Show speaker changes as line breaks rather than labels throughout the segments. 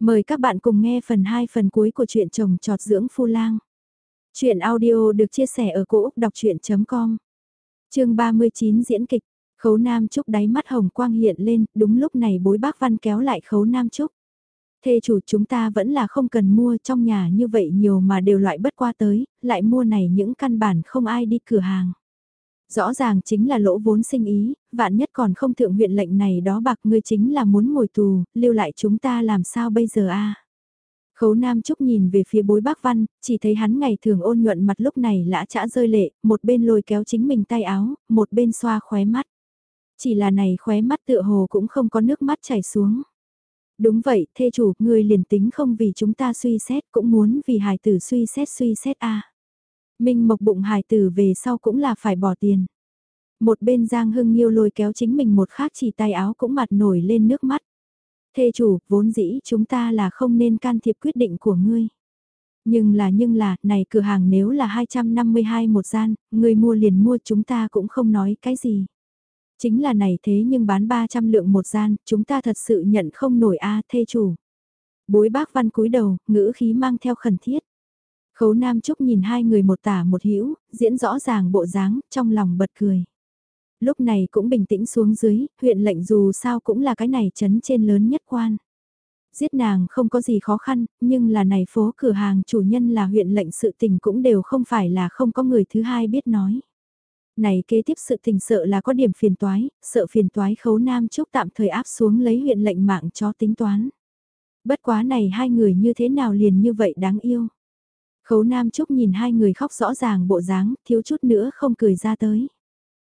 Mời các bạn cùng nghe phần 2 phần cuối của truyện chồng trọt dưỡng phu lang. Chuyện audio được chia sẻ ở cỗ đọc chuyện.com Trường 39 diễn kịch, khấu nam trúc đáy mắt hồng quang hiện lên, đúng lúc này bối bác văn kéo lại khấu nam trúc. Thê chủ chúng ta vẫn là không cần mua trong nhà như vậy nhiều mà đều loại bất qua tới, lại mua này những căn bản không ai đi cửa hàng. Rõ ràng chính là lỗ vốn sinh ý, vạn nhất còn không thượng huyện lệnh này đó bạc ngươi chính là muốn ngồi tù, lưu lại chúng ta làm sao bây giờ a Khấu Nam Trúc nhìn về phía bối bác văn, chỉ thấy hắn ngày thường ôn nhuận mặt lúc này lã chã rơi lệ, một bên lôi kéo chính mình tay áo, một bên xoa khóe mắt. Chỉ là này khóe mắt tựa hồ cũng không có nước mắt chảy xuống. Đúng vậy, thê chủ, người liền tính không vì chúng ta suy xét cũng muốn vì hài tử suy xét suy xét a Minh Mộc bụng hài tử về sau cũng là phải bỏ tiền. Một bên Giang Hưng Nhiêu lôi kéo chính mình một khác chỉ tay áo cũng mặt nổi lên nước mắt. Thê chủ, vốn dĩ chúng ta là không nên can thiệp quyết định của ngươi. Nhưng là nhưng là, này cửa hàng nếu là 252 một gian, ngươi mua liền mua chúng ta cũng không nói cái gì. Chính là này thế nhưng bán 300 lượng một gian, chúng ta thật sự nhận không nổi a thê chủ. Bối bác văn cúi đầu, ngữ khí mang theo khẩn thiết. Khấu Nam Trúc nhìn hai người một tả một hữu diễn rõ ràng bộ dáng, trong lòng bật cười. Lúc này cũng bình tĩnh xuống dưới, huyện lệnh dù sao cũng là cái này chấn trên lớn nhất quan. Giết nàng không có gì khó khăn, nhưng là này phố cửa hàng chủ nhân là huyện lệnh sự tình cũng đều không phải là không có người thứ hai biết nói. Này kế tiếp sự tình sợ là có điểm phiền toái, sợ phiền toái khấu nam trúc tạm thời áp xuống lấy huyện lệnh mạng cho tính toán. Bất quá này hai người như thế nào liền như vậy đáng yêu. Khấu Nam Trúc nhìn hai người khóc rõ ràng bộ dáng, thiếu chút nữa không cười ra tới.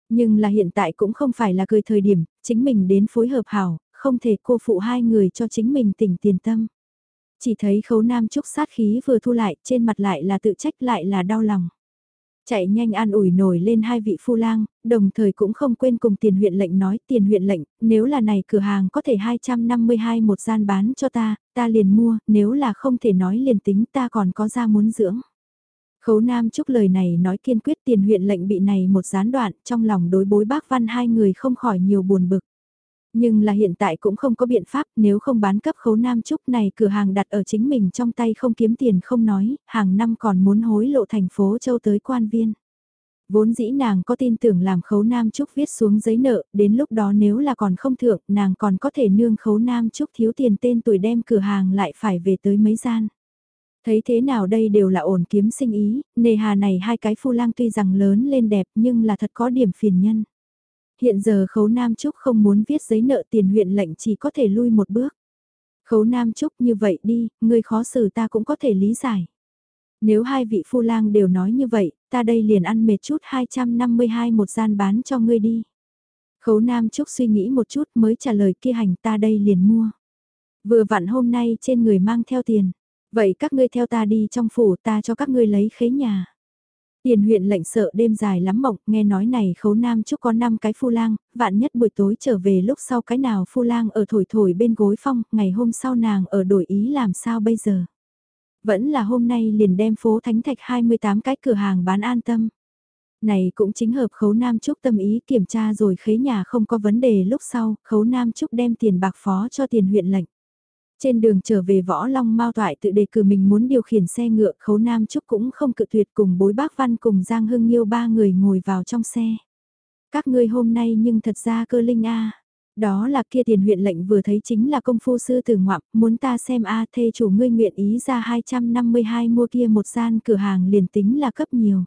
Nhưng là hiện tại cũng không phải là cười thời điểm, chính mình đến phối hợp hảo, không thể cô phụ hai người cho chính mình tỉnh tiền tâm. Chỉ thấy khấu Nam Trúc sát khí vừa thu lại, trên mặt lại là tự trách lại là đau lòng. Chạy nhanh an ủi nổi lên hai vị phu lang, đồng thời cũng không quên cùng tiền huyện lệnh nói tiền huyện lệnh, nếu là này cửa hàng có thể 252 một gian bán cho ta, ta liền mua, nếu là không thể nói liền tính ta còn có ra muốn dưỡng. Khấu Nam chúc lời này nói kiên quyết tiền huyện lệnh bị này một gián đoạn, trong lòng đối bối bác văn hai người không khỏi nhiều buồn bực. Nhưng là hiện tại cũng không có biện pháp nếu không bán cấp khấu nam trúc này cửa hàng đặt ở chính mình trong tay không kiếm tiền không nói, hàng năm còn muốn hối lộ thành phố châu tới quan viên. Vốn dĩ nàng có tin tưởng làm khấu nam trúc viết xuống giấy nợ, đến lúc đó nếu là còn không thượng, nàng còn có thể nương khấu nam trúc thiếu tiền tên tuổi đem cửa hàng lại phải về tới mấy gian. Thấy thế nào đây đều là ổn kiếm sinh ý, nề hà này hai cái phu lang tuy rằng lớn lên đẹp nhưng là thật có điểm phiền nhân hiện giờ khấu Nam Trúc không muốn viết giấy nợ tiền huyện lệnh chỉ có thể lui một bước. Khấu Nam Trúc như vậy đi, người khó xử ta cũng có thể lý giải. Nếu hai vị phu lang đều nói như vậy, ta đây liền ăn mệt chút 252 một gian bán cho ngươi đi. Khấu Nam Trúc suy nghĩ một chút mới trả lời kia hành ta đây liền mua. Vừa vặn hôm nay trên người mang theo tiền. Vậy các ngươi theo ta đi trong phủ ta cho các ngươi lấy khế nhà. Tiền huyện lệnh sợ đêm dài lắm mộng, nghe nói này khấu nam chúc có 5 cái phu lang, vạn nhất buổi tối trở về lúc sau cái nào phu lang ở thổi thổi bên gối phong, ngày hôm sau nàng ở đổi ý làm sao bây giờ. Vẫn là hôm nay liền đem phố Thánh Thạch 28 cái cửa hàng bán an tâm. Này cũng chính hợp khấu nam trúc tâm ý kiểm tra rồi khế nhà không có vấn đề lúc sau, khấu nam trúc đem tiền bạc phó cho tiền huyện lệnh. Trên đường trở về võ long mao toại tự đề cử mình muốn điều khiển xe ngựa khấu nam trúc cũng không cự tuyệt cùng bối bác văn cùng Giang Hưng Nhiêu ba người ngồi vào trong xe. Các ngươi hôm nay nhưng thật ra cơ linh a Đó là kia tiền huyện lệnh vừa thấy chính là công phu sư tử ngoạm, muốn ta xem a thê chủ ngươi nguyện ý ra 252 mua kia một gian cửa hàng liền tính là cấp nhiều.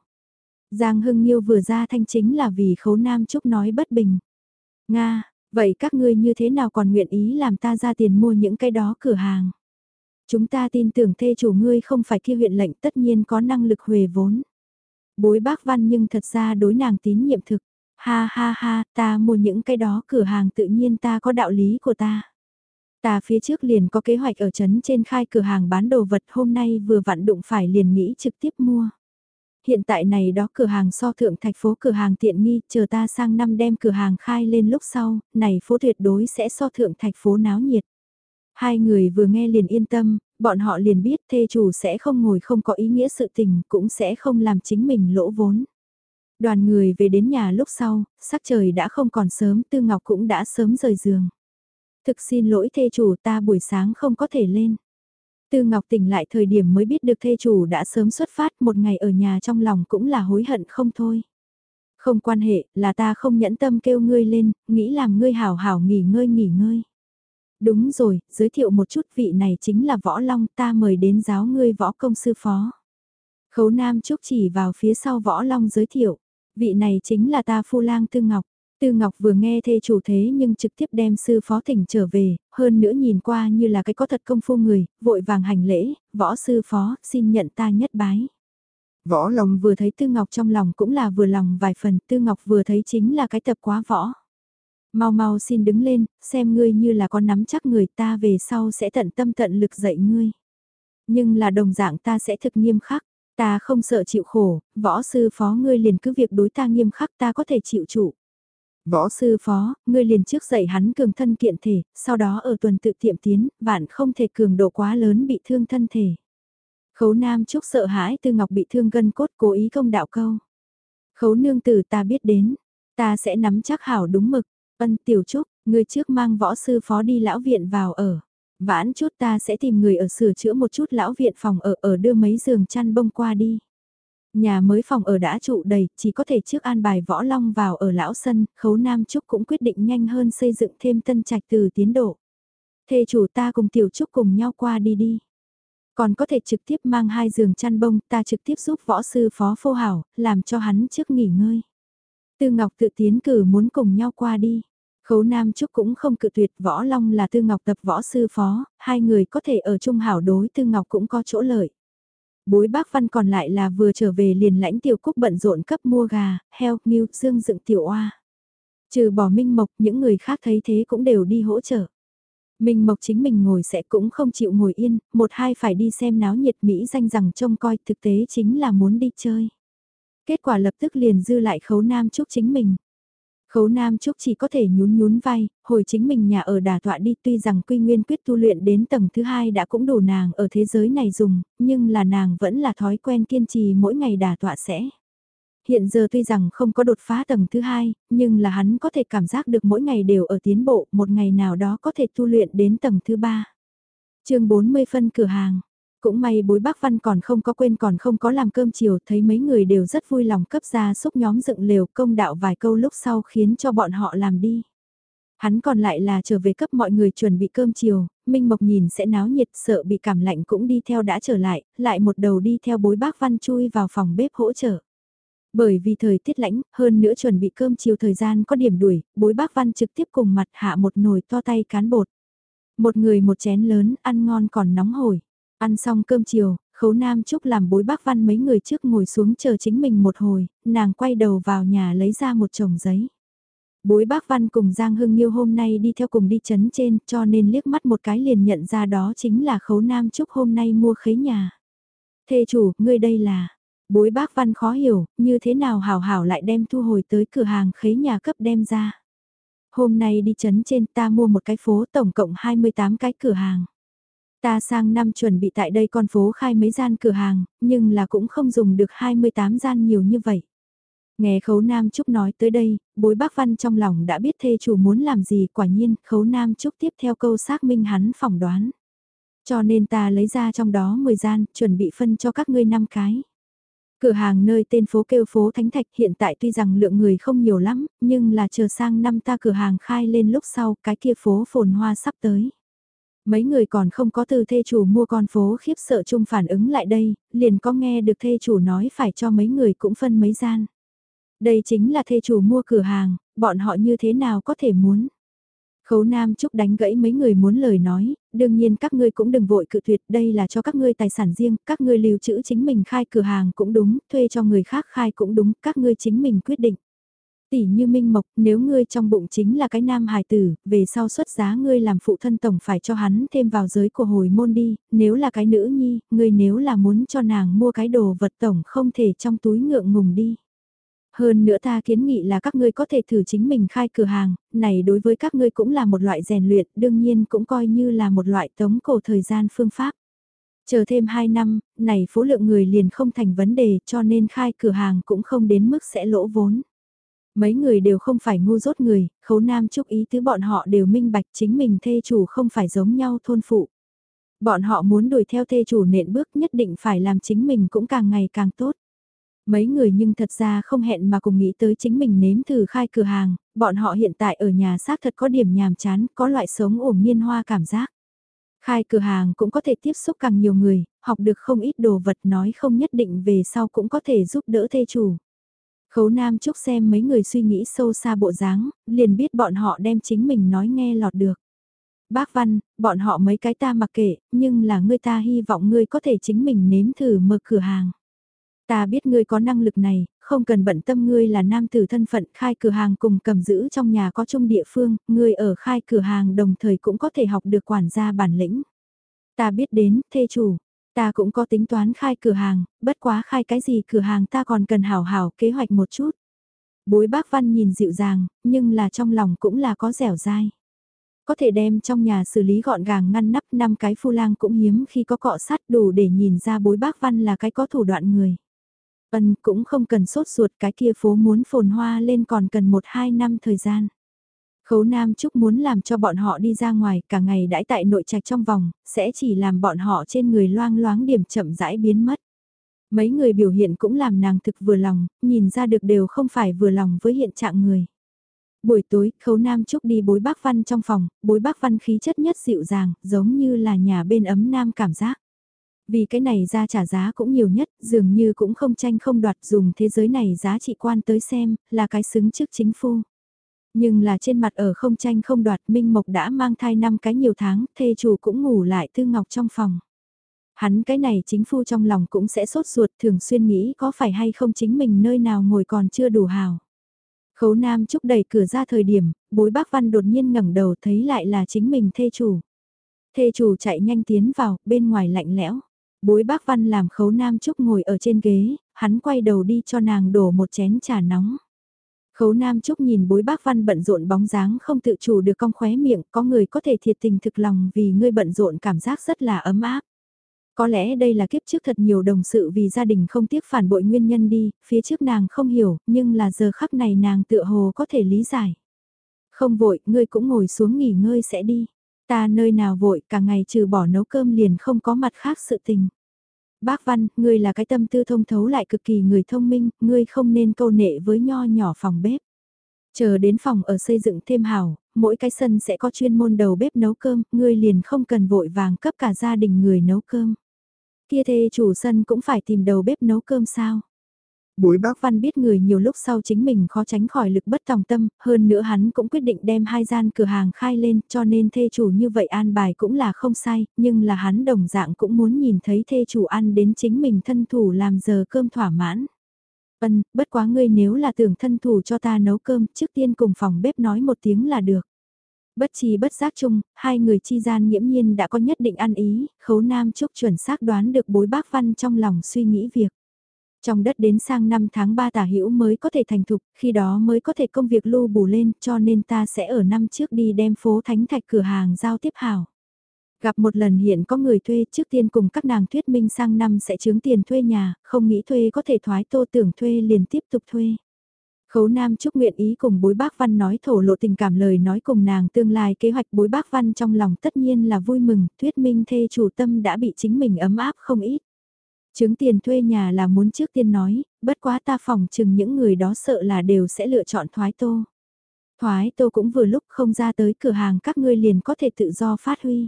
Giang Hưng Nhiêu vừa ra thanh chính là vì khấu nam trúc nói bất bình. Nga, Vậy các ngươi như thế nào còn nguyện ý làm ta ra tiền mua những cái đó cửa hàng? Chúng ta tin tưởng thê chủ ngươi không phải kia huyện lệnh tất nhiên có năng lực huề vốn. Bối bác văn nhưng thật ra đối nàng tín nhiệm thực. Ha ha ha, ta mua những cái đó cửa hàng tự nhiên ta có đạo lý của ta. Ta phía trước liền có kế hoạch ở trấn trên khai cửa hàng bán đồ vật hôm nay vừa vặn đụng phải liền nghĩ trực tiếp mua. Hiện tại này đó cửa hàng so thượng thạch phố cửa hàng tiện nghi, chờ ta sang năm đem cửa hàng khai lên lúc sau, này phố tuyệt đối sẽ so thượng thạch phố náo nhiệt. Hai người vừa nghe liền yên tâm, bọn họ liền biết thê chủ sẽ không ngồi không có ý nghĩa sự tình, cũng sẽ không làm chính mình lỗ vốn. Đoàn người về đến nhà lúc sau, sắc trời đã không còn sớm, Tư Ngọc cũng đã sớm rời giường. Thực xin lỗi thê chủ ta buổi sáng không có thể lên. Tư Ngọc tỉnh lại thời điểm mới biết được thê chủ đã sớm xuất phát một ngày ở nhà trong lòng cũng là hối hận không thôi. Không quan hệ, là ta không nhẫn tâm kêu ngươi lên, nghĩ làm ngươi hảo hảo nghỉ ngơi nghỉ ngơi. Đúng rồi, giới thiệu một chút vị này chính là Võ Long ta mời đến giáo ngươi võ công sư phó. Khấu Nam Trúc chỉ vào phía sau Võ Long giới thiệu, vị này chính là ta Phu Lang Tư Ngọc. Tư Ngọc vừa nghe thê chủ thế nhưng trực tiếp đem sư phó thỉnh trở về, hơn nữa nhìn qua như là cái có thật công phu người, vội vàng hành lễ, võ sư phó, xin nhận ta nhất bái. Võ Long vừa thấy Tư Ngọc trong lòng cũng là vừa lòng vài phần, Tư Ngọc vừa thấy chính là cái tập quá võ. Mau mau xin đứng lên, xem ngươi như là con nắm chắc người ta về sau sẽ tận tâm tận lực dạy ngươi. Nhưng là đồng dạng ta sẽ thực nghiêm khắc, ta không sợ chịu khổ, võ sư phó ngươi liền cứ việc đối ta nghiêm khắc ta có thể chịu chủ. Võ sư phó, ngươi liền trước dạy hắn cường thân kiện thể, sau đó ở tuần tự tiệm tiến, vạn không thể cường độ quá lớn bị thương thân thể. Khấu Nam chúc sợ hãi Tư Ngọc bị thương gân cốt cố ý công đạo câu. Khấu nương tử ta biết đến, ta sẽ nắm chắc hảo đúng mực, ân tiểu trúc, ngươi trước mang võ sư phó đi lão viện vào ở. Vãn chút ta sẽ tìm người ở sửa chữa một chút lão viện phòng ở ở đưa mấy giường chăn bông qua đi. Nhà mới phòng ở đã trụ đầy, chỉ có thể trước an bài võ long vào ở lão sân, khấu Nam Trúc cũng quyết định nhanh hơn xây dựng thêm tân trạch từ tiến độ. Thê chủ ta cùng tiểu trúc cùng nhau qua đi đi. Còn có thể trực tiếp mang hai giường chăn bông, ta trực tiếp giúp võ sư phó phô hảo, làm cho hắn trước nghỉ ngơi. Tư Ngọc tự tiến cử muốn cùng nhau qua đi. Khấu Nam Trúc cũng không cự tuyệt Võ Long là Tư Ngọc tập võ sư phó, hai người có thể ở chung hảo đối Tư Ngọc cũng có chỗ lợi. Bối bác văn còn lại là vừa trở về liền lãnh tiểu cúc bận rộn cấp mua gà, heo, nghiêu, dương dựng tiểu oa. Trừ bỏ Minh Mộc những người khác thấy thế cũng đều đi hỗ trợ. Minh Mộc chính mình ngồi sẽ cũng không chịu ngồi yên, một hai phải đi xem náo nhiệt Mỹ danh rằng trông coi thực tế chính là muốn đi chơi. Kết quả lập tức liền dư lại khấu nam chúc chính mình. Khấu Nam Trúc chỉ có thể nhún nhún vai, hồi chính mình nhà ở đà tọa đi tuy rằng quy nguyên quyết tu luyện đến tầng thứ hai đã cũng đủ nàng ở thế giới này dùng, nhưng là nàng vẫn là thói quen kiên trì mỗi ngày đà tọa sẽ. Hiện giờ tuy rằng không có đột phá tầng thứ hai, nhưng là hắn có thể cảm giác được mỗi ngày đều ở tiến bộ, một ngày nào đó có thể tu luyện đến tầng thứ ba. chương 40 phân cửa hàng. Cũng may bối bác văn còn không có quên còn không có làm cơm chiều thấy mấy người đều rất vui lòng cấp ra xúc nhóm dựng lều công đạo vài câu lúc sau khiến cho bọn họ làm đi. Hắn còn lại là trở về cấp mọi người chuẩn bị cơm chiều, Minh Mộc nhìn sẽ náo nhiệt sợ bị cảm lạnh cũng đi theo đã trở lại, lại một đầu đi theo bối bác văn chui vào phòng bếp hỗ trợ. Bởi vì thời tiết lãnh, hơn nữa chuẩn bị cơm chiều thời gian có điểm đuổi, bối bác văn trực tiếp cùng mặt hạ một nồi to tay cán bột. Một người một chén lớn, ăn ngon còn nóng hổi. Ăn xong cơm chiều, khấu nam chúc làm bối bác văn mấy người trước ngồi xuống chờ chính mình một hồi, nàng quay đầu vào nhà lấy ra một chồng giấy. Bối bác văn cùng Giang Hưng Nhiêu hôm nay đi theo cùng đi chấn trên cho nên liếc mắt một cái liền nhận ra đó chính là khấu nam chúc hôm nay mua khế nhà. Thê chủ, ngươi đây là... Bối bác văn khó hiểu, như thế nào hảo hảo lại đem thu hồi tới cửa hàng khế nhà cấp đem ra. Hôm nay đi chấn trên ta mua một cái phố tổng cộng 28 cái cửa hàng. Ta sang năm chuẩn bị tại đây con phố khai mấy gian cửa hàng, nhưng là cũng không dùng được 28 gian nhiều như vậy. Nghe Khấu Nam Trúc nói tới đây, bối bác văn trong lòng đã biết thê chủ muốn làm gì quả nhiên Khấu Nam Trúc tiếp theo câu xác minh hắn phỏng đoán. Cho nên ta lấy ra trong đó 10 gian, chuẩn bị phân cho các ngươi năm cái. Cửa hàng nơi tên phố kêu phố Thánh Thạch hiện tại tuy rằng lượng người không nhiều lắm, nhưng là chờ sang năm ta cửa hàng khai lên lúc sau cái kia phố phồn hoa sắp tới. Mấy người còn không có từ thê chủ mua con phố khiếp sợ chung phản ứng lại đây, liền có nghe được thê chủ nói phải cho mấy người cũng phân mấy gian. Đây chính là thê chủ mua cửa hàng, bọn họ như thế nào có thể muốn. Khấu Nam Trúc đánh gãy mấy người muốn lời nói, đương nhiên các ngươi cũng đừng vội cự tuyệt, đây là cho các ngươi tài sản riêng, các ngươi lưu trữ chính mình khai cửa hàng cũng đúng, thuê cho người khác khai cũng đúng, các ngươi chính mình quyết định. Tỷ như Minh Mộc, nếu ngươi trong bụng chính là cái nam hài tử, về sau xuất giá ngươi làm phụ thân tổng phải cho hắn thêm vào giới của hồi môn đi, nếu là cái nữ nhi, ngươi nếu là muốn cho nàng mua cái đồ vật tổng không thể trong túi ngượng ngùng đi. Hơn nữa ta kiến nghị là các ngươi có thể thử chính mình khai cửa hàng, này đối với các ngươi cũng là một loại rèn luyện, đương nhiên cũng coi như là một loại tống cổ thời gian phương pháp. Chờ thêm 2 năm, này phố lượng người liền không thành vấn đề cho nên khai cửa hàng cũng không đến mức sẽ lỗ vốn. Mấy người đều không phải ngu dốt người, khấu nam chúc ý tứ bọn họ đều minh bạch chính mình thê chủ không phải giống nhau thôn phụ. Bọn họ muốn đuổi theo thê chủ nện bước nhất định phải làm chính mình cũng càng ngày càng tốt. Mấy người nhưng thật ra không hẹn mà cùng nghĩ tới chính mình nếm thử khai cửa hàng, bọn họ hiện tại ở nhà xác thật có điểm nhàm chán, có loại sống ổn miên hoa cảm giác. Khai cửa hàng cũng có thể tiếp xúc càng nhiều người, học được không ít đồ vật nói không nhất định về sau cũng có thể giúp đỡ thê chủ. Khấu Nam Trúc xem mấy người suy nghĩ sâu xa bộ dáng, liền biết bọn họ đem chính mình nói nghe lọt được. Bác Văn, bọn họ mấy cái ta mặc kệ, nhưng là ngươi ta hy vọng ngươi có thể chính mình nếm thử mở cửa hàng. Ta biết ngươi có năng lực này, không cần bận tâm ngươi là nam tử thân phận khai cửa hàng cùng cầm giữ trong nhà có chung địa phương, ngươi ở khai cửa hàng đồng thời cũng có thể học được quản gia bản lĩnh. Ta biết đến, thê chủ, ta cũng có tính toán khai cửa hàng, bất quá khai cái gì cửa hàng ta còn cần hảo hảo kế hoạch một chút. Bối bác văn nhìn dịu dàng, nhưng là trong lòng cũng là có dẻo dai. Có thể đem trong nhà xử lý gọn gàng ngăn nắp năm cái phu lang cũng hiếm khi có cọ sát đủ để nhìn ra bối bác văn là cái có thủ đoạn người. Ân cũng không cần sốt ruột cái kia phố muốn phồn hoa lên còn cần 1-2 năm thời gian. Khấu Nam Trúc muốn làm cho bọn họ đi ra ngoài cả ngày đãi tại nội trạch trong vòng, sẽ chỉ làm bọn họ trên người loang loáng điểm chậm rãi biến mất. Mấy người biểu hiện cũng làm nàng thực vừa lòng, nhìn ra được đều không phải vừa lòng với hiện trạng người. Buổi tối, Khấu Nam Trúc đi bối bác văn trong phòng, bối bác văn khí chất nhất dịu dàng, giống như là nhà bên ấm nam cảm giác. Vì cái này ra trả giá cũng nhiều nhất, dường như cũng không tranh không đoạt dùng thế giới này giá trị quan tới xem, là cái xứng trước chính phu. Nhưng là trên mặt ở không tranh không đoạt Minh Mộc đã mang thai năm cái nhiều tháng, thê chủ cũng ngủ lại Tư Ngọc trong phòng. Hắn cái này chính phu trong lòng cũng sẽ sốt ruột thường xuyên nghĩ có phải hay không chính mình nơi nào ngồi còn chưa đủ hào. Khấu Nam Trúc đẩy cửa ra thời điểm, bối bác văn đột nhiên ngẩng đầu thấy lại là chính mình thê chủ. Thê chủ chạy nhanh tiến vào, bên ngoài lạnh lẽo. Bối bác văn làm khấu Nam Trúc ngồi ở trên ghế, hắn quay đầu đi cho nàng đổ một chén trà nóng. Khấu Nam Trúc nhìn bối bác văn bận rộn bóng dáng không tự chủ được cong khóe miệng, có người có thể thiệt tình thực lòng vì ngươi bận rộn cảm giác rất là ấm áp. Có lẽ đây là kiếp trước thật nhiều đồng sự vì gia đình không tiếc phản bội nguyên nhân đi, phía trước nàng không hiểu, nhưng là giờ khắc này nàng tựa hồ có thể lý giải. Không vội, ngươi cũng ngồi xuống nghỉ ngơi sẽ đi. Ta nơi nào vội, cả ngày trừ bỏ nấu cơm liền không có mặt khác sự tình. Bác Văn, ngươi là cái tâm tư thông thấu lại cực kỳ người thông minh, ngươi không nên câu nệ với nho nhỏ phòng bếp. Chờ đến phòng ở xây dựng thêm hào, mỗi cái sân sẽ có chuyên môn đầu bếp nấu cơm, ngươi liền không cần vội vàng cấp cả gia đình người nấu cơm. Kia thê chủ sân cũng phải tìm đầu bếp nấu cơm sao? Bối bác văn biết người nhiều lúc sau chính mình khó tránh khỏi lực bất tòng tâm, hơn nữa hắn cũng quyết định đem hai gian cửa hàng khai lên cho nên thê chủ như vậy an bài cũng là không sai, nhưng là hắn đồng dạng cũng muốn nhìn thấy thê chủ ăn đến chính mình thân thủ làm giờ cơm thỏa mãn. Vân, bất quá ngươi nếu là tưởng thân thủ cho ta nấu cơm trước tiên cùng phòng bếp nói một tiếng là được. Bất chi bất giác chung, hai người chi gian nghiễm nhiên đã có nhất định ăn ý, khấu nam chúc chuẩn xác đoán được bối bác văn trong lòng suy nghĩ việc. Trong đất đến sang năm tháng 3 tả hữu mới có thể thành thục, khi đó mới có thể công việc lưu bù lên cho nên ta sẽ ở năm trước đi đem phố Thánh Thạch cửa hàng giao tiếp hảo. Gặp một lần hiện có người thuê trước tiên cùng các nàng thuyết minh sang năm sẽ chứng tiền thuê nhà, không nghĩ thuê có thể thoái tô tưởng thuê liền tiếp tục thuê. Khấu Nam Trúc nguyện ý cùng bối bác văn nói thổ lộ tình cảm lời nói cùng nàng tương lai kế hoạch bối bác văn trong lòng tất nhiên là vui mừng, thuyết minh thê chủ tâm đã bị chính mình ấm áp không ít. Chứng tiền thuê nhà là muốn trước tiên nói, bất quá ta phòng chừng những người đó sợ là đều sẽ lựa chọn thoái tô. Thoái tô cũng vừa lúc không ra tới cửa hàng các ngươi liền có thể tự do phát huy.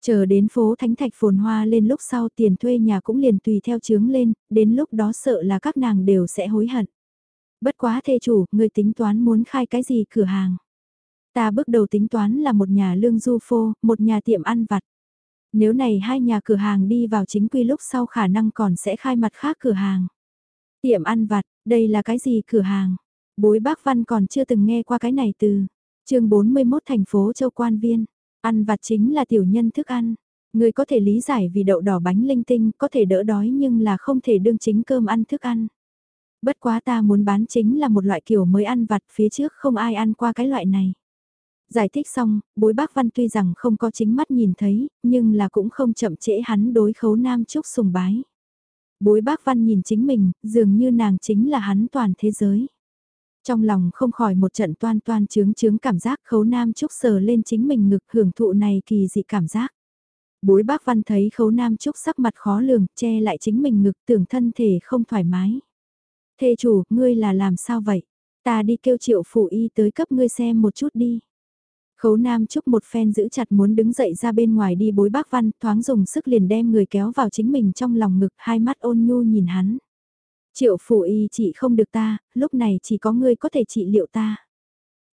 Chờ đến phố Thánh Thạch phồn hoa lên lúc sau tiền thuê nhà cũng liền tùy theo chướng lên, đến lúc đó sợ là các nàng đều sẽ hối hận. Bất quá thê chủ, người tính toán muốn khai cái gì cửa hàng. Ta bước đầu tính toán là một nhà lương du phô, một nhà tiệm ăn vặt. Nếu này hai nhà cửa hàng đi vào chính quy lúc sau khả năng còn sẽ khai mặt khác cửa hàng. Tiệm ăn vặt, đây là cái gì cửa hàng? Bối bác văn còn chưa từng nghe qua cái này từ. chương 41 thành phố Châu Quan Viên. Ăn vặt chính là tiểu nhân thức ăn. Người có thể lý giải vì đậu đỏ bánh linh tinh có thể đỡ đói nhưng là không thể đương chính cơm ăn thức ăn. Bất quá ta muốn bán chính là một loại kiểu mới ăn vặt phía trước không ai ăn qua cái loại này. Giải thích xong, bối bác văn tuy rằng không có chính mắt nhìn thấy, nhưng là cũng không chậm trễ hắn đối khấu nam trúc sùng bái. Bối bác văn nhìn chính mình, dường như nàng chính là hắn toàn thế giới. Trong lòng không khỏi một trận toan toan chướng chướng cảm giác khấu nam trúc sờ lên chính mình ngực hưởng thụ này kỳ dị cảm giác. Bối bác văn thấy khấu nam trúc sắc mặt khó lường, che lại chính mình ngực tưởng thân thể không thoải mái. Thê chủ, ngươi là làm sao vậy? Ta đi kêu triệu phụ y tới cấp ngươi xem một chút đi. Khấu Nam Trúc một phen giữ chặt muốn đứng dậy ra bên ngoài đi bối bác văn, thoáng dùng sức liền đem người kéo vào chính mình trong lòng ngực, hai mắt ôn nhu nhìn hắn. Triệu phủ y chị không được ta, lúc này chỉ có ngươi có thể trị liệu ta.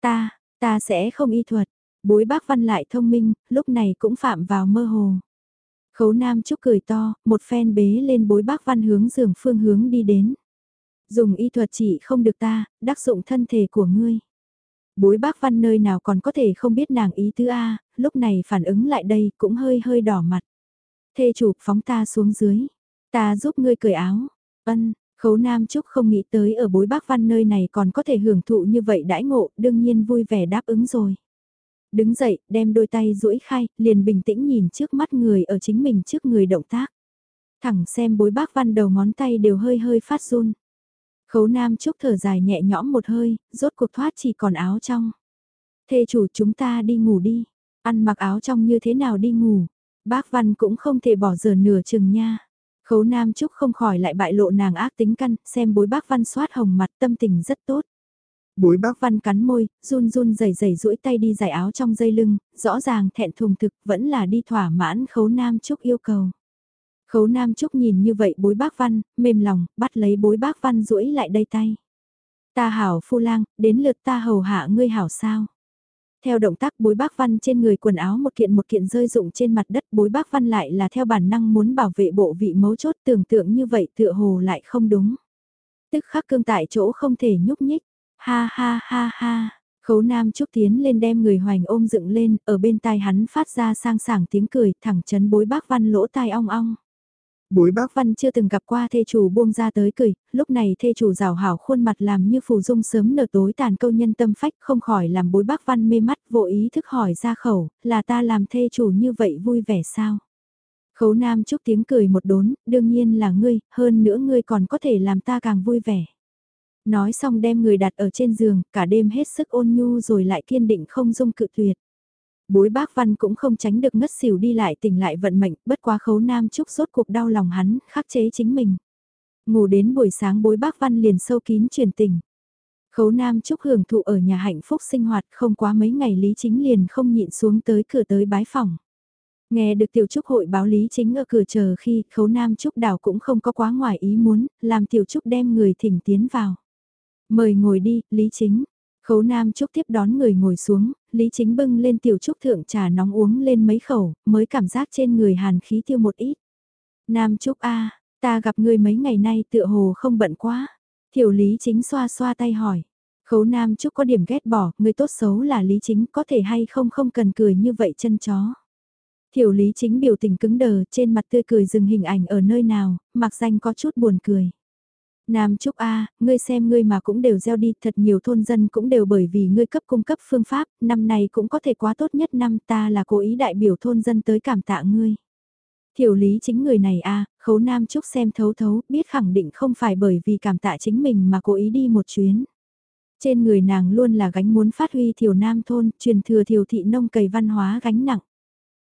Ta, ta sẽ không y thuật. Bối bác văn lại thông minh, lúc này cũng phạm vào mơ hồ. Khấu Nam Trúc cười to, một phen bế lên bối bác văn hướng giường phương hướng đi đến. Dùng y thuật chỉ không được ta, đắc dụng thân thể của ngươi. Bối bác văn nơi nào còn có thể không biết nàng ý tứ A, lúc này phản ứng lại đây cũng hơi hơi đỏ mặt. Thê chủ phóng ta xuống dưới, ta giúp ngươi cởi áo. Ân, khấu nam trúc không nghĩ tới ở bối bác văn nơi này còn có thể hưởng thụ như vậy đãi ngộ, đương nhiên vui vẻ đáp ứng rồi. Đứng dậy, đem đôi tay duỗi khai, liền bình tĩnh nhìn trước mắt người ở chính mình trước người động tác. Thẳng xem bối bác văn đầu ngón tay đều hơi hơi phát run. Khấu Nam Trúc thở dài nhẹ nhõm một hơi, rốt cuộc thoát chỉ còn áo trong. Thê chủ chúng ta đi ngủ đi, ăn mặc áo trong như thế nào đi ngủ, bác Văn cũng không thể bỏ giờ nửa chừng nha. Khấu Nam Trúc không khỏi lại bại lộ nàng ác tính căn, xem bối bác Văn xoát hồng mặt tâm tình rất tốt. Bối bác Văn cắn môi, run run rẩy rẩy duỗi tay đi giải áo trong dây lưng, rõ ràng thẹn thùng thực vẫn là đi thỏa mãn khấu Nam Trúc yêu cầu. Khấu Nam Trúc nhìn như vậy bối bác văn, mềm lòng, bắt lấy bối bác văn duỗi lại đây tay. Ta hảo phu lang, đến lượt ta hầu hạ ngươi hảo sao. Theo động tác bối bác văn trên người quần áo một kiện một kiện rơi rụng trên mặt đất bối bác văn lại là theo bản năng muốn bảo vệ bộ vị mấu chốt tưởng tượng như vậy tựa hồ lại không đúng. Tức khắc cương tại chỗ không thể nhúc nhích. Ha ha ha ha. Khấu Nam Trúc tiến lên đem người hoành ôm dựng lên, ở bên tai hắn phát ra sang sảng tiếng cười, thẳng chấn bối bác văn lỗ tai ong ong. Bối bác văn chưa từng gặp qua thê chủ buông ra tới cười, lúc này thê chủ rào hảo khuôn mặt làm như phù dung sớm nở tối tàn câu nhân tâm phách không khỏi làm bối bác văn mê mắt vô ý thức hỏi ra khẩu, là ta làm thê chủ như vậy vui vẻ sao? Khấu nam chúc tiếng cười một đốn, đương nhiên là ngươi, hơn nữa ngươi còn có thể làm ta càng vui vẻ. Nói xong đem người đặt ở trên giường, cả đêm hết sức ôn nhu rồi lại kiên định không dung cự tuyệt. Bối bác văn cũng không tránh được ngất xỉu đi lại tỉnh lại vận mệnh, bất quá khấu nam trúc rốt cuộc đau lòng hắn, khắc chế chính mình. Ngủ đến buổi sáng bối bác văn liền sâu kín truyền tình. Khấu nam trúc hưởng thụ ở nhà hạnh phúc sinh hoạt không quá mấy ngày Lý Chính liền không nhịn xuống tới cửa tới bái phòng. Nghe được tiểu trúc hội báo Lý Chính ở cửa chờ khi khấu nam trúc đảo cũng không có quá ngoài ý muốn, làm tiểu trúc đem người thỉnh tiến vào. Mời ngồi đi, Lý Chính. Khấu Nam Trúc tiếp đón người ngồi xuống, Lý Chính bưng lên tiểu trúc thượng trà nóng uống lên mấy khẩu, mới cảm giác trên người hàn khí tiêu một ít. Nam Trúc A, ta gặp ngươi mấy ngày nay tựa hồ không bận quá. Tiểu Lý Chính xoa xoa tay hỏi. Khấu Nam Trúc có điểm ghét bỏ, người tốt xấu là Lý Chính có thể hay không không cần cười như vậy chân chó. Tiểu Lý Chính biểu tình cứng đờ trên mặt tươi cười dừng hình ảnh ở nơi nào, mặc danh có chút buồn cười. Nam Trúc A, ngươi xem ngươi mà cũng đều gieo đi, thật nhiều thôn dân cũng đều bởi vì ngươi cấp cung cấp phương pháp, năm này cũng có thể quá tốt nhất năm ta là cố ý đại biểu thôn dân tới cảm tạ ngươi. Thiểu lý chính người này A, khấu Nam Trúc xem thấu thấu, biết khẳng định không phải bởi vì cảm tạ chính mình mà cố ý đi một chuyến. Trên người nàng luôn là gánh muốn phát huy thiểu nam thôn, truyền thừa thiểu thị nông cày văn hóa gánh nặng.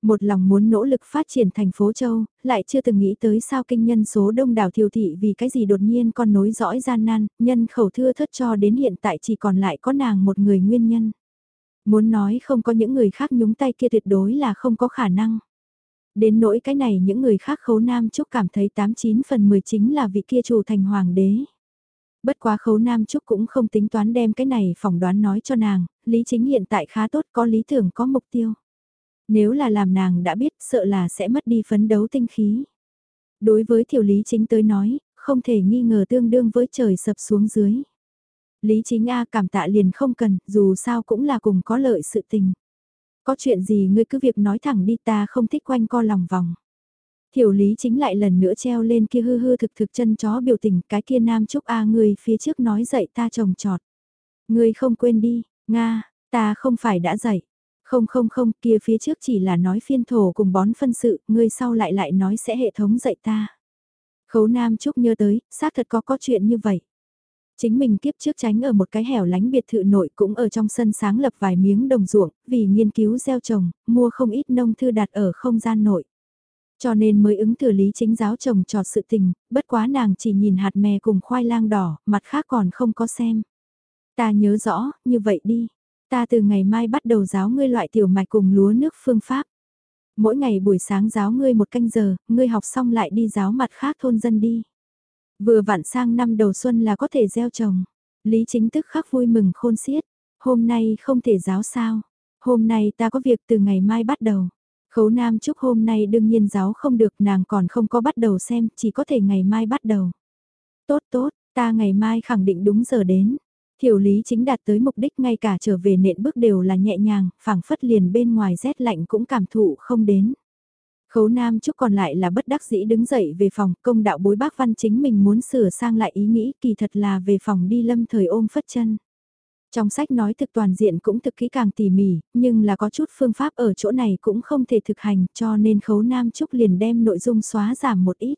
Một lòng muốn nỗ lực phát triển thành phố Châu, lại chưa từng nghĩ tới sao kinh nhân số đông đảo thiều thị vì cái gì đột nhiên con nối dõi gian nan, nhân khẩu thưa thất cho đến hiện tại chỉ còn lại có nàng một người nguyên nhân. Muốn nói không có những người khác nhúng tay kia tuyệt đối là không có khả năng. Đến nỗi cái này những người khác khấu nam chúc cảm thấy 89 phần 10 chính là vị kia chủ thành hoàng đế. Bất quá khấu nam chúc cũng không tính toán đem cái này phỏng đoán nói cho nàng, lý chính hiện tại khá tốt có lý tưởng có mục tiêu. Nếu là làm nàng đã biết sợ là sẽ mất đi phấn đấu tinh khí. Đối với tiểu lý chính tới nói, không thể nghi ngờ tương đương với trời sập xuống dưới. Lý chính A cảm tạ liền không cần, dù sao cũng là cùng có lợi sự tình. Có chuyện gì ngươi cứ việc nói thẳng đi ta không thích quanh co lòng vòng. Tiểu lý chính lại lần nữa treo lên kia hư hư thực thực chân chó biểu tình cái kia nam chúc A ngươi phía trước nói dậy ta trồng trọt. Ngươi không quên đi, Nga, ta không phải đã dậy. Không không không, kia phía trước chỉ là nói phiên thổ cùng bón phân sự, ngươi sau lại lại nói sẽ hệ thống dạy ta. Khấu Nam Trúc nhớ tới, xác thật có có chuyện như vậy. Chính mình kiếp trước tránh ở một cái hẻo lánh biệt thự nội cũng ở trong sân sáng lập vài miếng đồng ruộng, vì nghiên cứu gieo trồng, mua không ít nông thư đặt ở không gian nội. Cho nên mới ứng thừa lý chính giáo chồng trọt sự tình, bất quá nàng chỉ nhìn hạt mè cùng khoai lang đỏ, mặt khác còn không có xem. Ta nhớ rõ, như vậy đi. Ta từ ngày mai bắt đầu giáo ngươi loại tiểu mạch cùng lúa nước phương pháp. Mỗi ngày buổi sáng giáo ngươi một canh giờ, ngươi học xong lại đi giáo mặt khác thôn dân đi. Vừa vặn sang năm đầu xuân là có thể gieo trồng. Lý chính tức khắc vui mừng khôn xiết. Hôm nay không thể giáo sao. Hôm nay ta có việc từ ngày mai bắt đầu. Khấu Nam Trúc hôm nay đương nhiên giáo không được nàng còn không có bắt đầu xem, chỉ có thể ngày mai bắt đầu. Tốt tốt, ta ngày mai khẳng định đúng giờ đến. Thiểu lý chính đạt tới mục đích ngay cả trở về nện bước đều là nhẹ nhàng, phảng phất liền bên ngoài rét lạnh cũng cảm thụ không đến. Khấu Nam Trúc còn lại là bất đắc dĩ đứng dậy về phòng, công đạo bối bác văn chính mình muốn sửa sang lại ý nghĩ kỳ thật là về phòng đi lâm thời ôm phất chân. Trong sách nói thực toàn diện cũng thực kỹ càng tỉ mỉ, nhưng là có chút phương pháp ở chỗ này cũng không thể thực hành cho nên khấu Nam Trúc liền đem nội dung xóa giảm một ít.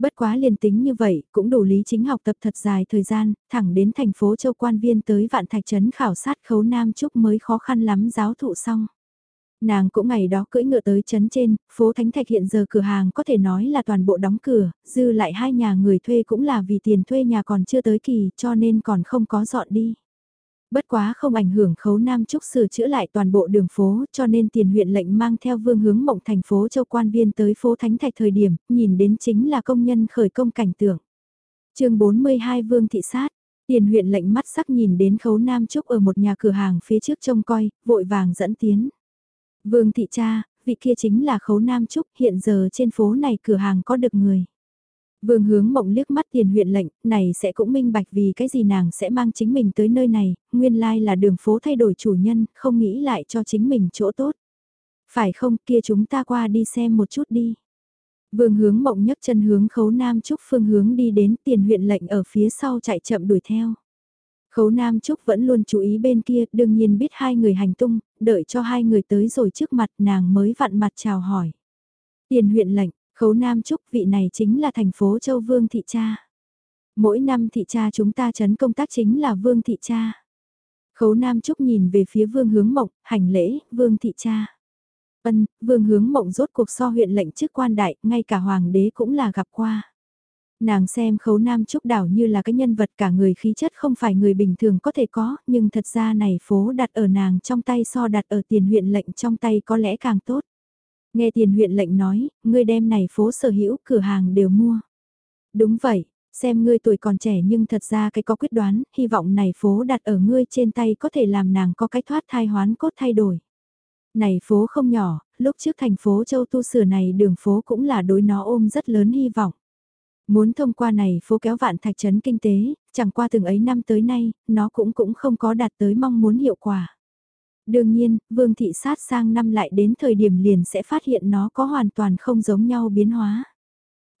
Bất quá liền tính như vậy, cũng đủ lý chính học tập thật dài thời gian, thẳng đến thành phố châu quan viên tới vạn thạch trấn khảo sát khấu Nam Trúc mới khó khăn lắm giáo thụ xong. Nàng cũng ngày đó cưỡi ngựa tới trấn trên, phố Thánh Thạch hiện giờ cửa hàng có thể nói là toàn bộ đóng cửa, dư lại hai nhà người thuê cũng là vì tiền thuê nhà còn chưa tới kỳ cho nên còn không có dọn đi. Bất quá không ảnh hưởng khấu Nam Trúc sửa chữa lại toàn bộ đường phố cho nên tiền huyện lệnh mang theo vương hướng mộng thành phố châu quan viên tới phố Thánh Thạch thời điểm, nhìn đến chính là công nhân khởi công cảnh tượng. chương 42 Vương Thị Sát, tiền huyện lệnh mắt sắc nhìn đến khấu Nam Trúc ở một nhà cửa hàng phía trước trông coi, vội vàng dẫn tiến. Vương Thị Cha, vị kia chính là khấu Nam Trúc, hiện giờ trên phố này cửa hàng có được người. Vương hướng mộng liếc mắt tiền huyện lệnh, này sẽ cũng minh bạch vì cái gì nàng sẽ mang chính mình tới nơi này, nguyên lai là đường phố thay đổi chủ nhân, không nghĩ lại cho chính mình chỗ tốt. Phải không kia chúng ta qua đi xem một chút đi. Vương hướng mộng nhấc chân hướng khấu nam trúc phương hướng đi đến tiền huyện lệnh ở phía sau chạy chậm đuổi theo. Khấu Nam Trúc vẫn luôn chú ý bên kia, đương nhiên biết hai người hành tung, đợi cho hai người tới rồi trước mặt nàng mới vặn mặt chào hỏi. Tiền huyện lệnh, Khấu Nam Trúc vị này chính là thành phố Châu Vương Thị Cha. Mỗi năm thị cha chúng ta chấn công tác chính là Vương Thị Cha. Khấu Nam Trúc nhìn về phía Vương Hướng Mộng, hành lễ, Vương Thị Cha. Ân, Vương Hướng Mộng rốt cuộc so huyện lệnh chức quan đại, ngay cả Hoàng đế cũng là gặp qua. Nàng xem khấu Nam Trúc đảo như là cái nhân vật cả người khí chất không phải người bình thường có thể có, nhưng thật ra này phố đặt ở nàng trong tay so đặt ở tiền huyện lệnh trong tay có lẽ càng tốt. Nghe tiền huyện lệnh nói, ngươi đem này phố sở hữu cửa hàng đều mua. Đúng vậy, xem ngươi tuổi còn trẻ nhưng thật ra cái có quyết đoán, hy vọng này phố đặt ở ngươi trên tay có thể làm nàng có cái thoát thai hoán cốt thay đổi. Này phố không nhỏ, lúc trước thành phố Châu Tu sửa này đường phố cũng là đối nó ôm rất lớn hy vọng. Muốn thông qua này phố kéo vạn thạch trấn kinh tế, chẳng qua từng ấy năm tới nay, nó cũng cũng không có đạt tới mong muốn hiệu quả. Đương nhiên, Vương Thị sát sang năm lại đến thời điểm liền sẽ phát hiện nó có hoàn toàn không giống nhau biến hóa.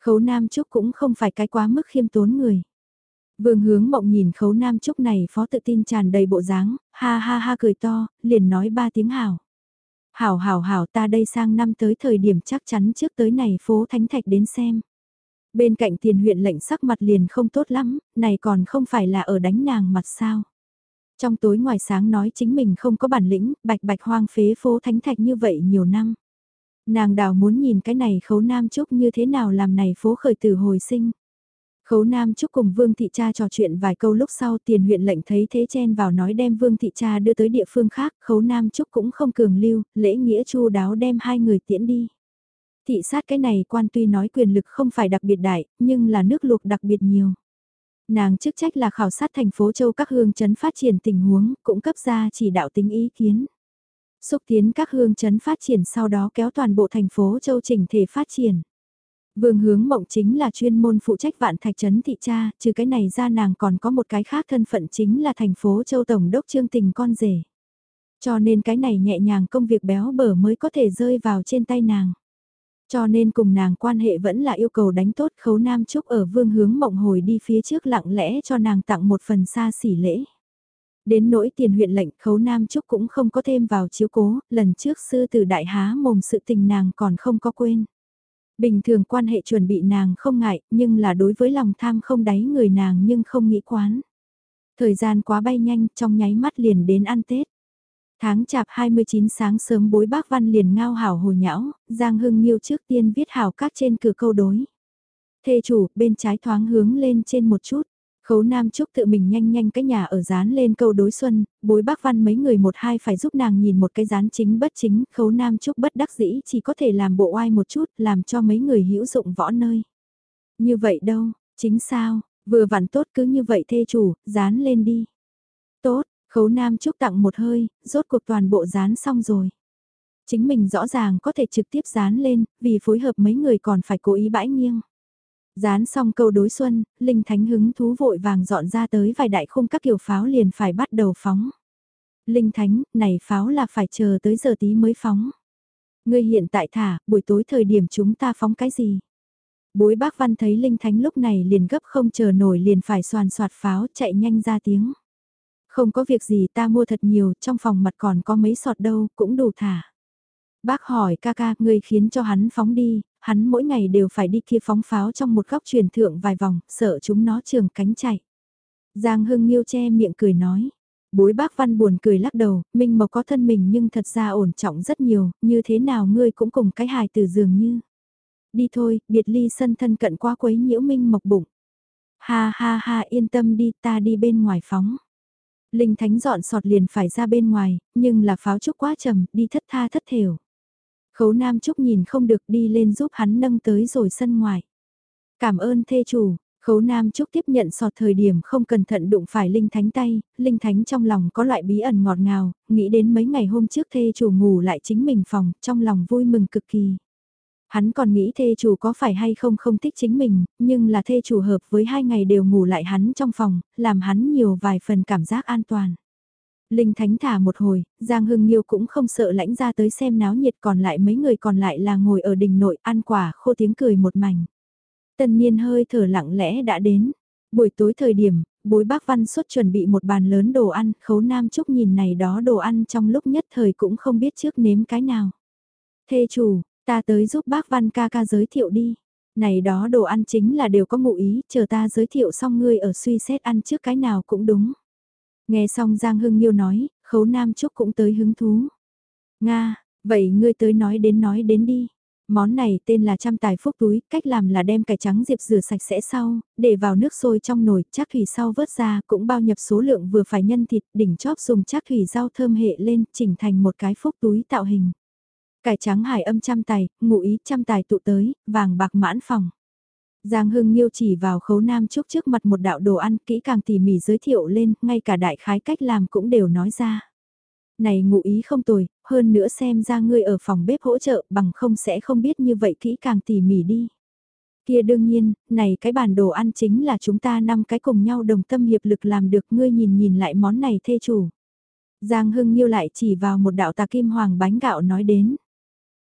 Khấu Nam Trúc cũng không phải cái quá mức khiêm tốn người. Vương hướng mộng nhìn khấu Nam Trúc này phó tự tin tràn đầy bộ dáng, ha ha ha cười to, liền nói ba tiếng hảo. Hảo hảo hảo ta đây sang năm tới thời điểm chắc chắn trước tới này phố Thánh Thạch đến xem. Bên cạnh tiền huyện lệnh sắc mặt liền không tốt lắm, này còn không phải là ở đánh nàng mặt sao. Trong tối ngoài sáng nói chính mình không có bản lĩnh, bạch bạch hoang phế phố thánh thạch như vậy nhiều năm. Nàng đào muốn nhìn cái này khấu nam trúc như thế nào làm này phố khởi tử hồi sinh. Khấu Nam Trúc cùng Vương Thị Cha trò chuyện vài câu lúc sau tiền huyện lệnh thấy thế chen vào nói đem Vương Thị Cha đưa tới địa phương khác, Khấu Nam Trúc cũng không cường lưu, lễ nghĩa chu đáo đem hai người tiễn đi. Thị sát cái này quan tuy nói quyền lực không phải đặc biệt đại, nhưng là nước luộc đặc biệt nhiều. Nàng chức trách là khảo sát thành phố châu các hương chấn phát triển tình huống, cũng cấp ra chỉ đạo tính ý kiến. Xúc tiến các hương chấn phát triển sau đó kéo toàn bộ thành phố châu chỉnh thể phát triển. Vương hướng mộng chính là chuyên môn phụ trách vạn thạch trấn thị cha, trừ cái này ra nàng còn có một cái khác thân phận chính là thành phố châu tổng đốc trương tình con rể. Cho nên cái này nhẹ nhàng công việc béo bở mới có thể rơi vào trên tay nàng. Cho nên cùng nàng quan hệ vẫn là yêu cầu đánh tốt khấu nam trúc ở vương hướng mộng hồi đi phía trước lặng lẽ cho nàng tặng một phần xa xỉ lễ. Đến nỗi tiền huyện lệnh khấu nam trúc cũng không có thêm vào chiếu cố, lần trước sư tử đại há mồm sự tình nàng còn không có quên. Bình thường quan hệ chuẩn bị nàng không ngại, nhưng là đối với lòng tham không đáy người nàng nhưng không nghĩ quán. Thời gian quá bay nhanh, trong nháy mắt liền đến ăn Tết. Tháng chạp 29 sáng sớm bối bác văn liền ngao hảo hồi nhão, Giang Hưng Nhiêu trước tiên viết hảo các trên cửa câu đối. Thê chủ, bên trái thoáng hướng lên trên một chút. Khấu Nam Trúc tự mình nhanh nhanh cái nhà ở dán lên câu đối xuân, bối bác văn mấy người một hai phải giúp nàng nhìn một cái dán chính bất chính, khấu Nam Trúc bất đắc dĩ chỉ có thể làm bộ oai một chút, làm cho mấy người hữu dụng võ nơi. Như vậy đâu, chính sao, vừa vặn tốt cứ như vậy thê chủ, dán lên đi. Tốt, khấu Nam Trúc tặng một hơi, rốt cuộc toàn bộ dán xong rồi. Chính mình rõ ràng có thể trực tiếp dán lên, vì phối hợp mấy người còn phải cố ý bãi nghiêng. Dán xong câu đối xuân, Linh Thánh hứng thú vội vàng dọn ra tới vài đại khung các kiểu pháo liền phải bắt đầu phóng. Linh Thánh, này pháo là phải chờ tới giờ tí mới phóng. Ngươi hiện tại thả, buổi tối thời điểm chúng ta phóng cái gì? Bối bác văn thấy Linh Thánh lúc này liền gấp không chờ nổi liền phải soàn soạt pháo chạy nhanh ra tiếng. Không có việc gì ta mua thật nhiều, trong phòng mặt còn có mấy sọt đâu, cũng đủ thả. Bác hỏi ca ca, người khiến cho hắn phóng đi, hắn mỗi ngày đều phải đi kia phóng pháo trong một góc truyền thượng vài vòng, sợ chúng nó trường cánh chạy. Giang Hưng Miêu che miệng cười nói. Bối bác văn buồn cười lắc đầu, Minh Mộc có thân mình nhưng thật ra ổn trọng rất nhiều, như thế nào ngươi cũng cùng cái hài từ dường như. Đi thôi, biệt ly sân thân cận quá quấy nhiễu Minh Mộc bụng. Ha ha ha yên tâm đi ta đi bên ngoài phóng. Linh Thánh dọn sọt liền phải ra bên ngoài, nhưng là pháo trúc quá trầm, đi thất tha thất thểu. Khấu Nam Trúc nhìn không được đi lên giúp hắn nâng tới rồi sân ngoài. Cảm ơn thê chủ, Khấu Nam Trúc tiếp nhận sọt thời điểm không cẩn thận đụng phải Linh Thánh tay, Linh Thánh trong lòng có loại bí ẩn ngọt ngào, nghĩ đến mấy ngày hôm trước thê chủ ngủ lại chính mình phòng, trong lòng vui mừng cực kỳ. Hắn còn nghĩ thê chủ có phải hay không không thích chính mình, nhưng là thê chủ hợp với hai ngày đều ngủ lại hắn trong phòng, làm hắn nhiều vài phần cảm giác an toàn. Linh Thánh thả một hồi, Giang Hưng Nhiêu cũng không sợ lãnh ra tới xem náo nhiệt còn lại mấy người còn lại là ngồi ở đình nội ăn quả khô tiếng cười một mảnh. Tân niên hơi thở lặng lẽ đã đến. Buổi tối thời điểm, bối bác văn xuất chuẩn bị một bàn lớn đồ ăn, khấu nam trúc nhìn này đó đồ ăn trong lúc nhất thời cũng không biết trước nếm cái nào. Thê chủ, ta tới giúp bác văn ca ca giới thiệu đi. Này đó đồ ăn chính là đều có ngụ ý, chờ ta giới thiệu xong ngươi ở suy xét ăn trước cái nào cũng đúng. Nghe xong Giang Hưng Nhiêu nói, khấu Nam Trúc cũng tới hứng thú. Nga, vậy ngươi tới nói đến nói đến đi. Món này tên là trăm tài phúc túi, cách làm là đem cải trắng diệp rửa sạch sẽ sau, để vào nước sôi trong nồi, chắc thủy sau vớt ra, cũng bao nhập số lượng vừa phải nhân thịt, đỉnh chóp dùng chắc thủy rau thơm hệ lên, chỉnh thành một cái phúc túi tạo hình. Cải trắng hải âm trăm tài, ngụ ý trăm tài tụ tới, vàng bạc mãn phòng. Giang Hưng Nhiêu chỉ vào khấu nam trúc trước mặt một đạo đồ ăn kỹ càng tỉ mỉ giới thiệu lên, ngay cả đại khái cách làm cũng đều nói ra. Này ngụ ý không tồi, hơn nữa xem ra ngươi ở phòng bếp hỗ trợ bằng không sẽ không biết như vậy kỹ càng tỉ mỉ đi. Kia đương nhiên, này cái bản đồ ăn chính là chúng ta năm cái cùng nhau đồng tâm hiệp lực làm được ngươi nhìn nhìn lại món này thê chủ. Giang Hưng Nhiêu lại chỉ vào một đạo tà kim hoàng bánh gạo nói đến.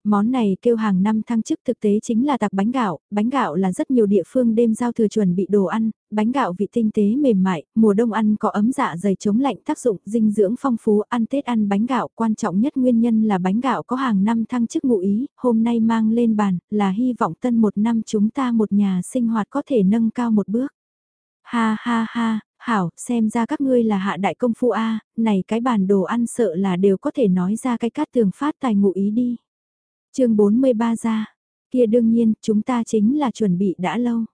Món này kêu hàng năm thăng chức thực tế chính là tạc bánh gạo, bánh gạo là rất nhiều địa phương đêm giao thừa chuẩn bị đồ ăn, bánh gạo vị tinh tế mềm mại, mùa đông ăn có ấm dạ dày chống lạnh tác dụng dinh dưỡng phong phú, ăn Tết ăn bánh gạo, quan trọng nhất nguyên nhân là bánh gạo có hàng năm thăng chức ngụ ý, hôm nay mang lên bàn, là hy vọng tân một năm chúng ta một nhà sinh hoạt có thể nâng cao một bước. Ha ha ha, hảo, xem ra các ngươi là hạ đại công phu A, này cái bàn đồ ăn sợ là đều có thể nói ra cái cát tường phát tài ngụ ý đi chương 43 ra, kia đương nhiên, chúng ta chính là chuẩn bị đã lâu.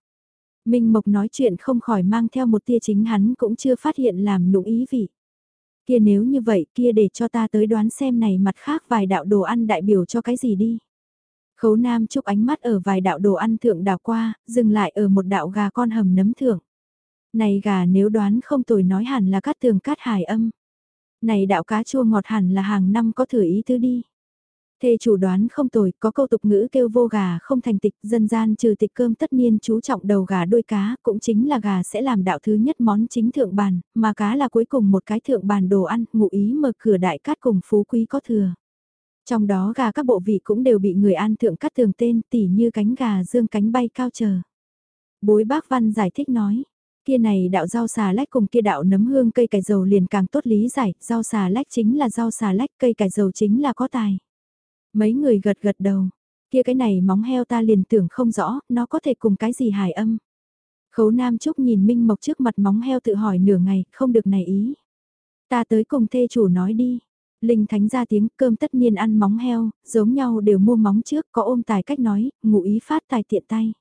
Minh Mộc nói chuyện không khỏi mang theo một tia chính hắn cũng chưa phát hiện làm nụ ý vị. Kia nếu như vậy kia để cho ta tới đoán xem này mặt khác vài đạo đồ ăn đại biểu cho cái gì đi. Khấu Nam chúc ánh mắt ở vài đạo đồ ăn thượng đảo qua, dừng lại ở một đạo gà con hầm nấm thượng. Này gà nếu đoán không tồi nói hẳn là cát tường cát hải âm. Này đạo cá chua ngọt hẳn là hàng năm có thừa ý tứ đi. Thê chủ đoán không tồi, có câu tục ngữ kêu vô gà không thành tịch, dân gian trừ tịch cơm tất niên chú trọng đầu gà đuôi cá, cũng chính là gà sẽ làm đạo thứ nhất món chính thượng bàn, mà cá là cuối cùng một cái thượng bàn đồ ăn, ngụ ý mở cửa đại cát cùng phú quý có thừa. Trong đó gà các bộ vị cũng đều bị người an thượng cắt thường tên tỉ như cánh gà dương cánh bay cao chờ. Bối bác văn giải thích nói, kia này đạo rau xà lách cùng kia đạo nấm hương cây cải dầu liền càng tốt lý giải, rau xà lách chính là rau xà lách, cây cải dầu chính là có tài. Mấy người gật gật đầu, kia cái này móng heo ta liền tưởng không rõ, nó có thể cùng cái gì hài âm. Khấu Nam Trúc nhìn Minh Mộc trước mặt móng heo tự hỏi nửa ngày, không được này ý. Ta tới cùng thê chủ nói đi. Linh Thánh ra tiếng cơm tất nhiên ăn móng heo, giống nhau đều mua móng trước có ôm tài cách nói, ngụ ý phát tài tiện tay.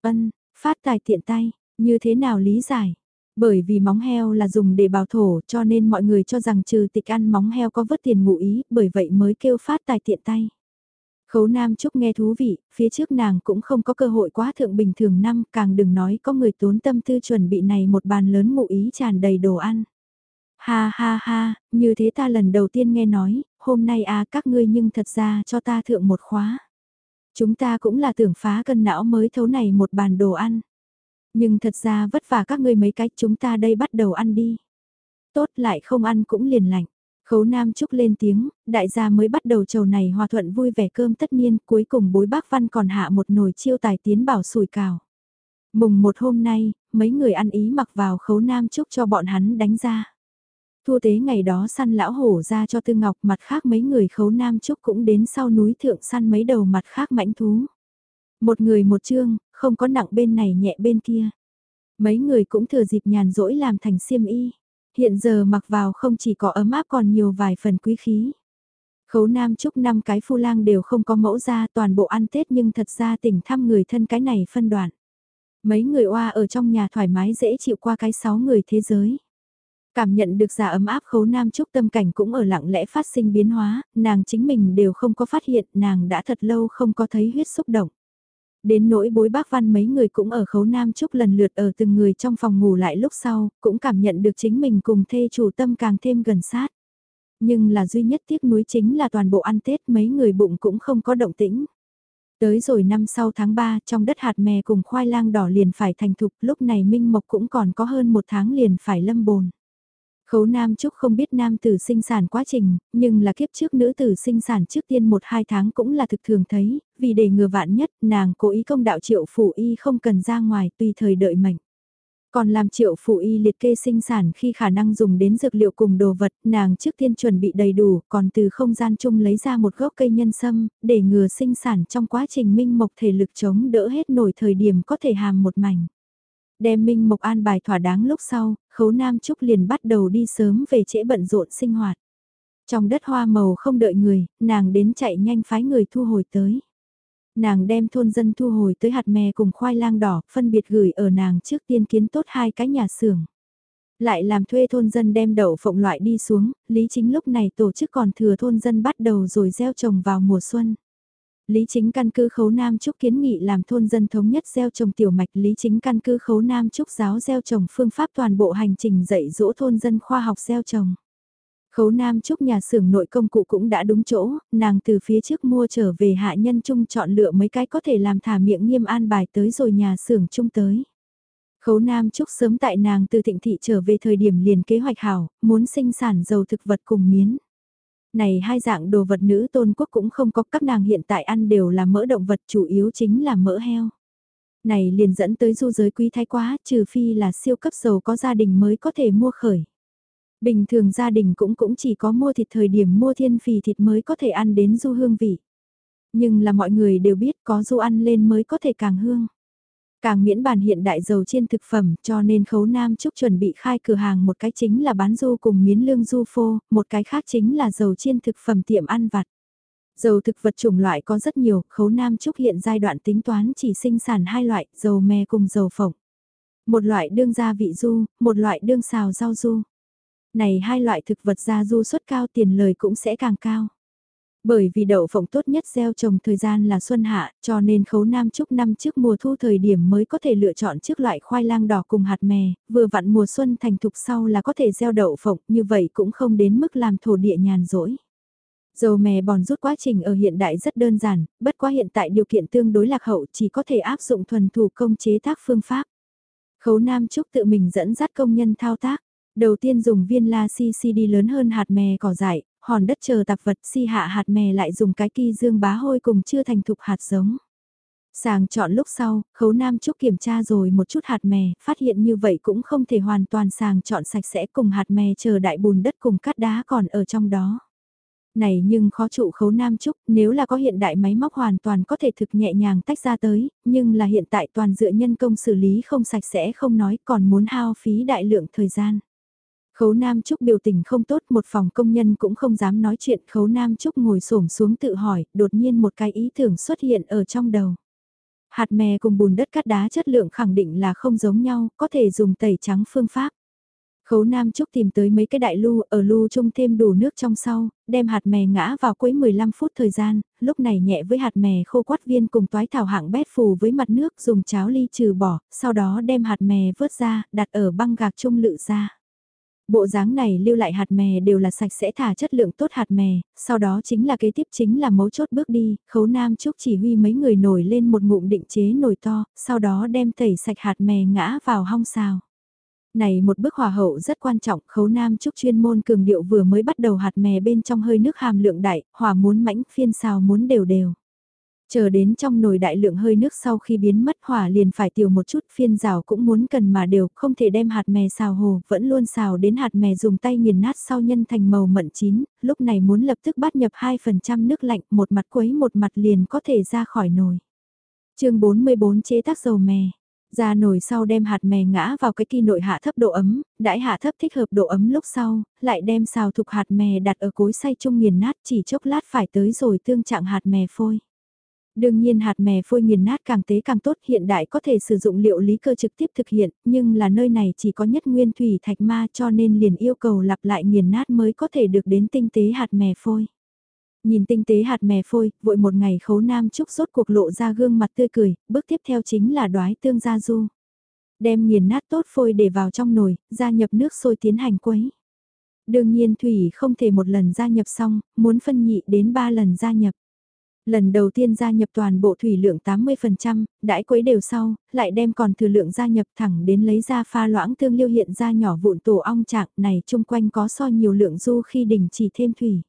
Ân, phát tài tiện tay, như thế nào lý giải? Bởi vì móng heo là dùng để bào thổ cho nên mọi người cho rằng trừ tịch ăn móng heo có vớt tiền ngụ ý, bởi vậy mới kêu phát tài tiện tay. Khấu Nam Trúc nghe thú vị, phía trước nàng cũng không có cơ hội quá thượng bình thường năm, càng đừng nói có người tốn tâm tư chuẩn bị này một bàn lớn ngụ ý tràn đầy đồ ăn. Ha ha ha, như thế ta lần đầu tiên nghe nói, hôm nay à các ngươi nhưng thật ra cho ta thượng một khóa. Chúng ta cũng là tưởng phá cân não mới thấu này một bàn đồ ăn. Nhưng thật ra vất vả các ngươi mấy cách chúng ta đây bắt đầu ăn đi. Tốt lại không ăn cũng liền lạnh. Khấu Nam Trúc lên tiếng, đại gia mới bắt đầu trầu này hòa thuận vui vẻ cơm tất nhiên, cuối cùng bối bác văn còn hạ một nồi chiêu tài tiến bảo sủi cào. Mùng một hôm nay, mấy người ăn ý mặc vào khấu Nam Trúc cho bọn hắn đánh ra. Thua tế ngày đó săn lão hổ ra cho Tư Ngọc mặt khác mấy người khấu Nam Trúc cũng đến sau núi thượng săn mấy đầu mặt khác mãnh thú. Một người một chương, không có nặng bên này nhẹ bên kia. Mấy người cũng thừa dịp nhàn rỗi làm thành xiêm y. Hiện giờ mặc vào không chỉ có ấm áp còn nhiều vài phần quý khí. Khấu Nam Trúc năm cái phu lang đều không có mẫu ra toàn bộ ăn Tết nhưng thật ra tỉnh thăm người thân cái này phân đoạn. Mấy người oa ở trong nhà thoải mái dễ chịu qua cái sáu người thế giới. Cảm nhận được giả ấm áp khấu nam trúc tâm cảnh cũng ở lặng lẽ phát sinh biến hóa, nàng chính mình đều không có phát hiện, nàng đã thật lâu không có thấy huyết xúc động. Đến nỗi bối bác văn mấy người cũng ở khấu nam trúc lần lượt ở từng người trong phòng ngủ lại lúc sau, cũng cảm nhận được chính mình cùng thê chủ tâm càng thêm gần sát. Nhưng là duy nhất tiếc nuối chính là toàn bộ ăn Tết mấy người bụng cũng không có động tĩnh. Tới rồi năm sau tháng 3, trong đất hạt mè cùng khoai lang đỏ liền phải thành thục, lúc này Minh Mộc cũng còn có hơn một tháng liền phải lâm bồn. Khấu Nam Trúc không biết nam tử sinh sản quá trình, nhưng là kiếp trước nữ tử sinh sản trước tiên 1-2 tháng cũng là thực thường thấy, vì để ngừa vạn nhất nàng cố ý công đạo triệu phủ y không cần ra ngoài tùy thời đợi mệnh. Còn làm triệu phủ y liệt kê sinh sản khi khả năng dùng đến dược liệu cùng đồ vật, nàng trước tiên chuẩn bị đầy đủ, còn từ không gian chung lấy ra một gốc cây nhân sâm, để ngừa sinh sản trong quá trình minh mộc thể lực chống đỡ hết nổi thời điểm có thể hàm một mảnh. Đem Minh Mộc an bài thỏa đáng lúc sau, khấu Nam Trúc liền bắt đầu đi sớm về trễ bận rộn sinh hoạt. Trong đất hoa màu không đợi người, nàng đến chạy nhanh phái người thu hồi tới. Nàng đem thôn dân thu hồi tới hạt mè cùng khoai lang đỏ, phân biệt gửi ở nàng trước tiên kiến tốt hai cái nhà xưởng. Lại làm thuê thôn dân đem đậu phộng loại đi xuống, Lý Chính lúc này tổ chức còn thừa thôn dân bắt đầu rồi gieo trồng vào mùa xuân. Lý chính căn cứ khấu Nam Trúc kiến nghị làm thôn dân thống nhất gieo trồng tiểu mạch Lý chính căn cứ khấu Nam Trúc giáo gieo trồng phương pháp toàn bộ hành trình dạy dỗ thôn dân khoa học gieo trồng. Khấu Nam Trúc nhà xưởng nội công cụ cũng đã đúng chỗ, nàng từ phía trước mua trở về hạ nhân chung chọn lựa mấy cái có thể làm thả miệng nghiêm an bài tới rồi nhà xưởng chung tới. Khấu Nam Trúc sớm tại nàng từ thịnh thị trở về thời điểm liền kế hoạch hảo, muốn sinh sản dầu thực vật cùng miến này hai dạng đồ vật nữ tôn quốc cũng không có, các nàng hiện tại ăn đều là mỡ động vật, chủ yếu chính là mỡ heo. Này liền dẫn tới du giới quý thái quá, trừ phi là siêu cấp giàu có gia đình mới có thể mua khởi. Bình thường gia đình cũng cũng chỉ có mua thịt thời điểm mua thiên phì thịt mới có thể ăn đến du hương vị. Nhưng là mọi người đều biết có du ăn lên mới có thể càng hương. Càng miễn bàn hiện đại dầu chiên thực phẩm cho nên khấu Nam Trúc chuẩn bị khai cửa hàng một cái chính là bán du cùng miến lương du phô, một cái khác chính là dầu chiên thực phẩm tiệm ăn vặt. Dầu thực vật chủng loại có rất nhiều, khấu Nam Trúc hiện giai đoạn tính toán chỉ sinh sản hai loại, dầu mè cùng dầu phộng. Một loại đương gia vị du, một loại đương xào rau du. Này hai loại thực vật gia du suất cao tiền lời cũng sẽ càng cao. Bởi vì đậu phộng tốt nhất gieo trồng thời gian là xuân hạ, cho nên khấu nam trúc năm trước mùa thu thời điểm mới có thể lựa chọn trước loại khoai lang đỏ cùng hạt mè, vừa vặn mùa xuân thành thục sau là có thể gieo đậu phộng, như vậy cũng không đến mức làm thổ địa nhàn rỗi. Dầu mè bòn rút quá trình ở hiện đại rất đơn giản, bất quá hiện tại điều kiện tương đối lạc hậu chỉ có thể áp dụng thuần thủ công chế tác phương pháp. Khấu Nam Trúc tự mình dẫn dắt công nhân thao tác. Đầu tiên dùng viên la CCD lớn hơn hạt mè cỏ dại, hòn đất chờ tạp vật si hạ hạt mè lại dùng cái kỳ dương bá hôi cùng chưa thành thục hạt giống. Sàng chọn lúc sau, khấu nam trúc kiểm tra rồi một chút hạt mè, phát hiện như vậy cũng không thể hoàn toàn sàng chọn sạch sẽ cùng hạt mè chờ đại bùn đất cùng cát đá còn ở trong đó. Này nhưng khó trụ khấu nam trúc, nếu là có hiện đại máy móc hoàn toàn có thể thực nhẹ nhàng tách ra tới, nhưng là hiện tại toàn dựa nhân công xử lý không sạch sẽ không nói còn muốn hao phí đại lượng thời gian. Khấu Nam Trúc biểu tình không tốt, một phòng công nhân cũng không dám nói chuyện, Khấu Nam Trúc ngồi xổm xuống tự hỏi, đột nhiên một cái ý tưởng xuất hiện ở trong đầu. Hạt mè cùng bùn đất cắt đá chất lượng khẳng định là không giống nhau, có thể dùng tẩy trắng phương pháp. Khấu Nam Trúc tìm tới mấy cái đại lu, ở lu chung thêm đủ nước trong sau, đem hạt mè ngã vào quấy 15 phút thời gian, lúc này nhẹ với hạt mè khô quát viên cùng toái thảo hạng bét phù với mặt nước dùng cháo ly trừ bỏ, sau đó đem hạt mè vớt ra, đặt ở băng gạc chung lự ra. Bộ dáng này lưu lại hạt mè đều là sạch sẽ thả chất lượng tốt hạt mè, sau đó chính là kế tiếp chính là mấu chốt bước đi, khấu nam trúc chỉ huy mấy người nổi lên một ngụm định chế nồi to, sau đó đem tẩy sạch hạt mè ngã vào hong xào. Này một bước hòa hậu rất quan trọng, khấu nam trúc chuyên môn cường điệu vừa mới bắt đầu hạt mè bên trong hơi nước hàm lượng đại, hòa muốn mãnh phiên xào muốn đều đều. Chờ đến trong nồi đại lượng hơi nước sau khi biến mất hỏa liền phải tiểu một chút phiên rào cũng muốn cần mà đều không thể đem hạt mè xào hồ vẫn luôn xào đến hạt mè dùng tay nghiền nát sau nhân thành màu mận chín, lúc này muốn lập tức bắt nhập 2% nước lạnh một mặt quấy một mặt liền có thể ra khỏi nồi. chương 44 chế tác dầu mè ra nồi sau đem hạt mè ngã vào cái kỳ nội hạ thấp độ ấm, đãi hạ thấp thích hợp độ ấm lúc sau, lại đem xào thục hạt mè đặt ở cối xay chung nghiền nát chỉ chốc lát phải tới rồi tương trạng hạt mè phôi. Đương nhiên hạt mè phôi nghiền nát càng tế càng tốt hiện đại có thể sử dụng liệu lý cơ trực tiếp thực hiện, nhưng là nơi này chỉ có nhất nguyên thủy thạch ma cho nên liền yêu cầu lặp lại nghiền nát mới có thể được đến tinh tế hạt mè phôi. Nhìn tinh tế hạt mè phôi, vội một ngày khấu nam trúc rốt cuộc lộ ra gương mặt tươi cười, bước tiếp theo chính là đoái tương gia du. Đem nghiền nát tốt phôi để vào trong nồi, gia nhập nước sôi tiến hành quấy. Đương nhiên thủy không thể một lần gia nhập xong, muốn phân nhị đến ba lần gia nhập. Lần đầu tiên gia nhập toàn bộ thủy lượng 80%, đãi quấy đều sau, lại đem còn thừa lượng gia nhập thẳng đến lấy ra pha loãng tương liêu hiện ra nhỏ vụn tổ ong trạng này chung quanh có so nhiều lượng du khi đình chỉ thêm thủy.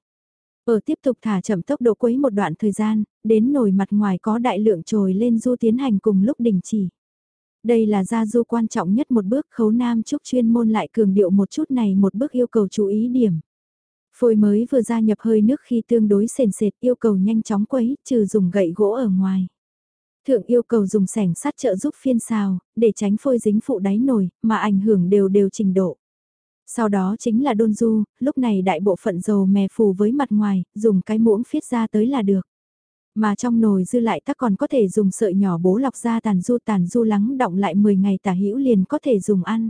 Ở tiếp tục thả chậm tốc độ quấy một đoạn thời gian, đến nồi mặt ngoài có đại lượng trồi lên du tiến hành cùng lúc đình chỉ. Đây là gia du quan trọng nhất một bước khấu nam trúc chuyên môn lại cường điệu một chút này một bước yêu cầu chú ý điểm. Phôi mới vừa gia nhập hơi nước khi tương đối sền sệt yêu cầu nhanh chóng quấy, trừ dùng gậy gỗ ở ngoài. Thượng yêu cầu dùng sẻng sắt trợ giúp phiên xào, để tránh phôi dính phụ đáy nồi, mà ảnh hưởng đều đều trình độ. Sau đó chính là đôn du, lúc này đại bộ phận dầu mè phù với mặt ngoài, dùng cái muỗng phiết ra tới là được. Mà trong nồi dư lại ta còn có thể dùng sợi nhỏ bố lọc ra tàn du tàn du lắng động lại 10 ngày tả hữu liền có thể dùng ăn.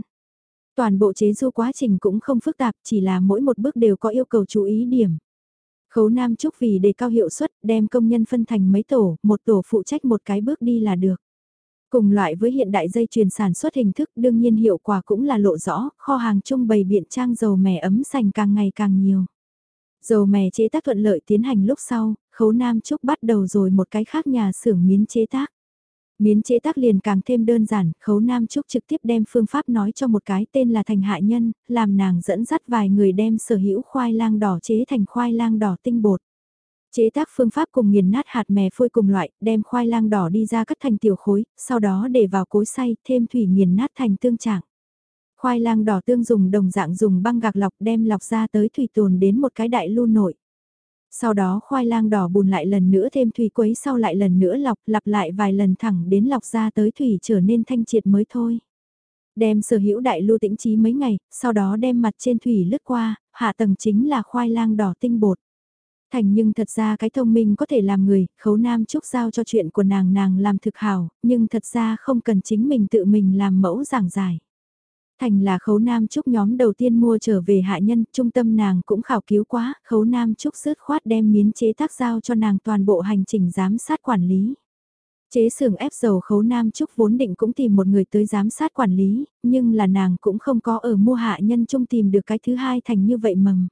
Toàn bộ chế du quá trình cũng không phức tạp, chỉ là mỗi một bước đều có yêu cầu chú ý điểm. Khấu Nam Trúc vì để cao hiệu suất, đem công nhân phân thành mấy tổ, một tổ phụ trách một cái bước đi là được. Cùng loại với hiện đại dây chuyền sản xuất hình thức đương nhiên hiệu quả cũng là lộ rõ, kho hàng trung bày biện trang dầu mè ấm sành càng ngày càng nhiều. Dầu mè chế tác thuận lợi tiến hành lúc sau, khấu Nam Trúc bắt đầu rồi một cái khác nhà xưởng miến chế tác. Miến chế tác liền càng thêm đơn giản, khấu Nam Trúc trực tiếp đem phương pháp nói cho một cái tên là thành hạ nhân, làm nàng dẫn dắt vài người đem sở hữu khoai lang đỏ chế thành khoai lang đỏ tinh bột. Chế tác phương pháp cùng nghiền nát hạt mè phôi cùng loại, đem khoai lang đỏ đi ra cắt thành tiểu khối, sau đó để vào cối xay, thêm thủy nghiền nát thành tương trạng. Khoai lang đỏ tương dùng đồng dạng dùng băng gạc lọc đem lọc ra tới thủy tồn đến một cái đại lu nội. Sau đó khoai lang đỏ bùn lại lần nữa thêm thủy quấy sau lại lần nữa lọc lặp lại vài lần thẳng đến lọc ra tới thủy trở nên thanh triệt mới thôi. Đem sở hữu đại lưu tĩnh trí mấy ngày, sau đó đem mặt trên thủy lướt qua, hạ tầng chính là khoai lang đỏ tinh bột. Thành nhưng thật ra cái thông minh có thể làm người, khấu nam trúc giao cho chuyện của nàng nàng làm thực hảo, nhưng thật ra không cần chính mình tự mình làm mẫu giảng giải. Thành là khấu nam trúc nhóm đầu tiên mua trở về hạ nhân, trung tâm nàng cũng khảo cứu quá, khấu nam trúc rớt khoát đem miến chế tác giao cho nàng toàn bộ hành trình giám sát quản lý. Chế xưởng ép dầu khấu nam trúc vốn định cũng tìm một người tới giám sát quản lý, nhưng là nàng cũng không có ở mua hạ nhân trung tìm được cái thứ hai thành như vậy mầm.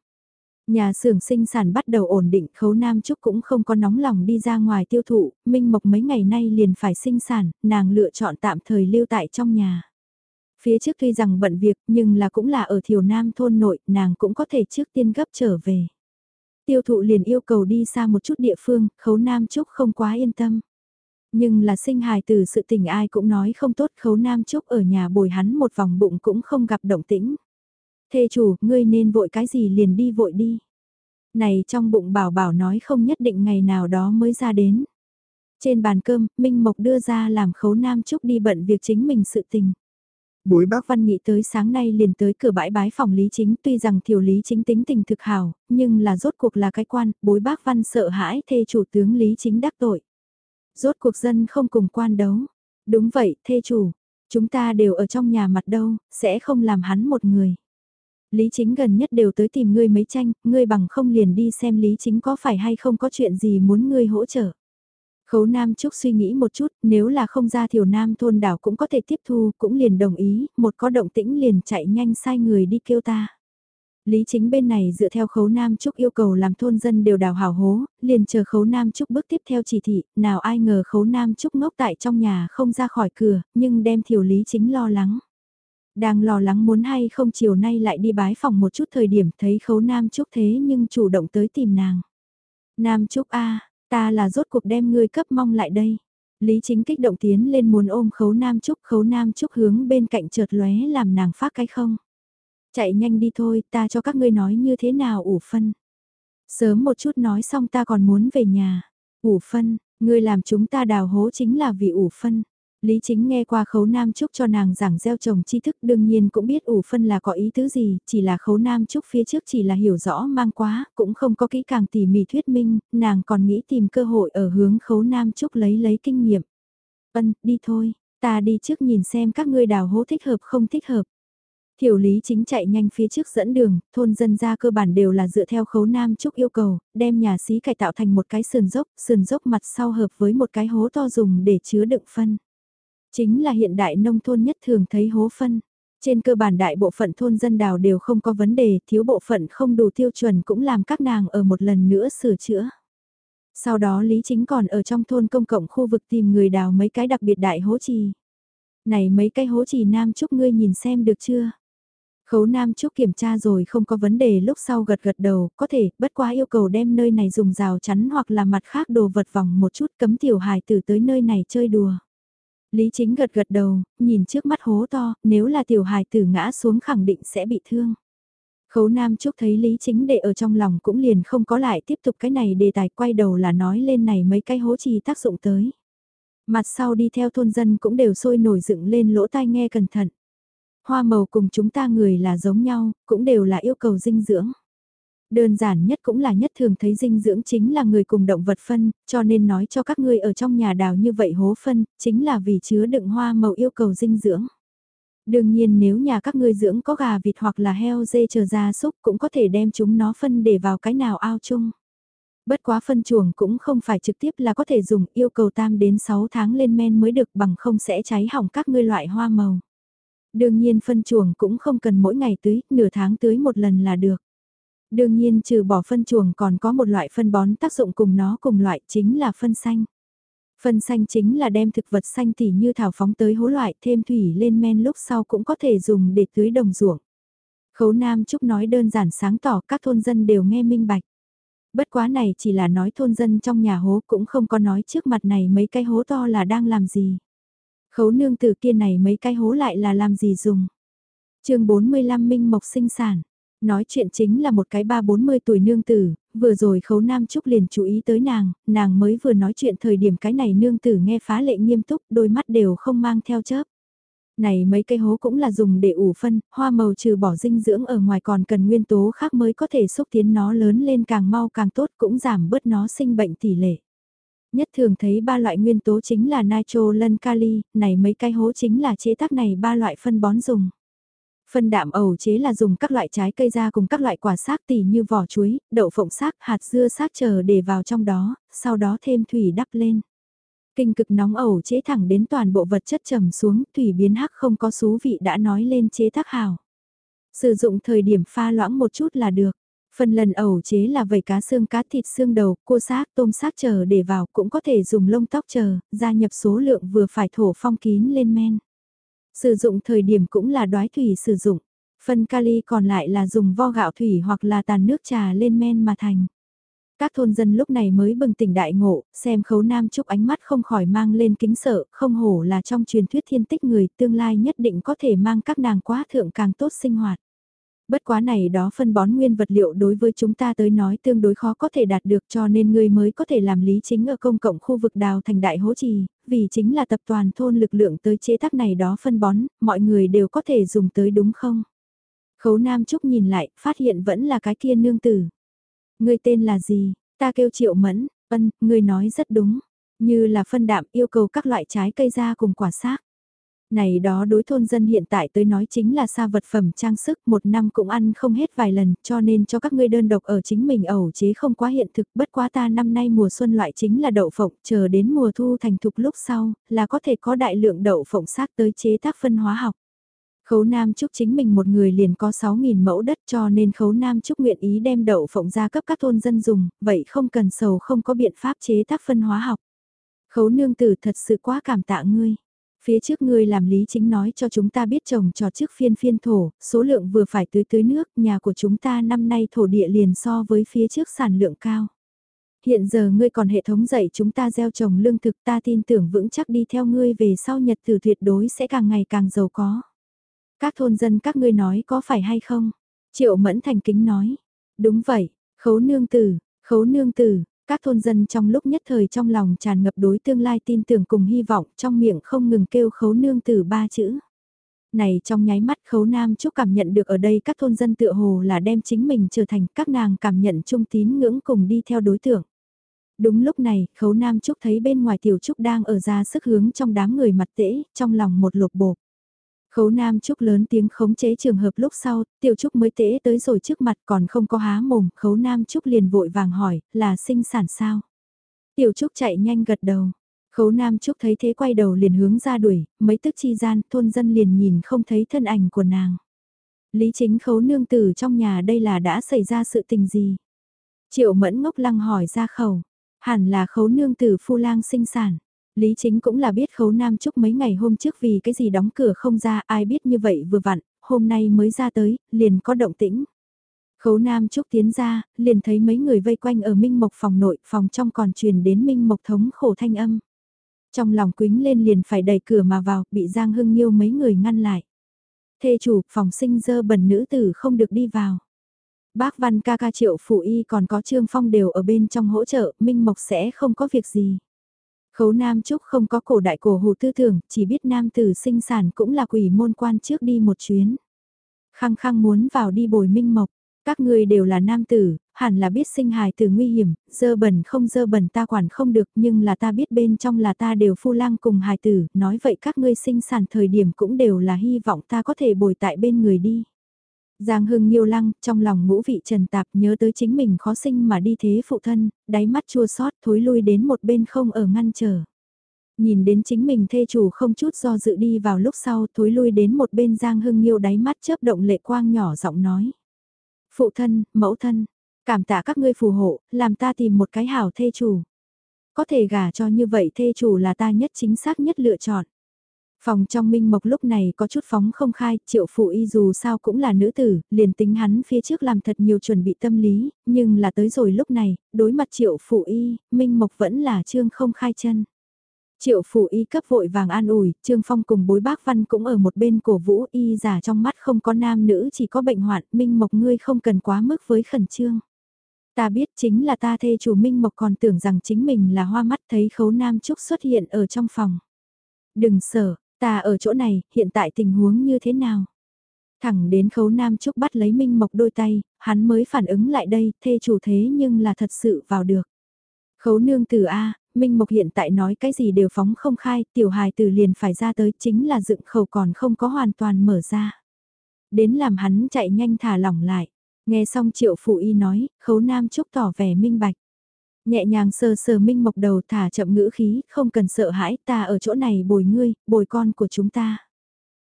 Nhà xưởng sinh sản bắt đầu ổn định khấu Nam Trúc cũng không có nóng lòng đi ra ngoài tiêu thụ, Minh Mộc mấy ngày nay liền phải sinh sản, nàng lựa chọn tạm thời lưu tại trong nhà. Phía trước tuy rằng bận việc nhưng là cũng là ở thiểu Nam thôn nội, nàng cũng có thể trước tiên gấp trở về. Tiêu thụ liền yêu cầu đi xa một chút địa phương, khấu Nam Trúc không quá yên tâm. Nhưng là sinh hài từ sự tình ai cũng nói không tốt khấu Nam Trúc ở nhà bồi hắn một vòng bụng cũng không gặp động tĩnh. Thê chủ, ngươi nên vội cái gì liền đi vội đi. Này trong bụng bảo bảo nói không nhất định ngày nào đó mới ra đến. Trên bàn cơm, Minh Mộc đưa ra làm khấu nam trúc đi bận việc chính mình sự tình. Bối bác văn nghĩ tới sáng nay liền tới cửa bãi bái phòng Lý Chính tuy rằng thiểu Lý Chính tính tình thực hào, nhưng là rốt cuộc là cái quan, bối bác văn sợ hãi thê chủ tướng Lý Chính đắc tội. Rốt cuộc dân không cùng quan đấu. Đúng vậy, thê chủ, chúng ta đều ở trong nhà mặt đâu, sẽ không làm hắn một người. Lý Chính gần nhất đều tới tìm ngươi mấy tranh, ngươi bằng không liền đi xem Lý Chính có phải hay không có chuyện gì muốn ngươi hỗ trợ. Khấu Nam Trúc suy nghĩ một chút, nếu là không ra thiểu Nam thôn đảo cũng có thể tiếp thu, cũng liền đồng ý, một có động tĩnh liền chạy nhanh sai người đi kêu ta. Lý chính bên này dựa theo khấu Nam Trúc yêu cầu làm thôn dân đều đào hào hố, liền chờ khấu Nam Trúc bước tiếp theo chỉ thị, nào ai ngờ khấu Nam Trúc ngốc tại trong nhà không ra khỏi cửa, nhưng đem thiểu Lý chính lo lắng. Đang lo lắng muốn hay không chiều nay lại đi bái phòng một chút thời điểm thấy khấu Nam Trúc thế nhưng chủ động tới tìm nàng. Nam Trúc A, Ta là rốt cuộc đem ngươi cấp mong lại đây. Lý chính kích động tiến lên muốn ôm khấu nam trúc, khấu nam trúc hướng bên cạnh chợt lóe làm nàng phát cái không. Chạy nhanh đi thôi, ta cho các ngươi nói như thế nào ủ phân. Sớm một chút nói xong ta còn muốn về nhà. Ủ phân, ngươi làm chúng ta đào hố chính là vì ủ phân. Lý Chính nghe qua khấu nam trúc cho nàng giảng gieo trồng tri thức đương nhiên cũng biết ủ phân là có ý tứ gì, chỉ là khấu nam trúc phía trước chỉ là hiểu rõ mang quá, cũng không có kỹ càng tỉ mỉ thuyết minh, nàng còn nghĩ tìm cơ hội ở hướng khấu nam trúc lấy lấy kinh nghiệm. Ân, đi thôi, ta đi trước nhìn xem các ngươi đào hố thích hợp không thích hợp. Thiểu lý chính chạy nhanh phía trước dẫn đường, thôn dân gia cơ bản đều là dựa theo khấu nam trúc yêu cầu, đem nhà xí cải tạo thành một cái sườn dốc, sườn dốc mặt sau hợp với một cái hố to dùng để chứa đựng phân. Chính là hiện đại nông thôn nhất thường thấy hố phân. Trên cơ bản đại bộ phận thôn dân đào đều không có vấn đề, thiếu bộ phận không đủ tiêu chuẩn cũng làm các nàng ở một lần nữa sửa chữa. Sau đó Lý Chính còn ở trong thôn công cộng khu vực tìm người đào mấy cái đặc biệt đại hố trì. Này mấy cái hố trì Nam Trúc ngươi nhìn xem được chưa? Khấu Nam Trúc kiểm tra rồi không có vấn đề lúc sau gật gật đầu, có thể, bất quá yêu cầu đem nơi này dùng rào chắn hoặc là mặt khác đồ vật vòng một chút cấm tiểu hài tử tới nơi này chơi đùa. Lý chính gật gật đầu, nhìn trước mắt hố to, nếu là tiểu hài tử ngã xuống khẳng định sẽ bị thương. Khấu Nam Trúc thấy Lý Chính để ở trong lòng cũng liền không có lại tiếp tục cái này đề tài quay đầu là nói lên này mấy cái hố trì tác dụng tới. Mặt sau đi theo thôn dân cũng đều sôi nổi dựng lên lỗ tai nghe cẩn thận. Hoa màu cùng chúng ta người là giống nhau, cũng đều là yêu cầu dinh dưỡng. Đơn giản nhất cũng là nhất thường thấy dinh dưỡng chính là người cùng động vật phân, cho nên nói cho các ngươi ở trong nhà đào như vậy hố phân, chính là vì chứa đựng hoa màu yêu cầu dinh dưỡng. Đương nhiên nếu nhà các ngươi dưỡng có gà vịt hoặc là heo dê chờ ra súc cũng có thể đem chúng nó phân để vào cái nào ao chung. Bất quá phân chuồng cũng không phải trực tiếp là có thể dùng yêu cầu tam đến 6 tháng lên men mới được bằng không sẽ cháy hỏng các ngươi loại hoa màu. Đương nhiên phân chuồng cũng không cần mỗi ngày tưới, nửa tháng tưới một lần là được. Đương nhiên trừ bỏ phân chuồng còn có một loại phân bón tác dụng cùng nó cùng loại chính là phân xanh. Phân xanh chính là đem thực vật xanh tỉ như thảo phóng tới hố loại thêm thủy lên men lúc sau cũng có thể dùng để tưới đồng ruộng. Khấu Nam Trúc nói đơn giản sáng tỏ các thôn dân đều nghe minh bạch. Bất quá này chỉ là nói thôn dân trong nhà hố cũng không có nói trước mặt này mấy cái hố to là đang làm gì. Khấu nương từ kia này mấy cái hố lại là làm gì dùng. chương 45 Minh Mộc sinh sản. Nói chuyện chính là một cái ba bốn mươi tuổi nương tử, vừa rồi khấu nam trúc liền chú ý tới nàng, nàng mới vừa nói chuyện thời điểm cái này nương tử nghe phá lệ nghiêm túc, đôi mắt đều không mang theo chớp. Này mấy cây hố cũng là dùng để ủ phân, hoa màu trừ bỏ dinh dưỡng ở ngoài còn cần nguyên tố khác mới có thể xúc tiến nó lớn lên càng mau càng tốt cũng giảm bớt nó sinh bệnh tỷ lệ. Nhất thường thấy ba loại nguyên tố chính là nitro lân kali, này mấy cái hố chính là chế tác này ba loại phân bón dùng. Phân đạm ẩu chế là dùng các loại trái cây ra cùng các loại quả xác tỉ như vỏ chuối, đậu phộng xác, hạt dưa xác chờ để vào trong đó, sau đó thêm thủy đắp lên. Kinh cực nóng ẩu chế thẳng đến toàn bộ vật chất trầm xuống, thủy biến hắc không có xú vị đã nói lên chế tác hào. Sử dụng thời điểm pha loãng một chút là được. Phần lần ẩu chế là vầy cá xương cá thịt xương đầu, cua xác, tôm xác chờ để vào cũng có thể dùng lông tóc chờ, gia nhập số lượng vừa phải thổ phong kín lên men. Sử dụng thời điểm cũng là đoái thủy sử dụng. Phân kali còn lại là dùng vo gạo thủy hoặc là tàn nước trà lên men mà thành. Các thôn dân lúc này mới bừng tỉnh đại ngộ, xem khấu nam trúc ánh mắt không khỏi mang lên kính sợ, không hổ là trong truyền thuyết thiên tích người tương lai nhất định có thể mang các nàng quá thượng càng tốt sinh hoạt. Bất quá này đó phân bón nguyên vật liệu đối với chúng ta tới nói tương đối khó có thể đạt được cho nên ngươi mới có thể làm lý chính ở công cộng khu vực đào thành đại hố trì, vì chính là tập toàn thôn lực lượng tới chế tác này đó phân bón, mọi người đều có thể dùng tới đúng không? Khấu Nam Trúc nhìn lại, phát hiện vẫn là cái kia nương tử. Ngươi tên là gì? Ta kêu Triệu Mẫn, ân, ngươi nói rất đúng. Như là phân đạm yêu cầu các loại trái cây ra cùng quả xác. Này đó đối thôn dân hiện tại tới nói chính là xa vật phẩm trang sức một năm cũng ăn không hết vài lần cho nên cho các ngươi đơn độc ở chính mình ẩu chế không quá hiện thực bất quá ta năm nay mùa xuân loại chính là đậu phộng chờ đến mùa thu thành thục lúc sau là có thể có đại lượng đậu phộng xác tới chế tác phân hóa học. Khấu Nam Trúc chính mình một người liền có 6.000 mẫu đất cho nên Khấu Nam Trúc nguyện ý đem đậu phộng ra cấp các thôn dân dùng, vậy không cần sầu không có biện pháp chế tác phân hóa học. Khấu nương tử thật sự quá cảm tạ ngươi. Phía trước ngươi làm lý chính nói cho chúng ta biết trồng trọt trước phiên phiên thổ, số lượng vừa phải tưới tưới nước, nhà của chúng ta năm nay thổ địa liền so với phía trước sản lượng cao. Hiện giờ ngươi còn hệ thống dạy chúng ta gieo trồng lương thực ta tin tưởng vững chắc đi theo ngươi về sau nhật từ tuyệt đối sẽ càng ngày càng giàu có. Các thôn dân các ngươi nói có phải hay không? Triệu mẫn thành kính nói. Đúng vậy, khấu nương tử, khấu nương tử, các thôn dân trong lúc nhất thời trong lòng tràn ngập đối tương lai tin tưởng cùng hy vọng trong miệng không ngừng kêu khấu nương từ ba chữ. Này trong nháy mắt khấu nam chúc cảm nhận được ở đây các thôn dân tựa hồ là đem chính mình trở thành các nàng cảm nhận trung tín ngưỡng cùng đi theo đối tượng. Đúng lúc này, khấu nam trúc thấy bên ngoài tiểu trúc đang ở ra sức hướng trong đám người mặt tễ, trong lòng một lột bột. Khấu Nam Trúc lớn tiếng khống chế trường hợp lúc sau, Tiểu Trúc mới tễ tới rồi trước mặt còn không có há mồm, Khấu Nam Trúc liền vội vàng hỏi, là sinh sản sao? Tiểu Trúc chạy nhanh gật đầu. Khấu Nam Trúc thấy thế quay đầu liền hướng ra đuổi, mấy tức chi gian, thôn dân liền nhìn không thấy thân ảnh của nàng. Lý chính khấu nương tử trong nhà đây là đã xảy ra sự tình gì? Triệu mẫn ngốc lăng hỏi ra khẩu, hẳn là khấu nương tử phu lang sinh sản. Lý Chính cũng là biết khấu Nam Trúc mấy ngày hôm trước vì cái gì đóng cửa không ra ai biết như vậy vừa vặn, hôm nay mới ra tới, liền có động tĩnh. Khấu Nam Trúc tiến ra, liền thấy mấy người vây quanh ở Minh Mộc phòng nội, phòng trong còn truyền đến Minh Mộc thống khổ thanh âm. Trong lòng quính lên liền phải đẩy cửa mà vào, bị Giang Hưng Nhiêu mấy người ngăn lại. Thê chủ, phòng sinh dơ bẩn nữ tử không được đi vào. Bác Văn ca ca triệu phụ y còn có Trương Phong đều ở bên trong hỗ trợ, Minh Mộc sẽ không có việc gì. Khấu Nam Trúc không có cổ đại cổ hù tư tưởng, chỉ biết nam tử sinh sản cũng là quỷ môn quan trước đi một chuyến. Khăng khăng muốn vào đi bồi minh mộc, các người đều là nam tử, hẳn là biết sinh hài tử nguy hiểm, dơ bẩn không dơ bẩn ta quản không được nhưng là ta biết bên trong là ta đều phu lang cùng hài tử, nói vậy các ngươi sinh sản thời điểm cũng đều là hy vọng ta có thể bồi tại bên người đi. Giang Hưng Nhiêu Lăng, trong lòng ngũ vị trần tạp nhớ tới chính mình khó sinh mà đi thế phụ thân, đáy mắt chua xót thối lui đến một bên không ở ngăn trở. Nhìn đến chính mình thê chủ không chút do dự đi vào lúc sau thối lui đến một bên Giang Hưng Nhiêu đáy mắt chớp động lệ quang nhỏ giọng nói. Phụ thân, mẫu thân, cảm tạ các ngươi phù hộ, làm ta tìm một cái hảo thê chủ. Có thể gả cho như vậy thê chủ là ta nhất chính xác nhất lựa chọn. Phòng trong minh mộc lúc này có chút phóng không khai, triệu phụ y dù sao cũng là nữ tử, liền tính hắn phía trước làm thật nhiều chuẩn bị tâm lý, nhưng là tới rồi lúc này, đối mặt triệu phụ y, minh mộc vẫn là trương không khai chân. Triệu phụ y cấp vội vàng an ủi, Trương Phong cùng bối bác văn cũng ở một bên cổ vũ y giả trong mắt không có nam nữ chỉ có bệnh hoạn, Minh Mộc ngươi không cần quá mức với khẩn trương. Ta biết chính là ta thê chủ Minh Mộc còn tưởng rằng chính mình là hoa mắt thấy khấu nam trúc xuất hiện ở trong phòng. Đừng sợ, Ta ở chỗ này, hiện tại tình huống như thế nào? Thẳng đến khấu nam trúc bắt lấy Minh Mộc đôi tay, hắn mới phản ứng lại đây, thê chủ thế nhưng là thật sự vào được. Khấu nương từ A, Minh Mộc hiện tại nói cái gì đều phóng không khai, tiểu hài từ liền phải ra tới chính là dựng khẩu còn không có hoàn toàn mở ra. Đến làm hắn chạy nhanh thả lỏng lại. Nghe xong triệu phụ y nói, khấu nam trúc tỏ vẻ minh bạch. Nhẹ nhàng sờ sờ Minh Mộc đầu thả chậm ngữ khí, không cần sợ hãi, ta ở chỗ này bồi ngươi, bồi con của chúng ta.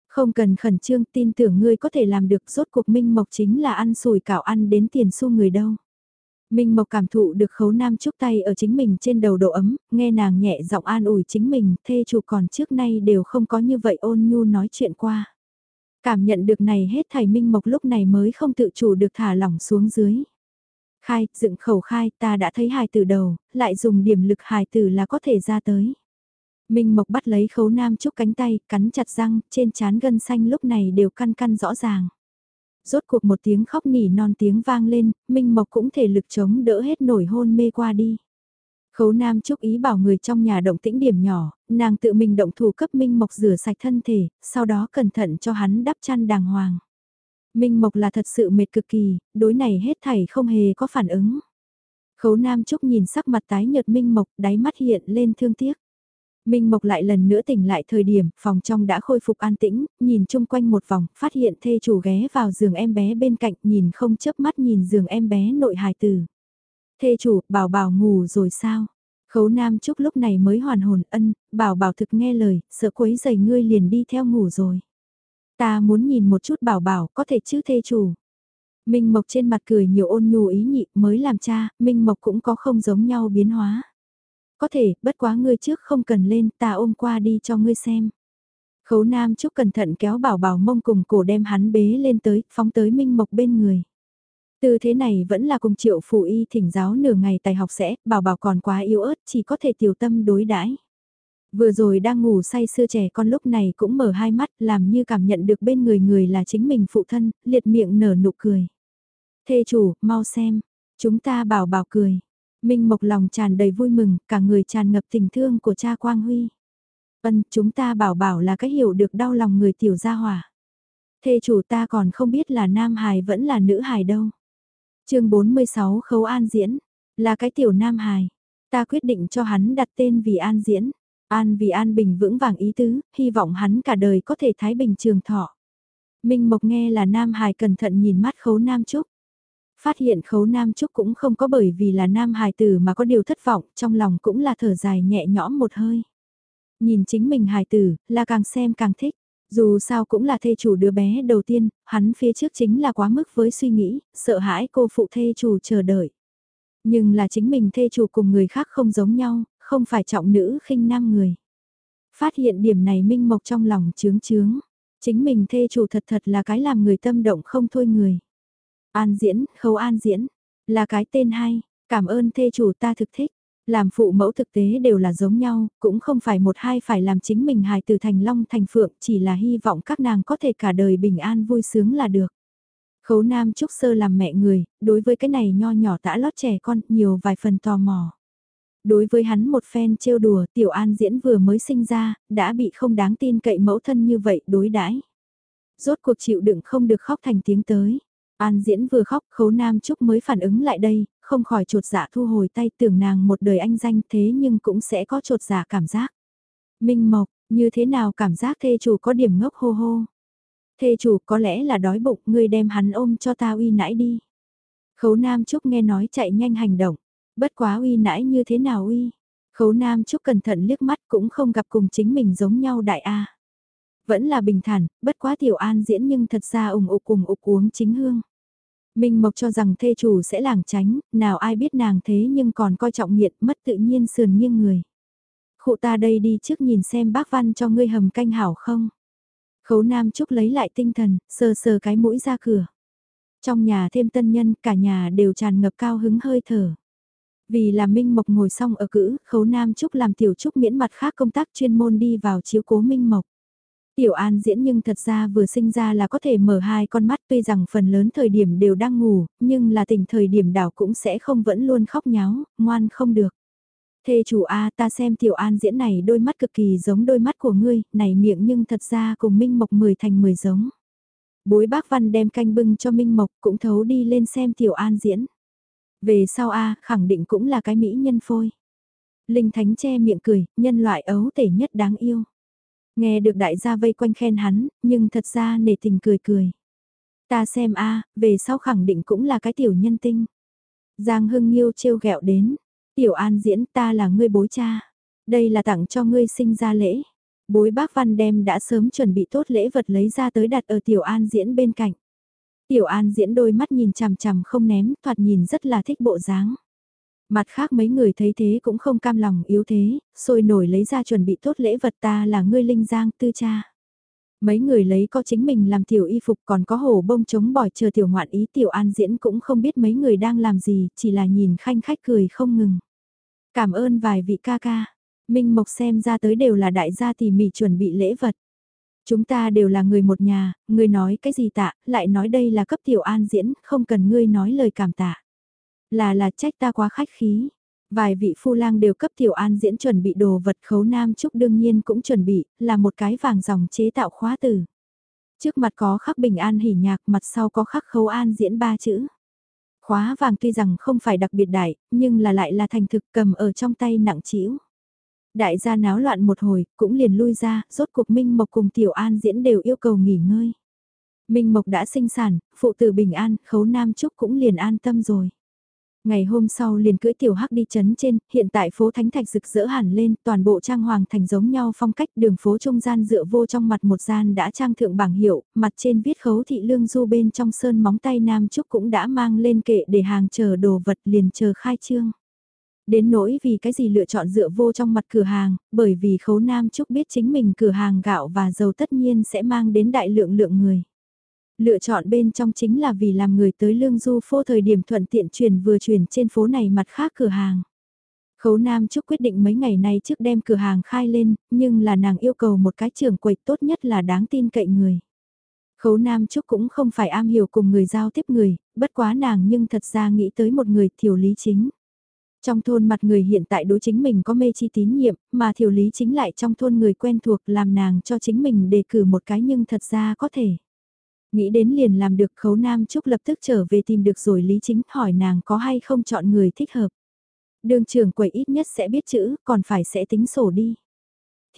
Không cần khẩn trương tin tưởng ngươi có thể làm được rốt cuộc Minh Mộc chính là ăn sùi cảo ăn đến tiền xu người đâu. Minh Mộc cảm thụ được khấu nam chúc tay ở chính mình trên đầu độ ấm, nghe nàng nhẹ giọng an ủi chính mình, thê chủ còn trước nay đều không có như vậy ôn nhu nói chuyện qua. Cảm nhận được này hết thầy Minh Mộc lúc này mới không tự chủ được thả lỏng xuống dưới. Khai, dựng khẩu khai, ta đã thấy hài tử đầu, lại dùng điểm lực hài tử là có thể ra tới. Minh Mộc bắt lấy khấu nam trúc cánh tay, cắn chặt răng, trên chán gân xanh lúc này đều căn căn rõ ràng. Rốt cuộc một tiếng khóc nỉ non tiếng vang lên, Minh Mộc cũng thể lực chống đỡ hết nổi hôn mê qua đi. Khấu Nam Trúc ý bảo người trong nhà động tĩnh điểm nhỏ, nàng tự mình động thủ cấp Minh Mộc rửa sạch thân thể, sau đó cẩn thận cho hắn đắp chăn đàng hoàng. Minh Mộc là thật sự mệt cực kỳ, đối này hết thảy không hề có phản ứng. Khấu Nam Trúc nhìn sắc mặt tái nhợt Minh Mộc, đáy mắt hiện lên thương tiếc. Minh Mộc lại lần nữa tỉnh lại thời điểm, phòng trong đã khôi phục an tĩnh, nhìn chung quanh một vòng, phát hiện thê chủ ghé vào giường em bé bên cạnh, nhìn không chớp mắt nhìn giường em bé nội hài tử. Thê chủ, bảo bảo ngủ rồi sao? Khấu Nam Trúc lúc này mới hoàn hồn ân, bảo bảo thực nghe lời, sợ quấy giày ngươi liền đi theo ngủ rồi. Ta muốn nhìn một chút bảo bảo, có thể chứ thê chủ. Minh Mộc trên mặt cười nhiều ôn nhu ý nhị mới làm cha, Minh Mộc cũng có không giống nhau biến hóa. Có thể, bất quá ngươi trước không cần lên, ta ôm qua đi cho ngươi xem. Khấu Nam Trúc cẩn thận kéo bảo bảo mông cùng cổ đem hắn bế lên tới, phóng tới Minh Mộc bên người. Tư thế này vẫn là cùng triệu phụ y thỉnh giáo nửa ngày tài học sẽ, bảo bảo còn quá yếu ớt, chỉ có thể tiểu tâm đối đãi. Vừa rồi đang ngủ say sưa trẻ con lúc này cũng mở hai mắt làm như cảm nhận được bên người người là chính mình phụ thân, liệt miệng nở nụ cười. Thê chủ, mau xem, chúng ta bảo bảo cười. Minh Mộc lòng tràn đầy vui mừng, cả người tràn ngập tình thương của cha Quang Huy. Vân, chúng ta bảo bảo là cái hiểu được đau lòng người tiểu gia hỏa. Thê chủ ta còn không biết là nam hài vẫn là nữ hài đâu. chương 46 Khấu An Diễn, là cái tiểu nam hài. Ta quyết định cho hắn đặt tên vì An Diễn. An vì An Bình vững vàng ý tứ, hy vọng hắn cả đời có thể thái bình trường thọ. Minh Mộc nghe là Nam Hải cẩn thận nhìn mắt khấu Nam Trúc. Phát hiện khấu Nam Trúc cũng không có bởi vì là Nam Hải tử mà có điều thất vọng, trong lòng cũng là thở dài nhẹ nhõm một hơi. Nhìn chính mình Hải tử, là càng xem càng thích. Dù sao cũng là thê chủ đứa bé đầu tiên, hắn phía trước chính là quá mức với suy nghĩ, sợ hãi cô phụ thê chủ chờ đợi. Nhưng là chính mình thê chủ cùng người khác không giống nhau, không phải trọng nữ khinh nam người. Phát hiện điểm này Minh Mộc trong lòng chướng chướng. Chính mình thê chủ thật thật là cái làm người tâm động không thôi người. An diễn, khấu an diễn, là cái tên hay, cảm ơn thê chủ ta thực thích. Làm phụ mẫu thực tế đều là giống nhau, cũng không phải một hai phải làm chính mình hài từ thành long thành phượng, chỉ là hy vọng các nàng có thể cả đời bình an vui sướng là được. Khấu Nam Trúc Sơ làm mẹ người, đối với cái này nho nhỏ tã lót trẻ con, nhiều vài phần tò mò. Đối với hắn một phen trêu đùa, Tiểu An diễn vừa mới sinh ra, đã bị không đáng tin cậy mẫu thân như vậy đối đãi. Rốt cuộc chịu đựng không được khóc thành tiếng tới. An diễn vừa khóc, khấu nam trúc mới phản ứng lại đây, không khỏi trột dạ thu hồi tay tưởng nàng một đời anh danh thế nhưng cũng sẽ có trột dạ cảm giác. Minh Mộc, như thế nào cảm giác thê chủ có điểm ngốc hô hô. Thê chủ có lẽ là đói bụng, ngươi đem hắn ôm cho ta uy nãi đi. Khấu Nam Trúc nghe nói chạy nhanh hành động. Bất quá uy nãi như thế nào uy? Khấu Nam Trúc cẩn thận liếc mắt cũng không gặp cùng chính mình giống nhau đại A. Vẫn là bình thản, bất quá tiểu an diễn nhưng thật ra ủng ục cùng ục uống chính hương. Minh Mộc cho rằng thê chủ sẽ làng tránh, nào ai biết nàng thế nhưng còn coi trọng nghiện mất tự nhiên sườn nghiêng người. Khụ ta đây đi trước nhìn xem bác văn cho ngươi hầm canh hảo không. Khấu Nam Trúc lấy lại tinh thần, sờ sờ cái mũi ra cửa. Trong nhà thêm tân nhân, cả nhà đều tràn ngập cao hứng hơi thở. Vì là Minh Mộc ngồi xong ở cữ, khấu Nam Trúc làm tiểu trúc miễn mặt khác công tác chuyên môn đi vào chiếu cố Minh Mộc. Tiểu An diễn nhưng thật ra vừa sinh ra là có thể mở hai con mắt tuy rằng phần lớn thời điểm đều đang ngủ, nhưng là tỉnh thời điểm đảo cũng sẽ không vẫn luôn khóc nháo, ngoan không được. Thê chủ A ta xem Tiểu An diễn này đôi mắt cực kỳ giống đôi mắt của ngươi, này miệng nhưng thật ra cùng Minh Mộc 10 thành 10 giống. Bối bác văn đem canh bưng cho Minh Mộc cũng thấu đi lên xem Tiểu An diễn. Về sau A, khẳng định cũng là cái mỹ nhân phôi. Linh Thánh che miệng cười, nhân loại ấu tể nhất đáng yêu. Nghe được đại gia vây quanh khen hắn, nhưng thật ra nể tình cười cười. Ta xem A, về sau khẳng định cũng là cái tiểu nhân tinh. Giang Hưng Nhiêu trêu ghẹo đến. Tiểu An diễn ta là ngươi bối cha. Đây là tặng cho ngươi sinh ra lễ. Bối bác văn đem đã sớm chuẩn bị tốt lễ vật lấy ra tới đặt ở Tiểu An diễn bên cạnh. Tiểu An diễn đôi mắt nhìn chằm chằm không ném, thoạt nhìn rất là thích bộ dáng. Mặt khác mấy người thấy thế cũng không cam lòng yếu thế, sôi nổi lấy ra chuẩn bị tốt lễ vật ta là ngươi linh giang tư cha. Mấy người lấy có chính mình làm tiểu y phục còn có hổ bông chống bỏi chờ tiểu ngoạn ý tiểu an diễn cũng không biết mấy người đang làm gì, chỉ là nhìn khanh khách cười không ngừng. Cảm ơn vài vị ca ca, Minh Mộc xem ra tới đều là đại gia tỉ mỉ chuẩn bị lễ vật. Chúng ta đều là người một nhà, ngươi nói cái gì tạ, lại nói đây là cấp tiểu an diễn, không cần ngươi nói lời cảm tạ. Là là trách ta quá khách khí. Vài vị phu lang đều cấp tiểu an diễn chuẩn bị đồ vật khấu nam trúc đương nhiên cũng chuẩn bị, là một cái vàng dòng chế tạo khóa từ. Trước mặt có khắc bình an hỉ nhạc, mặt sau có khắc khấu an diễn ba chữ. Khóa vàng tuy rằng không phải đặc biệt đại, nhưng là lại là thành thực cầm ở trong tay nặng trĩu. Đại gia náo loạn một hồi, cũng liền lui ra, rốt cuộc Minh Mộc cùng Tiểu An diễn đều yêu cầu nghỉ ngơi. Minh Mộc đã sinh sản, phụ tử bình an, khấu Nam Trúc cũng liền an tâm rồi. Ngày hôm sau liền cưỡi tiểu hắc đi chấn trên, hiện tại phố Thánh Thạch rực rỡ hẳn lên, toàn bộ trang hoàng thành giống nhau phong cách đường phố trung gian dựa vô trong mặt một gian đã trang thượng bảng hiệu, mặt trên viết khấu thị lương du bên trong sơn móng tay Nam Trúc cũng đã mang lên kệ để hàng chờ đồ vật liền chờ khai trương. Đến nỗi vì cái gì lựa chọn dựa vô trong mặt cửa hàng, bởi vì khấu Nam Trúc biết chính mình cửa hàng gạo và dầu tất nhiên sẽ mang đến đại lượng lượng người. Lựa chọn bên trong chính là vì làm người tới lương du phô thời điểm thuận tiện chuyển vừa chuyển trên phố này mặt khác cửa hàng. Khấu Nam Trúc quyết định mấy ngày nay trước đem cửa hàng khai lên, nhưng là nàng yêu cầu một cái trưởng quầy tốt nhất là đáng tin cậy người. Khấu Nam Trúc cũng không phải am hiểu cùng người giao tiếp người, bất quá nàng nhưng thật ra nghĩ tới một người thiểu lý chính. Trong thôn mặt người hiện tại đối chính mình có mê chi tín nhiệm, mà thiểu lý chính lại trong thôn người quen thuộc làm nàng cho chính mình đề cử một cái nhưng thật ra có thể. Nghĩ đến liền làm được khấu nam trúc lập tức trở về tìm được rồi lý chính hỏi nàng có hay không chọn người thích hợp. Đường trưởng quầy ít nhất sẽ biết chữ, còn phải sẽ tính sổ đi.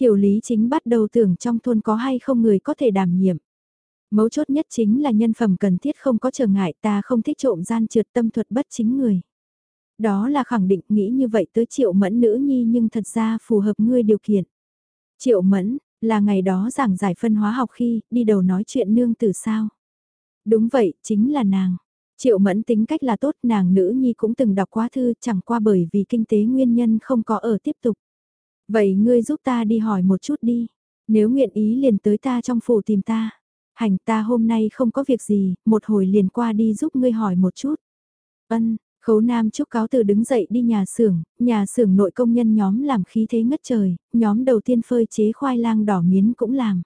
Thiểu lý chính bắt đầu tưởng trong thôn có hay không người có thể đảm nhiệm. Mấu chốt nhất chính là nhân phẩm cần thiết không có trở ngại ta không thích trộm gian trượt tâm thuật bất chính người. Đó là khẳng định nghĩ như vậy tới triệu mẫn nữ nhi nhưng thật ra phù hợp ngươi điều kiện. Triệu mẫn, là ngày đó giảng giải phân hóa học khi đi đầu nói chuyện nương từ sao. Đúng vậy, chính là nàng. Triệu mẫn tính cách là tốt nàng nữ nhi cũng từng đọc quá thư chẳng qua bởi vì kinh tế nguyên nhân không có ở tiếp tục. Vậy ngươi giúp ta đi hỏi một chút đi. Nếu nguyện ý liền tới ta trong phủ tìm ta. Hành ta hôm nay không có việc gì, một hồi liền qua đi giúp ngươi hỏi một chút. Ân, Khấu Nam Trúc cáo từ đứng dậy đi nhà xưởng, nhà xưởng nội công nhân nhóm làm khí thế ngất trời, nhóm đầu tiên phơi chế khoai lang đỏ miến cũng làm.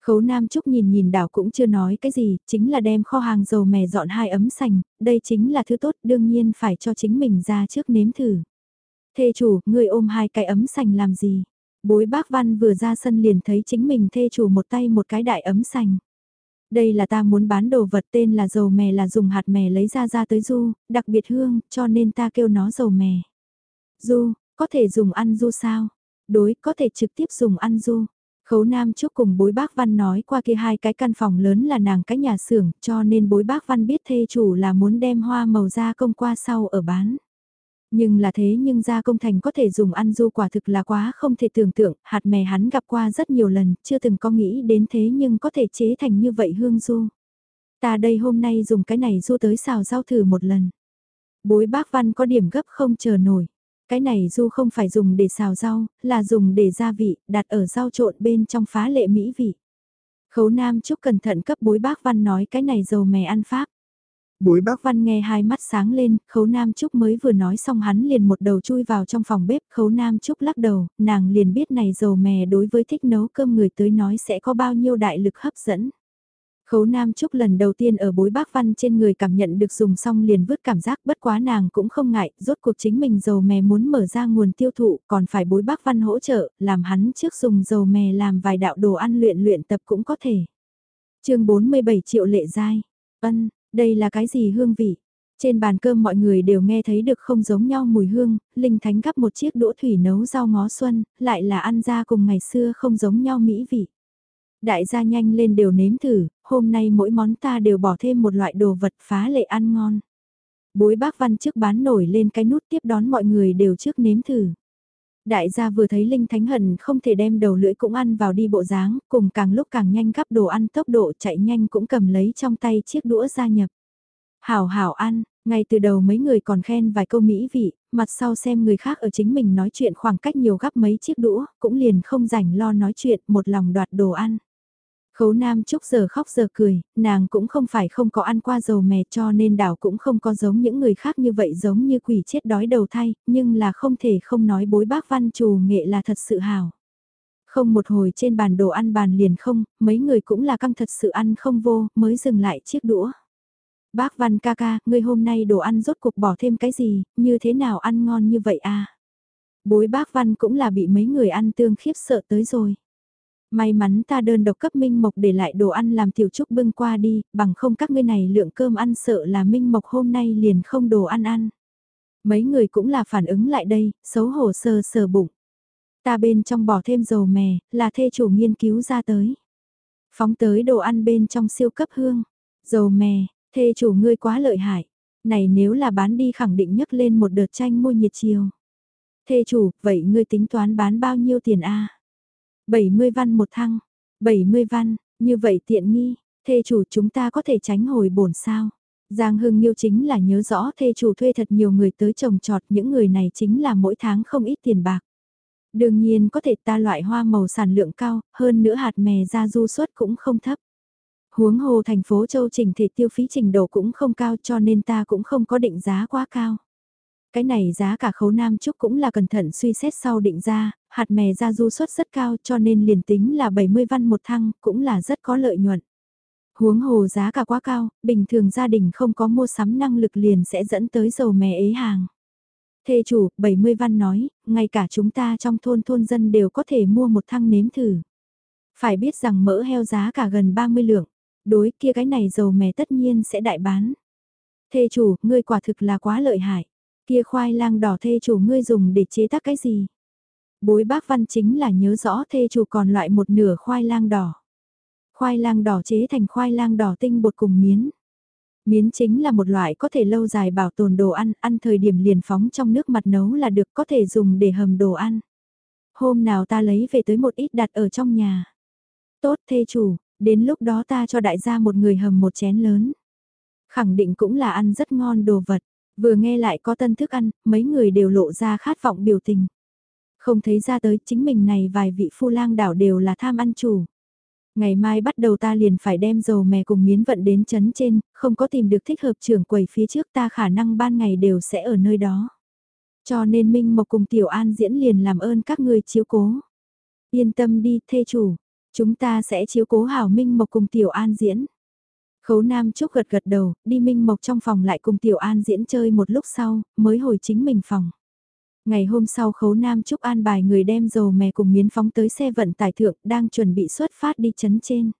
Khấu Nam Trúc nhìn nhìn đảo cũng chưa nói cái gì, chính là đem kho hàng dầu mè dọn hai ấm sành, đây chính là thứ tốt đương nhiên phải cho chính mình ra trước nếm thử. Thê chủ, người ôm hai cái ấm sành làm gì? Bối bác văn vừa ra sân liền thấy chính mình thê chủ một tay một cái đại ấm sành. Đây là ta muốn bán đồ vật tên là dầu mè là dùng hạt mè lấy ra ra tới du, đặc biệt hương, cho nên ta kêu nó dầu mè. Du, có thể dùng ăn du sao? Đối, có thể trực tiếp dùng ăn du. Khấu Nam Trúc cùng bối bác Văn nói qua kia hai cái căn phòng lớn là nàng cái nhà xưởng, cho nên bối bác Văn biết thê chủ là muốn đem hoa màu ra công qua sau ở bán. Nhưng là thế nhưng gia công thành có thể dùng ăn du quả thực là quá không thể tưởng tượng, hạt mè hắn gặp qua rất nhiều lần, chưa từng có nghĩ đến thế nhưng có thể chế thành như vậy hương du. Ta đây hôm nay dùng cái này du tới xào rau thử một lần. Bối bác văn có điểm gấp không chờ nổi. Cái này du không phải dùng để xào rau, là dùng để gia vị, đặt ở rau trộn bên trong phá lệ mỹ vị. Khấu Nam Trúc cẩn thận cấp bối bác văn nói cái này dầu mè ăn pháp. Bối bác văn nghe hai mắt sáng lên, khấu nam trúc mới vừa nói xong hắn liền một đầu chui vào trong phòng bếp, khấu nam trúc lắc đầu, nàng liền biết này dầu mè đối với thích nấu cơm người tới nói sẽ có bao nhiêu đại lực hấp dẫn. Khấu Nam Trúc lần đầu tiên ở bối bác văn trên người cảm nhận được dùng xong liền vứt cảm giác bất quá nàng cũng không ngại, rốt cuộc chính mình dầu mè muốn mở ra nguồn tiêu thụ còn phải bối bác văn hỗ trợ, làm hắn trước dùng dầu mè làm vài đạo đồ ăn luyện luyện tập cũng có thể. chương 47 triệu lệ giai, ân, đây là cái gì hương vị? Trên bàn cơm mọi người đều nghe thấy được không giống nhau mùi hương, Linh Thánh gắp một chiếc đũa thủy nấu rau ngó xuân, lại là ăn ra cùng ngày xưa không giống nhau mỹ vị. Đại gia nhanh lên đều nếm thử, hôm nay mỗi món ta đều bỏ thêm một loại đồ vật phá lệ ăn ngon. Bối bác văn trước bán nổi lên cái nút tiếp đón mọi người đều trước nếm thử. Đại gia vừa thấy Linh Thánh Hận không thể đem đầu lưỡi cũng ăn vào đi bộ dáng, cùng càng lúc càng nhanh gắp đồ ăn tốc độ chạy nhanh cũng cầm lấy trong tay chiếc đũa gia nhập. Hảo hảo ăn, ngay từ đầu mấy người còn khen vài câu mỹ vị, mặt sau xem người khác ở chính mình nói chuyện khoảng cách nhiều gắp mấy chiếc đũa, cũng liền không rảnh lo nói chuyện một lòng đoạt đồ ăn. Khấu Nam Trúc giờ khóc giờ cười, nàng cũng không phải không có ăn qua dầu mè cho nên đảo cũng không có giống những người khác như vậy giống như quỷ chết đói đầu thay, nhưng là không thể không nói bối bác văn trù nghệ là thật sự hào. Không một hồi trên bàn đồ ăn bàn liền không, mấy người cũng là căng thật sự ăn không vô, mới dừng lại chiếc đũa. Bác Văn ca ca, ngươi hôm nay đồ ăn rốt cuộc bỏ thêm cái gì, như thế nào ăn ngon như vậy à? Bối bác Văn cũng là bị mấy người ăn tương khiếp sợ tới rồi. May mắn ta đơn độc cấp Minh Mộc để lại đồ ăn làm tiểu trúc bưng qua đi, bằng không các ngươi này lượng cơm ăn sợ là Minh Mộc hôm nay liền không đồ ăn ăn. Mấy người cũng là phản ứng lại đây, xấu hổ sờ sờ bụng. Ta bên trong bỏ thêm dầu mè, là thê chủ nghiên cứu ra tới. Phóng tới đồ ăn bên trong siêu cấp hương. Dầu mè, thê chủ ngươi quá lợi hại. Này nếu là bán đi khẳng định nhấc lên một đợt tranh mua nhiệt chiều. Thê chủ, vậy ngươi tính toán bán bao nhiêu tiền a? 70 văn một thăng. 70 văn, như vậy tiện nghi, thê chủ chúng ta có thể tránh hồi bổn sao? Giang Hưng Nhiêu chính là nhớ rõ thê chủ thuê thật nhiều người tới trồng trọt, những người này chính là mỗi tháng không ít tiền bạc. Đương nhiên có thể ta loại hoa màu sản lượng cao, hơn nữa hạt mè ra du suất cũng không thấp. Huống hồ thành phố châu trình thể tiêu phí trình độ cũng không cao cho nên ta cũng không có định giá quá cao. Cái này giá cả khấu nam trúc cũng là cẩn thận suy xét sau định ra, hạt mè ra du suất rất cao cho nên liền tính là 70 văn một thăng cũng là rất có lợi nhuận. Huống hồ giá cả quá cao, bình thường gia đình không có mua sắm năng lực liền sẽ dẫn tới dầu mè ế hàng. Thê chủ, 70 văn nói, ngay cả chúng ta trong thôn thôn dân đều có thể mua một thăng nếm thử. Phải biết rằng mỡ heo giá cả gần 30 lượng, đối kia cái này dầu mè tất nhiên sẽ đại bán. Thê chủ, ngươi quả thực là quá lợi hại. Kia khoai lang đỏ thê chủ ngươi dùng để chế tác cái gì? Bối bác văn chính là nhớ rõ thê chủ còn loại một nửa khoai lang đỏ. Khoai lang đỏ chế thành khoai lang đỏ tinh bột cùng miến. Miến chính là một loại có thể lâu dài bảo tồn đồ ăn, ăn thời điểm liền phóng trong nước mặt nấu là được có thể dùng để hầm đồ ăn. Hôm nào ta lấy về tới một ít đặt ở trong nhà. Tốt thê chủ, đến lúc đó ta cho đại gia một người hầm một chén lớn. Khẳng định cũng là ăn rất ngon đồ vật, vừa nghe lại có tân thức ăn, mấy người đều lộ ra khát vọng biểu tình. Không thấy ra tới chính mình này vài vị phu lang đảo đều là tham ăn chủ. Ngày mai bắt đầu ta liền phải đem dầu mè cùng miến vận đến chấn trên, không có tìm được thích hợp trưởng quầy phía trước ta khả năng ban ngày đều sẽ ở nơi đó. Cho nên Minh Mộc cùng Tiểu An diễn liền làm ơn các người chiếu cố. Yên tâm đi, thê chủ, chúng ta sẽ chiếu cố hảo Minh Mộc cùng Tiểu An diễn. Khấu Nam Trúc gật gật đầu, đi Minh Mộc trong phòng lại cùng Tiểu An diễn chơi một lúc sau, mới hồi chính mình phòng. Ngày hôm sau khấu Nam Trúc an bài người đem dầu mè cùng miến phóng tới xe vận tải thượng đang chuẩn bị xuất phát đi chấn trên.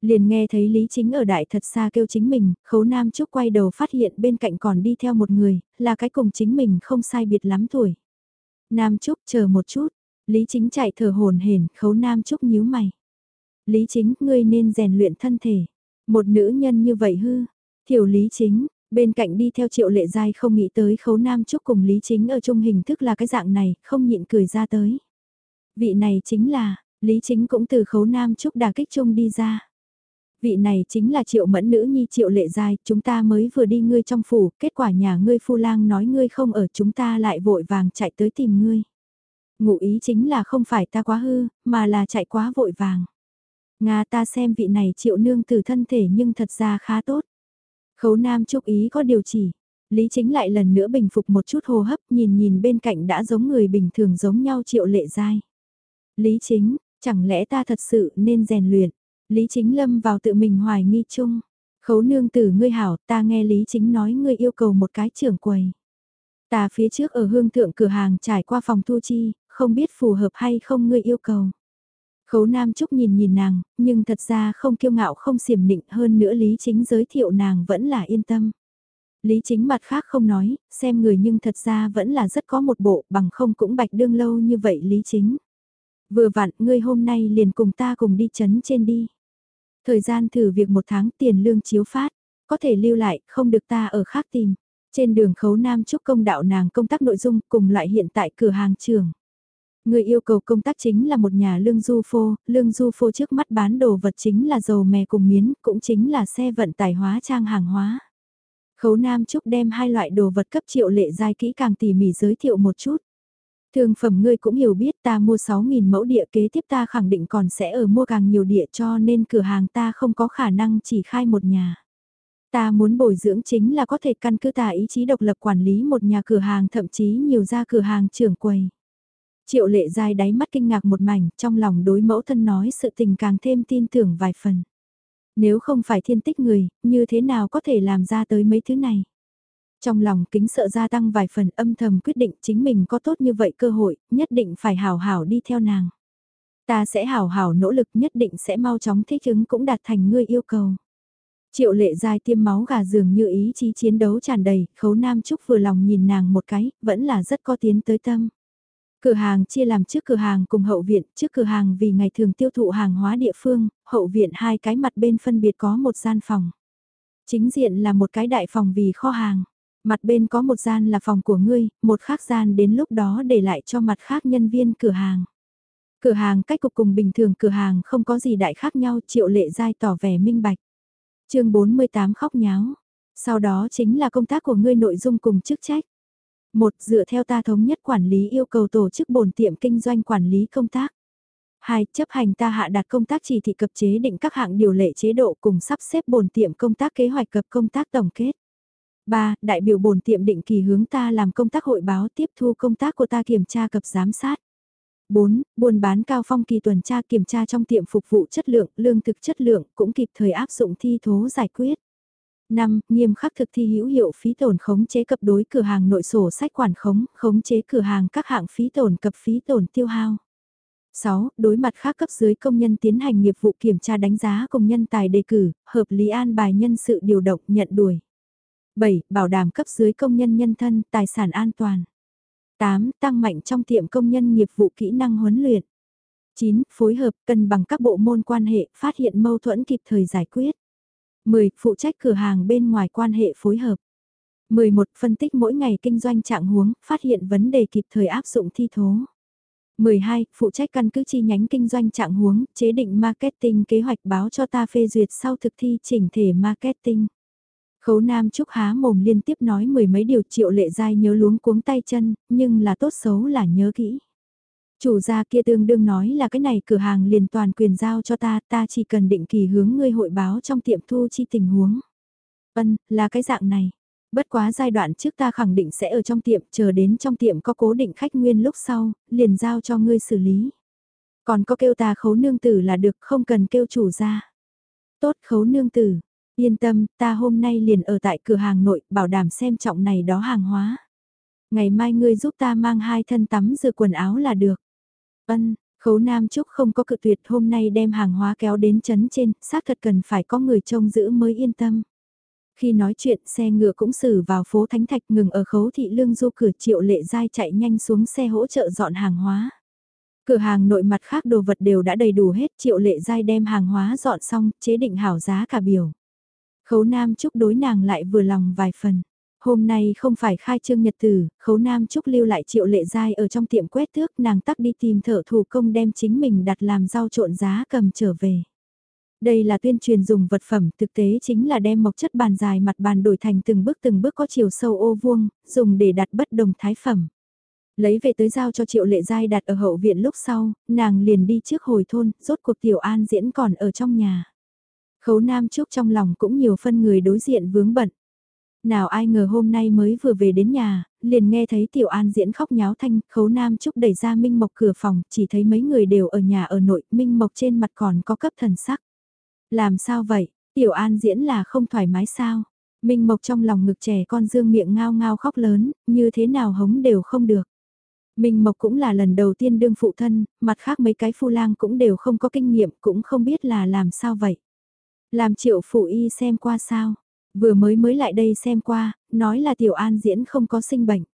Liền nghe thấy Lý Chính ở đại thật xa kêu chính mình, khấu Nam Trúc quay đầu phát hiện bên cạnh còn đi theo một người, là cái cùng chính mình không sai biệt lắm tuổi. Nam Trúc chờ một chút, Lý Chính chạy thở hồn hển khấu Nam Trúc nhíu mày. Lý Chính, ngươi nên rèn luyện thân thể. Một nữ nhân như vậy hư. Thiểu Lý Chính, Bên cạnh đi theo triệu lệ giai không nghĩ tới khấu nam trúc cùng Lý Chính ở chung hình thức là cái dạng này, không nhịn cười ra tới. Vị này chính là, Lý Chính cũng từ khấu nam trúc đà kích chung đi ra. Vị này chính là triệu mẫn nữ nhi triệu lệ giai, chúng ta mới vừa đi ngươi trong phủ, kết quả nhà ngươi phu lang nói ngươi không ở chúng ta lại vội vàng chạy tới tìm ngươi. Ngụ ý chính là không phải ta quá hư, mà là chạy quá vội vàng. Nga ta xem vị này triệu nương từ thân thể nhưng thật ra khá tốt. Khấu Nam chúc ý có điều chỉ. Lý chính lại lần nữa bình phục một chút hô hấp nhìn nhìn bên cạnh đã giống người bình thường giống nhau triệu lệ dai. Lý chính, chẳng lẽ ta thật sự nên rèn luyện. Lý chính lâm vào tự mình hoài nghi chung. Khấu nương tử ngươi hảo ta nghe Lý chính nói ngươi yêu cầu một cái trưởng quầy. Ta phía trước ở hương thượng cửa hàng trải qua phòng thu chi, không biết phù hợp hay không ngươi yêu cầu. Khấu Nam Trúc nhìn nhìn nàng, nhưng thật ra không kiêu ngạo không xiểm nịnh hơn nữa Lý Chính giới thiệu nàng vẫn là yên tâm. Lý Chính mặt khác không nói, xem người nhưng thật ra vẫn là rất có một bộ bằng không cũng bạch đương lâu như vậy Lý Chính. Vừa vặn ngươi hôm nay liền cùng ta cùng đi chấn trên đi. Thời gian thử việc một tháng tiền lương chiếu phát, có thể lưu lại, không được ta ở khác tìm. Trên đường khấu Nam Trúc công đạo nàng công tác nội dung cùng loại hiện tại cửa hàng trường. Người yêu cầu công tác chính là một nhà lương du phô, lương du phô trước mắt bán đồ vật chính là dầu mè cùng miến, cũng chính là xe vận tải hóa trang hàng hóa. Khấu Nam Trúc đem hai loại đồ vật cấp triệu lệ giai kỹ càng tỉ mỉ giới thiệu một chút. Thường phẩm ngươi cũng hiểu biết ta mua 6.000 mẫu địa kế tiếp ta khẳng định còn sẽ ở mua càng nhiều địa cho nên cửa hàng ta không có khả năng chỉ khai một nhà. Ta muốn bồi dưỡng chính là có thể căn cứ ta ý chí độc lập quản lý một nhà cửa hàng thậm chí nhiều ra cửa hàng trưởng quầy. Triệu lệ dai đáy mắt kinh ngạc một mảnh, trong lòng đối mẫu thân nói sự tình càng thêm tin tưởng vài phần. Nếu không phải thiên tích người, như thế nào có thể làm ra tới mấy thứ này? Trong lòng kính sợ gia tăng vài phần âm thầm quyết định chính mình có tốt như vậy cơ hội, nhất định phải hào hảo đi theo nàng. Ta sẽ hào hảo nỗ lực nhất định sẽ mau chóng thích ứng cũng đạt thành ngươi yêu cầu. Triệu lệ dai tiêm máu gà dường như ý chí chiến đấu tràn đầy, khấu nam trúc vừa lòng nhìn nàng một cái, vẫn là rất có tiến tới tâm. Cửa hàng chia làm trước cửa hàng cùng hậu viện, trước cửa hàng vì ngày thường tiêu thụ hàng hóa địa phương, hậu viện hai cái mặt bên phân biệt có một gian phòng. Chính diện là một cái đại phòng vì kho hàng. Mặt bên có một gian là phòng của ngươi, một khác gian đến lúc đó để lại cho mặt khác nhân viên cửa hàng. Cửa hàng cách cục cùng bình thường cửa hàng không có gì đại khác nhau triệu lệ dai tỏ vẻ minh bạch. chương 48 khóc nháo. Sau đó chính là công tác của ngươi nội dung cùng chức trách. Một dựa theo ta thống nhất quản lý yêu cầu tổ chức bổn tiệm kinh doanh quản lý công tác. hai Chấp hành ta hạ đặt công tác chỉ thị cập chế định các hạng điều lệ chế độ cùng sắp xếp bổn tiệm công tác kế hoạch cập công tác tổng kết. 3. Đại biểu bổn tiệm định kỳ hướng ta làm công tác hội báo tiếp thu công tác của ta kiểm tra cập giám sát. 4. Buôn bán cao phong kỳ tuần tra kiểm tra trong tiệm phục vụ chất lượng, lương thực chất lượng cũng kịp thời áp dụng thi thố giải quyết. 5. Nghiêm khắc thực thi hữu hiệu phí tổn khống chế cập đối cửa hàng nội sổ sách quản khống, khống chế cửa hàng các hạng phí tổn cập phí tổn tiêu hao. 6. Đối mặt khác cấp dưới công nhân tiến hành nghiệp vụ kiểm tra đánh giá công nhân tài đề cử, hợp lý an bài nhân sự điều động nhận đuổi. 7. Bảo đảm cấp dưới công nhân nhân thân, tài sản an toàn. 8. Tăng mạnh trong tiệm công nhân nghiệp vụ kỹ năng huấn luyện. 9. Phối hợp cân bằng các bộ môn quan hệ, phát hiện mâu thuẫn kịp thời giải quyết. 10. Phụ trách cửa hàng bên ngoài quan hệ phối hợp. 11. Phân tích mỗi ngày kinh doanh trạng huống, phát hiện vấn đề kịp thời áp dụng thi thố. 12. Phụ trách căn cứ chi nhánh kinh doanh trạng huống, chế định marketing kế hoạch báo cho ta phê duyệt sau thực thi chỉnh thể marketing. Khấu Nam Trúc há mồm liên tiếp nói mười mấy điều triệu lệ dai nhớ luống cuống tay chân, nhưng là tốt xấu là nhớ kỹ. Chủ gia kia tương đương nói là cái này cửa hàng liền toàn quyền giao cho ta, ta chỉ cần định kỳ hướng ngươi hội báo trong tiệm thu chi tình huống. vân là cái dạng này. Bất quá giai đoạn trước ta khẳng định sẽ ở trong tiệm, chờ đến trong tiệm có cố định khách nguyên lúc sau, liền giao cho ngươi xử lý. Còn có kêu ta khấu nương tử là được, không cần kêu chủ gia. Tốt khấu nương tử, yên tâm, ta hôm nay liền ở tại cửa hàng nội, bảo đảm xem trọng này đó hàng hóa. Ngày mai ngươi giúp ta mang hai thân tắm rửa quần áo là được. Ân, khấu Nam Trúc không có cự tuyệt hôm nay đem hàng hóa kéo đến chấn trên, xác thật cần phải có người trông giữ mới yên tâm. Khi nói chuyện xe ngựa cũng xử vào phố Thánh Thạch ngừng ở khấu thị lương du cửa triệu lệ dai chạy nhanh xuống xe hỗ trợ dọn hàng hóa. Cửa hàng nội mặt khác đồ vật đều đã đầy đủ hết triệu lệ dai đem hàng hóa dọn xong chế định hảo giá cả biểu. Khấu Nam Trúc đối nàng lại vừa lòng vài phần. Hôm nay không phải khai trương nhật tử, khấu nam trúc lưu lại triệu lệ dai ở trong tiệm quét thước nàng tắc đi tìm thợ thủ công đem chính mình đặt làm rau trộn giá cầm trở về. Đây là tuyên truyền dùng vật phẩm, thực tế chính là đem mộc chất bàn dài mặt bàn đổi thành từng bước từng bước có chiều sâu ô vuông, dùng để đặt bất đồng thái phẩm. Lấy về tới giao cho triệu lệ giai đặt ở hậu viện lúc sau, nàng liền đi trước hồi thôn, rốt cuộc tiểu an diễn còn ở trong nhà. Khấu Nam Trúc trong lòng cũng nhiều phân người đối diện vướng bận. Nào ai ngờ hôm nay mới vừa về đến nhà, liền nghe thấy Tiểu An diễn khóc nháo thanh, khấu nam trúc đẩy ra Minh Mộc cửa phòng, chỉ thấy mấy người đều ở nhà ở nội, Minh Mộc trên mặt còn có cấp thần sắc. Làm sao vậy, Tiểu An diễn là không thoải mái sao? Minh Mộc trong lòng ngực trẻ con dương miệng ngao ngao khóc lớn, như thế nào hống đều không được. Minh Mộc cũng là lần đầu tiên đương phụ thân, mặt khác mấy cái phu lang cũng đều không có kinh nghiệm, cũng không biết là làm sao vậy. Làm triệu phụ y xem qua sao, Vừa mới mới lại đây xem qua, nói là Tiểu An diễn không có sinh bệnh.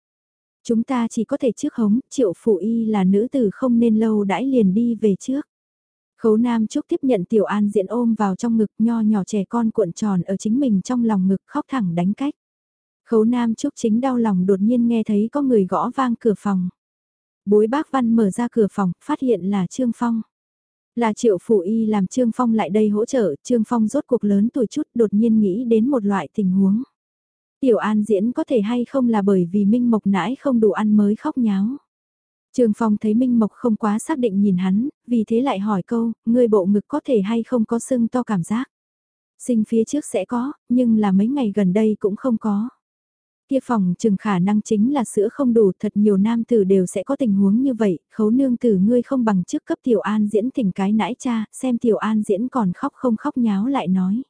Chúng ta chỉ có thể trước hống, triệu phụ y là nữ tử không nên lâu đãi liền đi về trước. Khấu Nam Trúc tiếp nhận Tiểu An diễn ôm vào trong ngực nho nhỏ trẻ con cuộn tròn ở chính mình trong lòng ngực khóc thẳng đánh cách. Khấu Nam Trúc chính đau lòng đột nhiên nghe thấy có người gõ vang cửa phòng. Bối bác Văn mở ra cửa phòng, phát hiện là Trương Phong. Là triệu phủ y làm Trương Phong lại đây hỗ trợ, Trương Phong rốt cuộc lớn tuổi chút đột nhiên nghĩ đến một loại tình huống. Tiểu An diễn có thể hay không là bởi vì Minh Mộc nãi không đủ ăn mới khóc nháo. Trương Phong thấy Minh Mộc không quá xác định nhìn hắn, vì thế lại hỏi câu, người bộ ngực có thể hay không có sưng to cảm giác. Sinh phía trước sẽ có, nhưng là mấy ngày gần đây cũng không có. Kia phòng chừng khả năng chính là sữa không đủ thật nhiều nam tử đều sẽ có tình huống như vậy, khấu nương tử ngươi không bằng trước cấp tiểu an diễn thỉnh cái nãi cha, xem tiểu an diễn còn khóc không khóc nháo lại nói.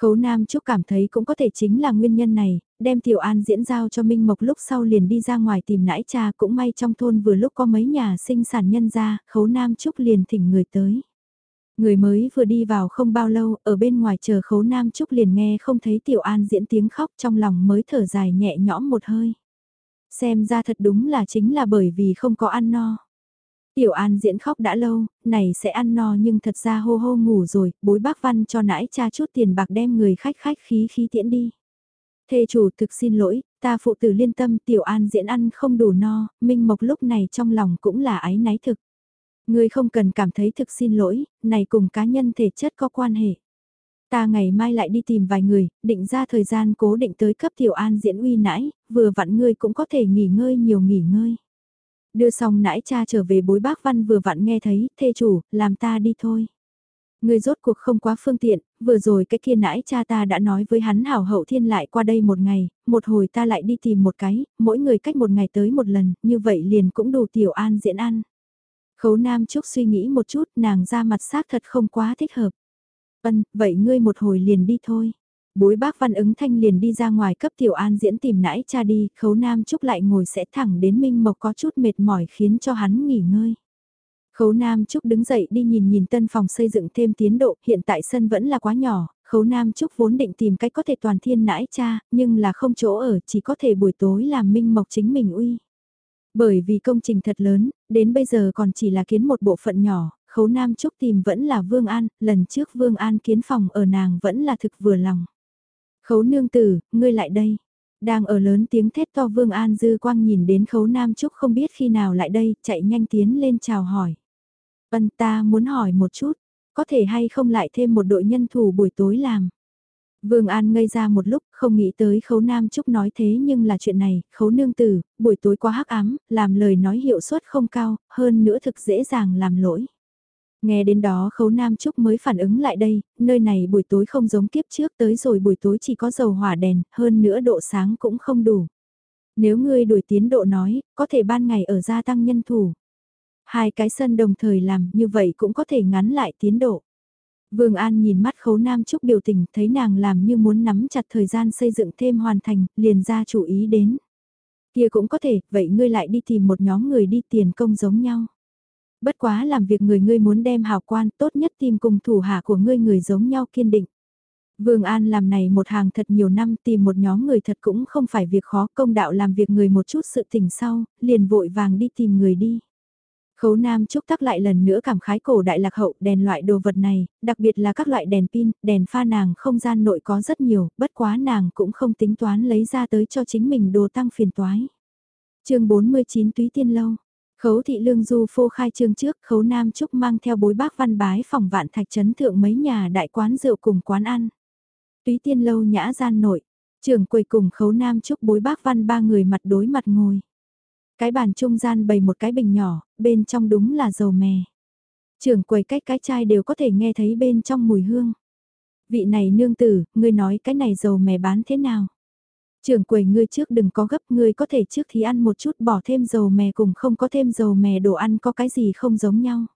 Khấu Nam Trúc cảm thấy cũng có thể chính là nguyên nhân này, đem Tiểu An diễn giao cho Minh Mộc lúc sau liền đi ra ngoài tìm nãi cha cũng may trong thôn vừa lúc có mấy nhà sinh sản nhân ra, Khấu Nam Trúc liền thỉnh người tới. Người mới vừa đi vào không bao lâu, ở bên ngoài chờ Khấu Nam Trúc liền nghe không thấy Tiểu An diễn tiếng khóc trong lòng mới thở dài nhẹ nhõm một hơi. Xem ra thật đúng là chính là bởi vì không có ăn no. Tiểu An diễn khóc đã lâu, này sẽ ăn no nhưng thật ra hô hô ngủ rồi, bối bác văn cho nãi cha chút tiền bạc đem người khách khách khí khí tiễn đi. Thê chủ thực xin lỗi, ta phụ tử liên tâm Tiểu An diễn ăn không đủ no, Minh Mộc lúc này trong lòng cũng là ái náy thực ngươi không cần cảm thấy thực xin lỗi, này cùng cá nhân thể chất có quan hệ. Ta ngày mai lại đi tìm vài người, định ra thời gian cố định tới cấp Tiểu An diễn uy nãi, vừa vặn ngươi cũng có thể nghỉ ngơi nhiều nghỉ ngơi. Đưa xong nãi cha trở về bối bác văn vừa vặn nghe thấy, thê chủ, làm ta đi thôi. Người rốt cuộc không quá phương tiện, vừa rồi cái kia nãi cha ta đã nói với hắn hảo hậu thiên lại qua đây một ngày, một hồi ta lại đi tìm một cái, mỗi người cách một ngày tới một lần, như vậy liền cũng đủ tiểu an diễn ăn. Khấu Nam Trúc suy nghĩ một chút, nàng ra mặt xác thật không quá thích hợp. Ân, vậy ngươi một hồi liền đi thôi. Bối bác văn ứng thanh liền đi ra ngoài cấp tiểu an diễn tìm nãi cha đi, khấu nam trúc lại ngồi sẽ thẳng đến Minh Mộc có chút mệt mỏi khiến cho hắn nghỉ ngơi. Khấu Nam Trúc đứng dậy đi nhìn nhìn tân phòng xây dựng thêm tiến độ, hiện tại sân vẫn là quá nhỏ, Khấu Nam Trúc vốn định tìm cách có thể toàn thiên nãi cha, nhưng là không chỗ ở, chỉ có thể buổi tối làm Minh Mộc chính mình uy. Bởi vì công trình thật lớn, đến bây giờ còn chỉ là kiến một bộ phận nhỏ, Khấu Nam Trúc tìm vẫn là Vương An, lần trước Vương An kiến phòng ở nàng vẫn là thực vừa lòng. Khấu nương tử, ngươi lại đây. Đang ở lớn tiếng thét to Vương An Dư Quang nhìn đến khấu Nam Trúc không biết khi nào lại đây, chạy nhanh tiến lên chào hỏi. Vân ta muốn hỏi một chút, có thể hay không lại thêm một đội nhân thủ buổi tối làm. Vương An ngây ra một lúc, không nghĩ tới khấu Nam Trúc nói thế nhưng là chuyện này, khấu nương tử, buổi tối quá hắc ám, làm lời nói hiệu suất không cao, hơn nữa thực dễ dàng làm lỗi. Nghe đến đó khấu Nam Trúc mới phản ứng lại đây, nơi này buổi tối không giống kiếp trước tới rồi buổi tối chỉ có dầu hỏa đèn, hơn nữa độ sáng cũng không đủ. Nếu ngươi đuổi tiến độ nói, có thể ban ngày ở gia tăng nhân thủ. Hai cái sân đồng thời làm như vậy cũng có thể ngắn lại tiến độ. Vương An nhìn mắt khấu Nam Trúc biểu tình thấy nàng làm như muốn nắm chặt thời gian xây dựng thêm hoàn thành, liền ra chủ ý đến. Kia cũng có thể, vậy ngươi lại đi tìm một nhóm người đi tiền công giống nhau bất quá làm việc người ngươi muốn đem hào quan tốt nhất tìm cùng thủ hạ của ngươi người giống nhau kiên định. Vương An làm này một hàng thật nhiều năm tìm một nhóm người thật cũng không phải việc khó công đạo làm việc người một chút sự tỉnh sau, liền vội vàng đi tìm người đi. Khấu Nam Trúc tắc lại lần nữa cảm khái cổ đại lạc hậu đèn loại đồ vật này, đặc biệt là các loại đèn pin, đèn pha nàng không gian nội có rất nhiều, bất quá nàng cũng không tính toán lấy ra tới cho chính mình đồ tăng phiền toái. chương 49 Túy Tiên Lâu Khấu thị lương du phô khai trương trước, khấu nam trúc mang theo bối bác văn bái phòng vạn thạch trấn thượng mấy nhà đại quán rượu cùng quán ăn. Túy tiên lâu nhã gian nội, trưởng quầy cùng khấu nam trúc bối bác văn ba người mặt đối mặt ngồi. Cái bàn trung gian bày một cái bình nhỏ, bên trong đúng là dầu mè. Trưởng quầy cách cái chai đều có thể nghe thấy bên trong mùi hương. Vị này nương tử, ngươi nói cái này dầu mè bán thế nào? trưởng quầy ngươi trước đừng có gấp ngươi có thể trước thì ăn một chút bỏ thêm dầu mè cùng không có thêm dầu mè đồ ăn có cái gì không giống nhau.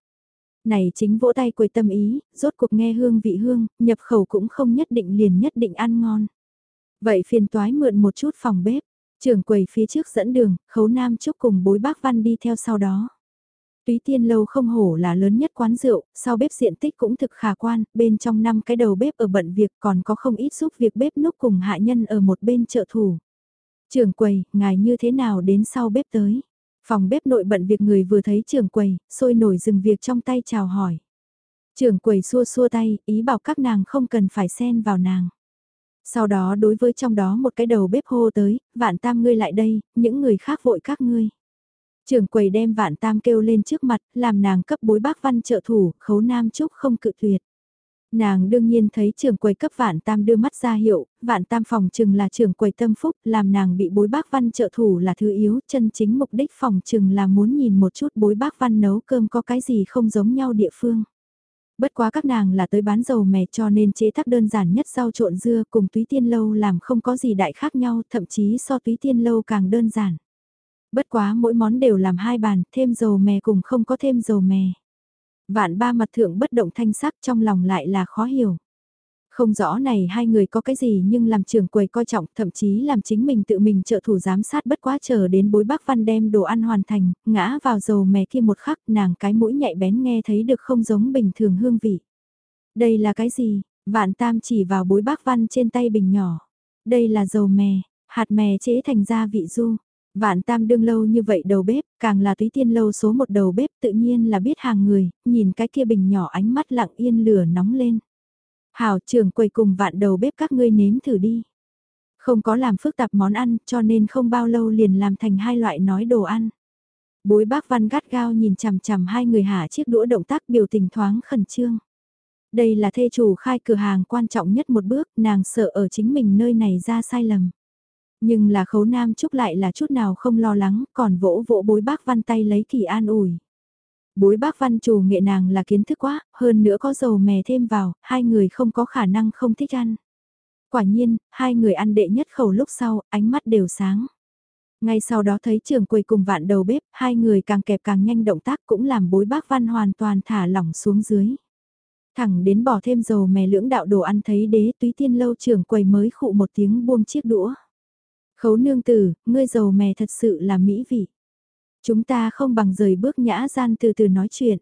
Này chính vỗ tay quầy tâm ý, rốt cuộc nghe hương vị hương, nhập khẩu cũng không nhất định liền nhất định ăn ngon. Vậy phiền toái mượn một chút phòng bếp, trưởng quầy phía trước dẫn đường, khấu nam chúc cùng bối bác văn đi theo sau đó. Túy Tiên Lâu không hổ là lớn nhất quán rượu, sau bếp diện tích cũng thực khả quan, bên trong năm cái đầu bếp ở bận việc còn có không ít giúp việc bếp núc cùng hạ nhân ở một bên trợ thủ. Trưởng quầy, ngài như thế nào đến sau bếp tới? Phòng bếp nội bận việc người vừa thấy trưởng quầy, sôi nổi dừng việc trong tay chào hỏi. Trưởng quầy xua xua tay, ý bảo các nàng không cần phải xen vào nàng. Sau đó đối với trong đó một cái đầu bếp hô tới, vạn tam ngươi lại đây, những người khác vội các ngươi. Trường quầy đem vạn tam kêu lên trước mặt, làm nàng cấp bối bác văn trợ thủ, khấu nam trúc không cự tuyệt. Nàng đương nhiên thấy trường quầy cấp vạn tam đưa mắt ra hiệu, vạn tam phòng trừng là trường quầy tâm phúc, làm nàng bị bối bác văn trợ thủ là thứ yếu, chân chính mục đích phòng trừng là muốn nhìn một chút bối bác văn nấu cơm có cái gì không giống nhau địa phương. Bất quá các nàng là tới bán dầu mè cho nên chế tác đơn giản nhất rau trộn dưa cùng túy tiên lâu làm không có gì đại khác nhau, thậm chí so túy tiên lâu càng đơn giản. Bất quá mỗi món đều làm hai bàn, thêm dầu mè cùng không có thêm dầu mè. Vạn ba mặt thượng bất động thanh sắc trong lòng lại là khó hiểu. Không rõ này hai người có cái gì nhưng làm trường quầy coi trọng thậm chí làm chính mình tự mình trợ thủ giám sát bất quá chờ đến bối bác văn đem đồ ăn hoàn thành, ngã vào dầu mè kia một khắc nàng cái mũi nhạy bén nghe thấy được không giống bình thường hương vị. Đây là cái gì? Vạn tam chỉ vào bối bác văn trên tay bình nhỏ. Đây là dầu mè, hạt mè chế thành gia vị du. Vạn tam đương lâu như vậy đầu bếp, càng là túy tiên lâu số một đầu bếp tự nhiên là biết hàng người, nhìn cái kia bình nhỏ ánh mắt lặng yên lửa nóng lên. Hảo trưởng quầy cùng vạn đầu bếp các ngươi nếm thử đi. Không có làm phức tạp món ăn cho nên không bao lâu liền làm thành hai loại nói đồ ăn. Bối bác văn gắt gao nhìn chằm chằm hai người hạ chiếc đũa động tác biểu tình thoáng khẩn trương. Đây là thê chủ khai cửa hàng quan trọng nhất một bước, nàng sợ ở chính mình nơi này ra sai lầm. Nhưng là khấu nam chúc lại là chút nào không lo lắng, còn vỗ vỗ bối bác văn tay lấy kỳ an ủi. Bối bác văn chủ nghệ nàng là kiến thức quá, hơn nữa có dầu mè thêm vào, hai người không có khả năng không thích ăn. Quả nhiên, hai người ăn đệ nhất khẩu lúc sau, ánh mắt đều sáng. Ngay sau đó thấy trường quầy cùng vạn đầu bếp, hai người càng kẹp càng nhanh động tác cũng làm bối bác văn hoàn toàn thả lỏng xuống dưới. Thẳng đến bỏ thêm dầu mè lưỡng đạo đồ ăn thấy đế túy tiên lâu trưởng quầy mới khụ một tiếng buông chiếc đũa. Khấu nương tử, ngươi dầu mè thật sự là mỹ vị. Chúng ta không bằng rời bước nhã gian từ từ nói chuyện.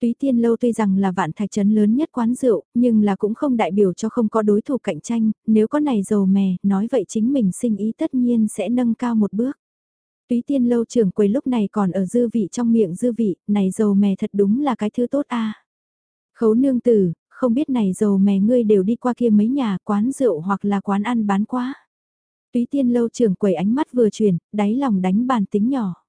Túy Tiên Lâu tuy rằng là vạn thạch trấn lớn nhất quán rượu, nhưng là cũng không đại biểu cho không có đối thủ cạnh tranh, nếu có này dầu mè, nói vậy chính mình sinh ý tất nhiên sẽ nâng cao một bước. Túy Tiên Lâu trưởng quầy lúc này còn ở dư vị trong miệng dư vị, này dầu mè thật đúng là cái thứ tốt a. Khấu nương tử, không biết này dầu mè ngươi đều đi qua kia mấy nhà quán rượu hoặc là quán ăn bán quá. Túy Tiên Lâu trưởng quầy ánh mắt vừa chuyển, đáy lòng đánh bàn tính nhỏ.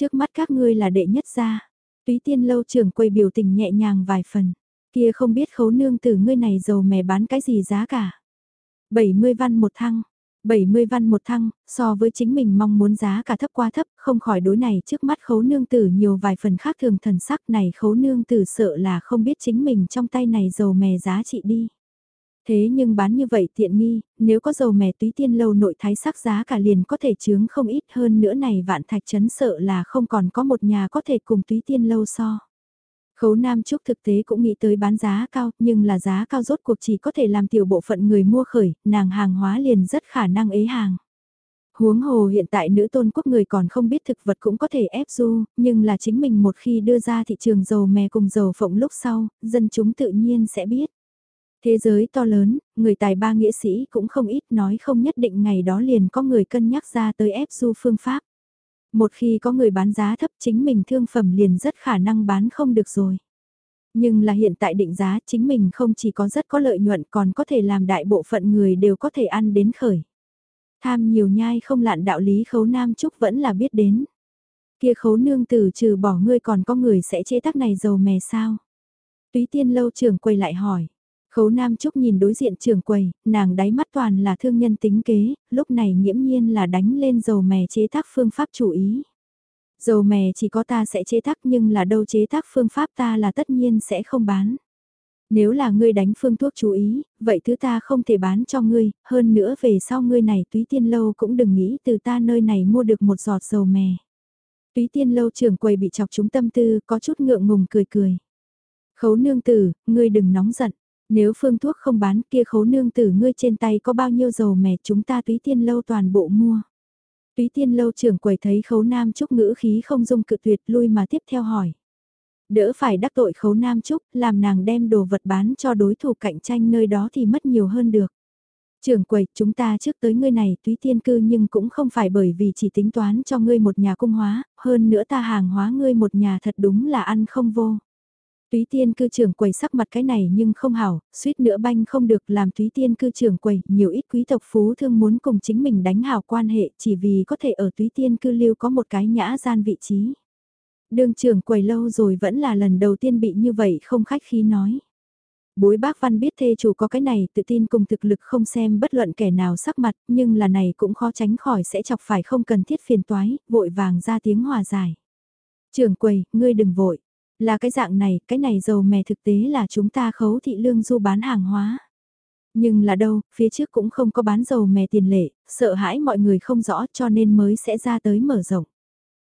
Trước mắt các ngươi là đệ nhất gia. Túy tiên lâu trưởng quầy biểu tình nhẹ nhàng vài phần. Kia không biết khấu nương từ ngươi này dầu mè bán cái gì giá cả. 70 văn một thăng. 70 văn một thăng, so với chính mình mong muốn giá cả thấp quá thấp, không khỏi đối này trước mắt khấu nương tử nhiều vài phần khác thường thần sắc này khấu nương tử sợ là không biết chính mình trong tay này dầu mè giá trị đi. Thế nhưng bán như vậy tiện nghi, nếu có dầu mè túy tiên lâu nội thái sắc giá cả liền có thể chướng không ít hơn nữa này vạn thạch chấn sợ là không còn có một nhà có thể cùng túy tiên lâu so. Khấu Nam Trúc thực tế cũng nghĩ tới bán giá cao, nhưng là giá cao rốt cuộc chỉ có thể làm tiểu bộ phận người mua khởi, nàng hàng hóa liền rất khả năng ế hàng. Huống hồ hiện tại nữ tôn quốc người còn không biết thực vật cũng có thể ép du, nhưng là chính mình một khi đưa ra thị trường dầu mè cùng dầu phộng lúc sau, dân chúng tự nhiên sẽ biết. Thế giới to lớn, người tài ba nghĩa sĩ cũng không ít nói không nhất định ngày đó liền có người cân nhắc ra tới ép du phương pháp. Một khi có người bán giá thấp chính mình thương phẩm liền rất khả năng bán không được rồi. Nhưng là hiện tại định giá chính mình không chỉ có rất có lợi nhuận còn có thể làm đại bộ phận người đều có thể ăn đến khởi. Tham nhiều nhai không lạn đạo lý khấu nam trúc vẫn là biết đến. Kia khấu nương tử trừ bỏ ngươi còn có người sẽ chế tác này dầu mè sao? Túy tiên lâu trưởng quay lại hỏi. Khấu Nam Trúc nhìn đối diện trường quầy, nàng đáy mắt toàn là thương nhân tính kế, lúc này nghiễm nhiên là đánh lên dầu mè chế tác phương pháp chủ ý. Dầu mè chỉ có ta sẽ chế tác nhưng là đâu chế tác phương pháp ta là tất nhiên sẽ không bán. Nếu là ngươi đánh phương thuốc chú ý, vậy thứ ta không thể bán cho ngươi, hơn nữa về sau ngươi này túy tiên lâu cũng đừng nghĩ từ ta nơi này mua được một giọt dầu mè. Túy tiên lâu trưởng quầy bị chọc chúng tâm tư, có chút ngượng ngùng cười cười. Khấu nương tử, ngươi đừng nóng giận. Nếu phương thuốc không bán kia khấu nương tử ngươi trên tay có bao nhiêu dầu mè chúng ta túy tiên lâu toàn bộ mua. Túy tiên lâu trưởng quầy thấy khấu nam trúc ngữ khí không dung cự tuyệt lui mà tiếp theo hỏi. Đỡ phải đắc tội khấu nam trúc, làm nàng đem đồ vật bán cho đối thủ cạnh tranh nơi đó thì mất nhiều hơn được. Trưởng quầy, chúng ta trước tới ngươi này túy tiên cư nhưng cũng không phải bởi vì chỉ tính toán cho ngươi một nhà cung hóa, hơn nữa ta hàng hóa ngươi một nhà thật đúng là ăn không vô. Túy tiên cư trưởng quầy sắc mặt cái này nhưng không hảo, suýt nữa banh không được làm túy tiên cư trưởng quầy, nhiều ít quý tộc phú thương muốn cùng chính mình đánh hảo quan hệ chỉ vì có thể ở túy tiên cư lưu có một cái nhã gian vị trí. Đường trưởng quầy lâu rồi vẫn là lần đầu tiên bị như vậy không khách khí nói. Bối bác văn biết thê chủ có cái này tự tin cùng thực lực không xem bất luận kẻ nào sắc mặt nhưng là này cũng khó tránh khỏi sẽ chọc phải không cần thiết phiền toái, vội vàng ra tiếng hòa giải. Trưởng quầy, ngươi đừng vội là cái dạng này, cái này dầu mè thực tế là chúng ta khấu thị lương du bán hàng hóa. Nhưng là đâu, phía trước cũng không có bán dầu mè tiền lệ, sợ hãi mọi người không rõ cho nên mới sẽ ra tới mở rộng.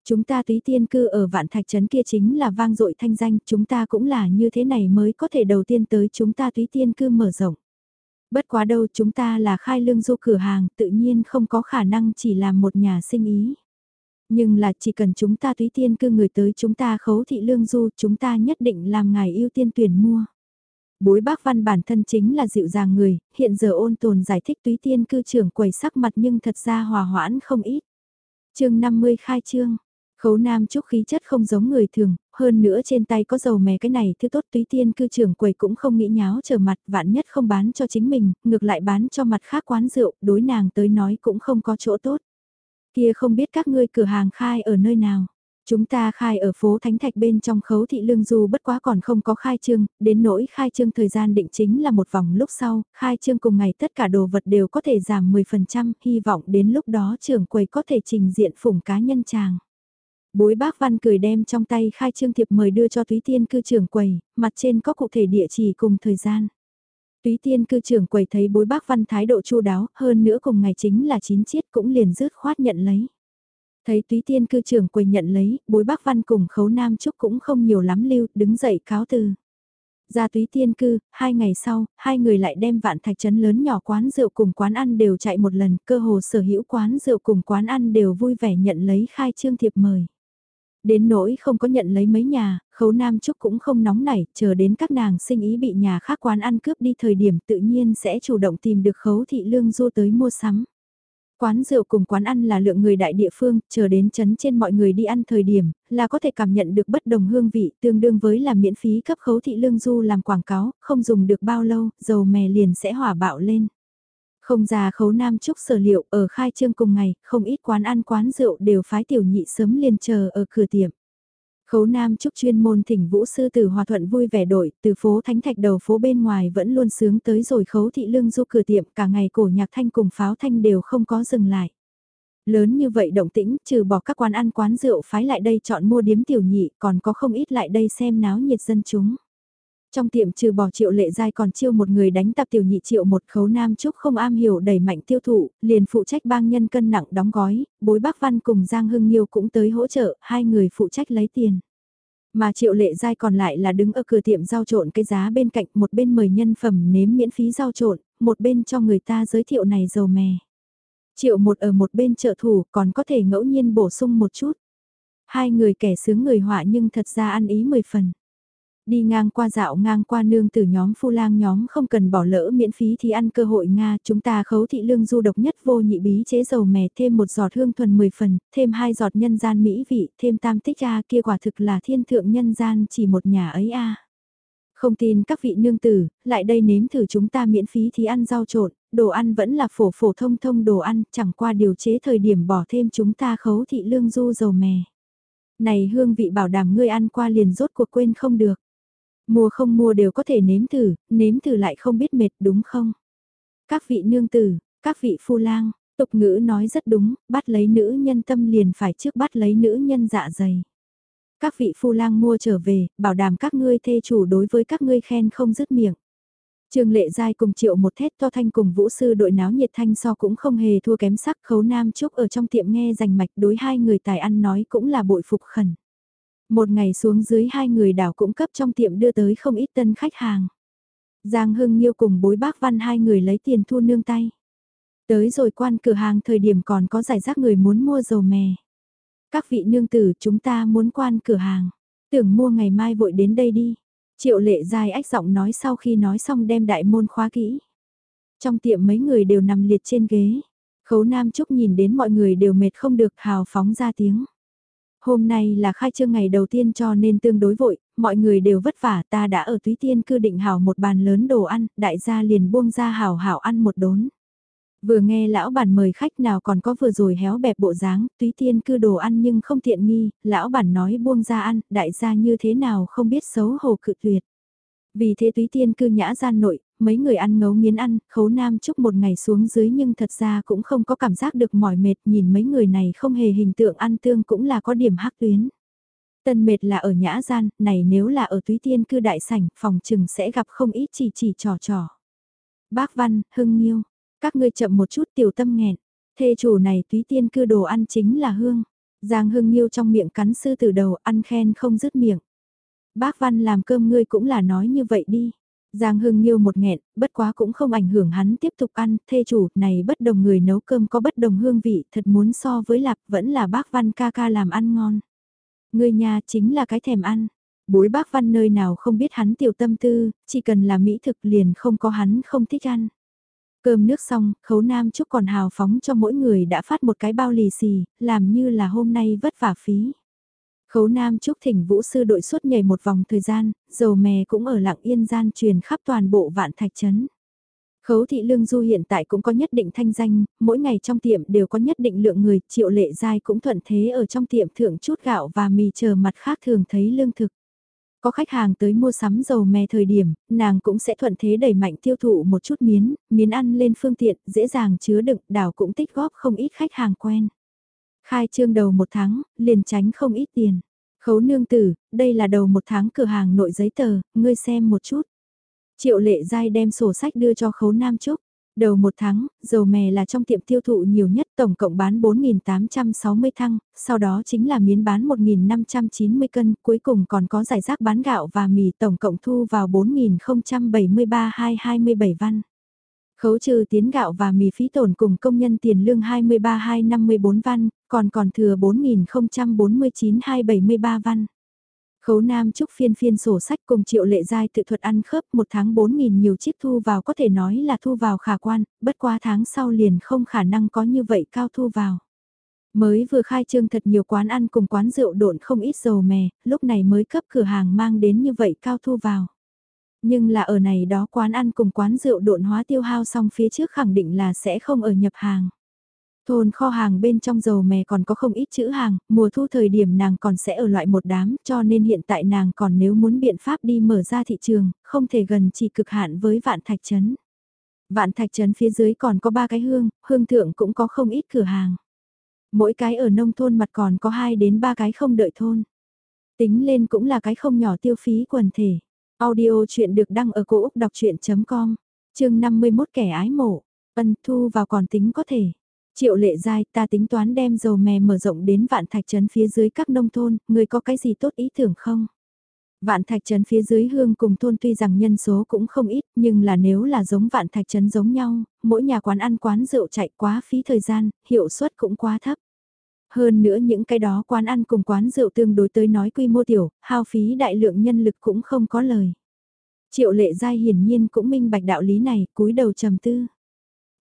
Chúng ta túy tiên cư ở vạn thạch trấn kia chính là vang dội thanh danh, chúng ta cũng là như thế này mới có thể đầu tiên tới chúng ta túy tiên cư mở rộng. Bất quá đâu chúng ta là khai lương du cửa hàng, tự nhiên không có khả năng chỉ làm một nhà sinh ý. Nhưng là chỉ cần chúng ta túy tiên cư người tới chúng ta khấu thị lương du, chúng ta nhất định làm ngài ưu tiên tuyển mua. Bối bác văn bản thân chính là dịu dàng người, hiện giờ ôn tồn giải thích túy tiên cư trưởng quầy sắc mặt nhưng thật ra hòa hoãn không ít. chương 50 khai trương, khấu nam trúc khí chất không giống người thường, hơn nữa trên tay có dầu mè cái này thứ tốt túy tiên cư trưởng quầy cũng không nghĩ nháo trở mặt vạn nhất không bán cho chính mình, ngược lại bán cho mặt khác quán rượu, đối nàng tới nói cũng không có chỗ tốt. Kia không biết các ngươi cửa hàng khai ở nơi nào. Chúng ta khai ở phố Thánh Thạch bên trong khấu thị lương du bất quá còn không có khai trương, đến nỗi khai trương thời gian định chính là một vòng lúc sau, khai trương cùng ngày tất cả đồ vật đều có thể giảm 10%, hy vọng đến lúc đó trưởng quầy có thể trình diện phủng cá nhân chàng. Bối bác văn cười đem trong tay khai trương thiệp mời đưa cho túy tiên cư trưởng quầy, mặt trên có cụ thể địa chỉ cùng thời gian. Túy tiên cư trưởng quầy thấy bối bác văn thái độ chu đáo, hơn nữa cùng ngày chính là chín chiết cũng liền rứt khoát nhận lấy. Thấy túy tiên cư trưởng quầy nhận lấy, bối bác văn cùng khấu nam trúc cũng không nhiều lắm lưu, đứng dậy cáo từ. Ra túy tiên cư, hai ngày sau, hai người lại đem vạn thạch trấn lớn nhỏ quán rượu cùng quán ăn đều chạy một lần, cơ hồ sở hữu quán rượu cùng quán ăn đều vui vẻ nhận lấy khai trương thiệp mời. Đến nỗi không có nhận lấy mấy nhà, khấu nam trúc cũng không nóng nảy, chờ đến các nàng sinh ý bị nhà khác quán ăn cướp đi thời điểm tự nhiên sẽ chủ động tìm được khấu thị lương du tới mua sắm. Quán rượu cùng quán ăn là lượng người đại địa phương, chờ đến chấn trên mọi người đi ăn thời điểm, là có thể cảm nhận được bất đồng hương vị tương đương với là miễn phí cấp khấu thị lương du làm quảng cáo, không dùng được bao lâu, dầu mè liền sẽ hỏa bạo lên. Không già khấu nam trúc sở liệu ở khai trương cùng ngày, không ít quán ăn quán rượu đều phái tiểu nhị sớm liền chờ ở cửa tiệm. Khấu Nam Trúc chuyên môn thỉnh vũ sư tử hòa thuận vui vẻ đổi, từ phố Thánh Thạch đầu phố bên ngoài vẫn luôn sướng tới rồi khấu thị lương du cửa tiệm cả ngày cổ nhạc thanh cùng pháo thanh đều không có dừng lại. Lớn như vậy động tĩnh, trừ bỏ các quán ăn quán rượu phái lại đây chọn mua điếm tiểu nhị, còn có không ít lại đây xem náo nhiệt dân chúng. Trong tiệm trừ bỏ triệu lệ giai còn chiêu một người đánh tập tiểu nhị triệu một khấu nam trúc không am hiểu đẩy mạnh tiêu thụ, liền phụ trách bang nhân cân nặng đóng gói, bối bác văn cùng Giang Hưng Nhiêu cũng tới hỗ trợ, hai người phụ trách lấy tiền. Mà triệu lệ giai còn lại là đứng ở cửa tiệm giao trộn cái giá bên cạnh một bên mời nhân phẩm nếm miễn phí giao trộn, một bên cho người ta giới thiệu này dầu mè. Triệu một ở một bên trợ thủ còn có thể ngẫu nhiên bổ sung một chút. Hai người kẻ sướng người họa nhưng thật ra ăn ý mười phần. Đi ngang qua dạo ngang qua nương từ nhóm phu lang nhóm không cần bỏ lỡ miễn phí thì ăn cơ hội Nga, chúng ta khấu thị lương du độc nhất vô nhị bí chế dầu mè thêm một giọt hương thuần 10 phần, thêm hai giọt nhân gian mỹ vị, thêm tam tích A kia quả thực là thiên thượng nhân gian chỉ một nhà ấy A. Không tin các vị nương tử, lại đây nếm thử chúng ta miễn phí thì ăn rau trộn, đồ ăn vẫn là phổ phổ thông thông đồ ăn, chẳng qua điều chế thời điểm bỏ thêm chúng ta khấu thị lương du dầu mè. Này hương vị bảo đảm ngươi ăn qua liền rốt cuộc quên không được. Mua không mua đều có thể nếm thử, nếm thử lại không biết mệt đúng không? Các vị nương tử, các vị phu lang, tục ngữ nói rất đúng, bắt lấy nữ nhân tâm liền phải trước bắt lấy nữ nhân dạ dày. Các vị phu lang mua trở về, bảo đảm các ngươi thê chủ đối với các ngươi khen không dứt miệng. Trường lệ giai cùng triệu một thét to thanh cùng vũ sư đội náo nhiệt thanh so cũng không hề thua kém sắc khấu nam trúc ở trong tiệm nghe rành mạch đối hai người tài ăn nói cũng là bội phục khẩn. Một ngày xuống dưới hai người đảo cũng cấp trong tiệm đưa tới không ít tân khách hàng. Giang Hưng Nhiêu cùng bối bác văn hai người lấy tiền thu nương tay. Tới rồi quan cửa hàng thời điểm còn có giải rác người muốn mua dầu mè. Các vị nương tử, chúng ta muốn quan cửa hàng. Tưởng mua ngày mai vội đến đây đi. Triệu lệ dài ách giọng nói sau khi nói xong đem đại môn khóa kỹ. Trong tiệm mấy người đều nằm liệt trên ghế. Khấu Nam Trúc nhìn đến mọi người đều mệt không được, hào phóng ra tiếng. Hôm nay là khai trương ngày đầu tiên cho nên tương đối vội, mọi người đều vất vả ta đã ở túy tiên cư định hảo một bàn lớn đồ ăn, đại gia liền buông ra hảo hảo ăn một đốn. Vừa nghe lão bản mời khách nào còn có vừa rồi héo bẹp bộ dáng, túy tiên cư đồ ăn nhưng không tiện nghi, lão bản nói buông ra ăn, đại gia như thế nào không biết xấu hổ cự tuyệt. Vì thế túy tiên cư nhã gian nội, mấy người ăn ngấu nghiến ăn, khấu nam chúc một ngày xuống dưới nhưng thật ra cũng không có cảm giác được mỏi mệt nhìn mấy người này không hề hình tượng ăn tương cũng là có điểm hắc tuyến. Tân mệt là ở nhã gian, này nếu là ở túy tiên cư đại sảnh, phòng trừng sẽ gặp không ít chỉ chỉ trò trò. Bác Văn, Hưng Nhiêu, các ngươi chậm một chút tiểu tâm nghẹn, thê chủ này túy tiên cư đồ ăn chính là hương. Giang Hưng Nhiêu trong miệng cắn sư từ đầu ăn khen không dứt miệng. Bác Văn làm cơm ngươi cũng là nói như vậy đi. Giang Hưng Nhiêu một nghẹn, bất quá cũng không ảnh hưởng hắn tiếp tục ăn, thê chủ, này bất đồng người nấu cơm có bất đồng hương vị, thật muốn so với lạp vẫn là bác Văn ca ca làm ăn ngon. Người nhà chính là cái thèm ăn. Bối bác Văn nơi nào không biết hắn tiểu tâm tư, chỉ cần là mỹ thực liền không có hắn không thích ăn. Cơm nước xong, khấu nam chúc còn hào phóng cho mỗi người đã phát một cái bao lì xì, làm như là hôm nay vất vả phí. Khấu Nam Trúc thỉnh vũ sư đội suốt nhảy một vòng thời gian, dầu mè cũng ở lặng yên gian truyền khắp toàn bộ vạn thạch trấn. Khấu thị lương du hiện tại cũng có nhất định thanh danh, mỗi ngày trong tiệm đều có nhất định lượng người, triệu lệ giai cũng thuận thế ở trong tiệm thưởng chút gạo và mì chờ mặt khác thường thấy lương thực. Có khách hàng tới mua sắm dầu mè thời điểm, nàng cũng sẽ thuận thế đẩy mạnh tiêu thụ một chút miến, miến ăn lên phương tiện, dễ dàng chứa đựng, đảo cũng tích góp không ít khách hàng quen. Khai trương đầu một tháng, liền tránh không ít tiền. Khấu nương tử, đây là đầu một tháng cửa hàng nội giấy tờ, ngươi xem một chút. Triệu lệ dai đem sổ sách đưa cho khấu Nam Trúc. Đầu một tháng, dầu mè là trong tiệm tiêu thụ nhiều nhất tổng cộng bán 4.860 thăng, sau đó chính là miến bán 1.590 cân, cuối cùng còn có giải rác bán gạo và mì tổng cộng thu vào 4.073 227 văn. Khấu trừ tiến gạo và mì phí tổn cùng công nhân tiền lương 23-254 văn, còn còn thừa 4.049-273 văn. Khấu Nam Trúc phiên phiên sổ sách cùng triệu lệ giai tự thuật ăn khớp một tháng 4.000 nhiều chiếc thu vào có thể nói là thu vào khả quan, bất qua tháng sau liền không khả năng có như vậy cao thu vào. Mới vừa khai trương thật nhiều quán ăn cùng quán rượu độn không ít dầu mè, lúc này mới cấp cửa hàng mang đến như vậy cao thu vào. Nhưng là ở này đó quán ăn cùng quán rượu độn hóa tiêu hao xong phía trước khẳng định là sẽ không ở nhập hàng. Thôn kho hàng bên trong dầu mè còn có không ít chữ hàng, mùa thu thời điểm nàng còn sẽ ở loại một đám, cho nên hiện tại nàng còn nếu muốn biện pháp đi mở ra thị trường, không thể gần chỉ cực hạn với vạn thạch trấn. Vạn thạch trấn phía dưới còn có ba cái hương, hương thượng cũng có không ít cửa hàng. Mỗi cái ở nông thôn mặt còn có hai đến ba cái không đợi thôn. Tính lên cũng là cái không nhỏ tiêu phí quần thể. Audio chuyện được đăng ở cổ Úc đọc chuyện.com, chương 51 kẻ ái mộ, ân thu vào còn tính có thể. Triệu lệ dai ta tính toán đem dầu mè mở rộng đến vạn thạch trấn phía dưới các nông thôn, người có cái gì tốt ý tưởng không? Vạn thạch trấn phía dưới hương cùng thôn tuy rằng nhân số cũng không ít nhưng là nếu là giống vạn thạch trấn giống nhau, mỗi nhà quán ăn quán rượu chạy quá phí thời gian, hiệu suất cũng quá thấp. Hơn nữa những cái đó quán ăn cùng quán rượu tương đối tới nói quy mô tiểu, hao phí đại lượng nhân lực cũng không có lời. Triệu lệ giai hiển nhiên cũng minh bạch đạo lý này, cúi đầu trầm tư.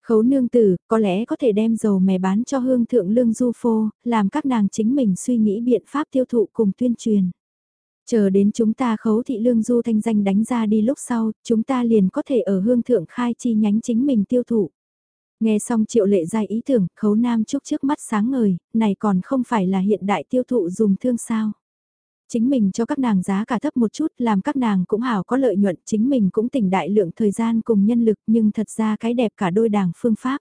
Khấu nương tử, có lẽ có thể đem dầu mè bán cho hương thượng lương du phô, làm các nàng chính mình suy nghĩ biện pháp tiêu thụ cùng tuyên truyền. Chờ đến chúng ta khấu thị lương du thanh danh đánh ra đi lúc sau, chúng ta liền có thể ở hương thượng khai chi nhánh chính mình tiêu thụ. Nghe xong triệu lệ dài ý tưởng, khấu nam trúc trước mắt sáng ngời, này còn không phải là hiện đại tiêu thụ dùng thương sao. Chính mình cho các nàng giá cả thấp một chút làm các nàng cũng hảo có lợi nhuận chính mình cũng tỉnh đại lượng thời gian cùng nhân lực nhưng thật ra cái đẹp cả đôi đảng phương pháp.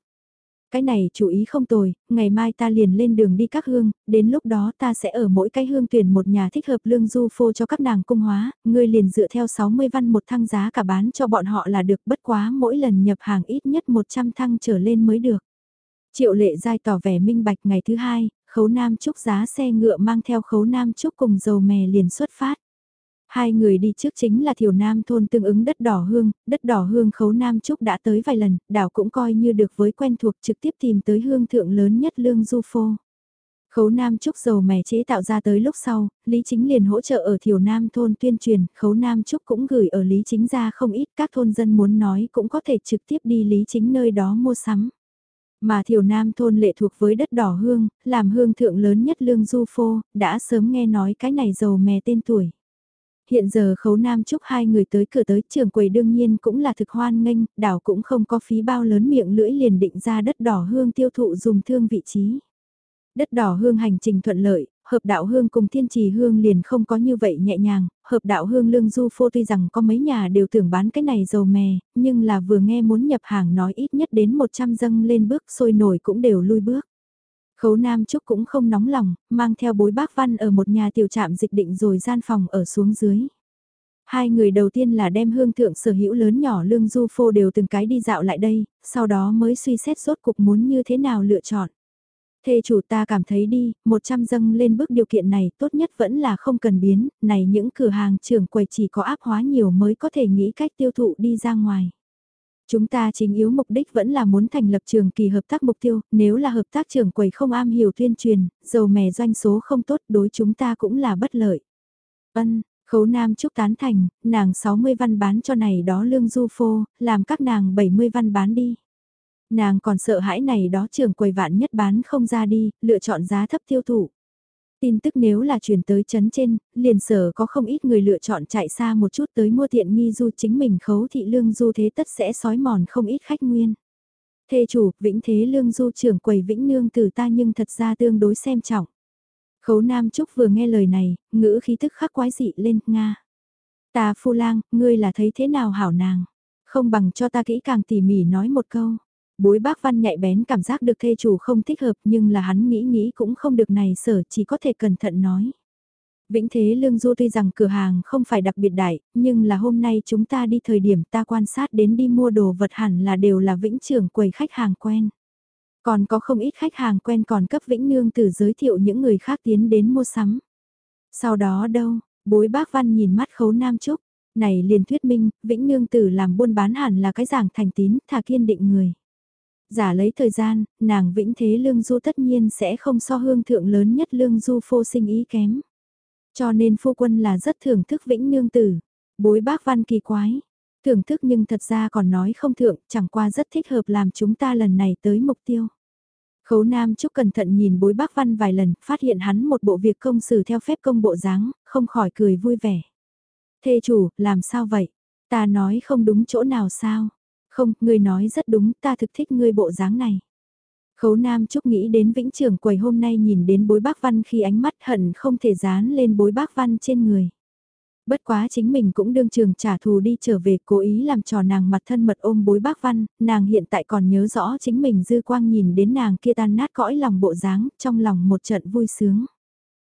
Cái này chú ý không tồi, ngày mai ta liền lên đường đi các hương, đến lúc đó ta sẽ ở mỗi cái hương tuyển một nhà thích hợp lương du phô cho các nàng cung hóa, ngươi liền dựa theo 60 văn một thăng giá cả bán cho bọn họ là được bất quá mỗi lần nhập hàng ít nhất 100 thăng trở lên mới được. Triệu lệ giai tỏ vẻ minh bạch ngày thứ hai, khấu nam trúc giá xe ngựa mang theo khấu nam trúc cùng dầu mè liền xuất phát. Hai người đi trước chính là thiểu nam thôn tương ứng đất đỏ hương, đất đỏ hương khấu nam trúc đã tới vài lần, đảo cũng coi như được với quen thuộc trực tiếp tìm tới hương thượng lớn nhất lương du phô. Khấu Nam Trúc dầu mè chế tạo ra tới lúc sau, Lý Chính liền hỗ trợ ở Thiểu Nam thôn tuyên truyền, Khấu Nam Trúc cũng gửi ở Lý Chính ra không ít các thôn dân muốn nói cũng có thể trực tiếp đi Lý Chính nơi đó mua sắm. Mà Thiểu Nam thôn lệ thuộc với đất đỏ hương, làm hương thượng lớn nhất lương du phô, đã sớm nghe nói cái này dầu mè tên tuổi. Hiện giờ khấu nam chúc hai người tới cửa tới trường quầy đương nhiên cũng là thực hoan nghênh, đảo cũng không có phí bao lớn miệng lưỡi liền định ra đất đỏ hương tiêu thụ dùng thương vị trí. Đất đỏ hương hành trình thuận lợi, hợp đạo hương cùng thiên trì hương liền không có như vậy nhẹ nhàng, hợp đạo hương lương du phô tuy rằng có mấy nhà đều tưởng bán cái này dầu mè, nhưng là vừa nghe muốn nhập hàng nói ít nhất đến 100 dâng lên bước sôi nổi cũng đều lui bước. Khấu Nam Trúc cũng không nóng lòng, mang theo bối bác văn ở một nhà tiểu trạm dịch định rồi gian phòng ở xuống dưới. Hai người đầu tiên là đem hương thượng sở hữu lớn nhỏ lương du phô đều từng cái đi dạo lại đây, sau đó mới suy xét rốt cục muốn như thế nào lựa chọn. Thê chủ ta cảm thấy đi, 100 dâng lên bước điều kiện này tốt nhất vẫn là không cần biến, này những cửa hàng trưởng quầy chỉ có áp hóa nhiều mới có thể nghĩ cách tiêu thụ đi ra ngoài. Chúng ta chính yếu mục đích vẫn là muốn thành lập trường kỳ hợp tác mục tiêu, nếu là hợp tác trưởng quầy không am hiểu tuyên truyền, dầu mè doanh số không tốt đối chúng ta cũng là bất lợi. Ân, khấu nam chúc tán thành, nàng 60 văn bán cho này đó lương du phô, làm các nàng 70 văn bán đi. Nàng còn sợ hãi này đó trường quầy vạn nhất bán không ra đi, lựa chọn giá thấp tiêu thụ. Tin tức nếu là chuyển tới chấn trên, liền sở có không ít người lựa chọn chạy xa một chút tới mua tiện nghi du chính mình khấu thị lương du thế tất sẽ sói mòn không ít khách nguyên. Thê chủ, vĩnh thế lương du trưởng quầy vĩnh nương từ ta nhưng thật ra tương đối xem trọng. Khấu Nam Trúc vừa nghe lời này, ngữ khí tức khắc quái dị lên, Nga. Ta phu lang, ngươi là thấy thế nào hảo nàng? Không bằng cho ta kỹ càng tỉ mỉ nói một câu. Bối bác văn nhạy bén cảm giác được thê chủ không thích hợp nhưng là hắn nghĩ nghĩ cũng không được này sở chỉ có thể cẩn thận nói. Vĩnh Thế Lương Du tuy rằng cửa hàng không phải đặc biệt đại, nhưng là hôm nay chúng ta đi thời điểm ta quan sát đến đi mua đồ vật hẳn là đều là Vĩnh trưởng quầy khách hàng quen. Còn có không ít khách hàng quen còn cấp Vĩnh Nương từ giới thiệu những người khác tiến đến mua sắm. Sau đó đâu, bối bác văn nhìn mắt khấu Nam Trúc, này liền thuyết minh, Vĩnh Nương tử làm buôn bán hẳn là cái giảng thành tín, thà kiên định người. Giả lấy thời gian, nàng vĩnh thế lương du tất nhiên sẽ không so hương thượng lớn nhất lương du phô sinh ý kém. Cho nên phu quân là rất thưởng thức vĩnh nương tử. Bối bác văn kỳ quái. Thưởng thức nhưng thật ra còn nói không thượng, chẳng qua rất thích hợp làm chúng ta lần này tới mục tiêu. Khấu Nam Trúc cẩn thận nhìn bối bác văn vài lần, phát hiện hắn một bộ việc công xử theo phép công bộ dáng, không khỏi cười vui vẻ. Thê chủ, làm sao vậy? Ta nói không đúng chỗ nào sao? Không, ngươi nói rất đúng, ta thực thích ngươi bộ dáng này. Khấu Nam Trúc nghĩ đến vĩnh trưởng quầy hôm nay nhìn đến bối bác văn khi ánh mắt hận không thể dán lên bối bác văn trên người. Bất quá chính mình cũng đương trường trả thù đi trở về cố ý làm trò nàng mặt thân mật ôm bối bác văn, nàng hiện tại còn nhớ rõ chính mình dư quang nhìn đến nàng kia tan nát cõi lòng bộ dáng, trong lòng một trận vui sướng.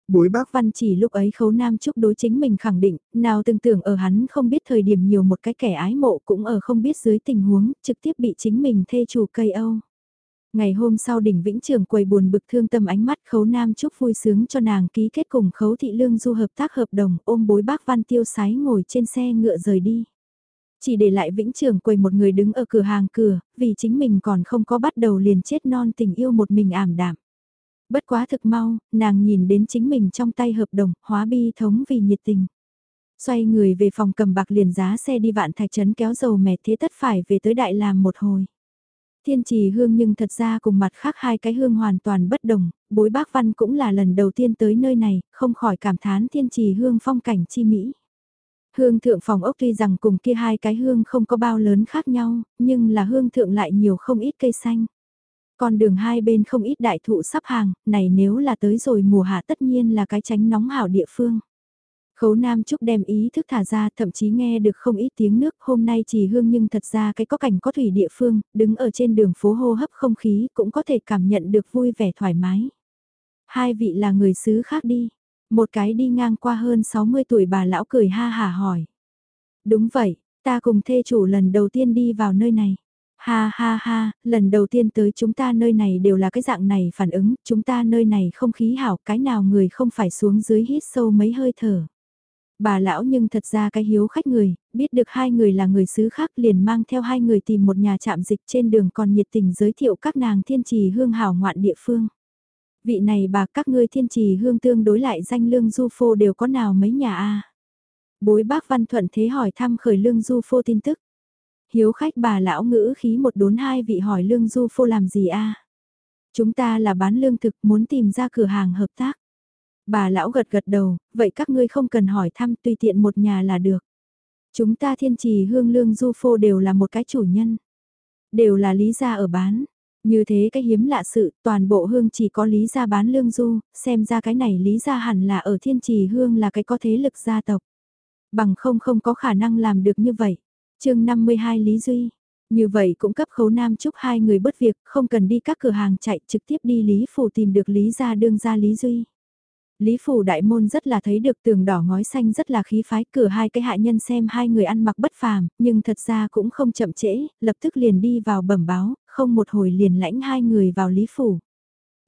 Bối bác văn chỉ lúc ấy khấu nam chúc đối chính mình khẳng định, nào từng tưởng ở hắn không biết thời điểm nhiều một cái kẻ ái mộ cũng ở không biết dưới tình huống, trực tiếp bị chính mình thê chủ cây âu. Ngày hôm sau đỉnh vĩnh trường quầy buồn bực thương tâm ánh mắt khấu nam chúc vui sướng cho nàng ký kết cùng khấu thị lương du hợp tác hợp đồng ôm bối bác văn tiêu sái ngồi trên xe ngựa rời đi. Chỉ để lại vĩnh trường quầy một người đứng ở cửa hàng cửa, vì chính mình còn không có bắt đầu liền chết non tình yêu một mình ảm đạm. Bất quá thực mau, nàng nhìn đến chính mình trong tay hợp đồng, hóa bi thống vì nhiệt tình. Xoay người về phòng cầm bạc liền giá xe đi vạn thạch trấn kéo dầu mẹ thế tất phải về tới đại làm một hồi. Thiên trì hương nhưng thật ra cùng mặt khác hai cái hương hoàn toàn bất đồng, bối bác văn cũng là lần đầu tiên tới nơi này, không khỏi cảm thán thiên trì hương phong cảnh chi mỹ. Hương thượng phòng ốc tuy rằng cùng kia hai cái hương không có bao lớn khác nhau, nhưng là hương thượng lại nhiều không ít cây xanh. Con đường hai bên không ít đại thụ sắp hàng, này nếu là tới rồi mùa hạ tất nhiên là cái tránh nóng hảo địa phương. Khấu Nam Trúc đem ý thức thả ra thậm chí nghe được không ít tiếng nước hôm nay chỉ hương nhưng thật ra cái có cảnh có thủy địa phương, đứng ở trên đường phố hô hấp không khí cũng có thể cảm nhận được vui vẻ thoải mái. Hai vị là người xứ khác đi, một cái đi ngang qua hơn 60 tuổi bà lão cười ha hả hỏi. Đúng vậy, ta cùng thê chủ lần đầu tiên đi vào nơi này. Ha ha ha, lần đầu tiên tới chúng ta nơi này đều là cái dạng này phản ứng, chúng ta nơi này không khí hảo, cái nào người không phải xuống dưới hít sâu mấy hơi thở. Bà lão nhưng thật ra cái hiếu khách người, biết được hai người là người xứ khác liền mang theo hai người tìm một nhà trạm dịch trên đường còn nhiệt tình giới thiệu các nàng thiên trì hương hảo ngoạn địa phương. Vị này bà các ngươi thiên trì hương tương đối lại danh lương du phô đều có nào mấy nhà a Bối bác Văn Thuận thế hỏi thăm khởi lương du phô tin tức. Hiếu khách bà lão ngữ khí một đốn hai vị hỏi lương du phô làm gì a Chúng ta là bán lương thực muốn tìm ra cửa hàng hợp tác. Bà lão gật gật đầu, vậy các ngươi không cần hỏi thăm tùy tiện một nhà là được. Chúng ta thiên trì hương lương du phô đều là một cái chủ nhân. Đều là lý gia ở bán. Như thế cái hiếm lạ sự, toàn bộ hương chỉ có lý gia bán lương du, xem ra cái này lý gia hẳn là ở thiên trì hương là cái có thế lực gia tộc. Bằng không không có khả năng làm được như vậy chương 52 Lý Duy. Như vậy cũng cấp khấu nam chúc hai người bất việc, không cần đi các cửa hàng chạy trực tiếp đi Lý Phủ tìm được Lý gia đương gia Lý Duy. Lý Phủ đại môn rất là thấy được tường đỏ ngói xanh rất là khí phái cửa hai cái hạ nhân xem hai người ăn mặc bất phàm, nhưng thật ra cũng không chậm trễ, lập tức liền đi vào bẩm báo, không một hồi liền lãnh hai người vào Lý Phủ.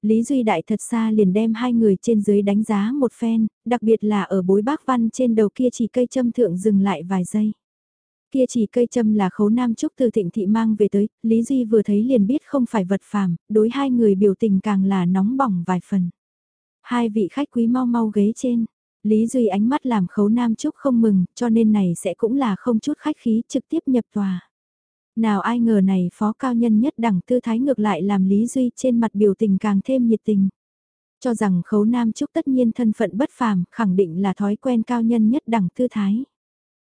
Lý Duy Đại thật xa liền đem hai người trên dưới đánh giá một phen, đặc biệt là ở bối bác văn trên đầu kia chỉ cây châm thượng dừng lại vài giây. Kia chỉ cây châm là khấu nam trúc từ thịnh thị mang về tới, Lý Duy vừa thấy liền biết không phải vật phàm, đối hai người biểu tình càng là nóng bỏng vài phần. Hai vị khách quý mau mau ghế trên. Lý Duy ánh mắt làm khấu nam trúc không mừng, cho nên này sẽ cũng là không chút khách khí trực tiếp nhập tòa. Nào ai ngờ này phó cao nhân nhất đẳng tư thái ngược lại làm Lý Duy trên mặt biểu tình càng thêm nhiệt tình. Cho rằng khấu nam trúc tất nhiên thân phận bất phàm, khẳng định là thói quen cao nhân nhất đẳng tư thái.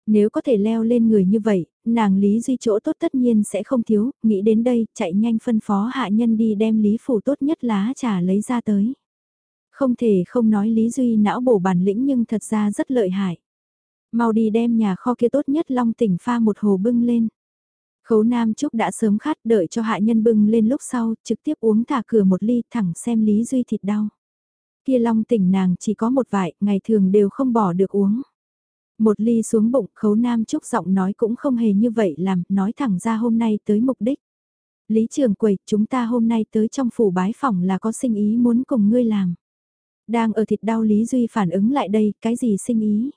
Nếu có thể leo lên người như vậy, nàng Lý Duy chỗ tốt tất nhiên sẽ không thiếu, nghĩ đến đây, chạy nhanh phân phó hạ nhân đi đem Lý Phủ tốt nhất lá trà lấy ra tới. Không thể không nói Lý Duy não bổ bản lĩnh nhưng thật ra rất lợi hại. Mau đi đem nhà kho kia tốt nhất long tỉnh pha một hồ bưng lên. Khấu Nam Trúc đã sớm khát đợi cho hạ nhân bưng lên lúc sau, trực tiếp uống thả cửa một ly thẳng xem Lý Duy thịt đau. Kia long tỉnh nàng chỉ có một vải, ngày thường đều không bỏ được uống. Một ly xuống bụng, khấu Nam Trúc giọng nói cũng không hề như vậy làm, nói thẳng ra hôm nay tới mục đích. Lý Trường Quầy, chúng ta hôm nay tới trong phủ bái phòng là có sinh ý muốn cùng ngươi làm. Đang ở thịt đau Lý Duy phản ứng lại đây, cái gì sinh ý?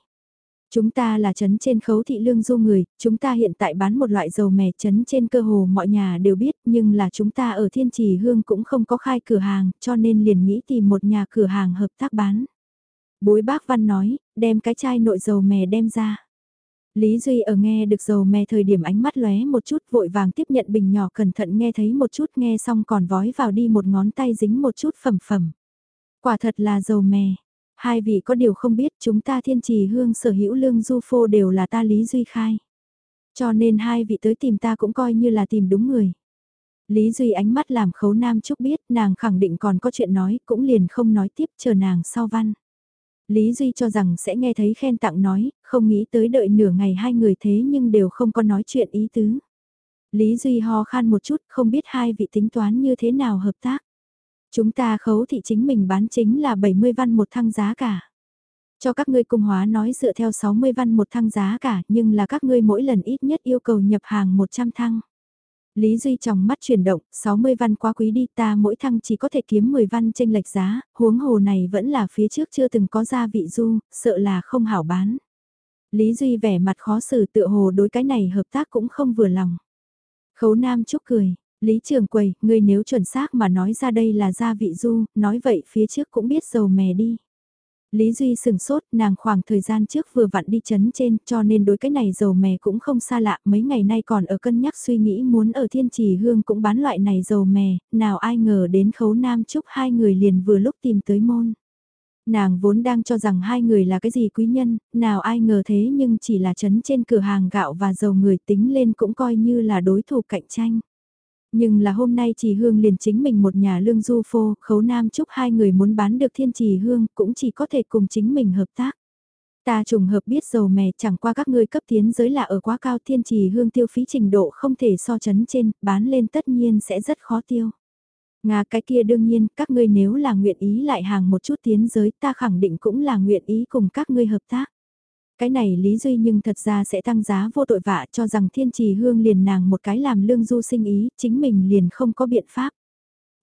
Chúng ta là chấn trên khấu thị lương du người, chúng ta hiện tại bán một loại dầu mè chấn trên cơ hồ mọi nhà đều biết, nhưng là chúng ta ở Thiên Trì Hương cũng không có khai cửa hàng, cho nên liền nghĩ tìm một nhà cửa hàng hợp tác bán. Bối bác văn nói, đem cái chai nội dầu mè đem ra. Lý Duy ở nghe được dầu mè thời điểm ánh mắt lóe một chút, vội vàng tiếp nhận bình nhỏ cẩn thận nghe thấy một chút, nghe xong còn vói vào đi một ngón tay dính một chút phẩm phẩm. Quả thật là dầu mè. Hai vị có điều không biết, chúng ta thiên trì hương sở hữu lương du phô đều là ta Lý Duy khai. Cho nên hai vị tới tìm ta cũng coi như là tìm đúng người. Lý Duy ánh mắt làm khấu nam chúc biết, nàng khẳng định còn có chuyện nói, cũng liền không nói tiếp, chờ nàng sau văn. Lý Duy cho rằng sẽ nghe thấy khen tặng nói, không nghĩ tới đợi nửa ngày hai người thế nhưng đều không có nói chuyện ý tứ. Lý Duy ho khan một chút không biết hai vị tính toán như thế nào hợp tác. Chúng ta khấu thị chính mình bán chính là 70 văn một thăng giá cả. Cho các ngươi cung hóa nói dựa theo 60 văn một thăng giá cả nhưng là các ngươi mỗi lần ít nhất yêu cầu nhập hàng 100 thăng. Lý Duy trong mắt chuyển động, 60 văn quá quý đi ta mỗi thăng chỉ có thể kiếm 10 văn tranh lệch giá, huống hồ này vẫn là phía trước chưa từng có gia vị du, sợ là không hảo bán. Lý Duy vẻ mặt khó xử tựa hồ đối cái này hợp tác cũng không vừa lòng. Khấu Nam chúc cười, Lý Trường Quầy, ngươi nếu chuẩn xác mà nói ra đây là gia vị du, nói vậy phía trước cũng biết dầu mè đi. Lý Duy sừng sốt, nàng khoảng thời gian trước vừa vặn đi chấn trên, cho nên đối cái này dầu mè cũng không xa lạ, mấy ngày nay còn ở cân nhắc suy nghĩ muốn ở thiên trì hương cũng bán loại này dầu mè, nào ai ngờ đến khấu nam chúc hai người liền vừa lúc tìm tới môn. Nàng vốn đang cho rằng hai người là cái gì quý nhân, nào ai ngờ thế nhưng chỉ là chấn trên cửa hàng gạo và dầu người tính lên cũng coi như là đối thủ cạnh tranh. Nhưng là hôm nay chỉ hương liền chính mình một nhà lương du phô, khấu nam chúc hai người muốn bán được thiên trì hương cũng chỉ có thể cùng chính mình hợp tác. Ta trùng hợp biết dầu mè chẳng qua các ngươi cấp tiến giới là ở quá cao thiên trì hương tiêu phí trình độ không thể so chấn trên, bán lên tất nhiên sẽ rất khó tiêu. Nga cái kia đương nhiên, các ngươi nếu là nguyện ý lại hàng một chút tiến giới ta khẳng định cũng là nguyện ý cùng các ngươi hợp tác. Cái này Lý Duy nhưng thật ra sẽ tăng giá vô tội vạ cho rằng thiên trì hương liền nàng một cái làm lương du sinh ý, chính mình liền không có biện pháp.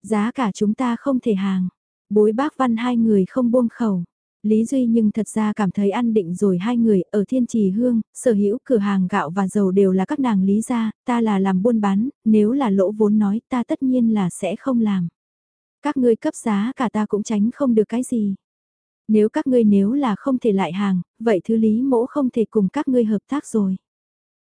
Giá cả chúng ta không thể hàng. Bối bác văn hai người không buông khẩu. Lý Duy nhưng thật ra cảm thấy ăn định rồi hai người ở Thiên Trì Hương, sở hữu cửa hàng gạo và dầu đều là các nàng Lý gia, ta là làm buôn bán, nếu là lỗ vốn nói ta tất nhiên là sẽ không làm. Các ngươi cấp giá cả ta cũng tránh không được cái gì. Nếu các ngươi nếu là không thể lại hàng, vậy thứ lý mỗ không thể cùng các ngươi hợp tác rồi.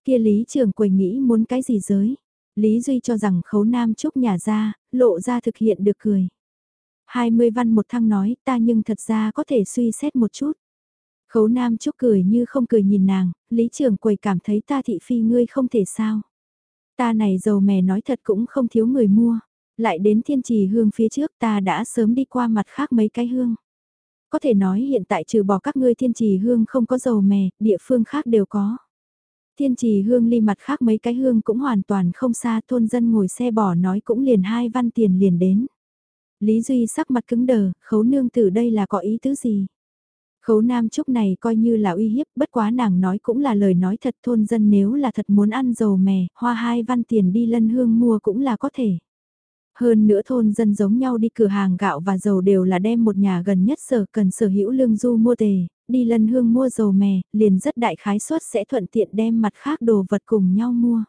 Kia lý trường quầy nghĩ muốn cái gì giới. Lý Duy cho rằng khấu nam chúc nhà ra, lộ ra thực hiện được cười. 20 văn một thăng nói ta nhưng thật ra có thể suy xét một chút. Khấu nam chúc cười như không cười nhìn nàng, lý trường quầy cảm thấy ta thị phi ngươi không thể sao. Ta này dầu mè nói thật cũng không thiếu người mua. Lại đến thiên trì hương phía trước ta đã sớm đi qua mặt khác mấy cái hương. Có thể nói hiện tại trừ bỏ các ngươi thiên trì hương không có dầu mè, địa phương khác đều có. Thiên trì hương ly mặt khác mấy cái hương cũng hoàn toàn không xa thôn dân ngồi xe bỏ nói cũng liền hai văn tiền liền đến. Lý Duy sắc mặt cứng đờ, khấu nương từ đây là có ý tứ gì? Khấu Nam Trúc này coi như là uy hiếp, bất quá nàng nói cũng là lời nói thật thôn dân nếu là thật muốn ăn dầu mè, hoa hai văn tiền đi lân hương mua cũng là có thể. Hơn nữa thôn dân giống nhau đi cửa hàng gạo và dầu đều là đem một nhà gần nhất sở cần sở hữu lương du mua tề, đi lân hương mua dầu mè, liền rất đại khái suất sẽ thuận tiện đem mặt khác đồ vật cùng nhau mua.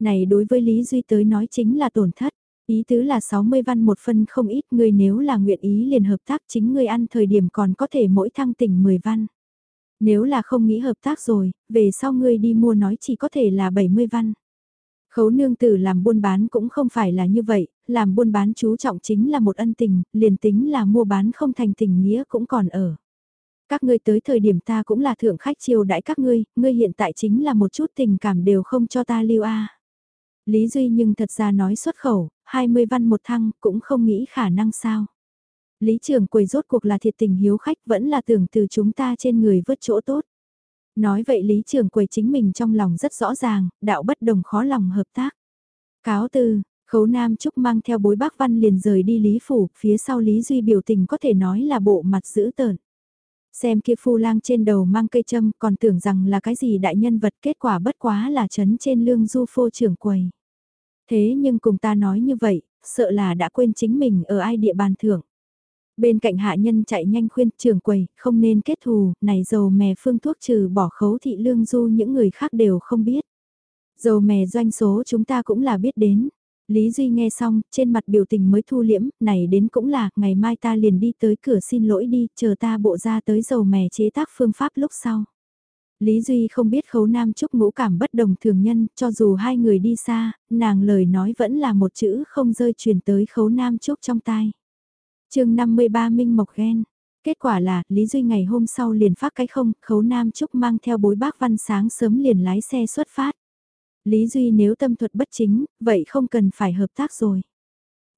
Này đối với Lý Duy tới nói chính là tổn thất. Ý tứ là 60 văn một phân không ít người nếu là nguyện ý liền hợp tác chính người ăn thời điểm còn có thể mỗi thăng tỉnh 10 văn. Nếu là không nghĩ hợp tác rồi, về sau ngươi đi mua nói chỉ có thể là 70 văn. Khấu nương tử làm buôn bán cũng không phải là như vậy, làm buôn bán chú trọng chính là một ân tình, liền tính là mua bán không thành tình nghĩa cũng còn ở. Các ngươi tới thời điểm ta cũng là thượng khách chiều đãi các ngươi, ngươi hiện tại chính là một chút tình cảm đều không cho ta lưu a. Lý Duy nhưng thật ra nói xuất khẩu, 20 văn một thăng cũng không nghĩ khả năng sao. Lý trưởng quầy rốt cuộc là thiệt tình hiếu khách vẫn là tưởng từ chúng ta trên người vớt chỗ tốt. Nói vậy Lý trưởng quầy chính mình trong lòng rất rõ ràng, đạo bất đồng khó lòng hợp tác. Cáo từ, khấu nam trúc mang theo bối bác văn liền rời đi Lý Phủ, phía sau Lý Duy biểu tình có thể nói là bộ mặt dữ tợn. Xem kia phu lang trên đầu mang cây châm còn tưởng rằng là cái gì đại nhân vật kết quả bất quá là chấn trên lương du phô trưởng quầy. Thế nhưng cùng ta nói như vậy, sợ là đã quên chính mình ở ai địa bàn thưởng. Bên cạnh hạ nhân chạy nhanh khuyên trưởng quầy, không nên kết thù, này dầu mè phương thuốc trừ bỏ khấu thị lương du những người khác đều không biết. Dầu mè doanh số chúng ta cũng là biết đến. Lý Duy nghe xong, trên mặt biểu tình mới thu liễm, này đến cũng là, ngày mai ta liền đi tới cửa xin lỗi đi, chờ ta bộ ra tới dầu mè chế tác phương pháp lúc sau. Lý Duy không biết khấu nam trúc ngũ cảm bất đồng thường nhân, cho dù hai người đi xa, nàng lời nói vẫn là một chữ không rơi truyền tới khấu nam trúc trong tai chương 53 Minh Mộc Ghen. Kết quả là, Lý Duy ngày hôm sau liền phát cái không, khấu nam trúc mang theo bối bác văn sáng sớm liền lái xe xuất phát. Lý Duy nếu tâm thuật bất chính, vậy không cần phải hợp tác rồi.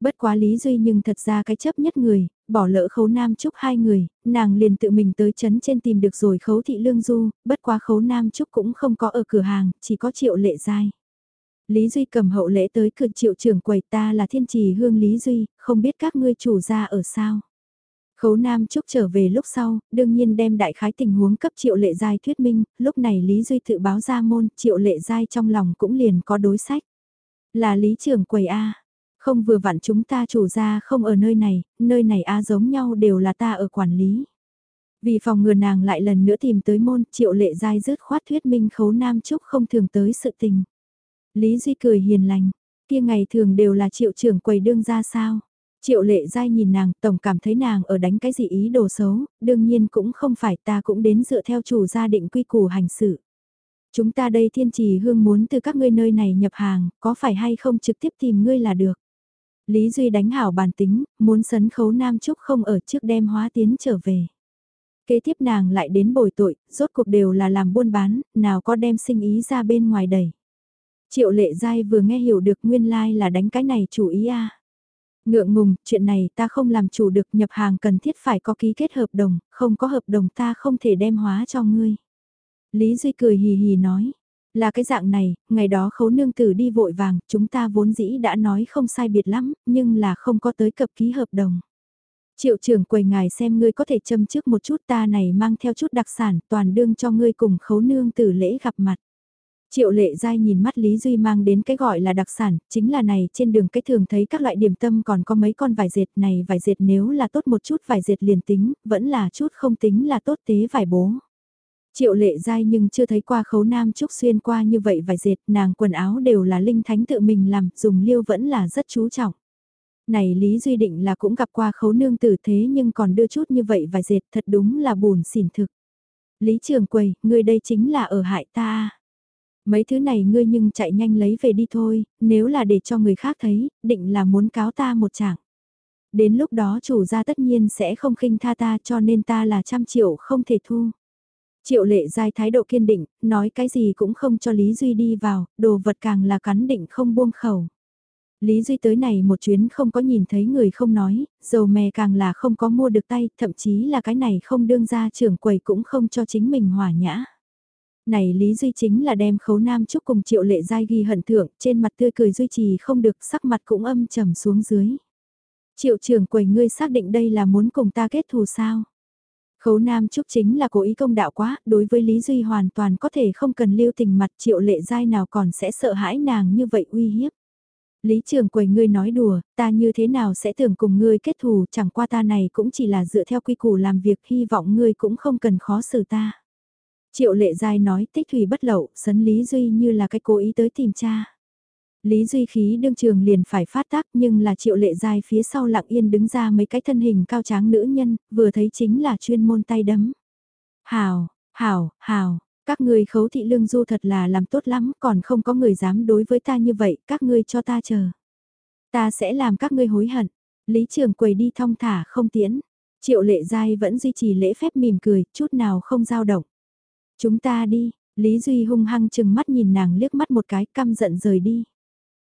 Bất quá Lý Duy nhưng thật ra cái chấp nhất người, bỏ lỡ khấu nam trúc hai người, nàng liền tự mình tới chấn trên tìm được rồi khấu thị lương du, bất quá khấu nam trúc cũng không có ở cửa hàng, chỉ có triệu lệ giai. Lý Duy cầm hậu lễ tới cửa triệu trưởng quầy ta là thiên trì hương Lý Duy, không biết các ngươi chủ gia ở sao. Khấu Nam Trúc trở về lúc sau, đương nhiên đem đại khái tình huống cấp triệu lệ giai thuyết minh, lúc này Lý Duy tự báo ra môn, triệu lệ giai trong lòng cũng liền có đối sách. Là Lý trưởng quầy A, không vừa vặn chúng ta chủ gia không ở nơi này, nơi này A giống nhau đều là ta ở quản lý. Vì phòng ngừa nàng lại lần nữa tìm tới môn, triệu lệ giai rớt khoát thuyết minh khấu Nam Trúc không thường tới sự tình. Lý Duy cười hiền lành, kia ngày thường đều là triệu trưởng quầy đương ra sao. Triệu lệ dai nhìn nàng, tổng cảm thấy nàng ở đánh cái gì ý đồ xấu, đương nhiên cũng không phải ta cũng đến dựa theo chủ gia định quy củ hành sự. Chúng ta đây thiên trì hương muốn từ các ngươi nơi này nhập hàng, có phải hay không trực tiếp tìm ngươi là được. Lý Duy đánh hảo bản tính, muốn sấn khấu Nam Trúc không ở trước đem hóa tiến trở về. Kế tiếp nàng lại đến bồi tội, rốt cuộc đều là làm buôn bán, nào có đem sinh ý ra bên ngoài đẩy. Triệu lệ dai vừa nghe hiểu được nguyên lai like là đánh cái này chủ ý a Ngượng ngùng, chuyện này ta không làm chủ được nhập hàng cần thiết phải có ký kết hợp đồng, không có hợp đồng ta không thể đem hóa cho ngươi. Lý Duy cười hì hì nói, là cái dạng này, ngày đó khấu nương tử đi vội vàng, chúng ta vốn dĩ đã nói không sai biệt lắm, nhưng là không có tới cập ký hợp đồng. Triệu trưởng quầy ngài xem ngươi có thể châm trước một chút ta này mang theo chút đặc sản toàn đương cho ngươi cùng khấu nương tử lễ gặp mặt. Triệu lệ dai nhìn mắt Lý Duy mang đến cái gọi là đặc sản, chính là này trên đường cái thường thấy các loại điểm tâm còn có mấy con vải dệt này vải dệt nếu là tốt một chút vải dệt liền tính, vẫn là chút không tính là tốt tế vải bố. Triệu lệ dai nhưng chưa thấy qua khấu nam trúc xuyên qua như vậy vải dệt, nàng quần áo đều là linh thánh tự mình làm, dùng liêu vẫn là rất chú trọng. Này Lý Duy định là cũng gặp qua khấu nương tử thế nhưng còn đưa chút như vậy vải dệt thật đúng là buồn xỉn thực. Lý Trường Quầy, người đây chính là ở hại ta Mấy thứ này ngươi nhưng chạy nhanh lấy về đi thôi, nếu là để cho người khác thấy, định là muốn cáo ta một trạng. Đến lúc đó chủ gia tất nhiên sẽ không khinh tha ta cho nên ta là trăm triệu không thể thu. Triệu lệ giai thái độ kiên định, nói cái gì cũng không cho Lý Duy đi vào, đồ vật càng là cắn định không buông khẩu. Lý Duy tới này một chuyến không có nhìn thấy người không nói, dầu mè càng là không có mua được tay, thậm chí là cái này không đương ra trưởng quầy cũng không cho chính mình hòa nhã. Này Lý Duy chính là đem khấu nam chúc cùng triệu lệ giai ghi hận thượng, trên mặt tươi cười duy trì không được, sắc mặt cũng âm trầm xuống dưới. Triệu trưởng quầy ngươi xác định đây là muốn cùng ta kết thù sao? Khấu Nam Trúc chính là cố ý công đạo quá, đối với Lý Duy hoàn toàn có thể không cần lưu tình mặt triệu lệ giai nào còn sẽ sợ hãi nàng như vậy uy hiếp. Lý trường quầy ngươi nói đùa, ta như thế nào sẽ tưởng cùng ngươi kết thù, chẳng qua ta này cũng chỉ là dựa theo quy củ làm việc, hy vọng ngươi cũng không cần khó xử ta. Triệu lệ giai nói tích thủy bất lậu, sấn Lý Duy như là cái cố ý tới tìm cha. Lý Duy khí đương trường liền phải phát tác nhưng là triệu lệ dài phía sau lặng yên đứng ra mấy cái thân hình cao tráng nữ nhân, vừa thấy chính là chuyên môn tay đấm. Hào, hào, hào, các ngươi khấu thị lương du thật là làm tốt lắm, còn không có người dám đối với ta như vậy, các ngươi cho ta chờ. Ta sẽ làm các ngươi hối hận. Lý trường quầy đi thong thả không tiễn. Triệu lệ giai vẫn duy trì lễ phép mỉm cười, chút nào không dao động. Chúng ta đi, Lý Duy hung hăng chừng mắt nhìn nàng liếc mắt một cái căm giận rời đi.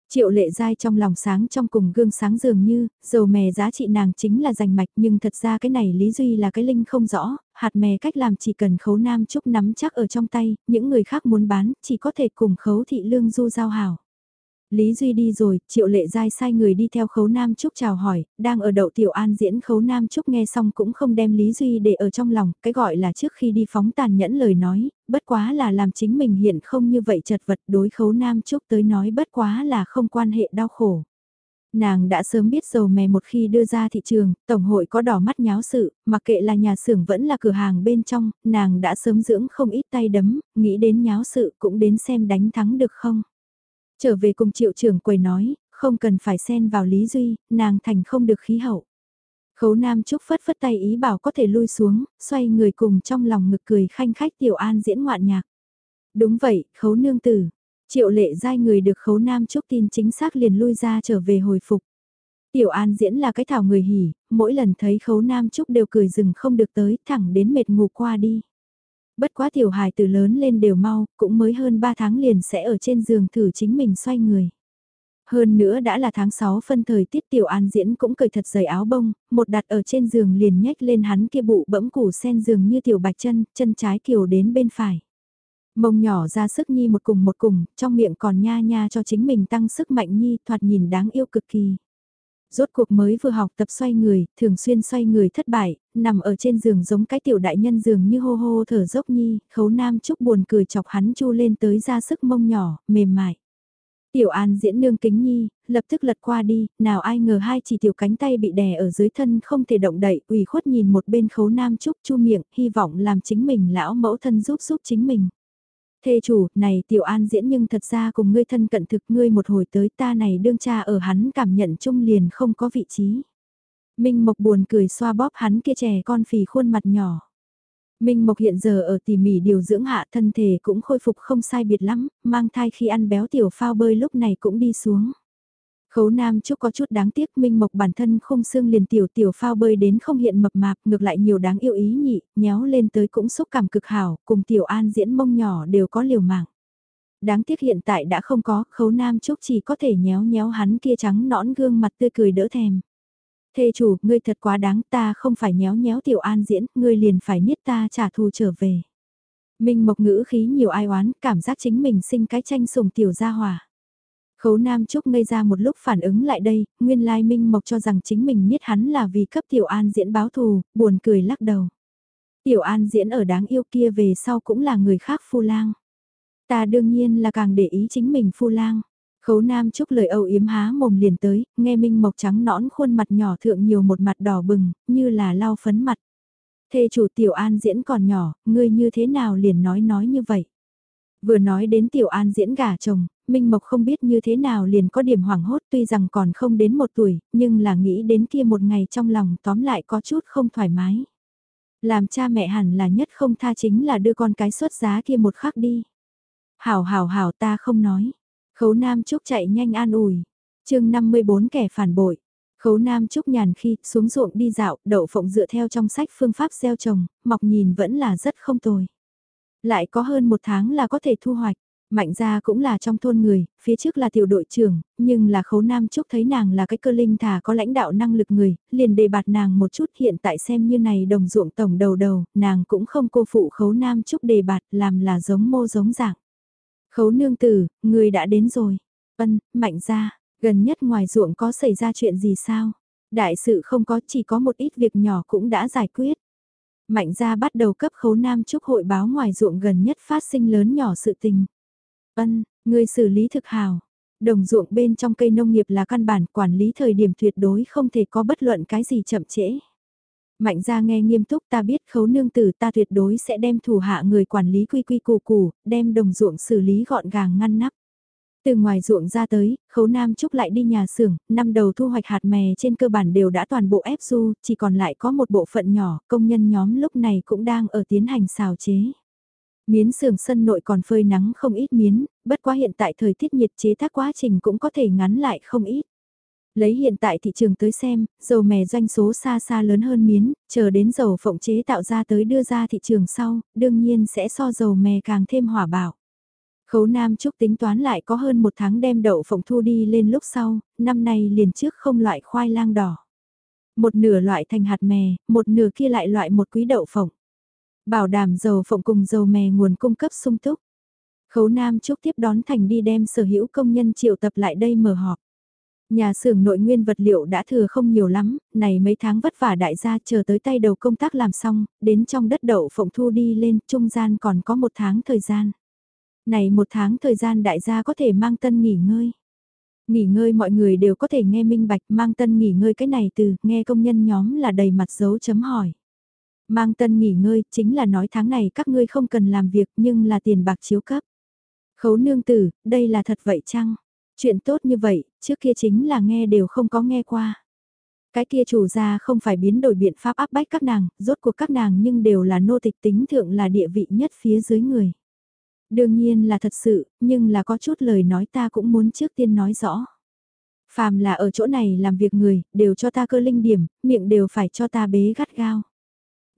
Triệu lệ dai trong lòng sáng trong cùng gương sáng dường như, dầu mè giá trị nàng chính là giành mạch nhưng thật ra cái này Lý Duy là cái linh không rõ, hạt mè cách làm chỉ cần khấu nam trúc nắm chắc ở trong tay, những người khác muốn bán chỉ có thể cùng khấu thị lương du giao hảo. Lý Duy đi rồi, Triệu Lệ Giai sai người đi theo Khấu Nam Trúc chào hỏi, đang ở đậu Tiểu An diễn Khấu Nam Trúc nghe xong cũng không đem Lý Duy để ở trong lòng, cái gọi là trước khi đi phóng tàn nhẫn lời nói, bất quá là làm chính mình hiện không như vậy chật vật đối Khấu Nam Trúc tới nói bất quá là không quan hệ đau khổ. Nàng đã sớm biết dầu mè một khi đưa ra thị trường, Tổng hội có đỏ mắt nháo sự, mặc kệ là nhà xưởng vẫn là cửa hàng bên trong, nàng đã sớm dưỡng không ít tay đấm, nghĩ đến nháo sự cũng đến xem đánh thắng được không. Trở về cùng triệu trưởng quầy nói, không cần phải xen vào Lý Duy, nàng thành không được khí hậu. Khấu Nam Trúc phất phất tay ý bảo có thể lui xuống, xoay người cùng trong lòng ngực cười khanh khách Tiểu An diễn ngoạn nhạc. Đúng vậy, khấu nương tử. Triệu lệ giai người được khấu Nam Trúc tin chính xác liền lui ra trở về hồi phục. Tiểu An diễn là cái thảo người hỉ, mỗi lần thấy khấu Nam Trúc đều cười rừng không được tới thẳng đến mệt ngủ qua đi. Bất quá tiểu hài từ lớn lên đều mau, cũng mới hơn 3 tháng liền sẽ ở trên giường thử chính mình xoay người. Hơn nữa đã là tháng 6 phân thời tiết tiểu an diễn cũng cởi thật dày áo bông, một đặt ở trên giường liền nhách lên hắn kia bụ bẫm củ sen giường như tiểu bạch chân, chân trái kiều đến bên phải. Mông nhỏ ra sức nhi một cùng một cùng, trong miệng còn nha nha cho chính mình tăng sức mạnh nhi thoạt nhìn đáng yêu cực kỳ. Rốt cuộc mới vừa học tập xoay người, thường xuyên xoay người thất bại, nằm ở trên giường giống cái tiểu đại nhân giường như hô hô thở dốc nhi, khấu nam chúc buồn cười chọc hắn chu lên tới ra sức mông nhỏ, mềm mại. Tiểu An diễn nương kính nhi, lập tức lật qua đi, nào ai ngờ hai chỉ tiểu cánh tay bị đè ở dưới thân không thể động đậy, ủy khuất nhìn một bên khấu nam trúc chu miệng, hy vọng làm chính mình lão mẫu thân giúp giúp chính mình. Thê chủ, này tiểu an diễn nhưng thật ra cùng ngươi thân cận thực ngươi một hồi tới ta này đương cha ở hắn cảm nhận chung liền không có vị trí. Minh Mộc buồn cười xoa bóp hắn kia trẻ con phì khuôn mặt nhỏ. Minh Mộc hiện giờ ở tỉ mỉ điều dưỡng hạ thân thể cũng khôi phục không sai biệt lắm, mang thai khi ăn béo tiểu phao bơi lúc này cũng đi xuống. Khấu Nam Trúc có chút đáng tiếc Minh Mộc bản thân không xương liền tiểu tiểu phao bơi đến không hiện mập mạp ngược lại nhiều đáng yêu ý nhị, nhéo lên tới cũng xúc cảm cực hảo, cùng tiểu an diễn mông nhỏ đều có liều mạng. Đáng tiếc hiện tại đã không có, khấu Nam Trúc chỉ có thể nhéo nhéo hắn kia trắng nõn gương mặt tươi cười đỡ thèm. Thê chủ, ngươi thật quá đáng ta không phải nhéo nhéo tiểu an diễn, ngươi liền phải niết ta trả thù trở về. Minh Mộc ngữ khí nhiều ai oán, cảm giác chính mình sinh cái tranh sùng tiểu gia hòa. Khấu Nam Trúc ngây ra một lúc phản ứng lại đây, nguyên lai Minh Mộc cho rằng chính mình biết hắn là vì cấp Tiểu An diễn báo thù, buồn cười lắc đầu. Tiểu An diễn ở đáng yêu kia về sau cũng là người khác phu lang. Ta đương nhiên là càng để ý chính mình phu lang. Khấu Nam Trúc lời âu yếm há mồm liền tới, nghe Minh Mộc trắng nõn khuôn mặt nhỏ thượng nhiều một mặt đỏ bừng, như là lau phấn mặt. Thê chủ Tiểu An diễn còn nhỏ, ngươi như thế nào liền nói nói như vậy. Vừa nói đến Tiểu An diễn gả chồng, Minh Mộc không biết như thế nào liền có điểm hoảng hốt tuy rằng còn không đến một tuổi, nhưng là nghĩ đến kia một ngày trong lòng tóm lại có chút không thoải mái. Làm cha mẹ hẳn là nhất không tha chính là đưa con cái xuất giá kia một khắc đi. Hảo hảo hảo ta không nói. Khấu Nam Trúc chạy nhanh an ủi. chương 54 kẻ phản bội. Khấu Nam Trúc nhàn khi xuống ruộng đi dạo, đậu phộng dựa theo trong sách phương pháp gieo trồng, mọc nhìn vẫn là rất không tồi. Lại có hơn một tháng là có thể thu hoạch. Mạnh gia cũng là trong thôn người, phía trước là tiểu đội trưởng, nhưng là khấu nam Chúc thấy nàng là cái cơ linh thả có lãnh đạo năng lực người, liền đề bạt nàng một chút hiện tại xem như này đồng ruộng tổng đầu đầu, nàng cũng không cô phụ khấu nam Chúc đề bạt làm là giống mô giống dạng. Khấu nương tử, người đã đến rồi. Ân, mạnh gia, gần nhất ngoài ruộng có xảy ra chuyện gì sao? Đại sự không có chỉ có một ít việc nhỏ cũng đã giải quyết. Mạnh gia bắt đầu cấp khấu nam Chúc hội báo ngoài ruộng gần nhất phát sinh lớn nhỏ sự tình. Ân, người xử lý thực hào. Đồng ruộng bên trong cây nông nghiệp là căn bản quản lý thời điểm tuyệt đối không thể có bất luận cái gì chậm trễ. Mạnh ra nghe nghiêm túc ta biết khấu nương tử ta tuyệt đối sẽ đem thủ hạ người quản lý quy quy củ củ, đem đồng ruộng xử lý gọn gàng ngăn nắp. Từ ngoài ruộng ra tới, khấu nam trúc lại đi nhà xưởng, năm đầu thu hoạch hạt mè trên cơ bản đều đã toàn bộ ép du, chỉ còn lại có một bộ phận nhỏ, công nhân nhóm lúc này cũng đang ở tiến hành xào chế. Miến xưởng sân nội còn phơi nắng không ít miến, bất quá hiện tại thời tiết nhiệt chế tác quá trình cũng có thể ngắn lại không ít. Lấy hiện tại thị trường tới xem, dầu mè doanh số xa xa lớn hơn miến, chờ đến dầu phộng chế tạo ra tới đưa ra thị trường sau, đương nhiên sẽ so dầu mè càng thêm hỏa bảo. Khấu Nam Trúc tính toán lại có hơn một tháng đem đậu phộng thu đi lên lúc sau, năm nay liền trước không loại khoai lang đỏ. Một nửa loại thành hạt mè, một nửa kia lại loại một quý đậu phộng. Bảo đảm dầu phộng cùng dầu mè nguồn cung cấp sung túc. Khấu Nam Trúc tiếp đón Thành đi đem sở hữu công nhân triệu tập lại đây mở họp. Nhà xưởng nội nguyên vật liệu đã thừa không nhiều lắm, này mấy tháng vất vả đại gia chờ tới tay đầu công tác làm xong, đến trong đất đậu phộng thu đi lên, trung gian còn có một tháng thời gian. Này một tháng thời gian đại gia có thể mang tân nghỉ ngơi. Nghỉ ngơi mọi người đều có thể nghe minh bạch mang tân nghỉ ngơi cái này từ nghe công nhân nhóm là đầy mặt dấu chấm hỏi. Mang tân nghỉ ngơi chính là nói tháng này các ngươi không cần làm việc nhưng là tiền bạc chiếu cấp. Khấu nương tử, đây là thật vậy chăng? Chuyện tốt như vậy, trước kia chính là nghe đều không có nghe qua. Cái kia chủ gia không phải biến đổi biện pháp áp bách các nàng, rốt cuộc các nàng nhưng đều là nô tịch tính thượng là địa vị nhất phía dưới người. Đương nhiên là thật sự, nhưng là có chút lời nói ta cũng muốn trước tiên nói rõ. Phàm là ở chỗ này làm việc người, đều cho ta cơ linh điểm, miệng đều phải cho ta bế gắt gao.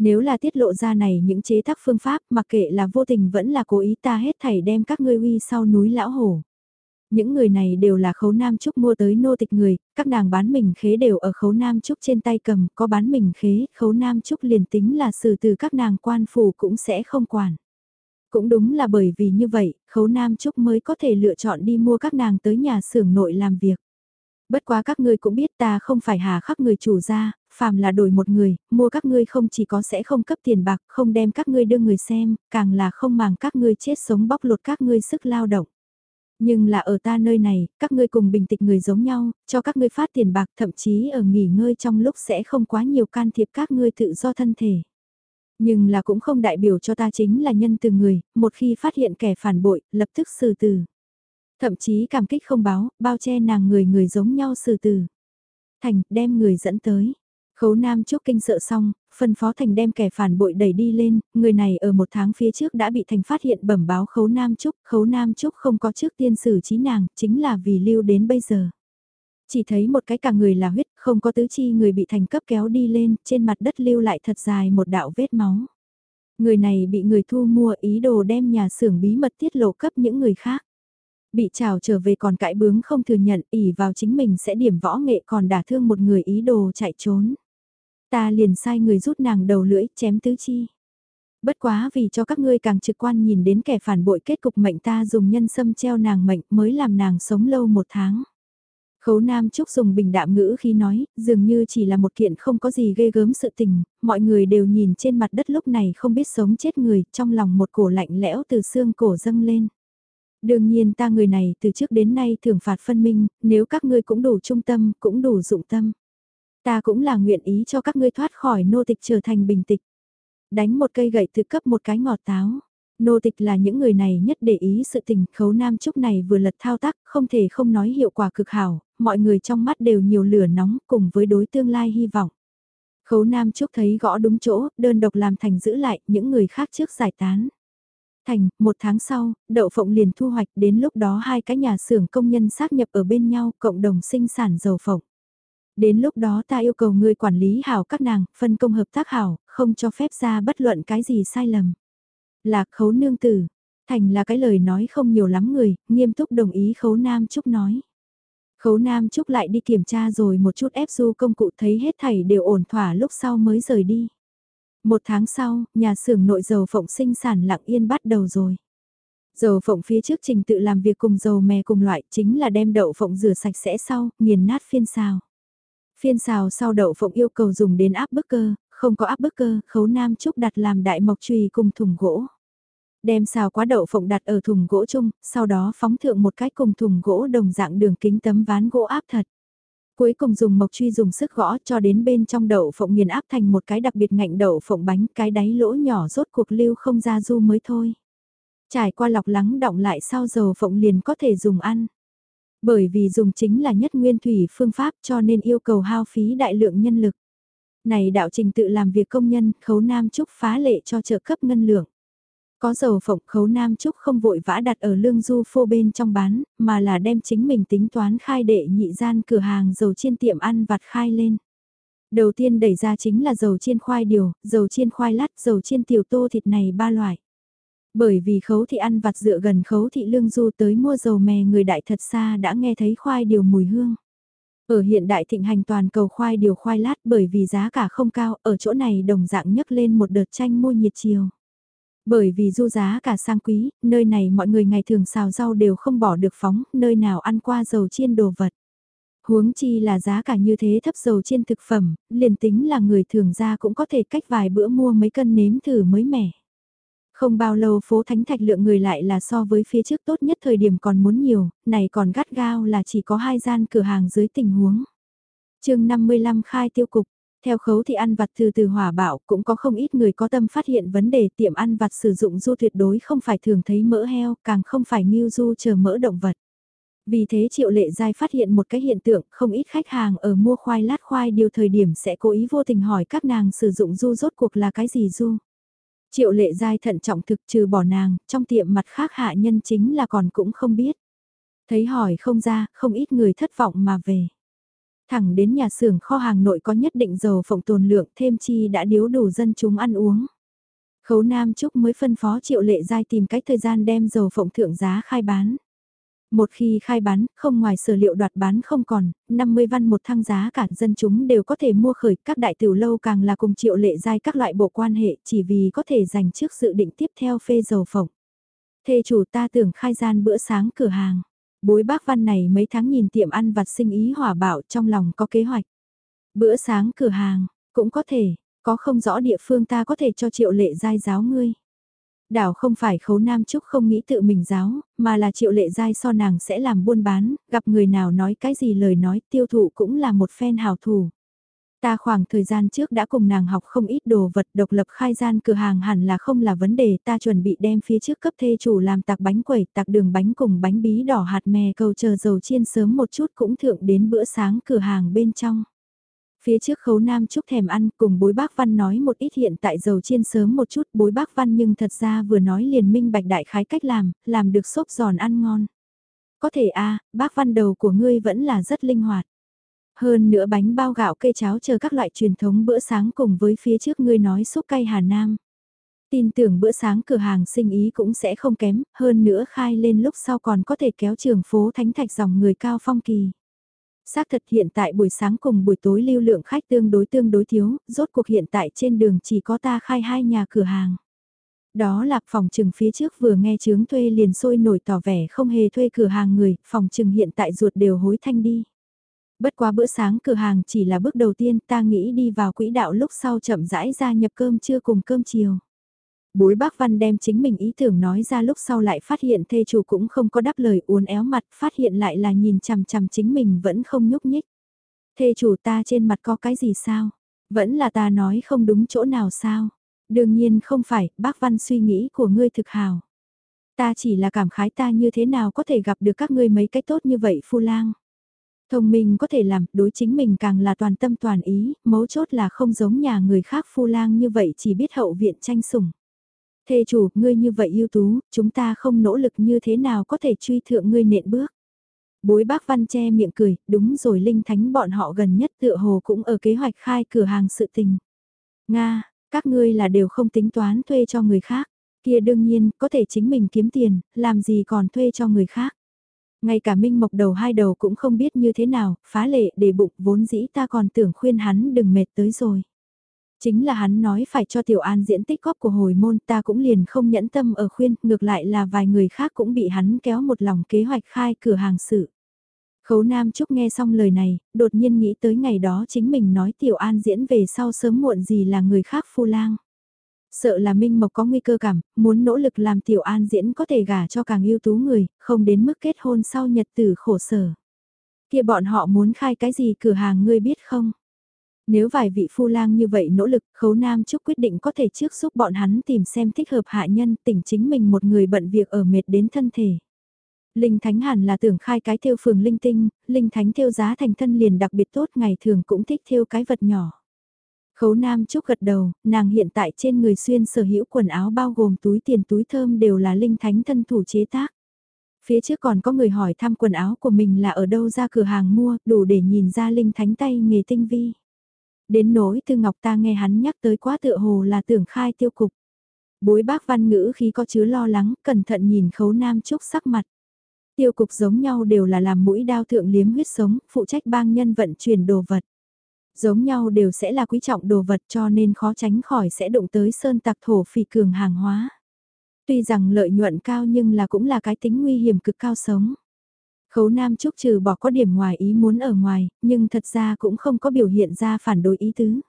Nếu là tiết lộ ra này những chế tác phương pháp mặc kệ là vô tình vẫn là cố ý ta hết thảy đem các ngươi uy sau núi lão hổ. Những người này đều là khấu nam trúc mua tới nô tịch người, các nàng bán mình khế đều ở khấu nam trúc trên tay cầm, có bán mình khế, khấu nam trúc liền tính là xử từ các nàng quan phủ cũng sẽ không quản. Cũng đúng là bởi vì như vậy, khấu nam trúc mới có thể lựa chọn đi mua các nàng tới nhà xưởng nội làm việc. Bất quá các ngươi cũng biết ta không phải hà khắc người chủ gia, phàm là đổi một người, mua các ngươi không chỉ có sẽ không cấp tiền bạc, không đem các ngươi đưa người xem, càng là không màng các ngươi chết sống bóc lột các ngươi sức lao động. Nhưng là ở ta nơi này, các ngươi cùng bình tịch người giống nhau, cho các ngươi phát tiền bạc thậm chí ở nghỉ ngơi trong lúc sẽ không quá nhiều can thiệp các ngươi tự do thân thể. Nhưng là cũng không đại biểu cho ta chính là nhân từ người, một khi phát hiện kẻ phản bội, lập tức xử từ. Thậm chí cảm kích không báo, bao che nàng người người giống nhau xử từ. Thành, đem người dẫn tới. Khấu Nam Trúc kinh sợ xong, phân phó Thành đem kẻ phản bội đẩy đi lên, người này ở một tháng phía trước đã bị Thành phát hiện bẩm báo Khấu Nam Trúc, Khấu Nam Trúc không có trước tiên xử trí nàng, chính là vì lưu đến bây giờ. Chỉ thấy một cái cả người là huyết, không có tứ chi người bị Thành cấp kéo đi lên, trên mặt đất lưu lại thật dài một đạo vết máu. Người này bị người thu mua ý đồ đem nhà xưởng bí mật tiết lộ cấp những người khác bị trào trở về còn cãi bướng không thừa nhận ỉ vào chính mình sẽ điểm võ nghệ còn đả thương một người ý đồ chạy trốn. Ta liền sai người rút nàng đầu lưỡi chém tứ chi. Bất quá vì cho các ngươi càng trực quan nhìn đến kẻ phản bội kết cục mệnh ta dùng nhân sâm treo nàng mệnh mới làm nàng sống lâu một tháng. Khấu Nam Trúc dùng bình đạm ngữ khi nói, dường như chỉ là một kiện không có gì ghê gớm sự tình, mọi người đều nhìn trên mặt đất lúc này không biết sống chết người, trong lòng một cổ lạnh lẽo từ xương cổ dâng lên. Đương nhiên ta người này từ trước đến nay thưởng phạt phân minh, nếu các ngươi cũng đủ trung tâm, cũng đủ dụng tâm. Ta cũng là nguyện ý cho các ngươi thoát khỏi nô tịch trở thành bình tịch. Đánh một cây gậy từ cấp một cái ngọt táo. Nô tịch là những người này nhất để ý sự tình khấu nam trúc này vừa lật thao tác, không thể không nói hiệu quả cực hảo, mọi người trong mắt đều nhiều lửa nóng cùng với đối tương lai hy vọng. Khấu nam trúc thấy gõ đúng chỗ, đơn độc làm thành giữ lại, những người khác trước giải tán. Thành, một tháng sau, đậu phộng liền thu hoạch đến lúc đó hai cái nhà xưởng công nhân xác nhập ở bên nhau cộng đồng sinh sản dầu phộng. Đến lúc đó ta yêu cầu người quản lý hảo các nàng, phân công hợp tác hảo, không cho phép ra bất luận cái gì sai lầm. Lạc khấu nương tử, Thành là cái lời nói không nhiều lắm người, nghiêm túc đồng ý Khấu Nam Trúc nói. Khấu Nam Trúc lại đi kiểm tra rồi một chút ép du công cụ thấy hết thảy đều ổn thỏa lúc sau mới rời đi. Một tháng sau, nhà xưởng nội dầu phộng sinh sản lặng yên bắt đầu rồi. Dầu phộng phía trước trình tự làm việc cùng dầu mè cùng loại chính là đem đậu phộng rửa sạch sẽ sau, nghiền nát phiên xào. Phiên xào sau đậu phộng yêu cầu dùng đến áp bức cơ, không có áp bức cơ, khấu nam trúc đặt làm đại mộc trùy cùng thùng gỗ. Đem xào quá đậu phộng đặt ở thùng gỗ chung, sau đó phóng thượng một cái cùng thùng gỗ đồng dạng đường kính tấm ván gỗ áp thật. Cuối cùng dùng mộc truy dùng sức gõ cho đến bên trong đậu phộng nghiền áp thành một cái đặc biệt ngạnh đậu phộng bánh, cái đáy lỗ nhỏ rốt cuộc lưu không ra du mới thôi. Trải qua lọc lắng động lại sau dầu phộng liền có thể dùng ăn. Bởi vì dùng chính là nhất nguyên thủy phương pháp cho nên yêu cầu hao phí đại lượng nhân lực. Này đạo trình tự làm việc công nhân, khấu nam trúc phá lệ cho trợ cấp ngân lượng. Có dầu phộng khấu nam trúc không vội vã đặt ở lương du phô bên trong bán, mà là đem chính mình tính toán khai đệ nhị gian cửa hàng dầu chiên tiệm ăn vặt khai lên. Đầu tiên đẩy ra chính là dầu chiên khoai điều, dầu chiên khoai lát, dầu chiên tiểu tô thịt này ba loại. Bởi vì khấu thị ăn vặt dựa gần khấu thị lương du tới mua dầu mè người đại thật xa đã nghe thấy khoai điều mùi hương. Ở hiện đại thịnh hành toàn cầu khoai điều khoai lát bởi vì giá cả không cao, ở chỗ này đồng dạng nhấc lên một đợt tranh mua nhiệt chiều. Bởi vì du giá cả sang quý, nơi này mọi người ngày thường xào rau đều không bỏ được phóng, nơi nào ăn qua dầu chiên đồ vật. Huống chi là giá cả như thế thấp dầu chiên thực phẩm, liền tính là người thường ra cũng có thể cách vài bữa mua mấy cân nếm thử mới mẻ. Không bao lâu phố Thánh Thạch lượng người lại là so với phía trước tốt nhất thời điểm còn muốn nhiều, này còn gắt gao là chỉ có hai gian cửa hàng dưới tình huống. chương 55 khai tiêu cục, theo khấu thì ăn vặt từ từ hỏa bạo cũng có không ít người có tâm phát hiện vấn đề tiệm ăn vặt sử dụng du tuyệt đối không phải thường thấy mỡ heo, càng không phải nghiêu du chờ mỡ động vật. Vì thế triệu lệ giai phát hiện một cái hiện tượng không ít khách hàng ở mua khoai lát khoai điều thời điểm sẽ cố ý vô tình hỏi các nàng sử dụng du rốt cuộc là cái gì du. Triệu lệ giai thận trọng thực trừ bỏ nàng, trong tiệm mặt khác hạ nhân chính là còn cũng không biết. Thấy hỏi không ra, không ít người thất vọng mà về. Thẳng đến nhà xưởng kho hàng nội có nhất định dầu phộng tồn lượng thêm chi đã điếu đủ dân chúng ăn uống. Khấu Nam Trúc mới phân phó triệu lệ giai tìm cách thời gian đem dầu phộng thượng giá khai bán. Một khi khai bán, không ngoài sở liệu đoạt bán không còn, 50 văn một thăng giá cả dân chúng đều có thể mua khởi, các đại tiểu lâu càng là cùng triệu lệ giai các loại bộ quan hệ chỉ vì có thể dành trước dự định tiếp theo phê dầu phộng. Thê chủ ta tưởng khai gian bữa sáng cửa hàng. Bối bác văn này mấy tháng nhìn tiệm ăn vặt sinh ý hỏa bạo trong lòng có kế hoạch. Bữa sáng cửa hàng, cũng có thể, có không rõ địa phương ta có thể cho triệu lệ giai giáo ngươi. Đảo không phải khấu nam trúc không nghĩ tự mình giáo, mà là triệu lệ giai so nàng sẽ làm buôn bán, gặp người nào nói cái gì lời nói tiêu thụ cũng là một phen hào thủ. Ta khoảng thời gian trước đã cùng nàng học không ít đồ vật độc lập khai gian cửa hàng hẳn là không là vấn đề ta chuẩn bị đem phía trước cấp thê chủ làm tạc bánh quẩy tạc đường bánh cùng bánh bí đỏ hạt mè cầu chờ dầu chiên sớm một chút cũng thượng đến bữa sáng cửa hàng bên trong. Phía trước khấu nam chúc thèm ăn cùng bối bác văn nói một ít hiện tại dầu chiên sớm một chút bối bác văn nhưng thật ra vừa nói liền minh bạch đại khái cách làm, làm được xốp giòn ăn ngon. Có thể a bác văn đầu của ngươi vẫn là rất linh hoạt. Hơn nữa bánh bao gạo cây cháo chờ các loại truyền thống bữa sáng cùng với phía trước ngươi nói xúc cay Hà Nam. Tin tưởng bữa sáng cửa hàng sinh ý cũng sẽ không kém, hơn nữa khai lên lúc sau còn có thể kéo trường phố Thánh Thạch dòng người cao phong kỳ. Xác thật hiện tại buổi sáng cùng buổi tối lưu lượng khách tương đối tương đối thiếu, rốt cuộc hiện tại trên đường chỉ có ta khai hai nhà cửa hàng. Đó là phòng trừng phía trước vừa nghe chướng thuê liền sôi nổi tỏ vẻ không hề thuê cửa hàng người, phòng trừng hiện tại ruột đều hối thanh đi. Bất quá bữa sáng cửa hàng chỉ là bước đầu tiên ta nghĩ đi vào quỹ đạo lúc sau chậm rãi ra nhập cơm trưa cùng cơm chiều. Bối bác văn đem chính mình ý tưởng nói ra lúc sau lại phát hiện thê chủ cũng không có đáp lời uốn éo mặt, phát hiện lại là nhìn chằm chằm chính mình vẫn không nhúc nhích. Thê chủ ta trên mặt có cái gì sao? Vẫn là ta nói không đúng chỗ nào sao? Đương nhiên không phải, bác văn suy nghĩ của ngươi thực hào. Ta chỉ là cảm khái ta như thế nào có thể gặp được các ngươi mấy cách tốt như vậy phu lang. Thông minh có thể làm, đối chính mình càng là toàn tâm toàn ý, mấu chốt là không giống nhà người khác phu lang như vậy chỉ biết hậu viện tranh sủng. Thê chủ, ngươi như vậy ưu tú, chúng ta không nỗ lực như thế nào có thể truy thượng ngươi nện bước. Bối bác văn che miệng cười, đúng rồi linh thánh bọn họ gần nhất tựa hồ cũng ở kế hoạch khai cửa hàng sự tình. Nga, các ngươi là đều không tính toán thuê cho người khác. Kia đương nhiên, có thể chính mình kiếm tiền, làm gì còn thuê cho người khác. Ngay cả Minh Mộc đầu hai đầu cũng không biết như thế nào, phá lệ để bụng vốn dĩ ta còn tưởng khuyên hắn đừng mệt tới rồi. Chính là hắn nói phải cho Tiểu An diễn tích góp của hồi môn ta cũng liền không nhẫn tâm ở khuyên, ngược lại là vài người khác cũng bị hắn kéo một lòng kế hoạch khai cửa hàng sự. Khấu Nam Trúc nghe xong lời này, đột nhiên nghĩ tới ngày đó chính mình nói Tiểu An diễn về sau sớm muộn gì là người khác phu lang. Sợ là Minh Mộc có nguy cơ cảm, muốn nỗ lực làm Tiểu An diễn có thể gả cho càng ưu tú người, không đến mức kết hôn sau nhật tử khổ sở. Kia bọn họ muốn khai cái gì cửa hàng ngươi biết không? Nếu vài vị phu lang như vậy nỗ lực, khấu nam chúc quyết định có thể trước giúp bọn hắn tìm xem thích hợp hạ nhân tỉnh chính mình một người bận việc ở mệt đến thân thể. Linh Thánh hẳn là tưởng khai cái theo phường linh tinh, Linh Thánh theo giá thành thân liền đặc biệt tốt ngày thường cũng thích theo cái vật nhỏ. Khấu Nam Trúc gật đầu, nàng hiện tại trên người xuyên sở hữu quần áo bao gồm túi tiền túi thơm đều là Linh Thánh thân thủ chế tác. Phía trước còn có người hỏi thăm quần áo của mình là ở đâu ra cửa hàng mua, đủ để nhìn ra Linh Thánh tay nghề tinh vi. Đến nỗi Tư Ngọc ta nghe hắn nhắc tới quá tựa hồ là tưởng khai tiêu cục. Bối bác văn ngữ khi có chứa lo lắng, cẩn thận nhìn khấu Nam Trúc sắc mặt. Tiêu cục giống nhau đều là làm mũi đao thượng liếm huyết sống, phụ trách bang nhân vận chuyển đồ vật. Giống nhau đều sẽ là quý trọng đồ vật cho nên khó tránh khỏi sẽ đụng tới sơn tặc thổ phỉ cường hàng hóa. Tuy rằng lợi nhuận cao nhưng là cũng là cái tính nguy hiểm cực cao sống. Khấu Nam Trúc trừ bỏ có điểm ngoài ý muốn ở ngoài, nhưng thật ra cũng không có biểu hiện ra phản đối ý tứ.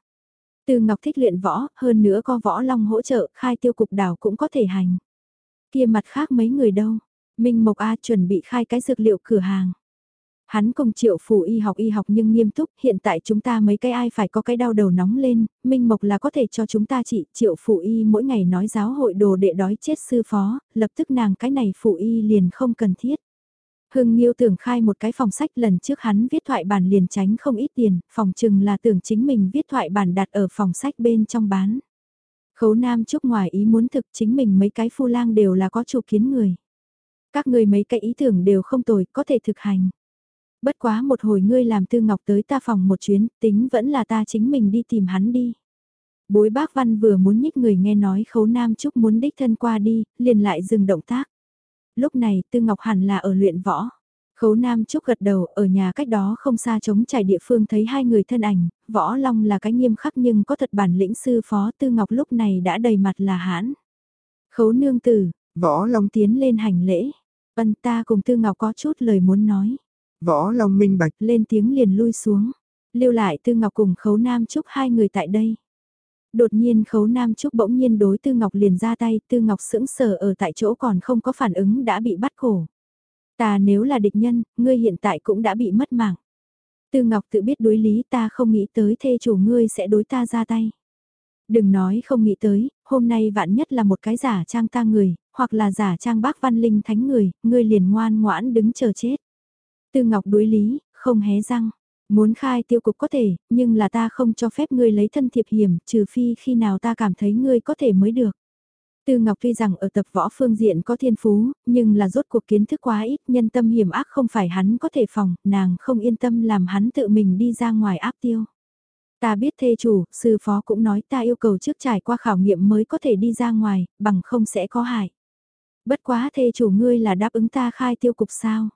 Từ Ngọc thích luyện võ, hơn nữa có võ long hỗ trợ, khai tiêu cục đảo cũng có thể hành. Kia mặt khác mấy người đâu, Minh Mộc A chuẩn bị khai cái dược liệu cửa hàng. Hắn cùng triệu phủ y học y học nhưng nghiêm túc, hiện tại chúng ta mấy cái ai phải có cái đau đầu nóng lên, Minh Mộc là có thể cho chúng ta trị, triệu phủ y mỗi ngày nói giáo hội đồ đệ đói chết sư phó, lập tức nàng cái này phủ y liền không cần thiết. Hưng Nghiêu tưởng khai một cái phòng sách lần trước hắn viết thoại bản liền tránh không ít tiền, phòng chừng là tưởng chính mình viết thoại bản đặt ở phòng sách bên trong bán. Khấu Nam trúc ngoài ý muốn thực chính mình mấy cái phu lang đều là có chủ kiến người. Các người mấy cái ý tưởng đều không tồi, có thể thực hành. Bất quá một hồi ngươi làm tư ngọc tới ta phòng một chuyến, tính vẫn là ta chính mình đi tìm hắn đi. Bối bác văn vừa muốn nhích người nghe nói khấu nam trúc muốn đích thân qua đi, liền lại dừng động tác. Lúc này tư ngọc hẳn là ở luyện võ. Khấu Nam Trúc gật đầu ở nhà cách đó không xa chống trải địa phương thấy hai người thân ảnh, võ long là cái nghiêm khắc nhưng có thật bản lĩnh sư phó tư ngọc lúc này đã đầy mặt là hãn. Khấu nương tử, võ long tiến lên hành lễ, ân ta cùng tư ngọc có chút lời muốn nói. Võ Long minh bạch lên tiếng liền lui xuống. Lưu lại Tư Ngọc cùng Khấu Nam Trúc hai người tại đây. Đột nhiên Khấu Nam Trúc bỗng nhiên đối Tư Ngọc liền ra tay, Tư Ngọc sững sờ ở tại chỗ còn không có phản ứng đã bị bắt cổ. Ta nếu là địch nhân, ngươi hiện tại cũng đã bị mất mạng. Tư Ngọc tự biết đối lý ta không nghĩ tới thê chủ ngươi sẽ đối ta ra tay. Đừng nói không nghĩ tới, hôm nay vạn nhất là một cái giả trang ta người, hoặc là giả trang bác văn linh thánh người, ngươi liền ngoan ngoãn đứng chờ chết. Tư Ngọc đối lý, không hé răng. Muốn khai tiêu cục có thể, nhưng là ta không cho phép ngươi lấy thân thiệp hiểm, trừ phi khi nào ta cảm thấy ngươi có thể mới được. Tư Ngọc tuy rằng ở tập võ phương diện có thiên phú, nhưng là rốt cuộc kiến thức quá ít, nhân tâm hiểm ác không phải hắn có thể phòng, nàng không yên tâm làm hắn tự mình đi ra ngoài áp tiêu. Ta biết thê chủ, sư phó cũng nói ta yêu cầu trước trải qua khảo nghiệm mới có thể đi ra ngoài, bằng không sẽ có hại. Bất quá thê chủ ngươi là đáp ứng ta khai tiêu cục sao?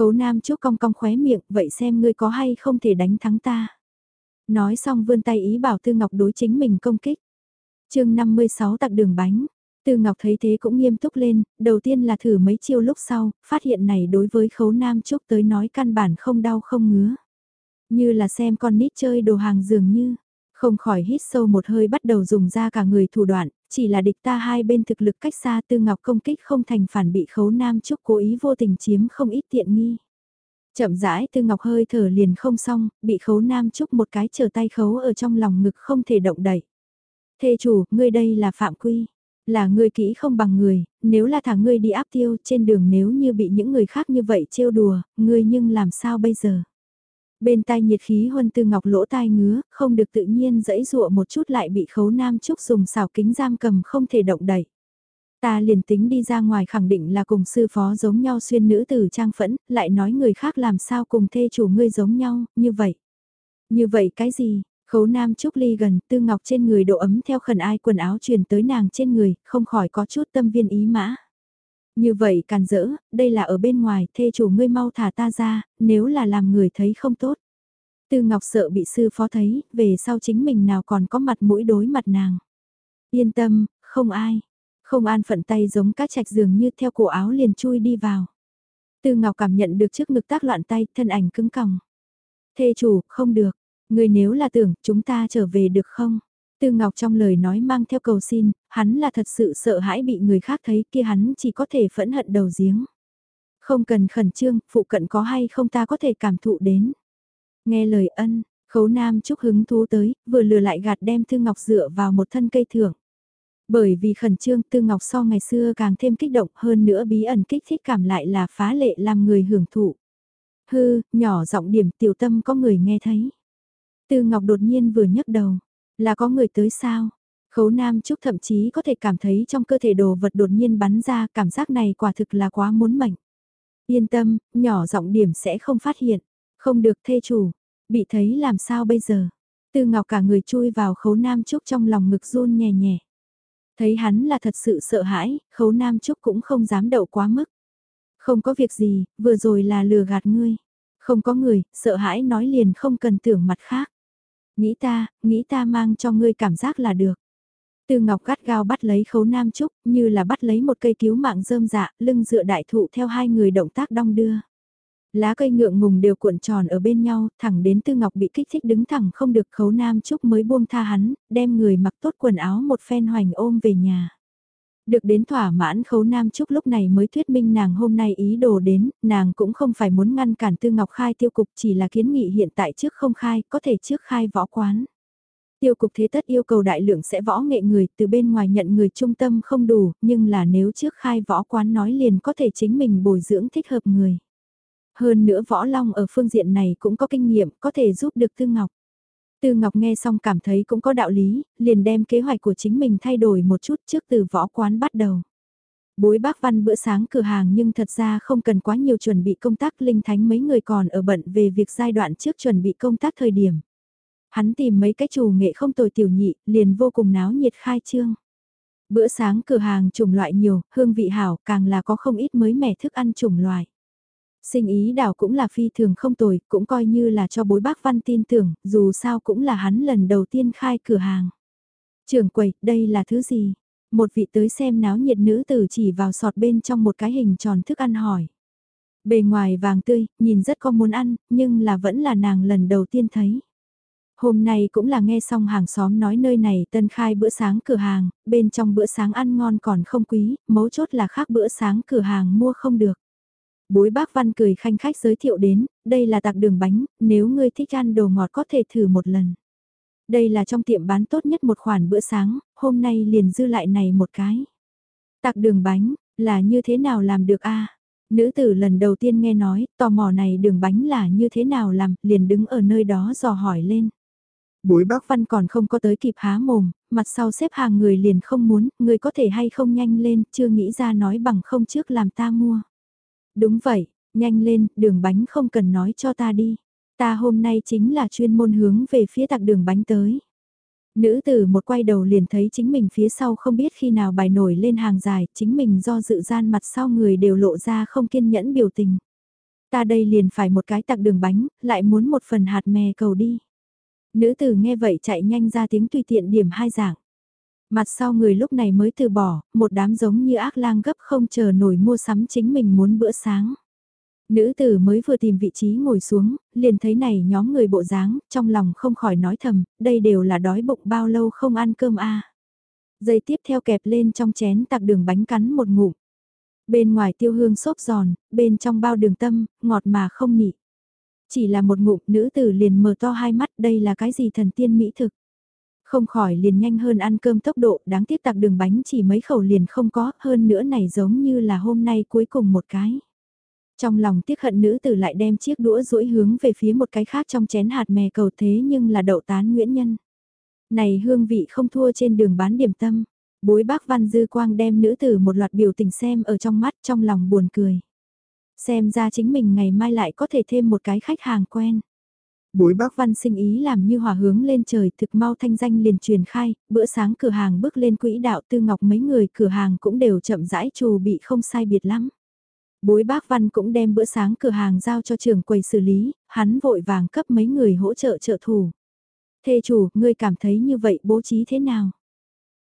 Khấu Nam chúc cong cong khóe miệng, vậy xem ngươi có hay không thể đánh thắng ta. Nói xong vươn tay ý bảo Tư Ngọc đối chính mình công kích. chương 56 tặc đường bánh. Tư Ngọc thấy thế cũng nghiêm túc lên, đầu tiên là thử mấy chiêu lúc sau, phát hiện này đối với khấu Nam chúc tới nói căn bản không đau không ngứa. Như là xem con nít chơi đồ hàng dường như, không khỏi hít sâu một hơi bắt đầu dùng ra cả người thủ đoạn, chỉ là địch ta hai bên thực lực cách xa tư ngọc công kích không thành phản bị khấu nam trúc cố ý vô tình chiếm không ít tiện nghi. Chậm rãi tư ngọc hơi thở liền không xong, bị khấu nam trúc một cái trở tay khấu ở trong lòng ngực không thể động đậy. Thê chủ, ngươi đây là phạm quy. Là ngươi kỹ không bằng người, nếu là thả ngươi đi áp tiêu trên đường nếu như bị những người khác như vậy trêu đùa, ngươi nhưng làm sao bây giờ? Bên tai nhiệt khí huân tư ngọc lỗ tai ngứa, không được tự nhiên dẫy dụa một chút lại bị khấu nam trúc dùng xào kính giam cầm không thể động đẩy. Ta liền tính đi ra ngoài khẳng định là cùng sư phó giống nhau xuyên nữ tử trang phẫn, lại nói người khác làm sao cùng thê chủ ngươi giống nhau, như vậy. Như vậy cái gì? Khấu Nam Trúc ly gần, Tư Ngọc trên người độ ấm theo khẩn ai quần áo truyền tới nàng trên người, không khỏi có chút tâm viên ý mã. Như vậy càn rỡ, đây là ở bên ngoài, thê chủ ngươi mau thả ta ra, nếu là làm người thấy không tốt. Tư Ngọc sợ bị sư phó thấy, về sau chính mình nào còn có mặt mũi đối mặt nàng. Yên tâm, không ai. Không an phận tay giống cá trạch dường như theo cổ áo liền chui đi vào. Tư Ngọc cảm nhận được trước ngực tác loạn tay, thân ảnh cứng còng. Thê chủ, không được. Người nếu là tưởng, chúng ta trở về được không? Tư Ngọc trong lời nói mang theo cầu xin, hắn là thật sự sợ hãi bị người khác thấy kia hắn chỉ có thể phẫn hận đầu giếng. Không cần khẩn trương, phụ cận có hay không ta có thể cảm thụ đến. Nghe lời ân, khấu nam chúc hứng thú tới, vừa lừa lại gạt đem Tư Ngọc dựa vào một thân cây thưởng. Bởi vì khẩn trương Tư Ngọc so ngày xưa càng thêm kích động hơn nữa bí ẩn kích thích cảm lại là phá lệ làm người hưởng thụ. Hư, nhỏ giọng điểm tiểu tâm có người nghe thấy. Tư Ngọc đột nhiên vừa nhấc đầu, là có người tới sao? Khấu Nam Trúc thậm chí có thể cảm thấy trong cơ thể đồ vật đột nhiên bắn ra, cảm giác này quả thực là quá muốn mệnh. Yên tâm, nhỏ giọng điểm sẽ không phát hiện, không được thê chủ, bị thấy làm sao bây giờ? Tư Ngọc cả người chui vào khấu Nam Trúc trong lòng ngực run nhẹ nhẹ. Thấy hắn là thật sự sợ hãi, khấu Nam Trúc cũng không dám đậu quá mức. Không có việc gì, vừa rồi là lừa gạt ngươi. Không có người, sợ hãi nói liền không cần tưởng mặt khác. Nghĩ ta, nghĩ ta mang cho ngươi cảm giác là được. Từ ngọc gắt gao bắt lấy khấu nam trúc, như là bắt lấy một cây cứu mạng rơm dạ, lưng dựa đại thụ theo hai người động tác đong đưa. Lá cây ngượng ngùng đều cuộn tròn ở bên nhau, thẳng đến tư ngọc bị kích thích đứng thẳng không được khấu nam trúc mới buông tha hắn, đem người mặc tốt quần áo một phen hoành ôm về nhà. Được đến thỏa mãn khấu nam trúc lúc này mới thuyết minh nàng hôm nay ý đồ đến, nàng cũng không phải muốn ngăn cản tư ngọc khai tiêu cục chỉ là kiến nghị hiện tại trước không khai, có thể trước khai võ quán. Tiêu cục thế tất yêu cầu đại lượng sẽ võ nghệ người từ bên ngoài nhận người trung tâm không đủ, nhưng là nếu trước khai võ quán nói liền có thể chính mình bồi dưỡng thích hợp người. Hơn nữa võ long ở phương diện này cũng có kinh nghiệm, có thể giúp được Tư Ngọc. Tư Ngọc nghe xong cảm thấy cũng có đạo lý, liền đem kế hoạch của chính mình thay đổi một chút trước từ võ quán bắt đầu. Bối bác văn bữa sáng cửa hàng nhưng thật ra không cần quá nhiều chuẩn bị công tác linh thánh mấy người còn ở bận về việc giai đoạn trước chuẩn bị công tác thời điểm. Hắn tìm mấy cái chủ nghệ không tồi tiểu nhị, liền vô cùng náo nhiệt khai trương. Bữa sáng cửa hàng chủng loại nhiều, hương vị hảo, càng là có không ít mới mẻ thức ăn chủng loại. Sinh ý đảo cũng là phi thường không tồi, cũng coi như là cho bối bác văn tin tưởng, dù sao cũng là hắn lần đầu tiên khai cửa hàng. Trưởng quầy, đây là thứ gì? Một vị tới xem náo nhiệt nữ tử chỉ vào sọt bên trong một cái hình tròn thức ăn hỏi. Bề ngoài vàng tươi, nhìn rất có muốn ăn, nhưng là vẫn là nàng lần đầu tiên thấy. Hôm nay cũng là nghe xong hàng xóm nói nơi này tân khai bữa sáng cửa hàng, bên trong bữa sáng ăn ngon còn không quý, mấu chốt là khác bữa sáng cửa hàng mua không được. Bối bác văn cười khanh khách giới thiệu đến, đây là tạc đường bánh, nếu ngươi thích ăn đồ ngọt có thể thử một lần. Đây là trong tiệm bán tốt nhất một khoản bữa sáng, hôm nay liền dư lại này một cái. Tạc đường bánh, là như thế nào làm được a Nữ tử lần đầu tiên nghe nói, tò mò này đường bánh là như thế nào làm, liền đứng ở nơi đó dò hỏi lên. Bối bác văn còn không có tới kịp há mồm, mặt sau xếp hàng người liền không muốn, người có thể hay không nhanh lên, chưa nghĩ ra nói bằng không trước làm ta mua. Đúng vậy, nhanh lên, đường bánh không cần nói cho ta đi. Ta hôm nay chính là chuyên môn hướng về phía tạc đường bánh tới. Nữ tử một quay đầu liền thấy chính mình phía sau không biết khi nào bài nổi lên hàng dài, chính mình do dự gian mặt sau người đều lộ ra không kiên nhẫn biểu tình. Ta đây liền phải một cái tạc đường bánh, lại muốn một phần hạt mè cầu đi. Nữ tử nghe vậy chạy nhanh ra tiếng tùy tiện điểm hai dạng. Mặt sau người lúc này mới từ bỏ, một đám giống như ác lang gấp không chờ nổi mua sắm chính mình muốn bữa sáng. Nữ tử mới vừa tìm vị trí ngồi xuống, liền thấy này nhóm người bộ dáng, trong lòng không khỏi nói thầm, đây đều là đói bụng bao lâu không ăn cơm a. À. Dây tiếp theo kẹp lên trong chén tạc đường bánh cắn một ngụm. Bên ngoài tiêu hương xốp giòn, bên trong bao đường tâm, ngọt mà không nị. Chỉ là một ngụm nữ tử liền mở to hai mắt đây là cái gì thần tiên mỹ thực. Không khỏi liền nhanh hơn ăn cơm tốc độ, đáng tiếc tặc đường bánh chỉ mấy khẩu liền không có, hơn nữa này giống như là hôm nay cuối cùng một cái. Trong lòng tiếc hận nữ tử lại đem chiếc đũa rũi hướng về phía một cái khác trong chén hạt mè cầu thế nhưng là đậu tán nguyễn nhân. Này hương vị không thua trên đường bán điểm tâm. Bối bác Văn Dư Quang đem nữ tử một loạt biểu tình xem ở trong mắt trong lòng buồn cười. Xem ra chính mình ngày mai lại có thể thêm một cái khách hàng quen. Bối bác văn sinh ý làm như hòa hướng lên trời thực mau thanh danh liền truyền khai, bữa sáng cửa hàng bước lên quỹ đạo tư ngọc mấy người cửa hàng cũng đều chậm rãi trù bị không sai biệt lắm. Bối bác văn cũng đem bữa sáng cửa hàng giao cho trưởng quầy xử lý, hắn vội vàng cấp mấy người hỗ trợ trợ thủ. Thê chủ, ngươi cảm thấy như vậy bố trí thế nào?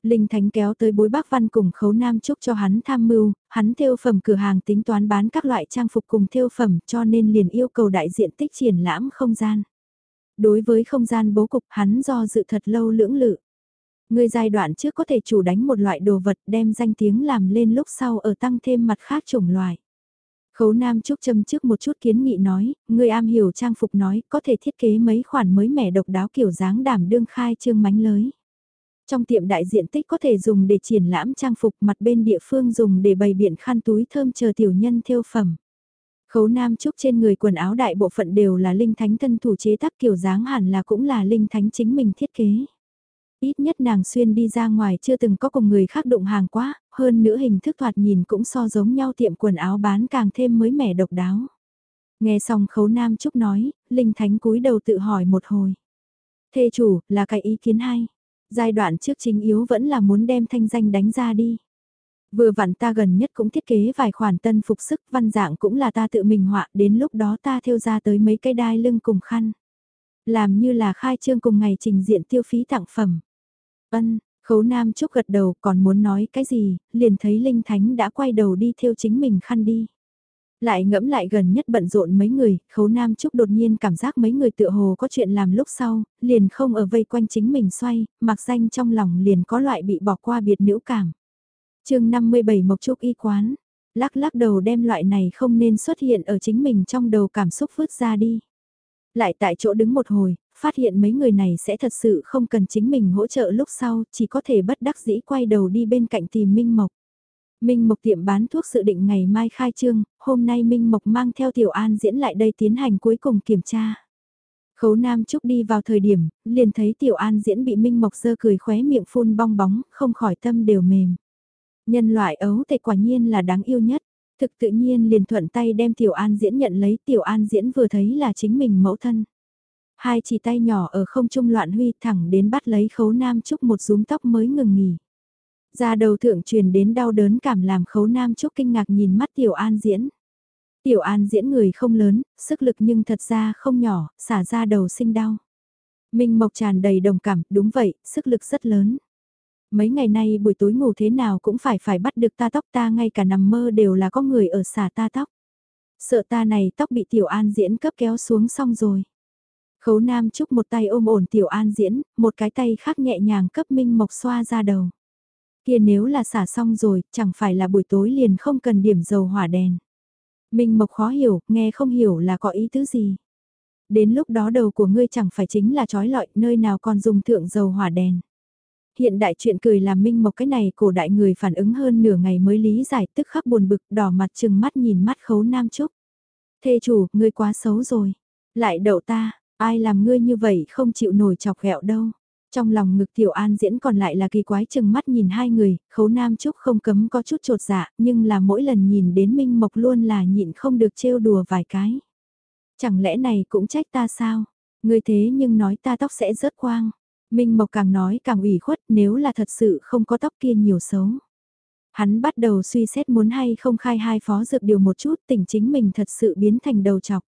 Linh Thánh kéo tới bối bác văn cùng khấu nam chúc cho hắn tham mưu, hắn theo phẩm cửa hàng tính toán bán các loại trang phục cùng theo phẩm cho nên liền yêu cầu đại diện tích triển lãm không gian. Đối với không gian bố cục hắn do dự thật lâu lưỡng lự. Người giai đoạn trước có thể chủ đánh một loại đồ vật đem danh tiếng làm lên lúc sau ở tăng thêm mặt khác chủng loại. Khấu Nam Trúc châm trước một chút kiến nghị nói, người am hiểu trang phục nói có thể thiết kế mấy khoản mới mẻ độc đáo kiểu dáng đảm đương khai trương mánh lới. Trong tiệm đại diện tích có thể dùng để triển lãm trang phục mặt bên địa phương dùng để bày biện khăn túi thơm chờ tiểu nhân theo phẩm. Khấu Nam Trúc trên người quần áo đại bộ phận đều là linh thánh thân thủ chế tác kiểu dáng hẳn là cũng là linh thánh chính mình thiết kế. Ít nhất nàng xuyên đi ra ngoài chưa từng có cùng người khác đụng hàng quá, hơn nữa hình thức thoạt nhìn cũng so giống nhau tiệm quần áo bán càng thêm mới mẻ độc đáo. Nghe xong khấu Nam Trúc nói, Linh Thánh cúi đầu tự hỏi một hồi. Thê chủ, là cái ý kiến hay. Giai đoạn trước chính yếu vẫn là muốn đem thanh danh đánh ra đi. Vừa vặn ta gần nhất cũng thiết kế vài khoản tân phục sức văn dạng cũng là ta tự mình họa đến lúc đó ta theo ra tới mấy cây đai lưng cùng khăn. Làm như là khai trương cùng ngày trình diện tiêu phí tặng phẩm. Ân, khấu nam chúc gật đầu còn muốn nói cái gì, liền thấy Linh Thánh đã quay đầu đi theo chính mình khăn đi. Lại ngẫm lại gần nhất bận rộn mấy người, khấu nam chúc đột nhiên cảm giác mấy người tựa hồ có chuyện làm lúc sau, liền không ở vây quanh chính mình xoay, mặc danh trong lòng liền có loại bị bỏ qua biệt nữ cảm chương 57 Mộc Trúc Y Quán, lắc lắc đầu đem loại này không nên xuất hiện ở chính mình trong đầu cảm xúc vứt ra đi. Lại tại chỗ đứng một hồi, phát hiện mấy người này sẽ thật sự không cần chính mình hỗ trợ lúc sau, chỉ có thể bất đắc dĩ quay đầu đi bên cạnh tìm Minh Mộc. Minh Mộc tiệm bán thuốc dự định ngày mai khai trương, hôm nay Minh Mộc mang theo Tiểu An diễn lại đây tiến hành cuối cùng kiểm tra. Khấu Nam Trúc đi vào thời điểm, liền thấy Tiểu An diễn bị Minh Mộc dơ cười khóe miệng phun bong bóng, không khỏi tâm đều mềm. Nhân loại ấu tệ quả nhiên là đáng yêu nhất, thực tự nhiên liền thuận tay đem Tiểu An diễn nhận lấy Tiểu An diễn vừa thấy là chính mình mẫu thân. Hai chỉ tay nhỏ ở không trung loạn huy thẳng đến bắt lấy khấu Nam Trúc một rúm tóc mới ngừng nghỉ. Ra đầu thượng truyền đến đau đớn cảm làm khấu nam trúc kinh ngạc nhìn mắt Tiểu An diễn. Tiểu An diễn người không lớn, sức lực nhưng thật ra không nhỏ, xả ra đầu sinh đau. Minh Mộc tràn đầy đồng cảm, đúng vậy, sức lực rất lớn. Mấy ngày nay buổi tối ngủ thế nào cũng phải phải bắt được ta tóc ta ngay cả nằm mơ đều là có người ở xả ta tóc. Sợ ta này tóc bị Tiểu An diễn cấp kéo xuống xong rồi. Khấu Nam chúc một tay ôm ổn Tiểu An diễn, một cái tay khác nhẹ nhàng cấp Minh Mộc xoa ra đầu. Kia nếu là xả xong rồi, chẳng phải là buổi tối liền không cần điểm dầu hỏa đèn. Minh Mộc khó hiểu, nghe không hiểu là có ý tứ gì. Đến lúc đó đầu của ngươi chẳng phải chính là trói lọi, nơi nào còn dùng thượng dầu hỏa đèn. Hiện đại chuyện cười làm Minh Mộc cái này cổ đại người phản ứng hơn nửa ngày mới lý giải tức khắc buồn bực đỏ mặt chừng mắt nhìn mắt khấu nam trúc. Thê chủ, ngươi quá xấu rồi. Lại đậu ta, ai làm ngươi như vậy không chịu nổi chọc ghẹo đâu. Trong lòng ngực Tiểu An diễn còn lại là kỳ quái chừng mắt nhìn hai người, khấu nam trúc không cấm có chút trột dạ, nhưng là mỗi lần nhìn đến Minh Mộc luôn là nhịn không được trêu đùa vài cái. Chẳng lẽ này cũng trách ta sao? ngươi thế nhưng nói ta tóc sẽ rớt quang. Minh Mộc càng nói càng ủy khuất nếu là thật sự không có tóc kia nhiều xấu. Hắn bắt đầu suy xét muốn hay không khai hai phó dược điều một chút tỉnh chính mình thật sự biến thành đầu chọc.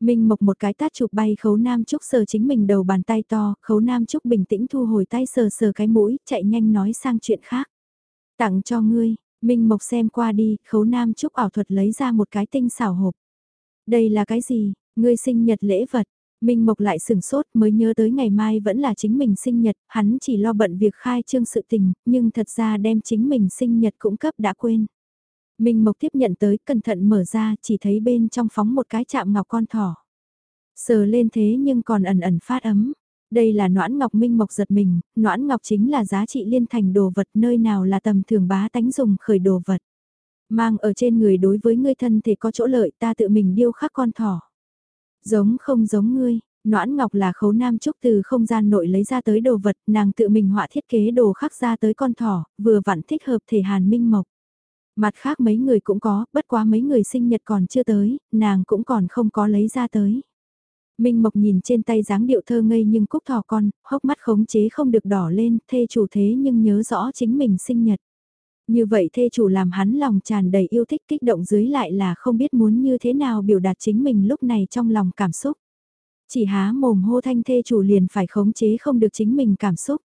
Minh Mộc một cái tát chụp bay khấu Nam Trúc sờ chính mình đầu bàn tay to, khấu Nam Trúc bình tĩnh thu hồi tay sờ sờ cái mũi, chạy nhanh nói sang chuyện khác. Tặng cho ngươi, Minh Mộc xem qua đi, khấu Nam Trúc ảo thuật lấy ra một cái tinh xảo hộp. Đây là cái gì, ngươi sinh nhật lễ vật. Minh Mộc lại sừng sốt mới nhớ tới ngày mai vẫn là chính mình sinh nhật, hắn chỉ lo bận việc khai trương sự tình, nhưng thật ra đem chính mình sinh nhật cũng cấp đã quên. Minh Mộc tiếp nhận tới, cẩn thận mở ra, chỉ thấy bên trong phóng một cái chạm ngọc con thỏ. Sờ lên thế nhưng còn ẩn ẩn phát ấm. Đây là noãn ngọc Minh Mộc giật mình, noãn ngọc chính là giá trị liên thành đồ vật nơi nào là tầm thường bá tánh dùng khởi đồ vật. Mang ở trên người đối với người thân thì có chỗ lợi ta tự mình điêu khắc con thỏ. Giống không giống ngươi, Noãn Ngọc là khấu nam trúc từ không gian nội lấy ra tới đồ vật, nàng tự mình họa thiết kế đồ khắc ra tới con thỏ, vừa vặn thích hợp thể hàn minh mộc. Mặt khác mấy người cũng có, bất quá mấy người sinh nhật còn chưa tới, nàng cũng còn không có lấy ra tới. Minh Mộc nhìn trên tay dáng điệu thơ ngây nhưng cúc thỏ con, hốc mắt khống chế không được đỏ lên, thê chủ thế nhưng nhớ rõ chính mình sinh nhật. Như vậy thê chủ làm hắn lòng tràn đầy yêu thích kích động dưới lại là không biết muốn như thế nào biểu đạt chính mình lúc này trong lòng cảm xúc. Chỉ há mồm hô thanh thê chủ liền phải khống chế không được chính mình cảm xúc.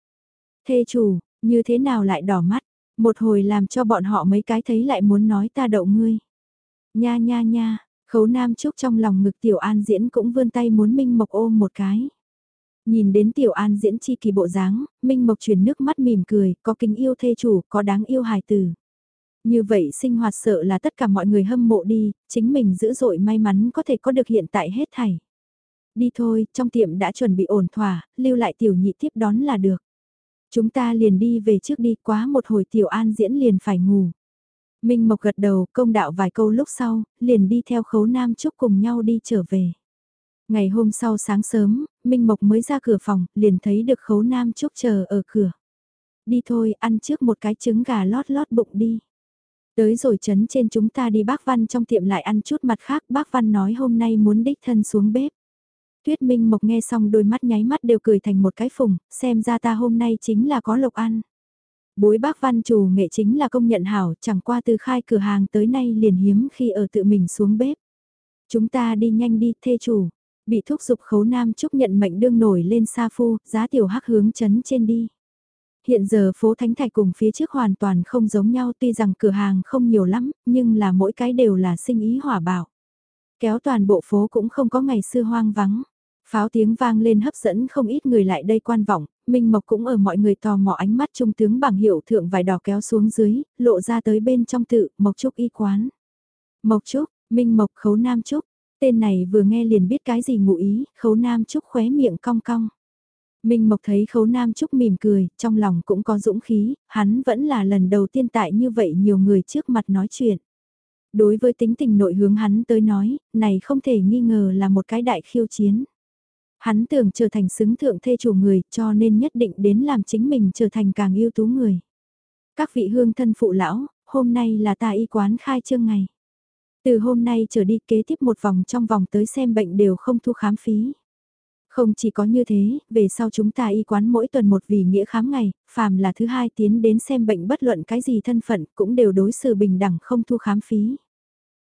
Thê chủ, như thế nào lại đỏ mắt, một hồi làm cho bọn họ mấy cái thấy lại muốn nói ta đậu ngươi. Nha nha nha, khấu nam trúc trong lòng ngực tiểu an diễn cũng vươn tay muốn Minh Mộc ôm một cái. Nhìn đến tiểu an diễn chi kỳ bộ dáng, Minh Mộc chuyển nước mắt mỉm cười, có kính yêu thê chủ, có đáng yêu hài tử. Như vậy sinh hoạt sợ là tất cả mọi người hâm mộ đi, chính mình dữ dội may mắn có thể có được hiện tại hết thảy. Đi thôi, trong tiệm đã chuẩn bị ổn thỏa, lưu lại tiểu nhị tiếp đón là được. Chúng ta liền đi về trước đi, quá một hồi tiểu an diễn liền phải ngủ. Minh Mộc gật đầu, công đạo vài câu lúc sau, liền đi theo khấu nam trúc cùng nhau đi trở về. Ngày hôm sau sáng sớm, Minh Mộc mới ra cửa phòng, liền thấy được khấu nam chúc chờ ở cửa. Đi thôi, ăn trước một cái trứng gà lót lót bụng đi. Tới rồi chấn trên chúng ta đi bác Văn trong tiệm lại ăn chút mặt khác, bác Văn nói hôm nay muốn đích thân xuống bếp. Tuyết Minh Mộc nghe xong đôi mắt nháy mắt đều cười thành một cái phùng, xem ra ta hôm nay chính là có lộc ăn. Bối bác văn chủ nghệ chính là công nhận hảo, chẳng qua từ khai cửa hàng tới nay liền hiếm khi ở tự mình xuống bếp. Chúng ta đi nhanh đi, thê chủ. Bị thúc giục khấu nam chúc nhận mệnh đương nổi lên sa phu, giá tiểu hắc hướng chấn trên đi. Hiện giờ phố Thánh Thạch cùng phía trước hoàn toàn không giống nhau tuy rằng cửa hàng không nhiều lắm, nhưng là mỗi cái đều là sinh ý hỏa bảo. Kéo toàn bộ phố cũng không có ngày xưa hoang vắng. Pháo tiếng vang lên hấp dẫn không ít người lại đây quan vọng, Minh Mộc cũng ở mọi người tò mò ánh mắt trung tướng bằng hiệu thượng vài đỏ kéo xuống dưới, lộ ra tới bên trong tự, Mộc Trúc y quán. Mộc Trúc, Minh Mộc Khấu Nam Trúc, tên này vừa nghe liền biết cái gì ngụ ý, Khấu Nam Trúc khóe miệng cong cong. Minh Mộc thấy Khấu Nam Trúc mỉm cười, trong lòng cũng có dũng khí, hắn vẫn là lần đầu tiên tại như vậy nhiều người trước mặt nói chuyện. Đối với tính tình nội hướng hắn tới nói, này không thể nghi ngờ là một cái đại khiêu chiến. Hắn tưởng trở thành xứng thượng thê chủ người cho nên nhất định đến làm chính mình trở thành càng yêu tú người. Các vị hương thân phụ lão, hôm nay là ta y quán khai trương ngày. Từ hôm nay trở đi kế tiếp một vòng trong vòng tới xem bệnh đều không thu khám phí. Không chỉ có như thế, về sau chúng ta y quán mỗi tuần một vì nghĩa khám ngày, phàm là thứ hai tiến đến xem bệnh bất luận cái gì thân phận cũng đều đối xử bình đẳng không thu khám phí.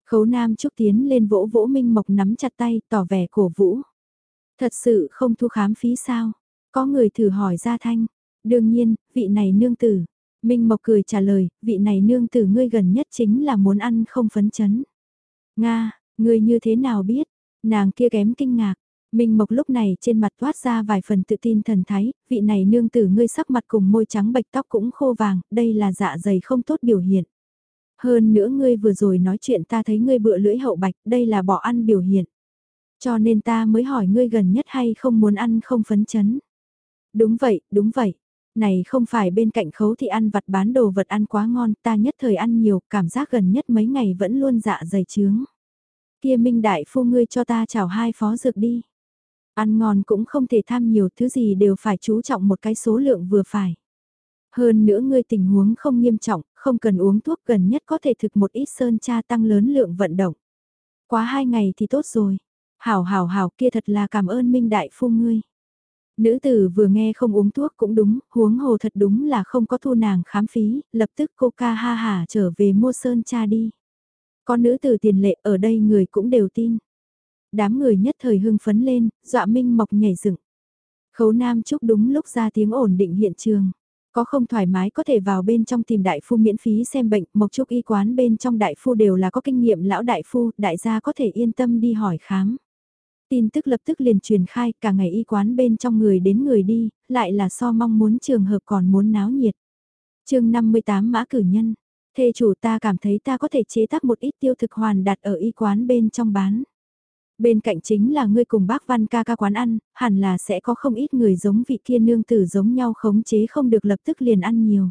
Khấu Nam Trúc tiến lên vỗ vỗ Minh Mộc nắm chặt tay tỏ vẻ cổ vũ. Thật sự không thu khám phí sao? Có người thử hỏi ra thanh. Đương nhiên, vị này nương tử. Minh Mộc cười trả lời, vị này nương tử ngươi gần nhất chính là muốn ăn không phấn chấn. Nga, ngươi như thế nào biết? Nàng kia kém kinh ngạc. Minh Mộc lúc này trên mặt toát ra vài phần tự tin thần thái, vị này nương tử ngươi sắc mặt cùng môi trắng bạch tóc cũng khô vàng, đây là dạ dày không tốt biểu hiện. Hơn nữa ngươi vừa rồi nói chuyện ta thấy ngươi bựa lưỡi hậu bạch, đây là bỏ ăn biểu hiện. Cho nên ta mới hỏi ngươi gần nhất hay không muốn ăn không phấn chấn. Đúng vậy, đúng vậy. Này không phải bên cạnh khấu thì ăn vặt bán đồ vật ăn quá ngon, ta nhất thời ăn nhiều, cảm giác gần nhất mấy ngày vẫn luôn dạ dày trướng. Kia Minh Đại Phu ngươi cho ta chào hai phó dược đi. Ăn ngon cũng không thể tham nhiều, thứ gì đều phải chú trọng một cái số lượng vừa phải. Hơn nữa ngươi tình huống không nghiêm trọng, không cần uống thuốc gần nhất có thể thực một ít sơn cha tăng lớn lượng vận động. Quá hai ngày thì tốt rồi. Hảo hảo hảo kia thật là cảm ơn Minh Đại Phu ngươi. Nữ tử vừa nghe không uống thuốc cũng đúng, huống hồ thật đúng là không có thu nàng khám phí, lập tức cô ca ha hả trở về mua sơn cha đi. Có nữ tử tiền lệ ở đây người cũng đều tin. Đám người nhất thời hưng phấn lên, dọa Minh mọc nhảy dựng. Khấu Nam Trúc đúng lúc ra tiếng ổn định hiện trường. Có không thoải mái có thể vào bên trong tìm đại phu miễn phí xem bệnh, Mộc Trúc y quán bên trong đại phu đều là có kinh nghiệm lão đại phu, đại gia có thể yên tâm đi hỏi khám. Tin tức lập tức liền truyền khai, cả ngày y quán bên trong người đến người đi, lại là so mong muốn trường hợp còn muốn náo nhiệt. chương 58 mã cử nhân, thê chủ ta cảm thấy ta có thể chế tác một ít tiêu thực hoàn đặt ở y quán bên trong bán. Bên cạnh chính là ngươi cùng bác văn ca ca quán ăn, hẳn là sẽ có không ít người giống vị kia nương tử giống nhau khống chế không được lập tức liền ăn nhiều.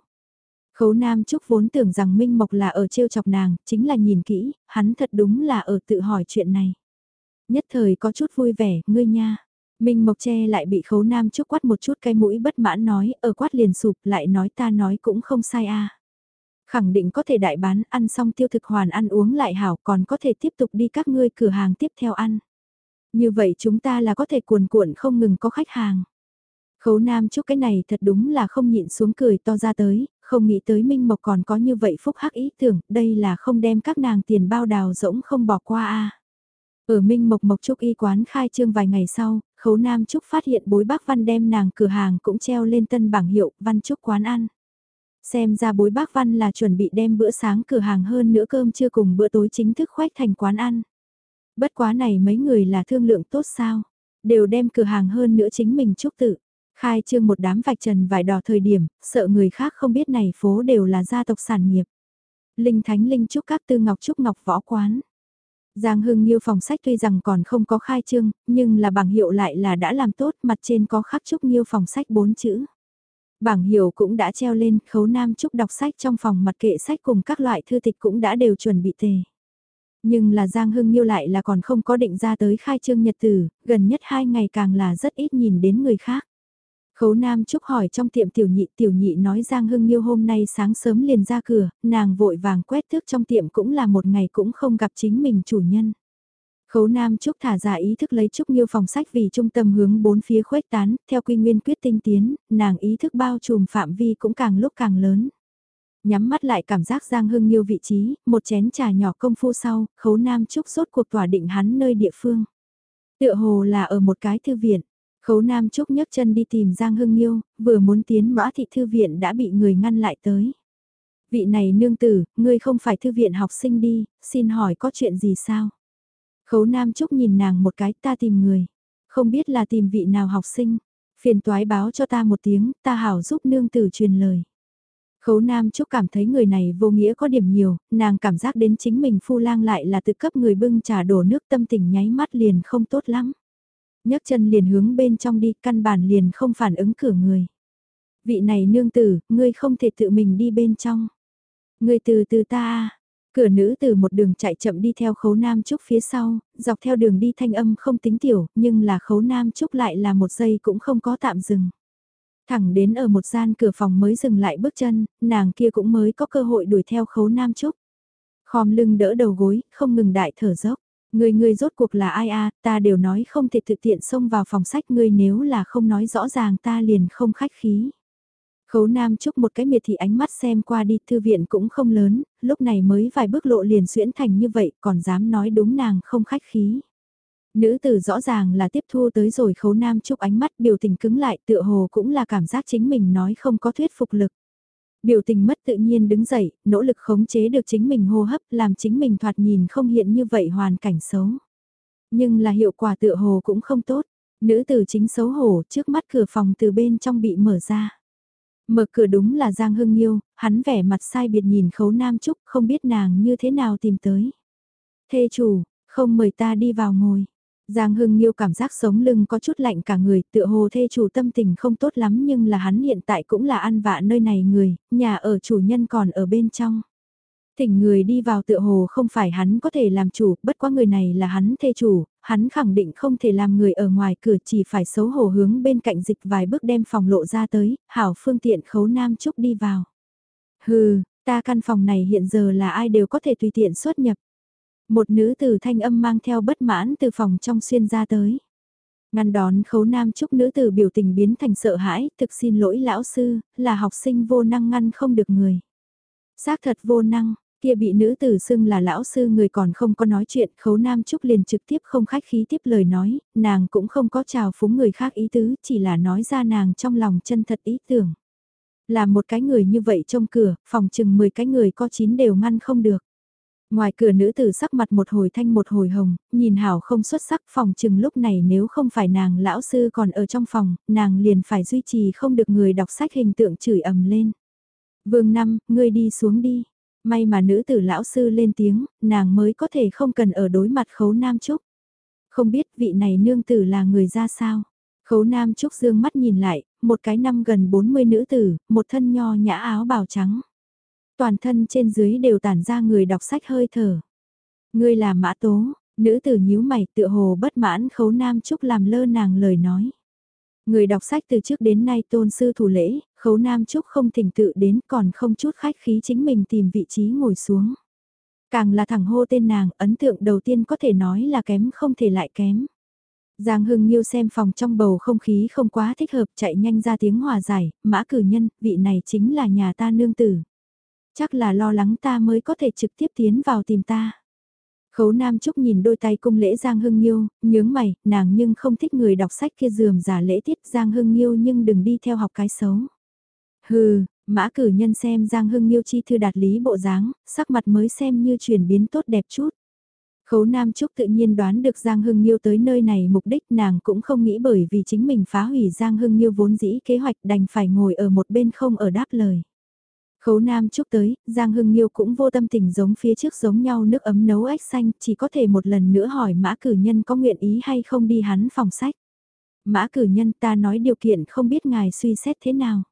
Khấu Nam Trúc vốn tưởng rằng Minh Mộc là ở trêu chọc nàng, chính là nhìn kỹ, hắn thật đúng là ở tự hỏi chuyện này. Nhất thời có chút vui vẻ, ngươi nha. Minh Mộc tre lại bị khấu nam chúc quát một chút cái mũi bất mãn nói, ở quát liền sụp lại nói ta nói cũng không sai a Khẳng định có thể đại bán, ăn xong tiêu thực hoàn ăn uống lại hảo còn có thể tiếp tục đi các ngươi cửa hàng tiếp theo ăn. Như vậy chúng ta là có thể cuồn cuộn không ngừng có khách hàng. Khấu Nam Trúc cái này thật đúng là không nhịn xuống cười to ra tới, không nghĩ tới Minh Mộc còn có như vậy phúc hắc ý tưởng, đây là không đem các nàng tiền bao đào rỗng không bỏ qua a. Ở Minh Mộc Mộc Trúc y quán khai trương vài ngày sau, Khấu Nam Trúc phát hiện bối bác Văn đem nàng cửa hàng cũng treo lên tân bảng hiệu Văn Trúc quán ăn. Xem ra bối bác Văn là chuẩn bị đem bữa sáng cửa hàng hơn nữa cơm chưa cùng bữa tối chính thức khoách thành quán ăn. Bất quá này mấy người là thương lượng tốt sao, đều đem cửa hàng hơn nữa chính mình Trúc tự. Khai trương một đám vạch trần vải đỏ thời điểm, sợ người khác không biết này phố đều là gia tộc sản nghiệp. Linh Thánh Linh Trúc các tư ngọc trúc ngọc võ quán. Giang Hưng Nhiêu phòng sách tuy rằng còn không có khai trương, nhưng là bảng hiệu lại là đã làm tốt, mặt trên có khắc Trúc Nhiêu phòng sách bốn chữ. Bảng hiệu cũng đã treo lên, khấu nam Trúc đọc sách trong phòng mặt kệ sách cùng các loại thư tịch cũng đã đều chuẩn bị tề. Nhưng là Giang Hưng Nhiêu lại là còn không có định ra tới khai trương nhật tử, gần nhất hai ngày càng là rất ít nhìn đến người khác. Khấu Nam Trúc hỏi trong tiệm tiểu nhị, tiểu nhị nói Giang Hưng Nhiêu hôm nay sáng sớm liền ra cửa, nàng vội vàng quét thước trong tiệm cũng là một ngày cũng không gặp chính mình chủ nhân. Khấu Nam Trúc thả ra ý thức lấy Trúc Nhiêu phòng sách vì trung tâm hướng bốn phía khuếch tán, theo quy nguyên quyết tinh tiến, nàng ý thức bao trùm phạm vi cũng càng lúc càng lớn. Nhắm mắt lại cảm giác Giang Hưng Nhiêu vị trí, một chén trà nhỏ công phu sau, Khấu Nam Trúc rốt cuộc tỏa định hắn nơi địa phương. Tựa hồ là ở một cái thư viện. Khấu Nam Trúc nhấc chân đi tìm Giang Hưng Nhiêu, vừa muốn tiến mã thị thư viện đã bị người ngăn lại tới. Vị này nương tử, ngươi không phải thư viện học sinh đi, xin hỏi có chuyện gì sao? Khấu Nam Trúc nhìn nàng một cái ta tìm người. Không biết là tìm vị nào học sinh. Phiền toái báo cho ta một tiếng, ta hảo giúp nương tử truyền lời. Khấu Nam Trúc cảm thấy người này vô nghĩa có điểm nhiều, nàng cảm giác đến chính mình phu lang lại là tự cấp người bưng trà đổ nước tâm tình nháy mắt liền không tốt lắm nhấc chân liền hướng bên trong đi, căn bản liền không phản ứng cửa người. Vị này nương tử, ngươi không thể tự mình đi bên trong. Ngươi từ từ ta Cửa nữ từ một đường chạy chậm đi theo khấu nam trúc phía sau, dọc theo đường đi thanh âm không tính tiểu, nhưng là khấu nam trúc lại là một giây cũng không có tạm dừng. Thẳng đến ở một gian cửa phòng mới dừng lại bước chân, nàng kia cũng mới có cơ hội đuổi theo khấu nam trúc. Khom lưng đỡ đầu gối, không ngừng đại thở dốc. Người người rốt cuộc là ai a ta đều nói không thể thực tiện xông vào phòng sách ngươi nếu là không nói rõ ràng ta liền không khách khí. Khấu Nam chúc một cái miệt thị ánh mắt xem qua đi thư viện cũng không lớn, lúc này mới vài bước lộ liền xuyễn thành như vậy còn dám nói đúng nàng không khách khí. Nữ tử rõ ràng là tiếp thu tới rồi khấu Nam chúc ánh mắt biểu tình cứng lại tựa hồ cũng là cảm giác chính mình nói không có thuyết phục lực. Biểu tình mất tự nhiên đứng dậy, nỗ lực khống chế được chính mình hô hấp làm chính mình thoạt nhìn không hiện như vậy hoàn cảnh xấu. Nhưng là hiệu quả tựa hồ cũng không tốt. Nữ tử chính xấu hổ trước mắt cửa phòng từ bên trong bị mở ra. Mở cửa đúng là Giang Hưng Nhiêu, hắn vẻ mặt sai biệt nhìn khấu Nam Trúc không biết nàng như thế nào tìm tới. Thê chủ, không mời ta đi vào ngồi. Giang Hưng Nhiêu cảm giác sống lưng có chút lạnh cả người, tựa hồ thê chủ tâm tình không tốt lắm nhưng là hắn hiện tại cũng là ăn vạ nơi này người, nhà ở chủ nhân còn ở bên trong. Thỉnh người đi vào tựa hồ không phải hắn có thể làm chủ, bất quá người này là hắn thê chủ, hắn khẳng định không thể làm người ở ngoài cửa chỉ phải xấu hổ hướng bên cạnh dịch vài bước đem phòng lộ ra tới, hảo phương tiện khấu nam trúc đi vào. Hừ, ta căn phòng này hiện giờ là ai đều có thể tùy tiện xuất nhập. Một nữ tử thanh âm mang theo bất mãn từ phòng trong xuyên ra tới. Ngăn đón khấu nam chúc nữ tử biểu tình biến thành sợ hãi, thực xin lỗi lão sư, là học sinh vô năng ngăn không được người. Xác thật vô năng, kia bị nữ tử xưng là lão sư người còn không có nói chuyện, khấu nam trúc liền trực tiếp không khách khí tiếp lời nói, nàng cũng không có chào phúng người khác ý tứ, chỉ là nói ra nàng trong lòng chân thật ý tưởng. Là một cái người như vậy trong cửa, phòng chừng 10 cái người có 9 đều ngăn không được. Ngoài cửa nữ tử sắc mặt một hồi thanh một hồi hồng, nhìn hảo không xuất sắc phòng chừng lúc này nếu không phải nàng lão sư còn ở trong phòng, nàng liền phải duy trì không được người đọc sách hình tượng chửi ầm lên. Vương Năm, ngươi đi xuống đi. May mà nữ tử lão sư lên tiếng, nàng mới có thể không cần ở đối mặt khấu nam trúc. Không biết vị này nương tử là người ra sao. Khấu nam trúc dương mắt nhìn lại, một cái năm gần 40 nữ tử, một thân nho nhã áo bào trắng toàn thân trên dưới đều tản ra người đọc sách hơi thở. Ngươi là mã tố, nữ tử nhíu mày tựa hồ bất mãn khấu nam trúc làm lơ nàng lời nói. Người đọc sách từ trước đến nay tôn sư thủ lễ, khấu nam trúc không thỉnh tự đến còn không chút khách khí chính mình tìm vị trí ngồi xuống. Càng là thẳng hô tên nàng, ấn tượng đầu tiên có thể nói là kém không thể lại kém. Giang Hưng Nhiêu xem phòng trong bầu không khí không quá thích hợp chạy nhanh ra tiếng hòa giải, mã cử nhân, vị này chính là nhà ta nương tử. Chắc là lo lắng ta mới có thể trực tiếp tiến vào tìm ta. Khấu Nam Trúc nhìn đôi tay cung lễ Giang Hưng Nhiêu, nhướng mày, nàng nhưng không thích người đọc sách kia dườm giả lễ tiết Giang Hưng Nhiêu nhưng đừng đi theo học cái xấu. Hừ, mã cử nhân xem Giang Hưng Nhiêu chi thư đạt lý bộ dáng, sắc mặt mới xem như chuyển biến tốt đẹp chút. Khấu Nam Trúc tự nhiên đoán được Giang Hưng Nhiêu tới nơi này mục đích nàng cũng không nghĩ bởi vì chính mình phá hủy Giang Hưng Nhiêu vốn dĩ kế hoạch đành phải ngồi ở một bên không ở đáp lời. Khấu Nam chúc tới, Giang Hưng Nhiêu cũng vô tâm tình giống phía trước giống nhau nước ấm nấu ếch xanh, chỉ có thể một lần nữa hỏi mã cử nhân có nguyện ý hay không đi hắn phòng sách. Mã cử nhân ta nói điều kiện không biết ngài suy xét thế nào.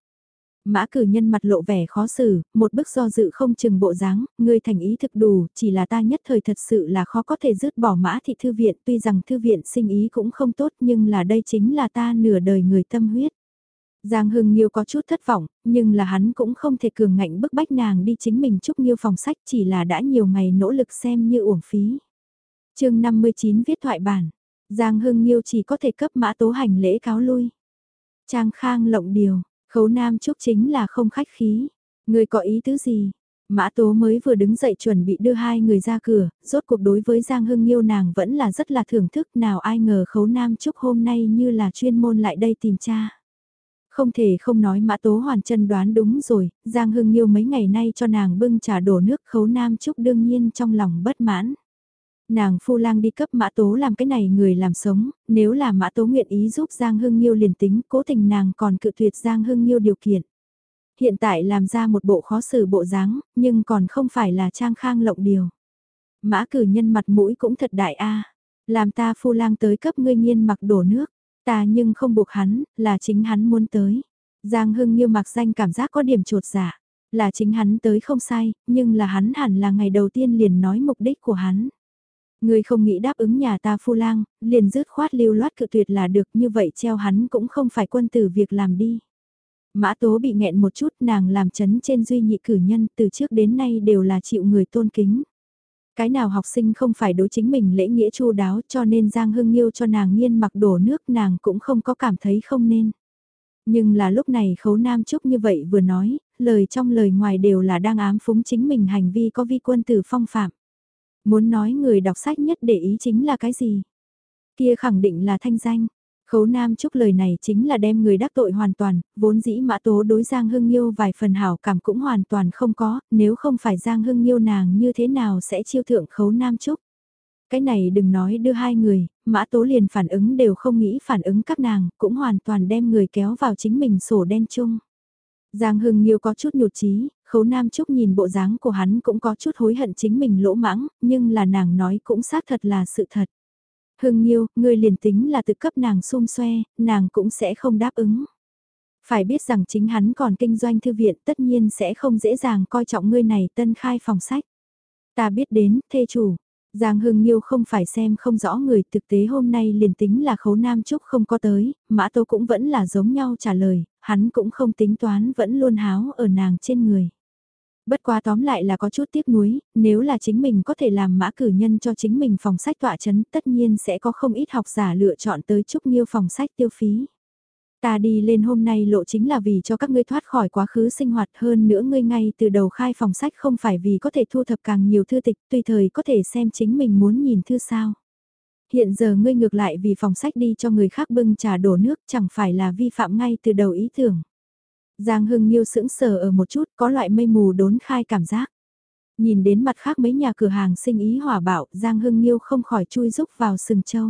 Mã cử nhân mặt lộ vẻ khó xử, một bức do dự không chừng bộ dáng, ngươi thành ý thực đủ, chỉ là ta nhất thời thật sự là khó có thể dứt bỏ mã thị thư viện, tuy rằng thư viện sinh ý cũng không tốt nhưng là đây chính là ta nửa đời người tâm huyết. Giang Hưng Nhiêu có chút thất vọng, nhưng là hắn cũng không thể cường ngạnh bức bách nàng đi chính mình chúc Nhiêu phòng sách chỉ là đã nhiều ngày nỗ lực xem như uổng phí. chương 59 viết thoại bản, Giang Hưng Nhiêu chỉ có thể cấp mã tố hành lễ cáo lui. Trang Khang lộng điều, khấu nam chúc chính là không khách khí. Người có ý tứ gì? Mã Tố mới vừa đứng dậy chuẩn bị đưa hai người ra cửa, rốt cuộc đối với Giang Hưng Nhiêu nàng vẫn là rất là thưởng thức nào ai ngờ khấu nam chúc hôm nay như là chuyên môn lại đây tìm cha. Không thể không nói Mã Tố Hoàn chân đoán đúng rồi, Giang Hưng Nhiêu mấy ngày nay cho nàng bưng trà đổ nước khấu nam trúc đương nhiên trong lòng bất mãn. Nàng phu lang đi cấp Mã Tố làm cái này người làm sống, nếu là Mã Tố nguyện ý giúp Giang Hưng Nhiêu liền tính, cố tình nàng còn cự tuyệt Giang Hưng Nhiêu điều kiện. Hiện tại làm ra một bộ khó xử bộ dáng, nhưng còn không phải là trang khang lộng điều. Mã cử nhân mặt mũi cũng thật đại a làm ta phu lang tới cấp ngươi nhiên mặc đổ nước. Ta nhưng không buộc hắn, là chính hắn muốn tới. Giang Hưng như mặc danh cảm giác có điểm trột dạ. Là chính hắn tới không sai, nhưng là hắn hẳn là ngày đầu tiên liền nói mục đích của hắn. Người không nghĩ đáp ứng nhà ta phu lang, liền dứt khoát lưu loát cự tuyệt là được như vậy treo hắn cũng không phải quân tử việc làm đi. Mã tố bị nghẹn một chút nàng làm chấn trên duy nhị cử nhân từ trước đến nay đều là chịu người tôn kính. Cái nào học sinh không phải đối chính mình lễ nghĩa chu đáo cho nên Giang Hưng Nhiêu cho nàng nghiên mặc đổ nước nàng cũng không có cảm thấy không nên. Nhưng là lúc này khấu nam trúc như vậy vừa nói, lời trong lời ngoài đều là đang ám phúng chính mình hành vi có vi quân tử phong phạm. Muốn nói người đọc sách nhất để ý chính là cái gì? Kia khẳng định là thanh danh. Khấu Nam Trúc lời này chính là đem người đắc tội hoàn toàn, vốn dĩ mã tố đối Giang Hưng Nhiêu vài phần hảo cảm cũng hoàn toàn không có, nếu không phải Giang Hưng Nhiêu nàng như thế nào sẽ chiêu thượng Khấu Nam Trúc. Cái này đừng nói đưa hai người, mã tố liền phản ứng đều không nghĩ phản ứng các nàng, cũng hoàn toàn đem người kéo vào chính mình sổ đen chung. Giang Hưng Nhiêu có chút nhụt chí, Khấu Nam Trúc nhìn bộ dáng của hắn cũng có chút hối hận chính mình lỗ mãng, nhưng là nàng nói cũng xác thật là sự thật. Hưng Nhiêu, ngươi liền tính là tự cấp nàng xung xoe, nàng cũng sẽ không đáp ứng. Phải biết rằng chính hắn còn kinh doanh thư viện tất nhiên sẽ không dễ dàng coi trọng ngươi này tân khai phòng sách. Ta biết đến, thê chủ. Giang Hưng Nhiêu không phải xem không rõ người thực tế hôm nay liền tính là khấu nam trúc không có tới, mã tô cũng vẫn là giống nhau trả lời, hắn cũng không tính toán vẫn luôn háo ở nàng trên người. Bất quá tóm lại là có chút tiếc nuối, nếu là chính mình có thể làm mã cử nhân cho chính mình phòng sách tọa chấn tất nhiên sẽ có không ít học giả lựa chọn tới chúc nghiêu phòng sách tiêu phí. Ta đi lên hôm nay lộ chính là vì cho các ngươi thoát khỏi quá khứ sinh hoạt hơn nữa ngươi ngay từ đầu khai phòng sách không phải vì có thể thu thập càng nhiều thư tịch tùy thời có thể xem chính mình muốn nhìn thư sao. Hiện giờ ngươi ngược lại vì phòng sách đi cho người khác bưng trà đổ nước chẳng phải là vi phạm ngay từ đầu ý tưởng. Giang Hưng Nhiêu sững sờ ở một chút có loại mây mù đốn khai cảm giác. Nhìn đến mặt khác mấy nhà cửa hàng sinh ý hỏa bạo, Giang Hưng Nhiêu không khỏi chui rúc vào sừng châu.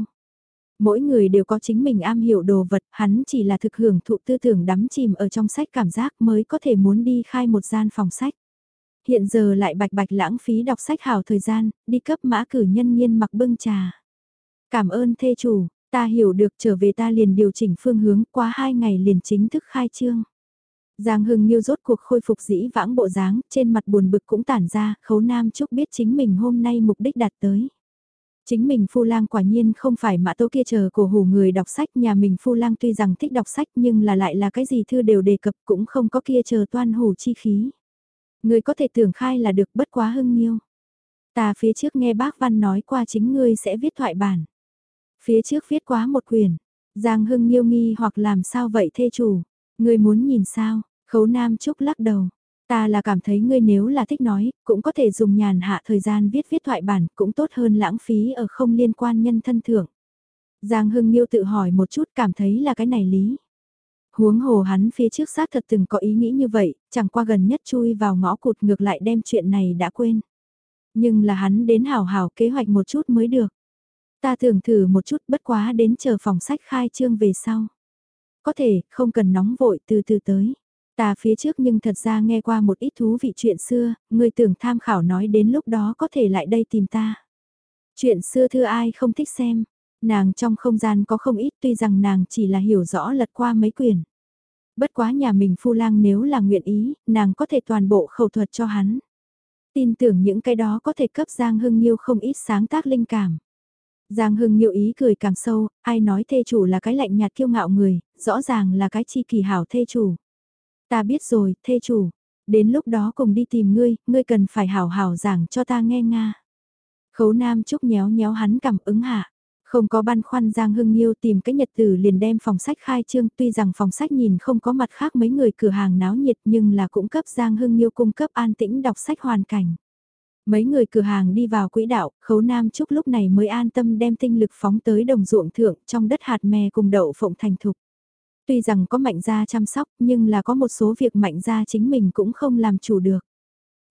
Mỗi người đều có chính mình am hiểu đồ vật, hắn chỉ là thực hưởng thụ tư tưởng đắm chìm ở trong sách cảm giác mới có thể muốn đi khai một gian phòng sách. Hiện giờ lại bạch bạch lãng phí đọc sách hào thời gian, đi cấp mã cử nhân nhiên mặc bưng trà. Cảm ơn thê chủ, ta hiểu được trở về ta liền điều chỉnh phương hướng qua hai ngày liền chính thức khai trương. Giang Hưng Nhiêu rốt cuộc khôi phục dĩ vãng bộ dáng, trên mặt buồn bực cũng tản ra, khấu nam chúc biết chính mình hôm nay mục đích đạt tới. Chính mình Phu Lang quả nhiên không phải mã tố kia chờ cổ hủ người đọc sách, nhà mình Phu Lang tuy rằng thích đọc sách nhưng là lại là cái gì thư đều đề cập cũng không có kia chờ toan hủ chi khí. Người có thể tưởng khai là được bất quá hưng nhiêu. Ta phía trước nghe bác Văn nói qua chính ngươi sẽ viết thoại bản. Phía trước viết quá một quyển, Giang Hưng Nhiêu nghi hoặc làm sao vậy thê chủ, người muốn nhìn sao, khấu nam trúc lắc đầu. Ta là cảm thấy ngươi nếu là thích nói, cũng có thể dùng nhàn hạ thời gian viết viết thoại bản, cũng tốt hơn lãng phí ở không liên quan nhân thân thưởng. Giang Hưng nhiêu tự hỏi một chút cảm thấy là cái này lý. Huống hồ hắn phía trước xác thật từng có ý nghĩ như vậy, chẳng qua gần nhất chui vào ngõ cụt ngược lại đem chuyện này đã quên. Nhưng là hắn đến hào hào kế hoạch một chút mới được. Ta thường thử một chút bất quá đến chờ phòng sách khai trương về sau. Có thể, không cần nóng vội từ từ tới. Ta phía trước nhưng thật ra nghe qua một ít thú vị chuyện xưa, người tưởng tham khảo nói đến lúc đó có thể lại đây tìm ta. Chuyện xưa thưa ai không thích xem, nàng trong không gian có không ít tuy rằng nàng chỉ là hiểu rõ lật qua mấy quyển. Bất quá nhà mình phu lang nếu là nguyện ý, nàng có thể toàn bộ khẩu thuật cho hắn. Tin tưởng những cái đó có thể cấp Giang Hưng Nhiêu không ít sáng tác linh cảm. Giang Hưng Nhiêu ý cười càng sâu, ai nói thê chủ là cái lạnh nhạt kiêu ngạo người, rõ ràng là cái chi kỳ hảo thê chủ. Ta biết rồi, thê chủ. Đến lúc đó cùng đi tìm ngươi, ngươi cần phải hảo hảo giảng cho ta nghe Nga. Khấu Nam Trúc nhéo nhéo hắn cảm ứng hạ. Không có băn khoăn Giang Hưng Nhiêu tìm cái nhật tử liền đem phòng sách khai trương tuy rằng phòng sách nhìn không có mặt khác mấy người cửa hàng náo nhiệt nhưng là cũng cấp Giang Hưng Nhiêu cung cấp an tĩnh đọc sách hoàn cảnh. Mấy người cửa hàng đi vào quỹ đạo, khấu Nam Trúc lúc này mới an tâm đem tinh lực phóng tới đồng ruộng thượng trong đất hạt mè cùng đậu phộng thành thục. Tuy rằng có mạnh gia chăm sóc nhưng là có một số việc mạnh gia chính mình cũng không làm chủ được.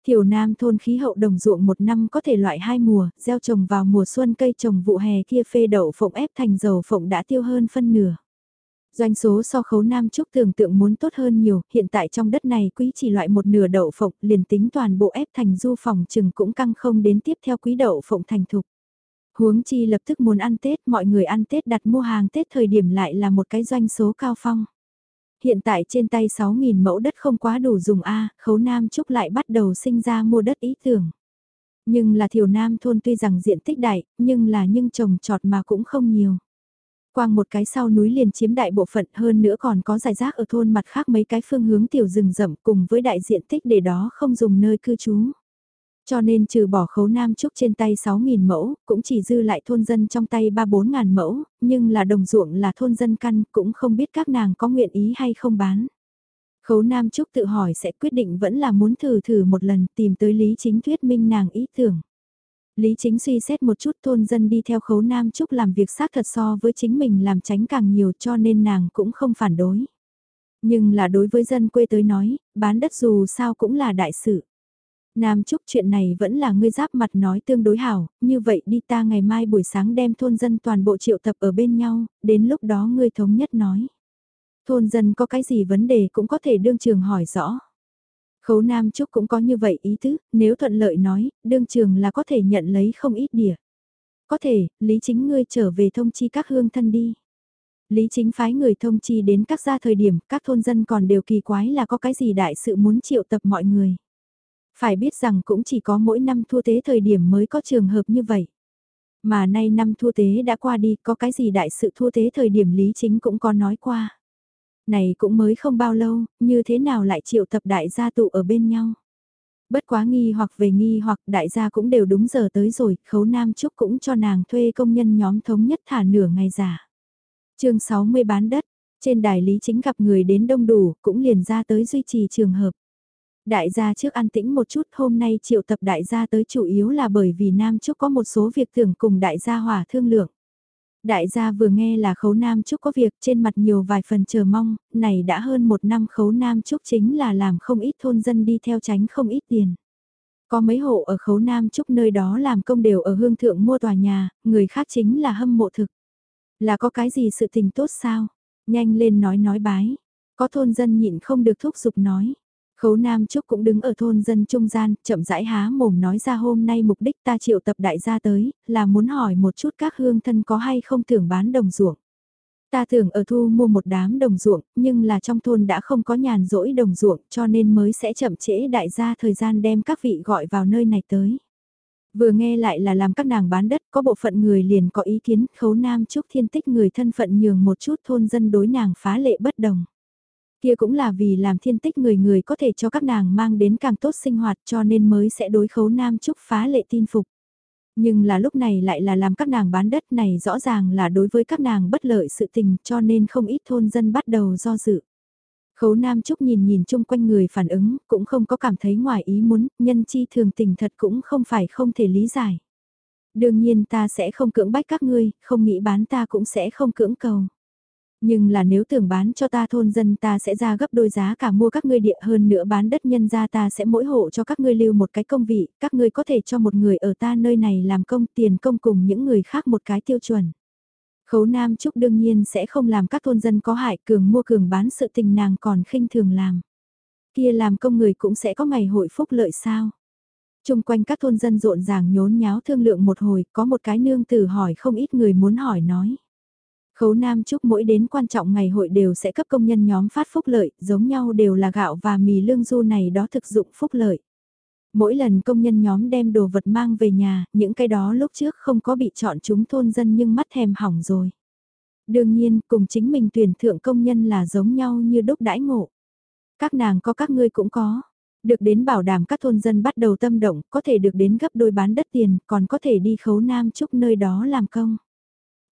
Thiểu Nam thôn khí hậu đồng ruộng một năm có thể loại hai mùa, gieo trồng vào mùa xuân cây trồng vụ hè kia phê đậu phộng ép thành dầu phộng đã tiêu hơn phân nửa. Doanh số so khấu Nam Trúc tưởng tượng muốn tốt hơn nhiều, hiện tại trong đất này quý chỉ loại một nửa đậu phộng liền tính toàn bộ ép thành du phòng chừng cũng căng không đến tiếp theo quý đậu phộng thành thục. Huống chi lập tức muốn ăn Tết, mọi người ăn Tết đặt mua hàng Tết thời điểm lại là một cái doanh số cao phong. Hiện tại trên tay 6.000 mẫu đất không quá đủ dùng A, khấu Nam Trúc lại bắt đầu sinh ra mua đất ý tưởng. Nhưng là thiểu Nam thôn tuy rằng diện tích đại, nhưng là nhưng trồng trọt mà cũng không nhiều. Quang một cái sau núi liền chiếm đại bộ phận hơn nữa còn có giải rác ở thôn mặt khác mấy cái phương hướng tiểu rừng rậm cùng với đại diện tích để đó không dùng nơi cư trú. Cho nên trừ bỏ khấu Nam Trúc trên tay 6.000 mẫu, cũng chỉ dư lại thôn dân trong tay 3-4 ngàn mẫu, nhưng là đồng ruộng là thôn dân căn, cũng không biết các nàng có nguyện ý hay không bán. Khấu Nam Trúc tự hỏi sẽ quyết định vẫn là muốn thử thử một lần tìm tới Lý Chính thuyết minh nàng ý tưởng. Lý Chính suy xét một chút thôn dân đi theo khấu Nam Trúc làm việc xác thật so với chính mình làm tránh càng nhiều cho nên nàng cũng không phản đối. Nhưng là đối với dân quê tới nói, bán đất dù sao cũng là đại sự. Nam Trúc chuyện này vẫn là ngươi giáp mặt nói tương đối hảo, như vậy đi ta ngày mai buổi sáng đem thôn dân toàn bộ triệu tập ở bên nhau, đến lúc đó ngươi thống nhất nói. Thôn dân có cái gì vấn đề cũng có thể đương trường hỏi rõ. Khấu Nam Trúc cũng có như vậy ý tứ, nếu thuận lợi nói, đương trường là có thể nhận lấy không ít đỉa. Có thể, Lý Chính ngươi trở về thông chi các hương thân đi. Lý Chính phái người thông chi đến các gia thời điểm, các thôn dân còn đều kỳ quái là có cái gì đại sự muốn triệu tập mọi người. Phải biết rằng cũng chỉ có mỗi năm thua tế thời điểm mới có trường hợp như vậy. Mà nay năm thua tế đã qua đi có cái gì đại sự thua tế thời điểm lý chính cũng có nói qua. Này cũng mới không bao lâu, như thế nào lại triệu tập đại gia tụ ở bên nhau. Bất quá nghi hoặc về nghi hoặc đại gia cũng đều đúng giờ tới rồi, khấu nam trúc cũng cho nàng thuê công nhân nhóm thống nhất thả nửa ngày giả. chương 60 bán đất, trên đài lý chính gặp người đến đông đủ, cũng liền ra tới duy trì trường hợp. Đại gia trước an tĩnh một chút hôm nay triệu tập đại gia tới chủ yếu là bởi vì Nam Trúc có một số việc tưởng cùng đại gia hòa thương lượng. Đại gia vừa nghe là khấu Nam Trúc có việc trên mặt nhiều vài phần chờ mong, này đã hơn một năm khấu Nam Trúc chính là làm không ít thôn dân đi theo tránh không ít tiền. Có mấy hộ ở khấu Nam Trúc nơi đó làm công đều ở hương thượng mua tòa nhà, người khác chính là hâm mộ thực. Là có cái gì sự tình tốt sao? Nhanh lên nói nói bái. Có thôn dân nhịn không được thúc giục nói. Khấu Nam Trúc cũng đứng ở thôn dân trung gian, chậm rãi há mồm nói ra hôm nay mục đích ta triệu tập đại gia tới, là muốn hỏi một chút các hương thân có hay không tưởng bán đồng ruộng. Ta thường ở thu mua một đám đồng ruộng, nhưng là trong thôn đã không có nhàn rỗi đồng ruộng cho nên mới sẽ chậm trễ đại gia thời gian đem các vị gọi vào nơi này tới. Vừa nghe lại là làm các nàng bán đất, có bộ phận người liền có ý kiến khấu nam chúc thiên tích người thân phận nhường một chút thôn dân đối nàng phá lệ bất đồng. Kia cũng là vì làm thiên tích người người có thể cho các nàng mang đến càng tốt sinh hoạt cho nên mới sẽ đối khấu nam trúc phá lệ tin phục. Nhưng là lúc này lại là làm các nàng bán đất này rõ ràng là đối với các nàng bất lợi sự tình cho nên không ít thôn dân bắt đầu do dự. Khấu Nam Trúc nhìn nhìn chung quanh người phản ứng, cũng không có cảm thấy ngoài ý muốn, nhân chi thường tình thật cũng không phải không thể lý giải. Đương nhiên ta sẽ không cưỡng bách các ngươi, không nghĩ bán ta cũng sẽ không cưỡng cầu. Nhưng là nếu tưởng bán cho ta thôn dân ta sẽ ra gấp đôi giá cả mua các ngươi địa hơn nữa bán đất nhân ra ta sẽ mỗi hộ cho các ngươi lưu một cái công vị, các ngươi có thể cho một người ở ta nơi này làm công tiền công cùng những người khác một cái tiêu chuẩn. Khấu Nam Trúc đương nhiên sẽ không làm các thôn dân có hại cường mua cường bán sự tình nàng còn khinh thường làm. Kia làm công người cũng sẽ có ngày hội phúc lợi sao. Trung quanh các thôn dân rộn ràng nhốn nháo thương lượng một hồi, có một cái nương tử hỏi không ít người muốn hỏi nói. Khấu Nam Trúc mỗi đến quan trọng ngày hội đều sẽ cấp công nhân nhóm phát phúc lợi, giống nhau đều là gạo và mì lương du này đó thực dụng phúc lợi. Mỗi lần công nhân nhóm đem đồ vật mang về nhà, những cái đó lúc trước không có bị chọn chúng thôn dân nhưng mắt thèm hỏng rồi. Đương nhiên, cùng chính mình tuyển thượng công nhân là giống nhau như đúc đãi ngộ. Các nàng có các ngươi cũng có. Được đến bảo đảm các thôn dân bắt đầu tâm động, có thể được đến gấp đôi bán đất tiền, còn có thể đi khấu nam chúc nơi đó làm công.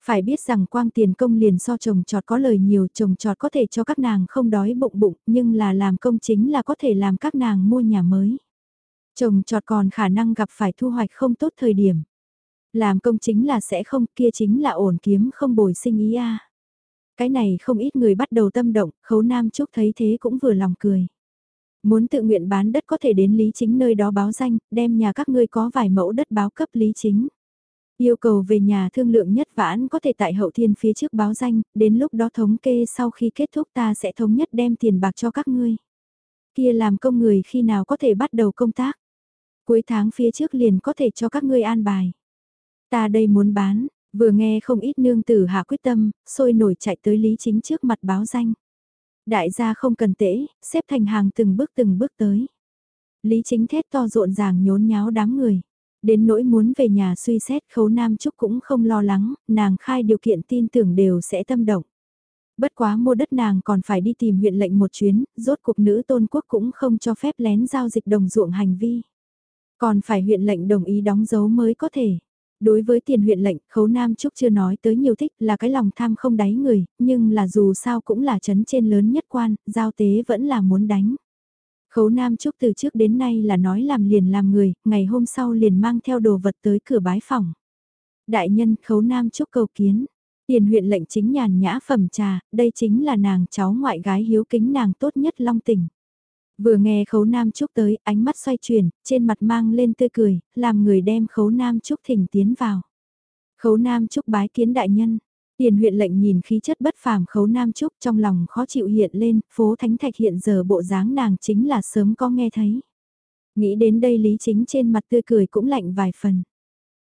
Phải biết rằng quang tiền công liền so chồng trọt có lời nhiều, chồng trọt có thể cho các nàng không đói bụng bụng, nhưng là làm công chính là có thể làm các nàng mua nhà mới. Chồng trọt còn khả năng gặp phải thu hoạch không tốt thời điểm. Làm công chính là sẽ không, kia chính là ổn kiếm không bồi sinh ý a. Cái này không ít người bắt đầu tâm động, khấu nam trúc thấy thế cũng vừa lòng cười. Muốn tự nguyện bán đất có thể đến Lý Chính nơi đó báo danh, đem nhà các ngươi có vài mẫu đất báo cấp Lý Chính. Yêu cầu về nhà thương lượng nhất vãn có thể tại hậu thiên phía trước báo danh, đến lúc đó thống kê sau khi kết thúc ta sẽ thống nhất đem tiền bạc cho các ngươi. Kia làm công người khi nào có thể bắt đầu công tác. Cuối tháng phía trước liền có thể cho các ngươi an bài. Ta đây muốn bán, vừa nghe không ít nương tử hạ quyết tâm, sôi nổi chạy tới Lý Chính trước mặt báo danh. Đại gia không cần tễ, xếp thành hàng từng bước từng bước tới. Lý Chính thét to rộn ràng nhốn nháo đám người. Đến nỗi muốn về nhà suy xét khấu Nam Trúc cũng không lo lắng, nàng khai điều kiện tin tưởng đều sẽ tâm động. Bất quá mua đất nàng còn phải đi tìm huyện lệnh một chuyến, rốt cuộc nữ tôn quốc cũng không cho phép lén giao dịch đồng ruộng hành vi. Còn phải huyện lệnh đồng ý đóng dấu mới có thể. Đối với tiền huyện lệnh, Khấu Nam Trúc chưa nói tới nhiều thích là cái lòng tham không đáy người, nhưng là dù sao cũng là chấn trên lớn nhất quan, giao tế vẫn là muốn đánh. Khấu Nam Trúc từ trước đến nay là nói làm liền làm người, ngày hôm sau liền mang theo đồ vật tới cửa bái phòng. Đại nhân Khấu Nam Trúc cầu kiến, tiền huyện lệnh chính nhàn nhã phẩm trà, đây chính là nàng cháu ngoại gái hiếu kính nàng tốt nhất long tỉnh. Vừa nghe khấu nam trúc tới, ánh mắt xoay chuyển, trên mặt mang lên tươi cười, làm người đem khấu nam trúc thỉnh tiến vào. Khấu nam trúc bái kiến đại nhân, tiền huyện lệnh nhìn khí chất bất phàm khấu nam trúc trong lòng khó chịu hiện lên, phố thánh thạch hiện giờ bộ dáng nàng chính là sớm có nghe thấy. Nghĩ đến đây lý chính trên mặt tươi cười cũng lạnh vài phần.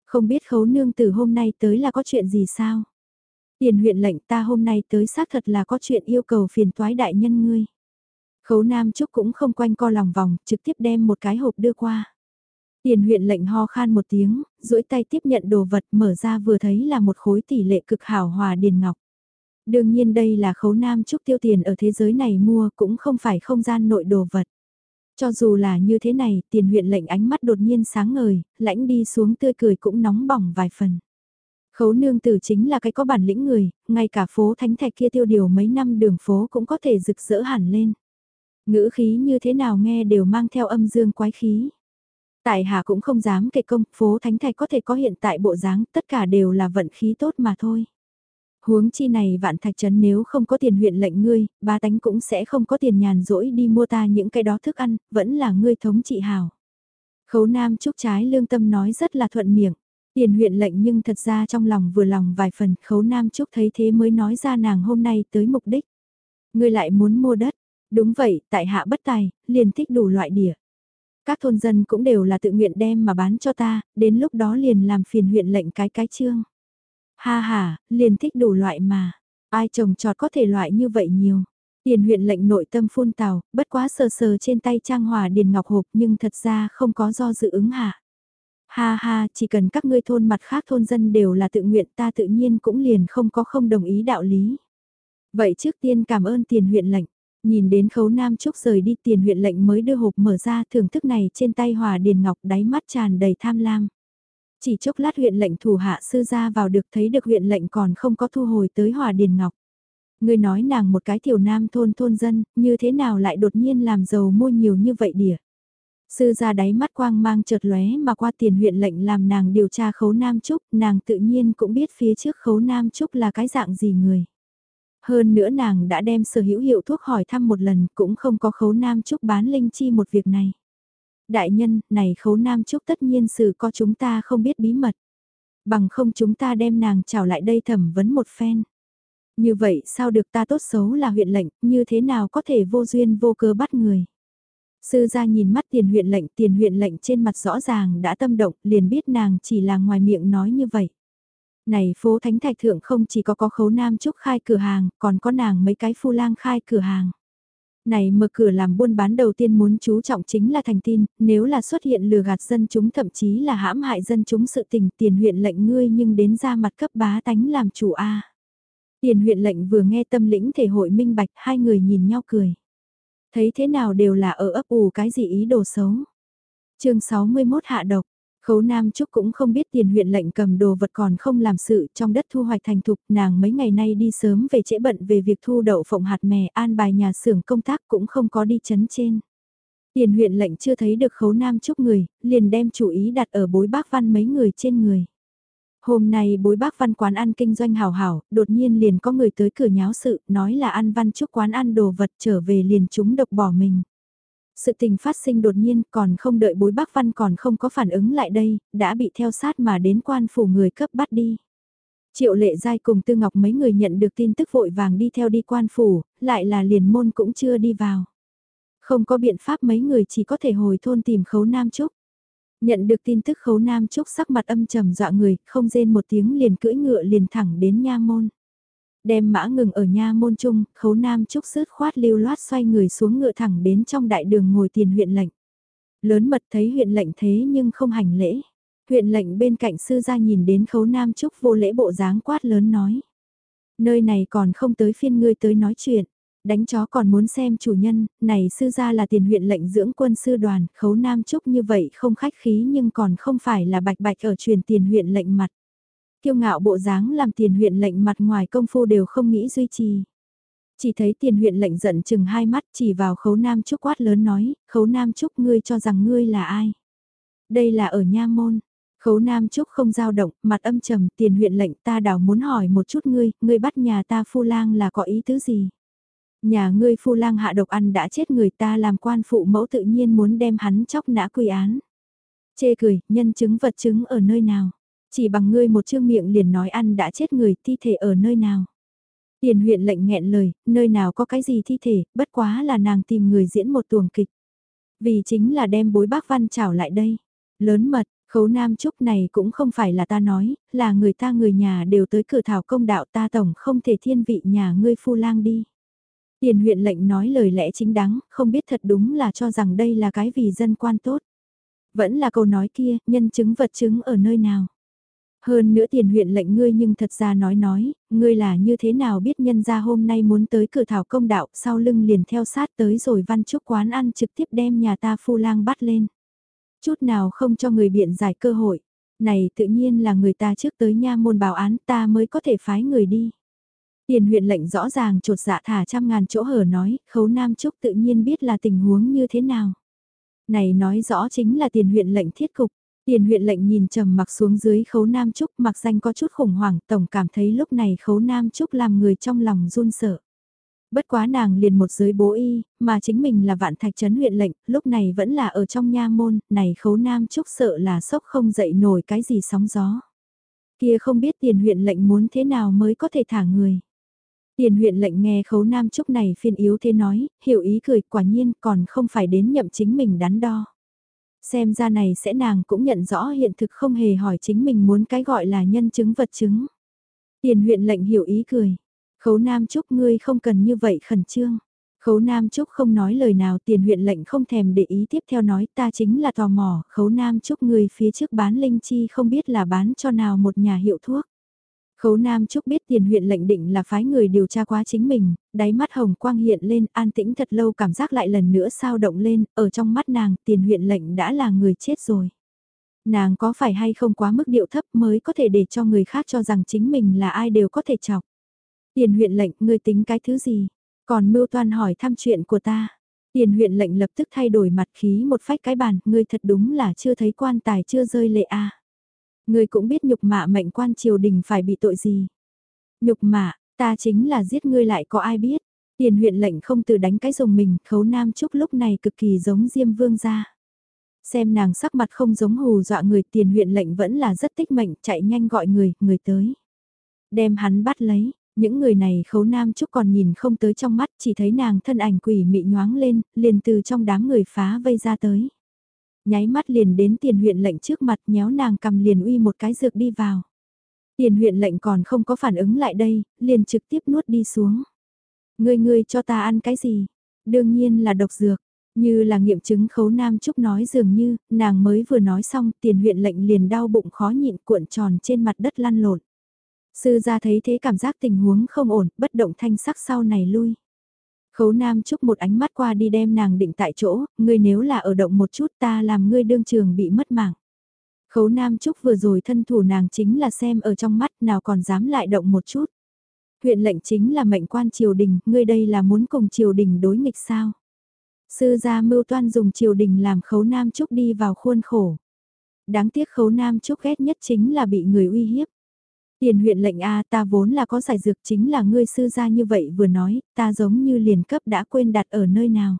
Không biết khấu nương từ hôm nay tới là có chuyện gì sao? Tiền huyện lệnh ta hôm nay tới xác thật là có chuyện yêu cầu phiền toái đại nhân ngươi. Khấu Nam Trúc cũng không quanh co lòng vòng, trực tiếp đem một cái hộp đưa qua. Tiền huyện lệnh ho khan một tiếng, duỗi tay tiếp nhận đồ vật mở ra vừa thấy là một khối tỷ lệ cực hảo hòa điền ngọc. Đương nhiên đây là khấu Nam Trúc tiêu tiền ở thế giới này mua cũng không phải không gian nội đồ vật. Cho dù là như thế này, tiền huyện lệnh ánh mắt đột nhiên sáng ngời, lãnh đi xuống tươi cười cũng nóng bỏng vài phần. Khấu nương tử chính là cái có bản lĩnh người, ngay cả phố Thánh Thạch kia tiêu điều mấy năm đường phố cũng có thể rực rỡ hẳn lên. Ngữ khí như thế nào nghe đều mang theo âm dương quái khí. Tại hạ cũng không dám kể công, phố Thánh Thạch có thể có hiện tại bộ dáng, tất cả đều là vận khí tốt mà thôi. Huống chi này vạn thạch trấn nếu không có tiền huyện lệnh ngươi, ba tánh cũng sẽ không có tiền nhàn rỗi đi mua ta những cái đó thức ăn, vẫn là ngươi thống trị hào. Khấu Nam Trúc trái lương tâm nói rất là thuận miệng. Tiền huyện lệnh nhưng thật ra trong lòng vừa lòng vài phần, khấu Nam Trúc thấy thế mới nói ra nàng hôm nay tới mục đích. Ngươi lại muốn mua đất, Đúng vậy, tại hạ bất tài, liền thích đủ loại địa. Các thôn dân cũng đều là tự nguyện đem mà bán cho ta, đến lúc đó liền làm phiền huyện lệnh cái cái chương. Ha ha, liền thích đủ loại mà. Ai trồng trọt có thể loại như vậy nhiều. Tiền huyện lệnh nội tâm phun tào, bất quá sờ sờ trên tay trang hòa điền ngọc hộp nhưng thật ra không có do dự ứng hạ. Ha ha, chỉ cần các ngươi thôn mặt khác thôn dân đều là tự nguyện ta tự nhiên cũng liền không có không đồng ý đạo lý. Vậy trước tiên cảm ơn tiền huyện lệnh. Nhìn đến khấu nam trúc rời đi tiền huyện lệnh mới đưa hộp mở ra thưởng thức này trên tay hòa điền ngọc đáy mắt tràn đầy tham lam. Chỉ chốc lát huyện lệnh thủ hạ sư ra vào được thấy được huyện lệnh còn không có thu hồi tới Hòa Điền Ngọc. Người nói nàng một cái tiểu nam thôn thôn dân, như thế nào lại đột nhiên làm giàu mua nhiều như vậy đỉa. Sư ra đáy mắt quang mang chợt lóe mà qua tiền huyện lệnh làm nàng điều tra khấu Nam Trúc, nàng tự nhiên cũng biết phía trước khấu Nam Trúc là cái dạng gì người. Hơn nữa nàng đã đem sở hữu hiệu thuốc hỏi thăm một lần cũng không có khấu Nam Trúc bán linh chi một việc này. Đại nhân, này khấu Nam Trúc tất nhiên sự có chúng ta không biết bí mật. Bằng không chúng ta đem nàng trảo lại đây thẩm vấn một phen. Như vậy sao được ta tốt xấu là huyện lệnh, như thế nào có thể vô duyên vô cơ bắt người. Sư gia nhìn mắt tiền huyện lệnh, tiền huyện lệnh trên mặt rõ ràng đã tâm động, liền biết nàng chỉ là ngoài miệng nói như vậy. Này phố Thánh Thạch Thượng không chỉ có có khấu nam trúc khai cửa hàng, còn có nàng mấy cái phu lang khai cửa hàng. Này mở cửa làm buôn bán đầu tiên muốn chú trọng chính là thành tin, nếu là xuất hiện lừa gạt dân chúng thậm chí là hãm hại dân chúng sự tình tiền huyện lệnh ngươi nhưng đến ra mặt cấp bá tánh làm chủ A. Tiền huyện lệnh vừa nghe tâm lĩnh thể hội minh bạch hai người nhìn nhau cười. Thấy thế nào đều là ở ấp ủ cái gì ý đồ xấu. chương 61 hạ độc. Khấu Nam Trúc cũng không biết tiền huyện lệnh cầm đồ vật còn không làm sự trong đất thu hoạch thành thục nàng mấy ngày nay đi sớm về trễ bận về việc thu đậu phộng hạt mè an bài nhà xưởng công tác cũng không có đi chấn trên. Tiền huyện lệnh chưa thấy được khấu Nam Trúc người, liền đem chủ ý đặt ở bối bác văn mấy người trên người. Hôm nay bối bác văn quán ăn kinh doanh hào hảo, đột nhiên liền có người tới cửa nháo sự, nói là ăn văn chúc quán ăn đồ vật trở về liền chúng độc bỏ mình. Sự tình phát sinh đột nhiên còn không đợi bối bác văn còn không có phản ứng lại đây, đã bị theo sát mà đến quan phủ người cấp bắt đi. Triệu lệ giai cùng Tư Ngọc mấy người nhận được tin tức vội vàng đi theo đi quan phủ, lại là liền môn cũng chưa đi vào. Không có biện pháp mấy người chỉ có thể hồi thôn tìm khấu Nam Trúc. Nhận được tin tức khấu nam trúc sắc mặt âm trầm dọa người, không rên một tiếng liền cưỡi ngựa liền thẳng đến nha môn. Đem mã ngừng ở nha môn trung, khấu nam trúc sứt khoát lưu loát xoay người xuống ngựa thẳng đến trong đại đường ngồi tiền huyện lệnh. Lớn mật thấy huyện lệnh thế nhưng không hành lễ. Huyện lệnh bên cạnh sư gia nhìn đến khấu nam trúc vô lễ bộ dáng quát lớn nói. Nơi này còn không tới phiên ngươi tới nói chuyện đánh chó còn muốn xem chủ nhân, này sư gia là tiền huyện lệnh dưỡng quân sư đoàn, khấu nam trúc như vậy không khách khí nhưng còn không phải là bạch bạch ở truyền tiền huyện lệnh mặt. Kiêu ngạo bộ dáng làm tiền huyện lệnh mặt ngoài công phu đều không nghĩ duy trì. Chỉ thấy tiền huyện lệnh giận chừng hai mắt chỉ vào khấu nam trúc quát lớn nói, khấu nam trúc ngươi cho rằng ngươi là ai. Đây là ở nha môn. Khấu Nam Trúc không dao động, mặt âm trầm, tiền huyện lệnh ta đảo muốn hỏi một chút ngươi, ngươi bắt nhà ta phu lang là có ý tứ gì? Nhà ngươi phu lang hạ độc ăn đã chết người ta làm quan phụ mẫu tự nhiên muốn đem hắn chóc nã quy án. Chê cười, nhân chứng vật chứng ở nơi nào? Chỉ bằng ngươi một chương miệng liền nói ăn đã chết người, thi thể ở nơi nào? Tiền huyện lệnh nghẹn lời, nơi nào có cái gì thi thể, bất quá là nàng tìm người diễn một tuồng kịch. Vì chính là đem bối bác văn trảo lại đây. Lớn mật, khấu nam trúc này cũng không phải là ta nói, là người ta người nhà đều tới cửa thảo công đạo ta tổng không thể thiên vị nhà ngươi phu lang đi. Tiền huyện lệnh nói lời lẽ chính đáng, không biết thật đúng là cho rằng đây là cái vì dân quan tốt. Vẫn là câu nói kia, nhân chứng vật chứng ở nơi nào. Hơn nữa tiền huyện lệnh ngươi nhưng thật ra nói nói, ngươi là như thế nào biết nhân ra hôm nay muốn tới cửa thảo công đạo sau lưng liền theo sát tới rồi văn chúc quán ăn trực tiếp đem nhà ta phu lang bắt lên. Chút nào không cho người biện giải cơ hội. Này tự nhiên là người ta trước tới nha môn bảo án ta mới có thể phái người đi. Tiền huyện lệnh rõ ràng trột dạ thả trăm ngàn chỗ hở nói, khấu Nam Trúc tự nhiên biết là tình huống như thế nào. Này nói rõ chính là tiền huyện lệnh thiết cục. Tiền huyện lệnh nhìn trầm mặc xuống dưới khấu Nam Trúc mặc danh có chút khủng hoảng, tổng cảm thấy lúc này khấu Nam Trúc làm người trong lòng run sợ. Bất quá nàng liền một giới bố y, mà chính mình là vạn thạch trấn huyện lệnh, lúc này vẫn là ở trong nha môn, này khấu Nam Trúc sợ là sốc không dậy nổi cái gì sóng gió. Kia không biết tiền huyện lệnh muốn thế nào mới có thể thả người. Tiền huyện lệnh nghe khấu nam trúc này phiên yếu thế nói, hiểu ý cười quả nhiên còn không phải đến nhậm chính mình đắn đo. Xem ra này sẽ nàng cũng nhận rõ hiện thực không hề hỏi chính mình muốn cái gọi là nhân chứng vật chứng. Tiền huyện lệnh hiểu ý cười. Khấu nam trúc ngươi không cần như vậy khẩn trương. Khấu Nam Trúc không nói lời nào tiền huyện lệnh không thèm để ý tiếp theo nói ta chính là tò mò, khấu Nam Trúc người phía trước bán linh chi không biết là bán cho nào một nhà hiệu thuốc. Khấu Nam Trúc biết tiền huyện lệnh định là phái người điều tra quá chính mình, đáy mắt hồng quang hiện lên an tĩnh thật lâu cảm giác lại lần nữa sao động lên, ở trong mắt nàng tiền huyện lệnh đã là người chết rồi. Nàng có phải hay không quá mức điệu thấp mới có thể để cho người khác cho rằng chính mình là ai đều có thể chọc. Tiền huyện lệnh, ngươi tính cái thứ gì? Còn mưu toan hỏi thăm chuyện của ta. Tiền huyện lệnh lập tức thay đổi mặt khí một phách cái bàn, ngươi thật đúng là chưa thấy quan tài chưa rơi lệ a. Ngươi cũng biết nhục mạ mệnh quan triều đình phải bị tội gì. Nhục mạ, ta chính là giết ngươi lại có ai biết. Tiền huyện lệnh không từ đánh cái rồng mình, khấu nam trúc lúc này cực kỳ giống Diêm Vương gia. Xem nàng sắc mặt không giống hù dọa người tiền huyện lệnh vẫn là rất tích mệnh chạy nhanh gọi người, người tới. Đem hắn bắt lấy, những người này khấu nam trúc còn nhìn không tới trong mắt chỉ thấy nàng thân ảnh quỷ mị nhoáng lên, liền từ trong đám người phá vây ra tới. Nháy mắt liền đến tiền huyện lệnh trước mặt nhéo nàng cầm liền uy một cái dược đi vào. Tiền huyện lệnh còn không có phản ứng lại đây, liền trực tiếp nuốt đi xuống. Ngươi ngươi cho ta ăn cái gì? Đương nhiên là độc dược. Như là nghiệm chứng khấu nam trúc nói dường như, nàng mới vừa nói xong tiền huyện lệnh liền đau bụng khó nhịn cuộn tròn trên mặt đất lăn lộn. Sư gia thấy thế cảm giác tình huống không ổn, bất động thanh sắc sau này lui. Khấu nam trúc một ánh mắt qua đi đem nàng định tại chỗ, ngươi nếu là ở động một chút ta làm ngươi đương trường bị mất mạng. Khấu nam trúc vừa rồi thân thủ nàng chính là xem ở trong mắt nào còn dám lại động một chút. Huyện lệnh chính là mệnh quan triều đình, ngươi đây là muốn cùng triều đình đối nghịch sao? Sư gia mưu toan dùng triều đình làm khấu nam trúc đi vào khuôn khổ. Đáng tiếc khấu nam trúc ghét nhất chính là bị người uy hiếp. Tiền huyện lệnh A ta vốn là có giải dược chính là ngươi sư gia như vậy vừa nói, ta giống như liền cấp đã quên đặt ở nơi nào.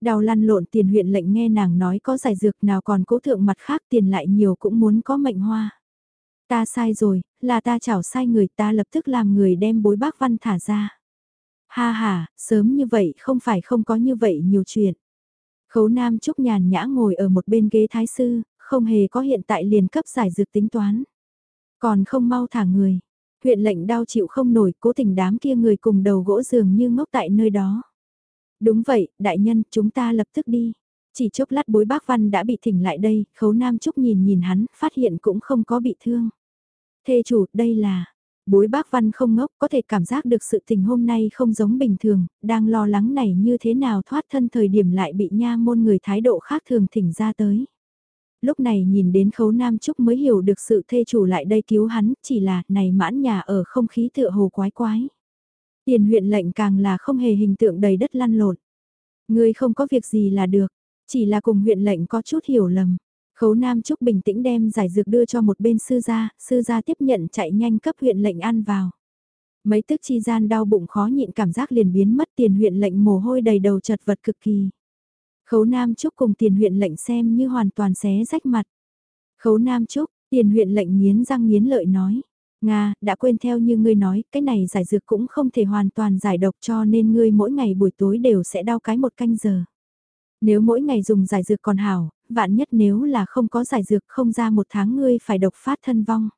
Đào lăn lộn tiền huyện lệnh nghe nàng nói có giải dược nào còn cố thượng mặt khác tiền lại nhiều cũng muốn có mệnh hoa. Ta sai rồi, là ta chảo sai người ta lập tức làm người đem bối bác văn thả ra. Ha ha, sớm như vậy không phải không có như vậy nhiều chuyện. Khấu Nam Trúc nhàn nhã ngồi ở một bên ghế thái sư, không hề có hiện tại liền cấp giải dược tính toán. Còn không mau thả người. Huyện lệnh đau chịu không nổi, cố tình đám kia người cùng đầu gỗ giường như ngốc tại nơi đó. Đúng vậy, đại nhân, chúng ta lập tức đi. Chỉ chốc lát bối bác văn đã bị thỉnh lại đây, khấu nam trúc nhìn nhìn hắn, phát hiện cũng không có bị thương. Thê chủ, đây là... Bối bác văn không ngốc có thể cảm giác được sự tình hôm nay không giống bình thường, đang lo lắng này như thế nào thoát thân thời điểm lại bị nha môn người thái độ khác thường thỉnh ra tới lúc này nhìn đến khấu nam trúc mới hiểu được sự thê chủ lại đây cứu hắn, chỉ là này mãn nhà ở không khí tựa hồ quái quái. Tiền huyện lệnh càng là không hề hình tượng đầy đất lăn lộn. Người không có việc gì là được, chỉ là cùng huyện lệnh có chút hiểu lầm. Khấu Nam Trúc bình tĩnh đem giải dược đưa cho một bên sư gia, sư gia tiếp nhận chạy nhanh cấp huyện lệnh ăn vào. Mấy tức chi gian đau bụng khó nhịn cảm giác liền biến mất tiền huyện lệnh mồ hôi đầy đầu chật vật cực kỳ. Khấu Nam Trúc cùng tiền huyện lệnh xem như hoàn toàn xé rách mặt. Khấu Nam Trúc, tiền huyện lệnh nghiến răng nghiến lợi nói. Nga, đã quên theo như ngươi nói, cái này giải dược cũng không thể hoàn toàn giải độc cho nên ngươi mỗi ngày buổi tối đều sẽ đau cái một canh giờ. Nếu mỗi ngày dùng giải dược còn hảo, vạn nhất nếu là không có giải dược không ra một tháng ngươi phải độc phát thân vong.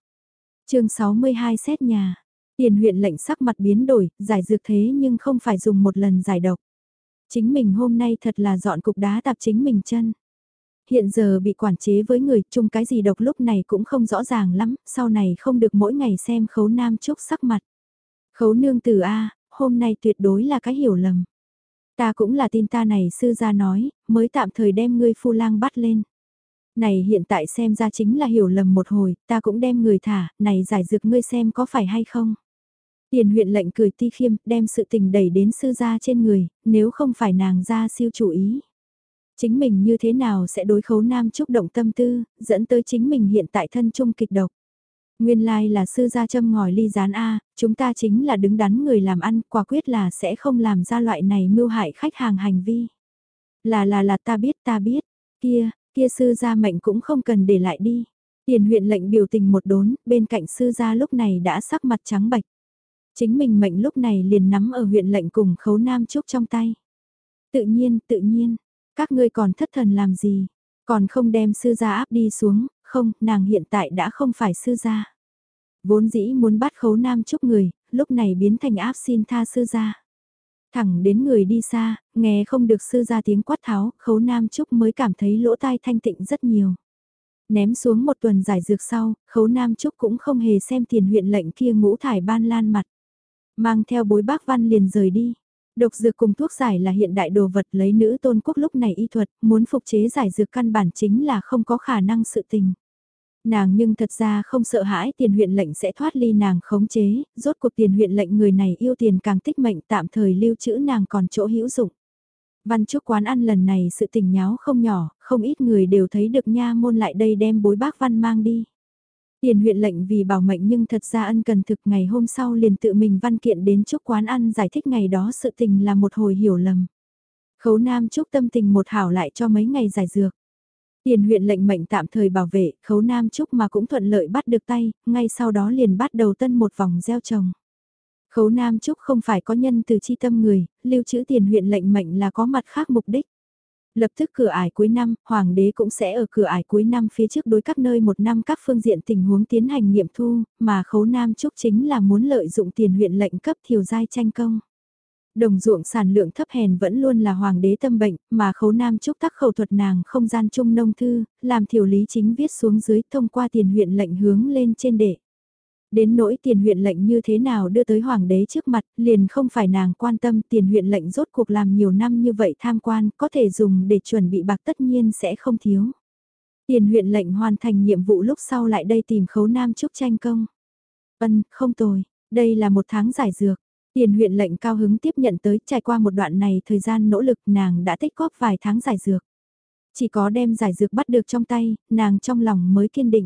chương 62 xét nhà, tiền huyện lệnh sắc mặt biến đổi, giải dược thế nhưng không phải dùng một lần giải độc. Chính mình hôm nay thật là dọn cục đá tạp chính mình chân. Hiện giờ bị quản chế với người chung cái gì độc lúc này cũng không rõ ràng lắm, sau này không được mỗi ngày xem khấu nam chúc sắc mặt. Khấu nương tử A, hôm nay tuyệt đối là cái hiểu lầm. Ta cũng là tin ta này sư gia nói, mới tạm thời đem ngươi phu lang bắt lên. Này hiện tại xem ra chính là hiểu lầm một hồi, ta cũng đem người thả, này giải dược ngươi xem có phải hay không. Tiền huyện lệnh cười ti khiêm, đem sự tình đẩy đến sư gia trên người, nếu không phải nàng ra siêu chủ ý. Chính mình như thế nào sẽ đối khấu nam trúc động tâm tư, dẫn tới chính mình hiện tại thân trung kịch độc. Nguyên lai là sư gia châm ngòi ly gián A, chúng ta chính là đứng đắn người làm ăn, quả quyết là sẽ không làm ra loại này mưu hại khách hàng hành vi. Là là là ta biết ta biết, kia, kia sư gia mệnh cũng không cần để lại đi. Tiền huyện lệnh biểu tình một đốn, bên cạnh sư gia lúc này đã sắc mặt trắng bạch. Chính mình mệnh lúc này liền nắm ở huyện lệnh cùng khấu nam trúc trong tay. Tự nhiên, tự nhiên, các ngươi còn thất thần làm gì, còn không đem sư gia áp đi xuống, không, nàng hiện tại đã không phải sư gia. Vốn dĩ muốn bắt khấu nam trúc người, lúc này biến thành áp xin tha sư gia. Thẳng đến người đi xa, nghe không được sư gia tiếng quát tháo, khấu nam trúc mới cảm thấy lỗ tai thanh tịnh rất nhiều. Ném xuống một tuần giải dược sau, khấu nam trúc cũng không hề xem tiền huyện lệnh kia ngũ thải ban lan mặt. Mang theo bối bác văn liền rời đi. Độc dược cùng thuốc giải là hiện đại đồ vật lấy nữ tôn quốc lúc này y thuật, muốn phục chế giải dược căn bản chính là không có khả năng sự tình. Nàng nhưng thật ra không sợ hãi tiền huyện lệnh sẽ thoát ly nàng khống chế, rốt cuộc tiền huyện lệnh người này yêu tiền càng tích mệnh tạm thời lưu trữ nàng còn chỗ hữu dụng. Văn chúc quán ăn lần này sự tình nháo không nhỏ, không ít người đều thấy được nha môn lại đây đem bối bác văn mang đi. Tiền huyện lệnh vì bảo mệnh nhưng thật ra ân cần thực ngày hôm sau liền tự mình văn kiện đến chúc quán ăn giải thích ngày đó sự tình là một hồi hiểu lầm. Khấu Nam chúc tâm tình một hảo lại cho mấy ngày giải dược. Tiền huyện lệnh mệnh tạm thời bảo vệ, khấu Nam chúc mà cũng thuận lợi bắt được tay, ngay sau đó liền bắt đầu tân một vòng gieo trồng. Khấu Nam Trúc không phải có nhân từ chi tâm người, lưu trữ tiền huyện lệnh mệnh là có mặt khác mục đích. Lập tức cửa ải cuối năm, Hoàng đế cũng sẽ ở cửa ải cuối năm phía trước đối các nơi một năm các phương diện tình huống tiến hành nghiệm thu, mà khấu Nam Trúc chính là muốn lợi dụng tiền huyện lệnh cấp thiều giai tranh công. Đồng ruộng sản lượng thấp hèn vẫn luôn là hoàng đế tâm bệnh, mà khấu nam trúc tác khẩu thuật nàng không gian trung nông thư, làm thiểu lý chính viết xuống dưới thông qua tiền huyện lệnh hướng lên trên đệ. Đến nỗi tiền huyện lệnh như thế nào đưa tới hoàng đế trước mặt, liền không phải nàng quan tâm tiền huyện lệnh rốt cuộc làm nhiều năm như vậy tham quan, có thể dùng để chuẩn bị bạc tất nhiên sẽ không thiếu. Tiền huyện lệnh hoàn thành nhiệm vụ lúc sau lại đây tìm khấu nam trúc tranh công. vân không tồi, đây là một tháng giải dược. Tiền huyện lệnh cao hứng tiếp nhận tới trải qua một đoạn này thời gian nỗ lực nàng đã tích góp vài tháng giải dược. Chỉ có đem giải dược bắt được trong tay, nàng trong lòng mới kiên định.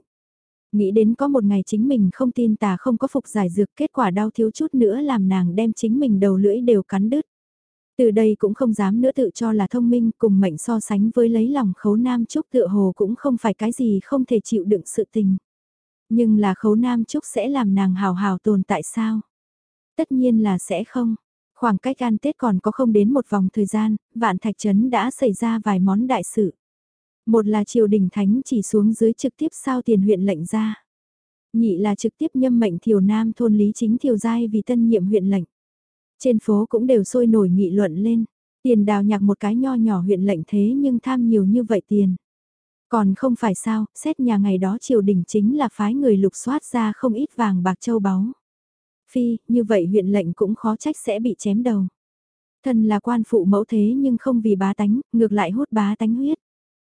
Nghĩ đến có một ngày chính mình không tin tà không có phục giải dược kết quả đau thiếu chút nữa làm nàng đem chính mình đầu lưỡi đều cắn đứt. Từ đây cũng không dám nữa tự cho là thông minh cùng mệnh so sánh với lấy lòng khấu nam trúc tựa hồ cũng không phải cái gì không thể chịu đựng sự tình. Nhưng là khấu nam trúc sẽ làm nàng hào hào tồn tại sao? Tất nhiên là sẽ không. Khoảng cách an Tết còn có không đến một vòng thời gian, vạn thạch trấn đã xảy ra vài món đại sự. Một là triều đình thánh chỉ xuống dưới trực tiếp sao tiền huyện lệnh ra. Nhị là trực tiếp nhâm mệnh thiều nam thôn lý chính thiều giai vì tân nhiệm huyện lệnh. Trên phố cũng đều sôi nổi nghị luận lên. Tiền đào nhạc một cái nho nhỏ huyện lệnh thế nhưng tham nhiều như vậy tiền. Còn không phải sao, xét nhà ngày đó triều đình chính là phái người lục soát ra không ít vàng bạc châu báu. Phi, như vậy huyện lệnh cũng khó trách sẽ bị chém đầu. Thần là quan phụ mẫu thế nhưng không vì bá tánh, ngược lại hút bá tánh huyết.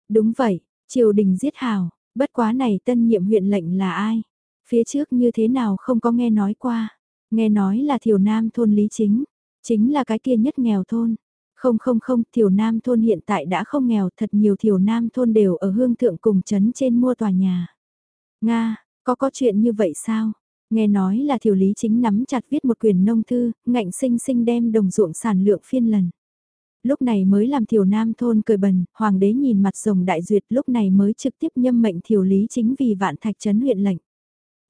Đúng vậy, triều đình giết hào, bất quá này tân nhiệm huyện lệnh là ai? Phía trước như thế nào không có nghe nói qua? Nghe nói là thiểu nam thôn lý chính, chính là cái kia nhất nghèo thôn. Không không không, thiểu nam thôn hiện tại đã không nghèo, thật nhiều thiểu nam thôn đều ở hương thượng cùng chấn trên mua tòa nhà. Nga, có có chuyện như vậy sao? Nghe nói là thiểu lý chính nắm chặt viết một quyền nông thư, ngạnh sinh sinh đem đồng ruộng sản lượng phiên lần. Lúc này mới làm thiểu nam thôn cười bần, hoàng đế nhìn mặt rồng đại duyệt lúc này mới trực tiếp nhâm mệnh thiểu lý chính vì vạn thạch trấn huyện lệnh.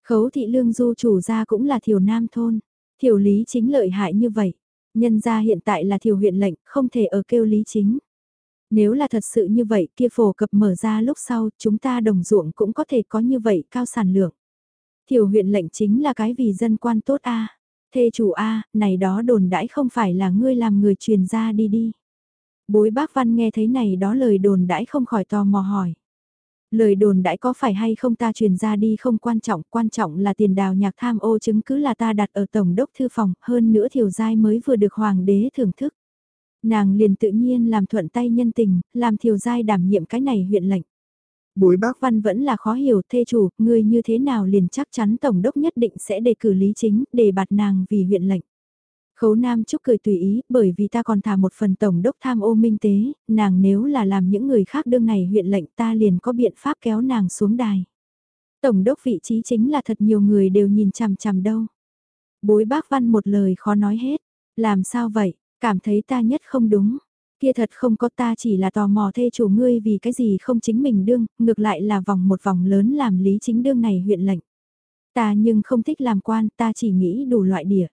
Khấu thị lương du chủ gia cũng là thiểu nam thôn, thiểu lý chính lợi hại như vậy. Nhân gia hiện tại là thiểu huyện lệnh, không thể ở kêu lý chính. Nếu là thật sự như vậy kia phổ cập mở ra lúc sau chúng ta đồng ruộng cũng có thể có như vậy cao sản lượng. Thiểu huyện lệnh chính là cái vì dân quan tốt a Thê chủ a này đó đồn đãi không phải là ngươi làm người truyền ra đi đi. Bối bác văn nghe thấy này đó lời đồn đãi không khỏi tò mò hỏi. Lời đồn đãi có phải hay không ta truyền ra đi không quan trọng, quan trọng là tiền đào nhạc tham ô chứng cứ là ta đặt ở tổng đốc thư phòng, hơn nữa thiểu giai mới vừa được hoàng đế thưởng thức. Nàng liền tự nhiên làm thuận tay nhân tình, làm thiểu giai đảm nhiệm cái này huyện lệnh. Bối bác văn vẫn là khó hiểu thê chủ, người như thế nào liền chắc chắn tổng đốc nhất định sẽ đề cử lý chính, để bạt nàng vì huyện lệnh. Khấu Nam Trúc cười tùy ý, bởi vì ta còn thả một phần tổng đốc tham ô minh tế, nàng nếu là làm những người khác đương này huyện lệnh ta liền có biện pháp kéo nàng xuống đài. Tổng đốc vị trí chính là thật nhiều người đều nhìn chằm chằm đâu. Bối bác văn một lời khó nói hết, làm sao vậy, cảm thấy ta nhất không đúng. Kia thật không có ta chỉ là tò mò thê chủ ngươi vì cái gì không chính mình đương, ngược lại là vòng một vòng lớn làm lý chính đương này huyện lệnh. Ta nhưng không thích làm quan, ta chỉ nghĩ đủ loại địa.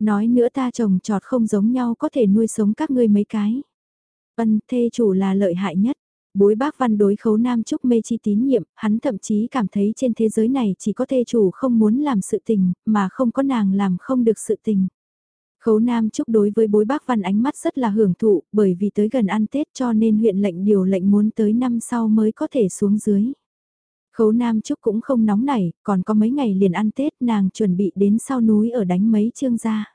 Nói nữa ta chồng trọt không giống nhau có thể nuôi sống các ngươi mấy cái. Ân thê chủ là lợi hại nhất. Bối bác văn đối khấu nam trúc mê chi tín nhiệm, hắn thậm chí cảm thấy trên thế giới này chỉ có thê chủ không muốn làm sự tình, mà không có nàng làm không được sự tình. Khấu Nam Trúc đối với bối bác văn ánh mắt rất là hưởng thụ, bởi vì tới gần ăn Tết cho nên huyện lệnh điều lệnh muốn tới năm sau mới có thể xuống dưới. Khấu Nam Trúc cũng không nóng nảy, còn có mấy ngày liền ăn Tết nàng chuẩn bị đến sau núi ở đánh mấy chương gia.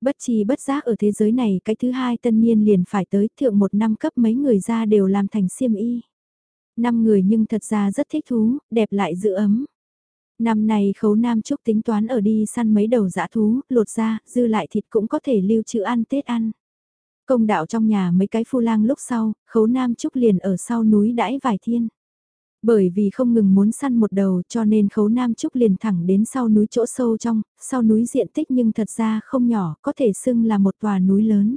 Bất chi bất giác ở thế giới này cái thứ hai tân niên liền phải tới thượng một năm cấp mấy người ra đều làm thành xiêm y. Năm người nhưng thật ra rất thích thú, đẹp lại giữ ấm. Năm này khấu Nam Trúc tính toán ở đi săn mấy đầu dã thú, lột ra, dư lại thịt cũng có thể lưu trữ ăn Tết ăn. Công đạo trong nhà mấy cái phu lang lúc sau, khấu Nam Trúc liền ở sau núi đãi vài thiên. Bởi vì không ngừng muốn săn một đầu cho nên khấu Nam Trúc liền thẳng đến sau núi chỗ sâu trong, sau núi diện tích nhưng thật ra không nhỏ, có thể xưng là một tòa núi lớn.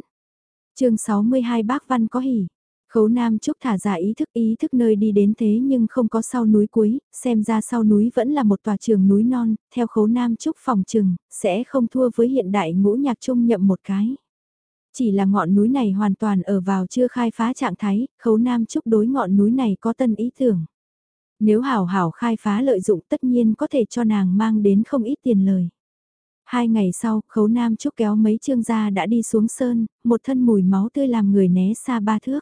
chương 62 bác văn có hỉ. Khấu Nam Trúc thả ra ý thức ý thức nơi đi đến thế nhưng không có sau núi cuối, xem ra sau núi vẫn là một tòa trường núi non, theo khấu Nam Trúc phòng trừng, sẽ không thua với hiện đại ngũ nhạc trung nhậm một cái. Chỉ là ngọn núi này hoàn toàn ở vào chưa khai phá trạng thái, khấu Nam Trúc đối ngọn núi này có tân ý tưởng. Nếu hảo hảo khai phá lợi dụng tất nhiên có thể cho nàng mang đến không ít tiền lời. Hai ngày sau, khấu nam trúc kéo mấy trương gia đã đi xuống sơn, một thân mùi máu tươi làm người né xa ba thước.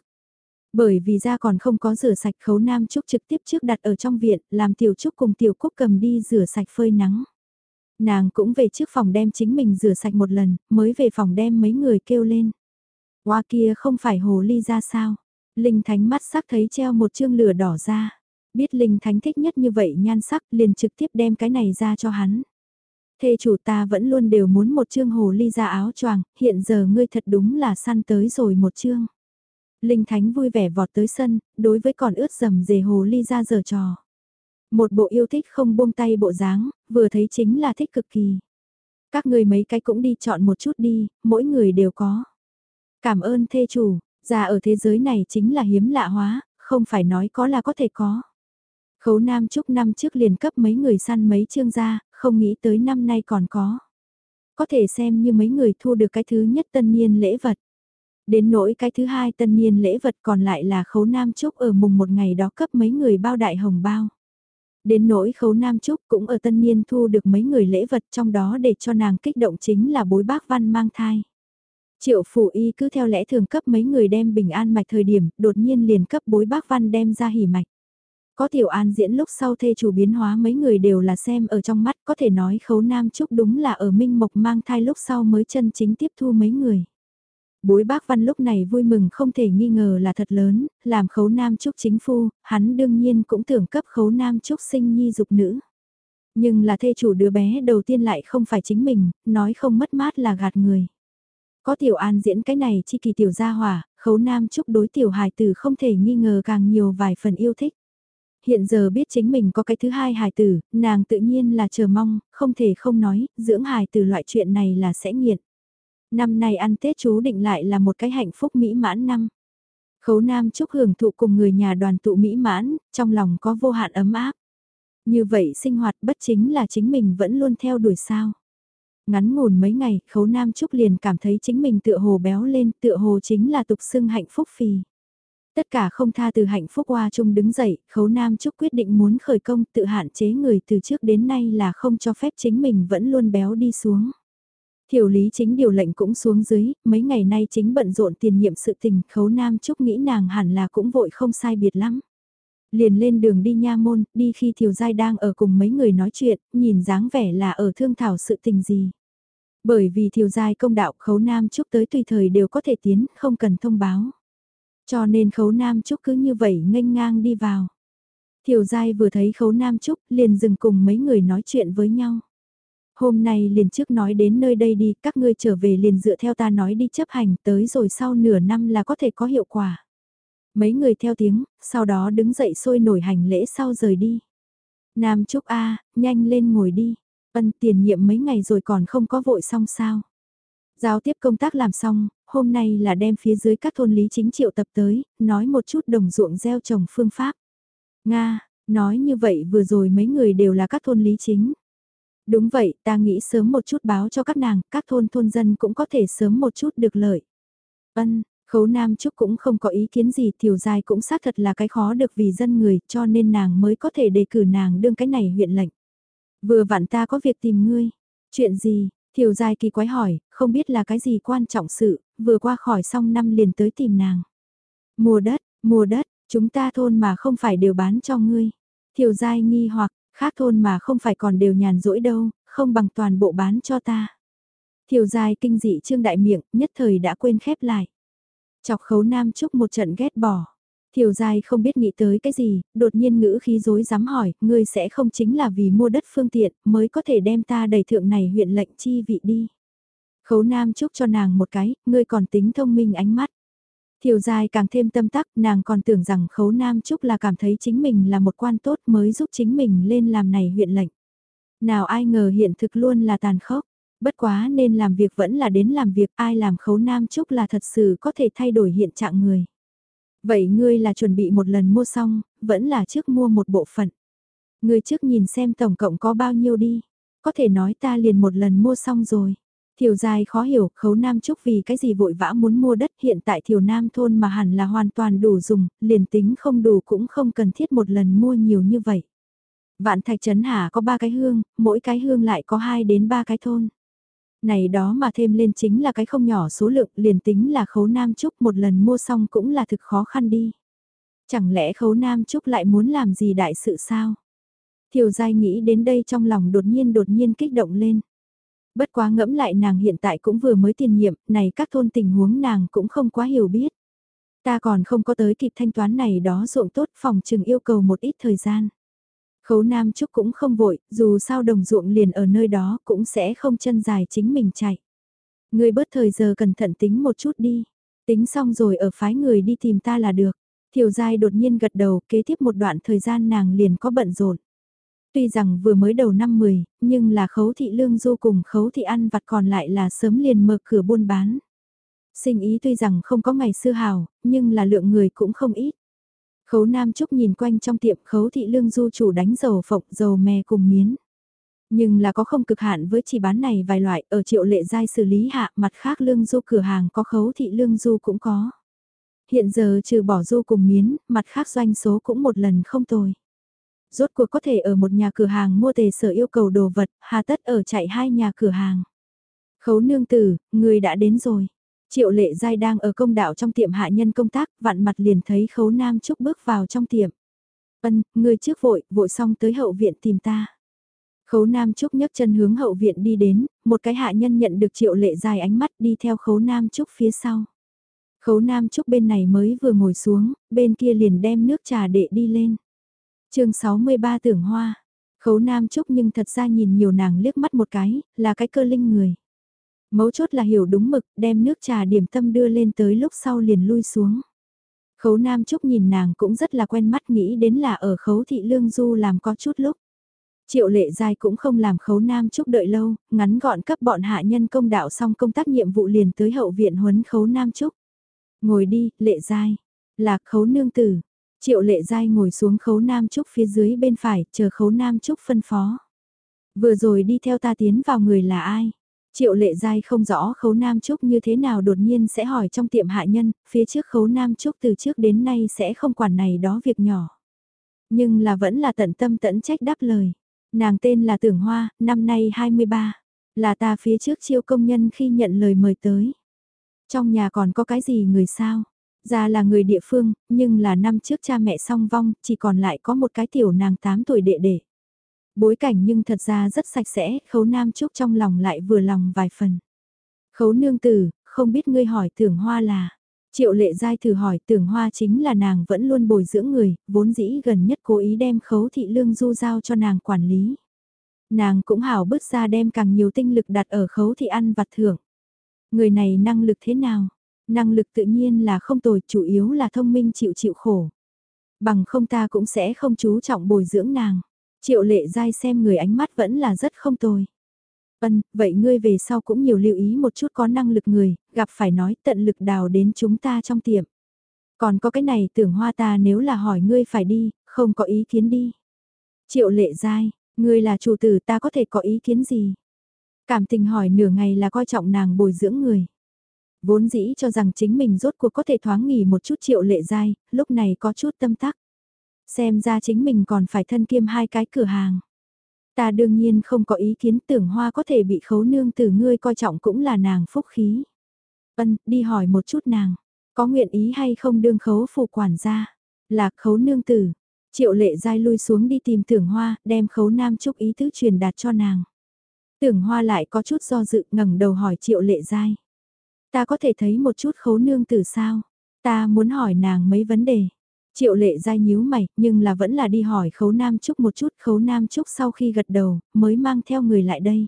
Bởi vì da còn không có rửa sạch khấu nam trúc trực tiếp trước đặt ở trong viện, làm tiểu trúc cùng tiểu cúc cầm đi rửa sạch phơi nắng. Nàng cũng về trước phòng đem chính mình rửa sạch một lần, mới về phòng đem mấy người kêu lên. Qua kia không phải hồ ly ra sao? Linh thánh mắt sắc thấy treo một chương lửa đỏ ra. Biết Linh Thánh thích nhất như vậy nhan sắc liền trực tiếp đem cái này ra cho hắn. Thê chủ ta vẫn luôn đều muốn một chương hồ ly ra áo choàng, hiện giờ ngươi thật đúng là săn tới rồi một chương. Linh Thánh vui vẻ vọt tới sân, đối với còn ướt dầm dề hồ ly ra giờ trò. Một bộ yêu thích không buông tay bộ dáng, vừa thấy chính là thích cực kỳ. Các người mấy cái cũng đi chọn một chút đi, mỗi người đều có. Cảm ơn thê chủ, già ở thế giới này chính là hiếm lạ hóa, không phải nói có là có thể có. Khấu Nam Trúc năm trước liền cấp mấy người săn mấy chương ra, không nghĩ tới năm nay còn có. Có thể xem như mấy người thu được cái thứ nhất tân niên lễ vật. Đến nỗi cái thứ hai tân niên lễ vật còn lại là khấu Nam Trúc ở mùng một ngày đó cấp mấy người bao đại hồng bao. Đến nỗi khấu Nam Trúc cũng ở tân niên thu được mấy người lễ vật trong đó để cho nàng kích động chính là bối bác văn mang thai. Triệu phủ y cứ theo lẽ thường cấp mấy người đem bình an mạch thời điểm, đột nhiên liền cấp bối bác văn đem ra hỉ mạch. Có tiểu an diễn lúc sau thê chủ biến hóa mấy người đều là xem ở trong mắt có thể nói khấu nam trúc đúng là ở minh mộc mang thai lúc sau mới chân chính tiếp thu mấy người. Bối bác văn lúc này vui mừng không thể nghi ngờ là thật lớn, làm khấu nam trúc chính phu, hắn đương nhiên cũng tưởng cấp khấu nam trúc sinh nhi dục nữ. Nhưng là thê chủ đứa bé đầu tiên lại không phải chính mình, nói không mất mát là gạt người. Có tiểu an diễn cái này chi kỳ tiểu gia hỏa, khấu nam trúc đối tiểu hài tử không thể nghi ngờ càng nhiều vài phần yêu thích. Hiện giờ biết chính mình có cái thứ hai hài tử, nàng tự nhiên là chờ mong, không thể không nói, dưỡng hài tử loại chuyện này là sẽ nghiện. Năm nay ăn Tết chú định lại là một cái hạnh phúc mỹ mãn năm. Khấu Nam chúc hưởng thụ cùng người nhà đoàn tụ mỹ mãn, trong lòng có vô hạn ấm áp. Như vậy sinh hoạt bất chính là chính mình vẫn luôn theo đuổi sao. Ngắn ngủn mấy ngày, khấu Nam Trúc liền cảm thấy chính mình tựa hồ béo lên, tựa hồ chính là tục xưng hạnh phúc phì. Tất cả không tha từ hạnh phúc qua chung đứng dậy, khấu nam trúc quyết định muốn khởi công tự hạn chế người từ trước đến nay là không cho phép chính mình vẫn luôn béo đi xuống. Thiểu lý chính điều lệnh cũng xuống dưới, mấy ngày nay chính bận rộn tiền nhiệm sự tình, khấu nam trúc nghĩ nàng hẳn là cũng vội không sai biệt lắm. Liền lên đường đi nha môn, đi khi thiểu giai đang ở cùng mấy người nói chuyện, nhìn dáng vẻ là ở thương thảo sự tình gì. Bởi vì thiểu giai công đạo khấu nam trúc tới tùy thời đều có thể tiến, không cần thông báo. Cho nên khấu nam trúc cứ như vậy nghênh ngang đi vào. Thiều giai vừa thấy khấu nam trúc liền dừng cùng mấy người nói chuyện với nhau. Hôm nay liền trước nói đến nơi đây đi, các ngươi trở về liền dựa theo ta nói đi chấp hành tới rồi sau nửa năm là có thể có hiệu quả. Mấy người theo tiếng, sau đó đứng dậy sôi nổi hành lễ sau rời đi. Nam Trúc A, nhanh lên ngồi đi. Ân tiền nhiệm mấy ngày rồi còn không có vội xong sao. Giao tiếp công tác làm xong, hôm nay là đem phía dưới các thôn lý chính triệu tập tới, nói một chút đồng ruộng gieo trồng phương pháp. Nga, nói như vậy vừa rồi mấy người đều là các thôn lý chính. Đúng vậy, ta nghĩ sớm một chút báo cho các nàng, các thôn thôn dân cũng có thể sớm một chút được lợi. Ân, khấu nam trúc cũng không có ý kiến gì, tiểu dài cũng xác thật là cái khó được vì dân người, cho nên nàng mới có thể đề cử nàng đương cái này huyện lệnh. Vừa vặn ta có việc tìm ngươi. Chuyện gì? Thiều dài kỳ quái hỏi, không biết là cái gì quan trọng sự, vừa qua khỏi xong năm liền tới tìm nàng. Mua đất, mua đất, chúng ta thôn mà không phải đều bán cho ngươi. Thiều dài nghi hoặc, khác thôn mà không phải còn đều nhàn rỗi đâu, không bằng toàn bộ bán cho ta. Thiều dài kinh dị trương đại miệng, nhất thời đã quên khép lại. Chọc khấu nam chúc một trận ghét bỏ. Thiều dài không biết nghĩ tới cái gì, đột nhiên ngữ khí dối dám hỏi, ngươi sẽ không chính là vì mua đất phương tiện mới có thể đem ta đầy thượng này huyện lệnh chi vị đi. Khấu Nam chúc cho nàng một cái, ngươi còn tính thông minh ánh mắt. Thiều dài càng thêm tâm tắc, nàng còn tưởng rằng khấu Nam Trúc là cảm thấy chính mình là một quan tốt mới giúp chính mình lên làm này huyện lệnh. Nào ai ngờ hiện thực luôn là tàn khốc, bất quá nên làm việc vẫn là đến làm việc ai làm khấu Nam Trúc là thật sự có thể thay đổi hiện trạng người. Vậy ngươi là chuẩn bị một lần mua xong, vẫn là trước mua một bộ phận. Ngươi trước nhìn xem tổng cộng có bao nhiêu đi, có thể nói ta liền một lần mua xong rồi. Thiều dài khó hiểu, khấu Nam Trúc vì cái gì vội vã muốn mua đất hiện tại Thiều Nam thôn mà hẳn là hoàn toàn đủ dùng, liền tính không đủ cũng không cần thiết một lần mua nhiều như vậy. Vạn Thạch Trấn Hà có ba cái hương, mỗi cái hương lại có hai đến ba cái thôn. Này đó mà thêm lên chính là cái không nhỏ số lượng liền tính là khấu Nam Trúc một lần mua xong cũng là thực khó khăn đi. Chẳng lẽ khấu Nam Trúc lại muốn làm gì đại sự sao? Thiều Giai nghĩ đến đây trong lòng đột nhiên đột nhiên kích động lên. Bất quá ngẫm lại nàng hiện tại cũng vừa mới tiền nhiệm, này các thôn tình huống nàng cũng không quá hiểu biết. Ta còn không có tới kịp thanh toán này đó ruộng tốt phòng trừng yêu cầu một ít thời gian. Khấu Nam Trúc cũng không vội, dù sao đồng ruộng liền ở nơi đó cũng sẽ không chân dài chính mình chạy. Người bớt thời giờ cẩn thận tính một chút đi. Tính xong rồi ở phái người đi tìm ta là được. Thiều Giai đột nhiên gật đầu kế tiếp một đoạn thời gian nàng liền có bận rộn. Tuy rằng vừa mới đầu năm 10, nhưng là khấu thị lương du cùng khấu thị ăn vặt còn lại là sớm liền mở cửa buôn bán. Sinh ý tuy rằng không có ngày xưa hào, nhưng là lượng người cũng không ít. Khấu Nam Trúc nhìn quanh trong tiệm khấu thị lương du chủ đánh dầu phộng, dầu mè cùng miến. Nhưng là có không cực hạn với chỉ bán này vài loại ở triệu lệ giai xử lý hạ mặt khác lương du cửa hàng có khấu thị lương du cũng có. Hiện giờ trừ bỏ du cùng miến, mặt khác doanh số cũng một lần không tồi. Rốt cuộc có thể ở một nhà cửa hàng mua tề sở yêu cầu đồ vật, hà tất ở chạy hai nhà cửa hàng. Khấu nương tử, người đã đến rồi. Triệu lệ giai đang ở công đạo trong tiệm hạ nhân công tác, vặn mặt liền thấy khấu nam trúc bước vào trong tiệm. Ân, người trước vội, vội xong tới hậu viện tìm ta. Khấu Nam Trúc nhấc chân hướng hậu viện đi đến, một cái hạ nhân nhận được triệu lệ dài ánh mắt đi theo khấu Nam Trúc phía sau. Khấu Nam Trúc bên này mới vừa ngồi xuống, bên kia liền đem nước trà đệ đi lên. chương 63 tưởng hoa, khấu Nam Trúc nhưng thật ra nhìn nhiều nàng liếc mắt một cái, là cái cơ linh người. Mấu chốt là hiểu đúng mực, đem nước trà điểm tâm đưa lên tới lúc sau liền lui xuống. Khấu Nam Trúc nhìn nàng cũng rất là quen mắt nghĩ đến là ở khấu thị lương du làm có chút lúc. Triệu lệ dài cũng không làm khấu Nam Trúc đợi lâu, ngắn gọn cấp bọn hạ nhân công đạo xong công tác nhiệm vụ liền tới hậu viện huấn khấu Nam Trúc. Ngồi đi, lệ dài. là khấu nương tử. Triệu lệ dai ngồi xuống khấu Nam Trúc phía dưới bên phải, chờ khấu Nam Trúc phân phó. Vừa rồi đi theo ta tiến vào người là ai? Triệu lệ giai không rõ khấu Nam Trúc như thế nào đột nhiên sẽ hỏi trong tiệm hạ nhân, phía trước khấu Nam Trúc từ trước đến nay sẽ không quản này đó việc nhỏ. Nhưng là vẫn là tận tâm tận trách đáp lời. Nàng tên là Tưởng Hoa, năm nay 23, là ta phía trước chiêu công nhân khi nhận lời mời tới. Trong nhà còn có cái gì người sao? Ra là người địa phương, nhưng là năm trước cha mẹ song vong, chỉ còn lại có một cái tiểu nàng 8 tuổi đệ đệ. Bối cảnh nhưng thật ra rất sạch sẽ, khấu nam trúc trong lòng lại vừa lòng vài phần. Khấu nương tử, không biết ngươi hỏi tưởng hoa là. Triệu lệ giai thử hỏi tưởng hoa chính là nàng vẫn luôn bồi dưỡng người, vốn dĩ gần nhất cố ý đem khấu thị lương du giao cho nàng quản lý. Nàng cũng hảo bước ra đem càng nhiều tinh lực đặt ở khấu thị ăn vặt thưởng. Người này năng lực thế nào? Năng lực tự nhiên là không tồi, chủ yếu là thông minh chịu chịu khổ. Bằng không ta cũng sẽ không chú trọng bồi dưỡng nàng. Triệu lệ dai xem người ánh mắt vẫn là rất không tồi. Ân, vậy ngươi về sau cũng nhiều lưu ý một chút có năng lực người, gặp phải nói tận lực đào đến chúng ta trong tiệm. Còn có cái này tưởng hoa ta nếu là hỏi ngươi phải đi, không có ý kiến đi. Triệu lệ dai, ngươi là chủ tử ta có thể có ý kiến gì? Cảm tình hỏi nửa ngày là coi trọng nàng bồi dưỡng người. Vốn dĩ cho rằng chính mình rốt cuộc có thể thoáng nghỉ một chút triệu lệ dai, lúc này có chút tâm tắc. Xem ra chính mình còn phải thân kiêm hai cái cửa hàng. Ta đương nhiên không có ý kiến tưởng hoa có thể bị khấu nương từ ngươi coi trọng cũng là nàng phúc khí. Ân, đi hỏi một chút nàng, có nguyện ý hay không đương khấu phụ quản gia. là khấu nương tử, triệu lệ dai lui xuống đi tìm tưởng hoa, đem khấu nam chúc ý tứ truyền đạt cho nàng. Tưởng hoa lại có chút do dự ngẩng đầu hỏi triệu lệ dai. Ta có thể thấy một chút khấu nương tử sao? Ta muốn hỏi nàng mấy vấn đề. Triệu lệ dai nhíu mày, nhưng là vẫn là đi hỏi khấu Nam Trúc một chút, khấu Nam Trúc sau khi gật đầu, mới mang theo người lại đây.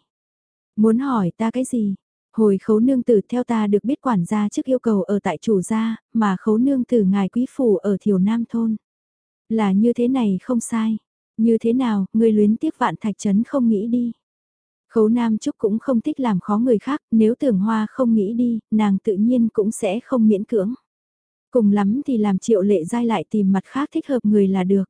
Muốn hỏi ta cái gì? Hồi khấu nương tử theo ta được biết quản gia trước yêu cầu ở tại chủ gia, mà khấu nương tử ngài quý phủ ở thiểu nam thôn. Là như thế này không sai. Như thế nào, người luyến tiếc vạn thạch trấn không nghĩ đi. Khấu Nam Trúc cũng không thích làm khó người khác, nếu tưởng hoa không nghĩ đi, nàng tự nhiên cũng sẽ không miễn cưỡng. Cùng lắm thì làm triệu lệ dai lại tìm mặt khác thích hợp người là được.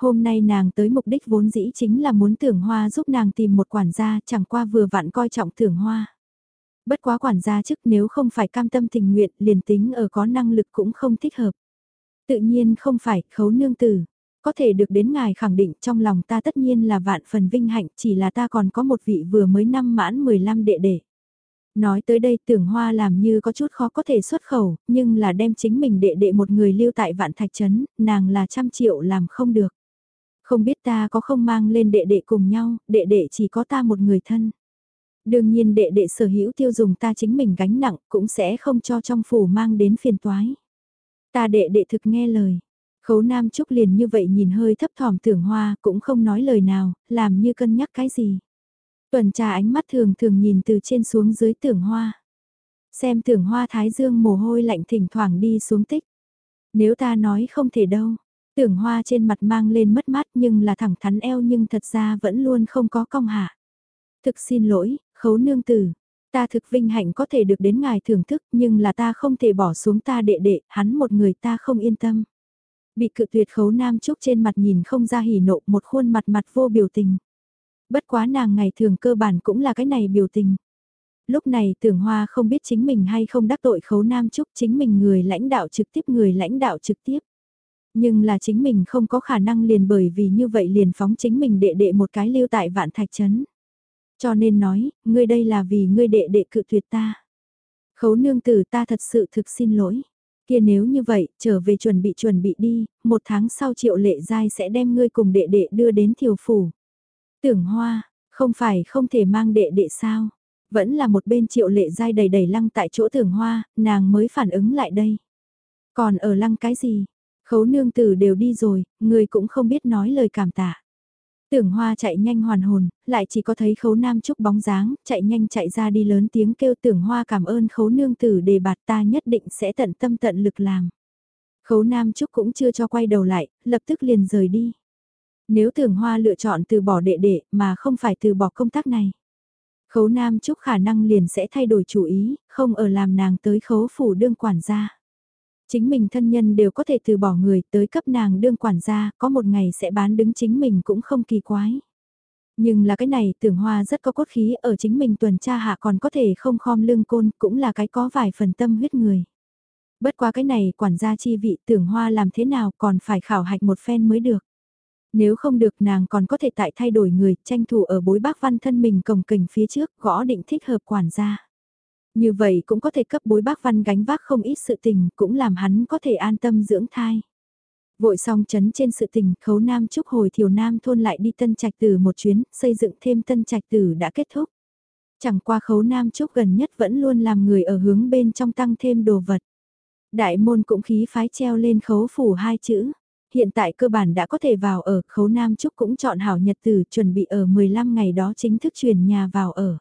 Hôm nay nàng tới mục đích vốn dĩ chính là muốn tưởng hoa giúp nàng tìm một quản gia, chẳng qua vừa vặn coi trọng tưởng hoa. Bất quá quản gia chức nếu không phải cam tâm tình nguyện, liền tính ở có năng lực cũng không thích hợp. Tự nhiên không phải, khấu nương tử. Có thể được đến ngài khẳng định trong lòng ta tất nhiên là vạn phần vinh hạnh, chỉ là ta còn có một vị vừa mới năm mãn 15 đệ đệ. Nói tới đây tưởng hoa làm như có chút khó có thể xuất khẩu, nhưng là đem chính mình đệ đệ một người lưu tại vạn thạch trấn, nàng là trăm triệu làm không được. Không biết ta có không mang lên đệ đệ cùng nhau, đệ đệ chỉ có ta một người thân. Đương nhiên đệ đệ sở hữu tiêu dùng ta chính mình gánh nặng cũng sẽ không cho trong phủ mang đến phiền toái. Ta đệ đệ thực nghe lời. Khấu Nam Trúc liền như vậy nhìn hơi thấp thỏm tưởng hoa cũng không nói lời nào, làm như cân nhắc cái gì. Tuần trà ánh mắt thường thường nhìn từ trên xuống dưới tưởng hoa. Xem tưởng hoa thái dương mồ hôi lạnh thỉnh thoảng đi xuống tích. Nếu ta nói không thể đâu, tưởng hoa trên mặt mang lên mất mát nhưng là thẳng thắn eo nhưng thật ra vẫn luôn không có công hạ. Thực xin lỗi, khấu nương tử, ta thực vinh hạnh có thể được đến ngài thưởng thức nhưng là ta không thể bỏ xuống ta đệ đệ, hắn một người ta không yên tâm. Bị cự tuyệt khấu nam trúc trên mặt nhìn không ra hỉ nộ một khuôn mặt mặt vô biểu tình. Bất quá nàng ngày thường cơ bản cũng là cái này biểu tình. Lúc này tưởng hoa không biết chính mình hay không đắc tội khấu nam trúc chính mình người lãnh đạo trực tiếp người lãnh đạo trực tiếp. Nhưng là chính mình không có khả năng liền bởi vì như vậy liền phóng chính mình đệ đệ một cái lưu tại vạn thạch trấn. Cho nên nói, ngươi đây là vì ngươi đệ đệ cự tuyệt ta. Khấu nương tử ta thật sự thực xin lỗi. Kia nếu như vậy, trở về chuẩn bị chuẩn bị đi, một tháng sau triệu lệ giai sẽ đem ngươi cùng đệ đệ đưa đến thiều phủ. Tưởng hoa, không phải không thể mang đệ đệ sao? Vẫn là một bên triệu lệ dai đầy đầy lăng tại chỗ tưởng hoa, nàng mới phản ứng lại đây. Còn ở lăng cái gì? Khấu nương tử đều đi rồi, người cũng không biết nói lời cảm tạ. Tưởng hoa chạy nhanh hoàn hồn, lại chỉ có thấy khấu nam trúc bóng dáng, chạy nhanh chạy ra đi lớn tiếng kêu tưởng hoa cảm ơn khấu nương tử đề bạt ta nhất định sẽ tận tâm tận lực làm. Khấu nam trúc cũng chưa cho quay đầu lại, lập tức liền rời đi. Nếu tưởng hoa lựa chọn từ bỏ đệ đệ mà không phải từ bỏ công tác này. Khấu nam chúc khả năng liền sẽ thay đổi chủ ý, không ở làm nàng tới khấu phủ đương quản gia. Chính mình thân nhân đều có thể từ bỏ người tới cấp nàng đương quản gia, có một ngày sẽ bán đứng chính mình cũng không kỳ quái. Nhưng là cái này tưởng hoa rất có cốt khí ở chính mình tuần tra hạ còn có thể không khom lưng côn cũng là cái có vài phần tâm huyết người. Bất quá cái này quản gia chi vị tưởng hoa làm thế nào còn phải khảo hạch một phen mới được. Nếu không được nàng còn có thể tại thay đổi người tranh thủ ở bối bác văn thân mình cồng kềnh phía trước gõ định thích hợp quản gia. Như vậy cũng có thể cấp bối bác văn gánh vác không ít sự tình, cũng làm hắn có thể an tâm dưỡng thai. Vội xong chấn trên sự tình, khấu nam chúc hồi thiểu nam thôn lại đi tân trạch tử một chuyến, xây dựng thêm tân trạch tử đã kết thúc. Chẳng qua khấu nam chúc gần nhất vẫn luôn làm người ở hướng bên trong tăng thêm đồ vật. Đại môn cũng khí phái treo lên khấu phủ hai chữ. Hiện tại cơ bản đã có thể vào ở, khấu nam trúc cũng chọn hảo nhật tử chuẩn bị ở 15 ngày đó chính thức chuyển nhà vào ở.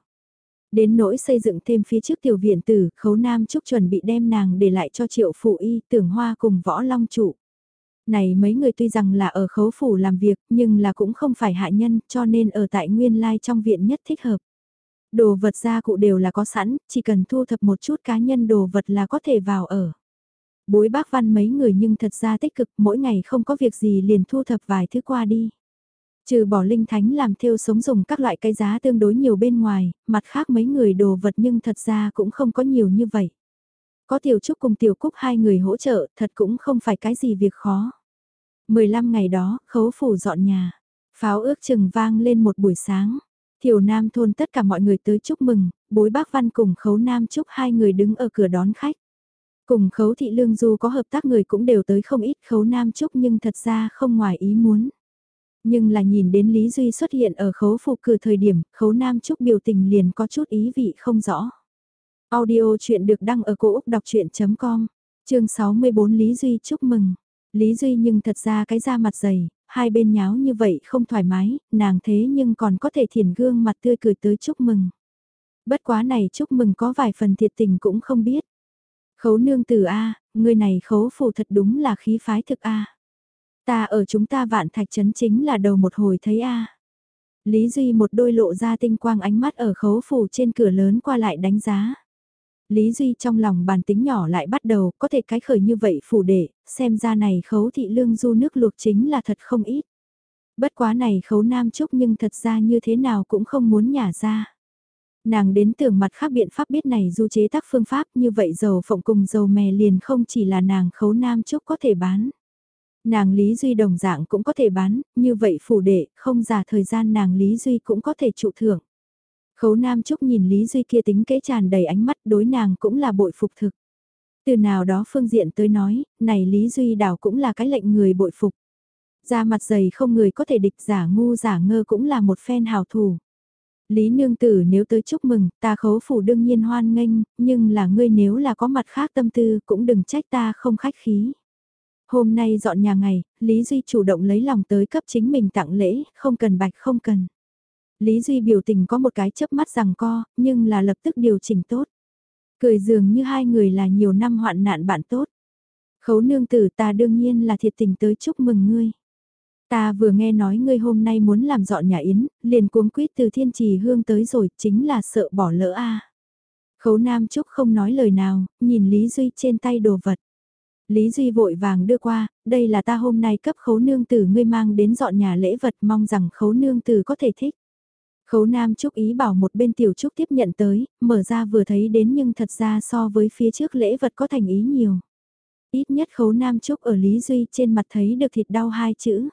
Đến nỗi xây dựng thêm phía trước tiểu viện tử, khấu nam trúc chuẩn bị đem nàng để lại cho triệu phụ y, tưởng hoa cùng võ long trụ. Này mấy người tuy rằng là ở khấu phủ làm việc, nhưng là cũng không phải hạ nhân, cho nên ở tại nguyên lai trong viện nhất thích hợp. Đồ vật gia cụ đều là có sẵn, chỉ cần thu thập một chút cá nhân đồ vật là có thể vào ở. Bối bác văn mấy người nhưng thật ra tích cực, mỗi ngày không có việc gì liền thu thập vài thứ qua đi. Trừ bỏ linh thánh làm theo sống dùng các loại cây giá tương đối nhiều bên ngoài, mặt khác mấy người đồ vật nhưng thật ra cũng không có nhiều như vậy. Có tiểu trúc cùng tiểu cúc hai người hỗ trợ, thật cũng không phải cái gì việc khó. 15 ngày đó, khấu phủ dọn nhà. Pháo ước chừng vang lên một buổi sáng. Tiểu Nam thôn tất cả mọi người tới chúc mừng, bối bác văn cùng khấu Nam chúc hai người đứng ở cửa đón khách. Cùng khấu thị lương du có hợp tác người cũng đều tới không ít khấu Nam trúc nhưng thật ra không ngoài ý muốn. Nhưng là nhìn đến Lý Duy xuất hiện ở khấu phụ cử thời điểm, khấu nam trúc biểu tình liền có chút ý vị không rõ. Audio chuyện được đăng ở cổ Úc đọc chuyện.com, chương 64 Lý Duy chúc mừng. Lý Duy nhưng thật ra cái da mặt dày, hai bên nháo như vậy không thoải mái, nàng thế nhưng còn có thể thiền gương mặt tươi cười tới chúc mừng. Bất quá này chúc mừng có vài phần thiệt tình cũng không biết. Khấu nương tử A, người này khấu phủ thật đúng là khí phái thực A. Ta ở chúng ta vạn thạch trấn chính là đầu một hồi thấy A. Lý Duy một đôi lộ ra tinh quang ánh mắt ở khấu phủ trên cửa lớn qua lại đánh giá. Lý Duy trong lòng bàn tính nhỏ lại bắt đầu có thể cái khởi như vậy phủ để xem ra này khấu thị lương du nước luộc chính là thật không ít. Bất quá này khấu nam trúc nhưng thật ra như thế nào cũng không muốn nhả ra. Nàng đến tưởng mặt khác biện pháp biết này du chế tác phương pháp như vậy dầu phộng cùng dầu mè liền không chỉ là nàng khấu nam trúc có thể bán. Nàng Lý Duy đồng dạng cũng có thể bán, như vậy phủ đệ, không giả thời gian nàng Lý Duy cũng có thể trụ thưởng. Khấu Nam Trúc nhìn Lý Duy kia tính kế tràn đầy ánh mắt đối nàng cũng là bội phục thực. Từ nào đó phương diện tới nói, này Lý Duy đảo cũng là cái lệnh người bội phục. Ra mặt dày không người có thể địch giả ngu giả ngơ cũng là một phen hào thủ. Lý nương tử nếu tới chúc mừng, ta khấu phủ đương nhiên hoan nghênh, nhưng là ngươi nếu là có mặt khác tâm tư cũng đừng trách ta không khách khí. Hôm nay dọn nhà ngày, Lý Duy chủ động lấy lòng tới cấp chính mình tặng lễ, không cần bạch không cần. Lý Duy biểu tình có một cái chớp mắt rằng co, nhưng là lập tức điều chỉnh tốt. Cười dường như hai người là nhiều năm hoạn nạn bạn tốt. Khấu nương tử ta đương nhiên là thiệt tình tới chúc mừng ngươi. Ta vừa nghe nói ngươi hôm nay muốn làm dọn nhà yến, liền cuống quýt từ thiên trì hương tới rồi, chính là sợ bỏ lỡ a. Khấu Nam Trúc không nói lời nào, nhìn Lý Duy trên tay đồ vật. Lý Duy vội vàng đưa qua, đây là ta hôm nay cấp khấu nương tử ngươi mang đến dọn nhà lễ vật mong rằng khấu nương tử có thể thích. Khấu Nam Trúc ý bảo một bên tiểu Trúc tiếp nhận tới, mở ra vừa thấy đến nhưng thật ra so với phía trước lễ vật có thành ý nhiều. Ít nhất khấu Nam Trúc ở Lý Duy trên mặt thấy được thịt đau hai chữ.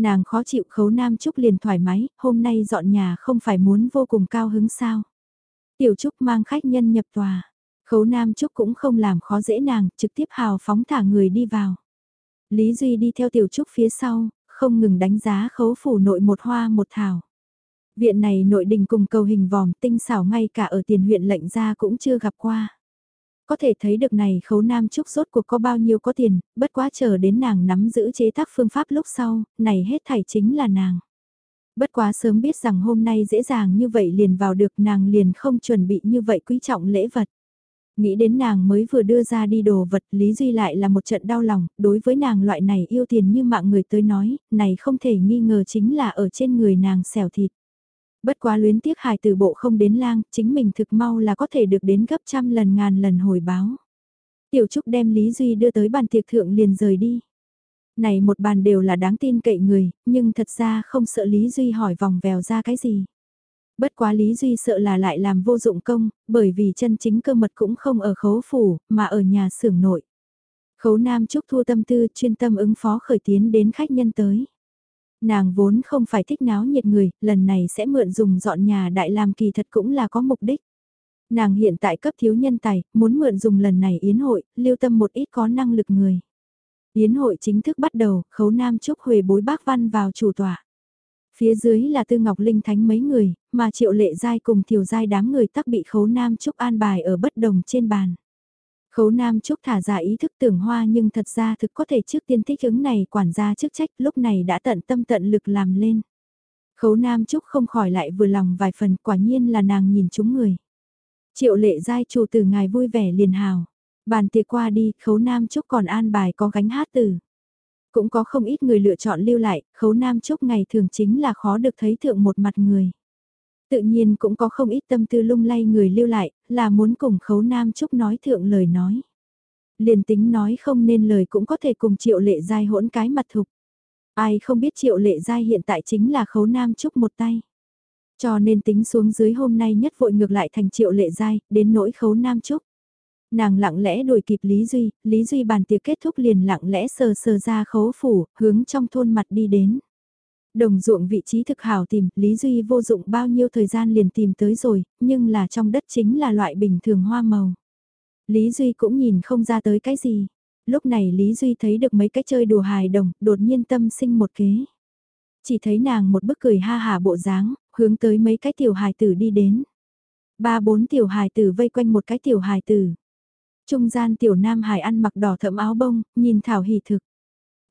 Nàng khó chịu khấu Nam Trúc liền thoải mái, hôm nay dọn nhà không phải muốn vô cùng cao hứng sao. Tiểu Trúc mang khách nhân nhập tòa. Khấu Nam Trúc cũng không làm khó dễ nàng, trực tiếp hào phóng thả người đi vào. Lý Duy đi theo Tiểu Trúc phía sau, không ngừng đánh giá khấu phủ nội một hoa một thảo. Viện này nội đình cùng cầu hình vòm tinh xảo ngay cả ở tiền huyện lệnh ra cũng chưa gặp qua. Có thể thấy được này khấu nam trúc rốt cuộc có bao nhiêu có tiền, bất quá chờ đến nàng nắm giữ chế tác phương pháp lúc sau, này hết thảy chính là nàng. Bất quá sớm biết rằng hôm nay dễ dàng như vậy liền vào được nàng liền không chuẩn bị như vậy quý trọng lễ vật. Nghĩ đến nàng mới vừa đưa ra đi đồ vật Lý Duy lại là một trận đau lòng, đối với nàng loại này yêu tiền như mạng người tới nói, này không thể nghi ngờ chính là ở trên người nàng xẻo thịt. Bất quá luyến tiếc hài từ bộ không đến lang, chính mình thực mau là có thể được đến gấp trăm lần ngàn lần hồi báo. Tiểu Trúc đem Lý Duy đưa tới bàn tiệc thượng liền rời đi. Này một bàn đều là đáng tin cậy người, nhưng thật ra không sợ Lý Duy hỏi vòng vèo ra cái gì. Bất quá Lý Duy sợ là lại làm vô dụng công, bởi vì chân chính cơ mật cũng không ở khấu phủ, mà ở nhà xưởng nội. Khấu Nam Trúc thua tâm tư chuyên tâm ứng phó khởi tiến đến khách nhân tới. Nàng vốn không phải thích náo nhiệt người, lần này sẽ mượn dùng dọn nhà đại làm kỳ thật cũng là có mục đích. Nàng hiện tại cấp thiếu nhân tài, muốn mượn dùng lần này yến hội, lưu tâm một ít có năng lực người. Yến hội chính thức bắt đầu, khấu nam trúc huề bối bác văn vào chủ tọa. Phía dưới là Tư Ngọc Linh Thánh mấy người, mà triệu lệ giai cùng Thiều giai đám người tắc bị khấu nam trúc an bài ở bất đồng trên bàn. Khấu Nam Trúc thả ra ý thức tưởng hoa nhưng thật ra thực có thể trước tiên thích ứng này quản gia chức trách lúc này đã tận tâm tận lực làm lên. Khấu Nam Trúc không khỏi lại vừa lòng vài phần quả nhiên là nàng nhìn chúng người. Triệu lệ giai chủ từ ngài vui vẻ liền hào. Bàn tiệc qua đi, khấu Nam Trúc còn an bài có gánh hát từ. Cũng có không ít người lựa chọn lưu lại, khấu Nam Trúc ngày thường chính là khó được thấy thượng một mặt người. Tự nhiên cũng có không ít tâm tư lung lay người lưu lại, là muốn cùng khấu nam trúc nói thượng lời nói. Liền tính nói không nên lời cũng có thể cùng triệu lệ giai hỗn cái mặt thục. Ai không biết triệu lệ giai hiện tại chính là khấu nam trúc một tay. Cho nên tính xuống dưới hôm nay nhất vội ngược lại thành triệu lệ giai, đến nỗi khấu nam trúc. Nàng lặng lẽ đuổi kịp Lý Duy, Lý Duy bàn tiệc kết thúc liền lặng lẽ sờ sờ ra khấu phủ, hướng trong thôn mặt đi đến. Đồng ruộng vị trí thực hảo tìm, Lý Duy vô dụng bao nhiêu thời gian liền tìm tới rồi, nhưng là trong đất chính là loại bình thường hoa màu. Lý Duy cũng nhìn không ra tới cái gì. Lúc này Lý Duy thấy được mấy cái chơi đùa hài đồng, đột nhiên tâm sinh một kế. Chỉ thấy nàng một bức cười ha hà bộ dáng, hướng tới mấy cái tiểu hài tử đi đến. Ba bốn tiểu hài tử vây quanh một cái tiểu hài tử. Trung gian tiểu nam hài ăn mặc đỏ thẫm áo bông, nhìn thảo hỉ thực.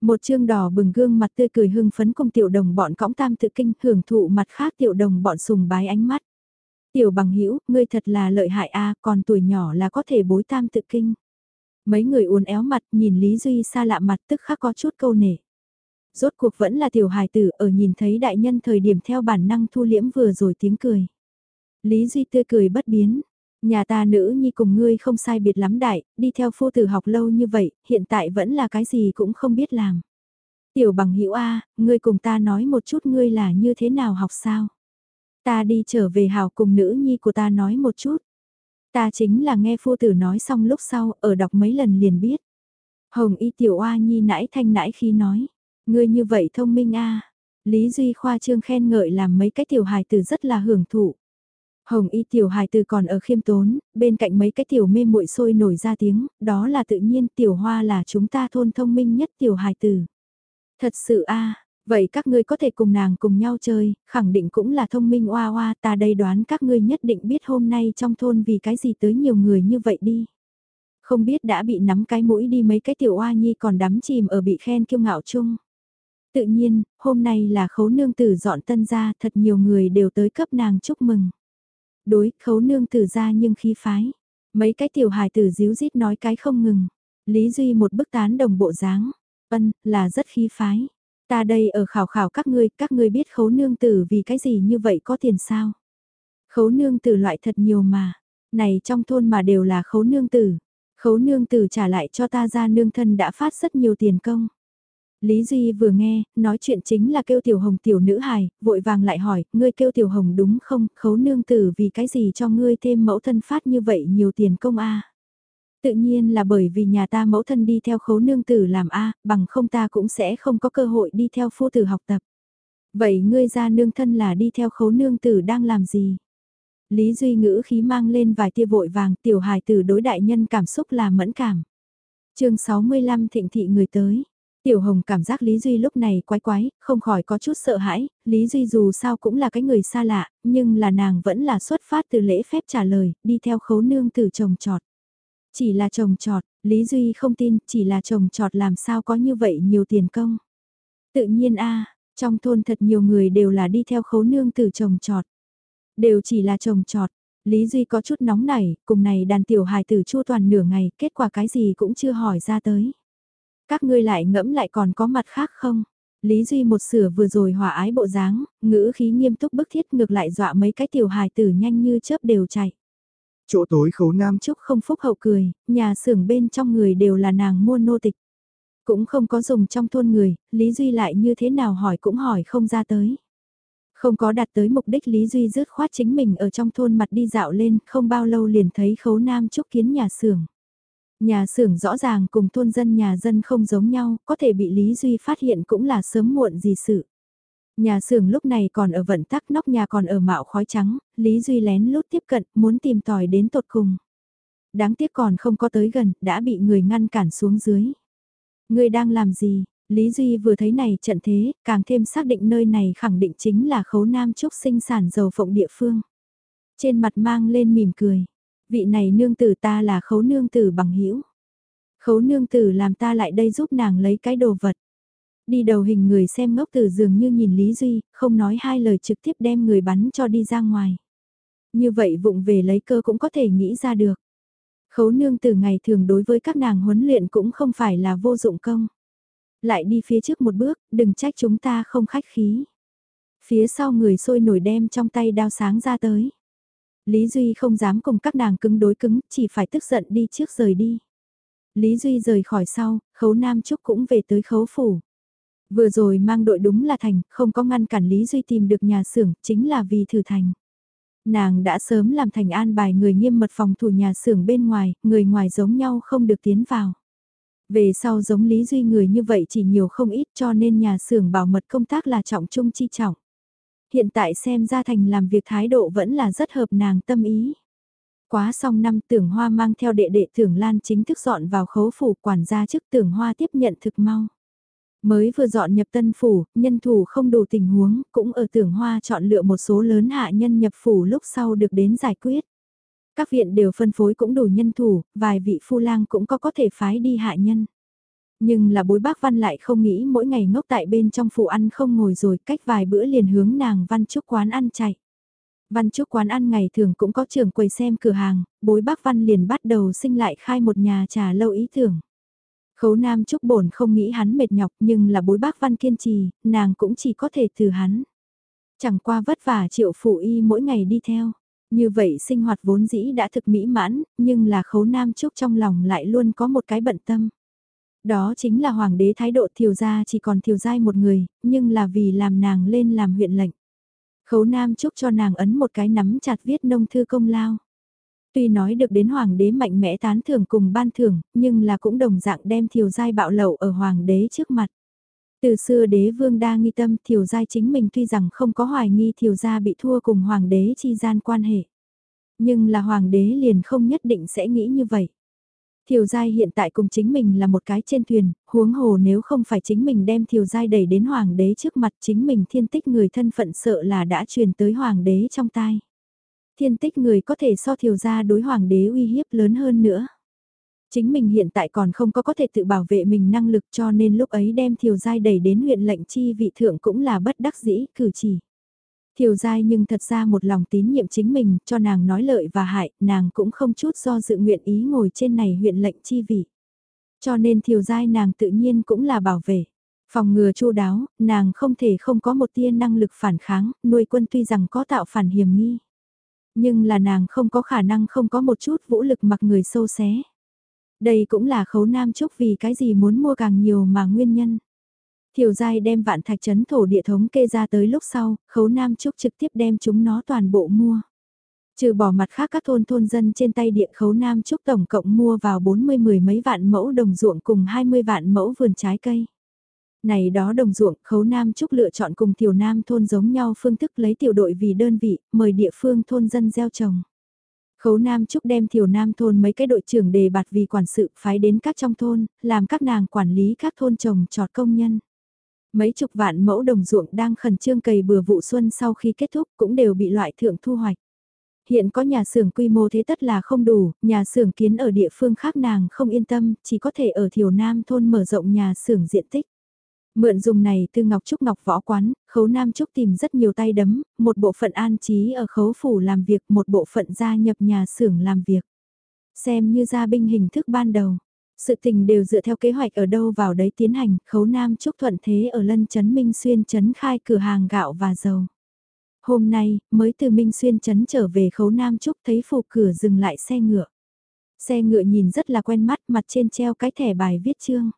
Một chương đỏ bừng gương mặt tươi cười hưng phấn cùng tiểu đồng bọn cõng tam tự kinh hưởng thụ mặt khác tiểu đồng bọn sùng bái ánh mắt. Tiểu bằng hữu, ngươi thật là lợi hại a, còn tuổi nhỏ là có thể bối tam tự kinh. Mấy người uốn éo mặt, nhìn Lý Duy xa lạ mặt tức khắc có chút câu nể. Rốt cuộc vẫn là tiểu hài tử, ở nhìn thấy đại nhân thời điểm theo bản năng thu liễm vừa rồi tiếng cười. Lý Duy tươi cười bất biến. Nhà ta nữ nhi cùng ngươi không sai biệt lắm đại, đi theo phu tử học lâu như vậy, hiện tại vẫn là cái gì cũng không biết làm. Tiểu bằng hữu A, ngươi cùng ta nói một chút ngươi là như thế nào học sao? Ta đi trở về hào cùng nữ nhi của ta nói một chút. Ta chính là nghe phu tử nói xong lúc sau, ở đọc mấy lần liền biết. Hồng y tiểu oa nhi nãi thanh nãi khi nói. Ngươi như vậy thông minh a Lý Duy khoa trương khen ngợi làm mấy cái tiểu hài tử rất là hưởng thụ. Hồng y tiểu hài tử còn ở khiêm tốn, bên cạnh mấy cái tiểu mê muội sôi nổi ra tiếng, đó là tự nhiên tiểu hoa là chúng ta thôn thông minh nhất tiểu hài tử. Thật sự a vậy các ngươi có thể cùng nàng cùng nhau chơi, khẳng định cũng là thông minh oa oa ta đây đoán các ngươi nhất định biết hôm nay trong thôn vì cái gì tới nhiều người như vậy đi. Không biết đã bị nắm cái mũi đi mấy cái tiểu oa nhi còn đắm chìm ở bị khen kiêu ngạo chung. Tự nhiên, hôm nay là khấu nương tử dọn tân ra, thật nhiều người đều tới cấp nàng chúc mừng. Đối, khấu nương tử ra nhưng khí phái. Mấy cái tiểu hài tử díu dít nói cái không ngừng. Lý Duy một bức tán đồng bộ dáng. Ân, là rất khí phái. Ta đây ở khảo khảo các ngươi, các ngươi biết khấu nương tử vì cái gì như vậy có tiền sao? Khấu nương tử loại thật nhiều mà. Này trong thôn mà đều là khấu nương tử. Khấu nương tử trả lại cho ta ra nương thân đã phát rất nhiều tiền công. Lý Duy vừa nghe, nói chuyện chính là kêu tiểu hồng tiểu nữ hài, vội vàng lại hỏi, ngươi kêu tiểu hồng đúng không, khấu nương tử vì cái gì cho ngươi thêm mẫu thân phát như vậy nhiều tiền công a Tự nhiên là bởi vì nhà ta mẫu thân đi theo khấu nương tử làm a bằng không ta cũng sẽ không có cơ hội đi theo phu tử học tập. Vậy ngươi ra nương thân là đi theo khấu nương tử đang làm gì? Lý Duy ngữ khí mang lên vài tia vội vàng tiểu hài tử đối đại nhân cảm xúc là mẫn cảm. chương 65 thịnh thị người tới. Tiểu Hồng cảm giác Lý Duy lúc này quái quái, không khỏi có chút sợ hãi, Lý Duy dù sao cũng là cái người xa lạ, nhưng là nàng vẫn là xuất phát từ lễ phép trả lời, đi theo khấu nương từ chồng trọt. Chỉ là chồng trọt, Lý Duy không tin, chỉ là chồng trọt làm sao có như vậy nhiều tiền công. Tự nhiên a trong thôn thật nhiều người đều là đi theo khấu nương từ chồng trọt. Đều chỉ là chồng trọt, Lý Duy có chút nóng nảy, cùng này đàn tiểu hài tử chua toàn nửa ngày, kết quả cái gì cũng chưa hỏi ra tới. Các ngươi lại ngẫm lại còn có mặt khác không? Lý Duy một sửa vừa rồi hòa ái bộ dáng, ngữ khí nghiêm túc bức thiết ngược lại dọa mấy cái tiểu hài tử nhanh như chớp đều chạy.
Chỗ tối khấu nam
Trúc không phúc hậu cười, nhà xưởng bên trong người đều là nàng mua nô tịch. Cũng không có dùng trong thôn người, Lý Duy lại như thế nào hỏi cũng hỏi không ra tới. Không có đạt tới mục đích Lý Duy rứt khoát chính mình ở trong thôn mặt đi dạo lên, không bao lâu liền thấy khấu nam trúc kiến nhà xưởng. Nhà xưởng rõ ràng cùng thôn dân nhà dân không giống nhau, có thể bị Lý Duy phát hiện cũng là sớm muộn gì sự. Nhà xưởng lúc này còn ở vận tắc nóc nhà còn ở mạo khói trắng, Lý Duy lén lút tiếp cận, muốn tìm tòi đến tột cùng. Đáng tiếc còn không có tới gần, đã bị người ngăn cản xuống dưới. Người đang làm gì? Lý Duy vừa thấy này trận thế, càng thêm xác định nơi này khẳng định chính là khấu nam trúc sinh sản dầu phộng địa phương. Trên mặt mang lên mỉm cười, vị này nương tử ta là khấu nương tử bằng hữu Khấu nương tử làm ta lại đây giúp nàng lấy cái đồ vật. Đi đầu hình người xem ngốc tử dường như nhìn Lý Duy, không nói hai lời trực tiếp đem người bắn cho đi ra ngoài. Như vậy vụng về lấy cơ cũng có thể nghĩ ra được. Khấu nương tử ngày thường đối với các nàng huấn luyện cũng không phải là vô dụng công. Lại đi phía trước một bước, đừng trách chúng ta không khách khí. Phía sau người sôi nổi đem trong tay đao sáng ra tới. Lý Duy không dám cùng các nàng cứng đối cứng, chỉ phải tức giận đi trước rời đi. Lý Duy rời khỏi sau, khấu Nam Trúc cũng về tới khấu phủ. Vừa rồi mang đội đúng là thành, không có ngăn cản Lý Duy tìm được nhà xưởng, chính là vì thử thành. Nàng đã sớm làm thành an bài người nghiêm mật phòng thủ nhà xưởng bên ngoài, người ngoài giống nhau không được tiến vào. Về sau giống Lý Duy người như vậy chỉ nhiều không ít cho nên nhà xưởng bảo mật công tác là trọng trung chi trọng. Hiện tại xem ra thành làm việc thái độ vẫn là rất hợp nàng tâm ý. Quá xong năm tưởng hoa mang theo đệ đệ tưởng lan chính thức dọn vào khấu phủ quản gia chức tưởng hoa tiếp nhận thực mau. Mới vừa dọn nhập tân phủ, nhân thủ không đủ tình huống, cũng ở tưởng hoa chọn lựa một số lớn hạ nhân nhập phủ lúc sau được đến giải quyết. Các viện đều phân phối cũng đủ nhân thủ, vài vị phu lang cũng có có thể phái đi hạ nhân. Nhưng là bối bác văn lại không nghĩ mỗi ngày ngốc tại bên trong phủ ăn không ngồi rồi cách vài bữa liền hướng nàng văn trúc quán ăn chạy. Văn trúc quán ăn ngày thường cũng có trưởng quầy xem cửa hàng, bối bác văn liền bắt đầu sinh lại khai một nhà trà lâu ý tưởng. Khấu Nam Trúc bổn không nghĩ hắn mệt nhọc nhưng là bối bác văn kiên trì, nàng cũng chỉ có thể từ hắn. Chẳng qua vất vả triệu phụ y mỗi ngày đi theo. Như vậy sinh hoạt vốn dĩ đã thực mỹ mãn, nhưng là khấu Nam Trúc trong lòng lại luôn có một cái bận tâm. Đó chính là hoàng đế thái độ thiều gia chỉ còn thiều giai một người, nhưng là vì làm nàng lên làm huyện lệnh. Khấu Nam Trúc cho nàng ấn một cái nắm chặt viết nông thư công lao. Tuy nói được đến hoàng đế mạnh mẽ tán thưởng cùng ban thưởng, nhưng là cũng đồng dạng đem thiều giai bạo lậu ở hoàng đế trước mặt. Từ xưa đế vương đa nghi tâm thiều giai chính mình tuy rằng không có hoài nghi thiều gia bị thua cùng hoàng đế chi gian quan hệ. Nhưng là hoàng đế liền không nhất định sẽ nghĩ như vậy. Thiều Giai hiện tại cùng chính mình là một cái trên thuyền, huống hồ nếu không phải chính mình đem Thiều Giai đẩy đến hoàng đế trước mặt chính mình thiên tích người thân phận sợ là đã truyền tới hoàng đế trong tai. Thiên tích người có thể so Thiều gia đối hoàng đế uy hiếp lớn hơn nữa. Chính mình hiện tại còn không có có thể tự bảo vệ mình năng lực cho nên lúc ấy đem Thiều Giai đẩy đến huyện lệnh chi vị thượng cũng là bất đắc dĩ cử chỉ. Thiều Giai nhưng thật ra một lòng tín nhiệm chính mình, cho nàng nói lợi và hại, nàng cũng không chút do dự nguyện ý ngồi trên này huyện lệnh chi vị. Cho nên Thiều Giai nàng tự nhiên cũng là bảo vệ. Phòng ngừa chu đáo, nàng không thể không có một tia năng lực phản kháng, nuôi quân tuy rằng có tạo phản hiểm nghi. Nhưng là nàng không có khả năng không có một chút vũ lực mặc người sâu xé. Đây cũng là khấu nam chúc vì cái gì muốn mua càng nhiều mà nguyên nhân. Thiều Giai đem vạn thạch trấn thổ địa thống kê ra tới lúc sau, khấu Nam Trúc trực tiếp đem chúng nó toàn bộ mua. Trừ bỏ mặt khác các thôn thôn dân trên tay địa khấu Nam Trúc tổng cộng mua vào 40 mười mấy vạn mẫu đồng ruộng cùng 20 vạn mẫu vườn trái cây. Này đó đồng ruộng, khấu Nam Trúc lựa chọn cùng tiểu Nam thôn giống nhau phương thức lấy tiểu đội vì đơn vị, mời địa phương thôn dân gieo trồng. Khấu Nam Trúc đem tiểu Nam thôn mấy cái đội trưởng đề bạt vì quản sự phái đến các trong thôn, làm các nàng quản lý các thôn trồng trọt công nhân. Mấy chục vạn mẫu đồng ruộng đang khẩn trương cày bừa vụ xuân sau khi kết thúc cũng đều bị loại thượng thu hoạch. Hiện có nhà xưởng quy mô thế tất là không đủ, nhà xưởng kiến ở địa phương khác nàng không yên tâm, chỉ có thể ở Thiểu Nam thôn mở rộng nhà xưởng diện tích. Mượn dùng này từ Ngọc Trúc Ngọc Võ Quán, Khấu Nam Trúc tìm rất nhiều tay đấm, một bộ phận an trí ở khấu phủ làm việc, một bộ phận gia nhập nhà xưởng làm việc. Xem như gia binh hình thức ban đầu. Sự tình đều dựa theo kế hoạch ở đâu vào đấy tiến hành, khấu nam chúc thuận thế ở lân chấn Minh Xuyên chấn khai cửa hàng gạo và dầu. Hôm nay, mới từ Minh Xuyên chấn trở về khấu nam trúc thấy phủ cửa dừng lại xe ngựa. Xe ngựa nhìn rất là quen mắt mặt trên treo cái thẻ bài viết chương.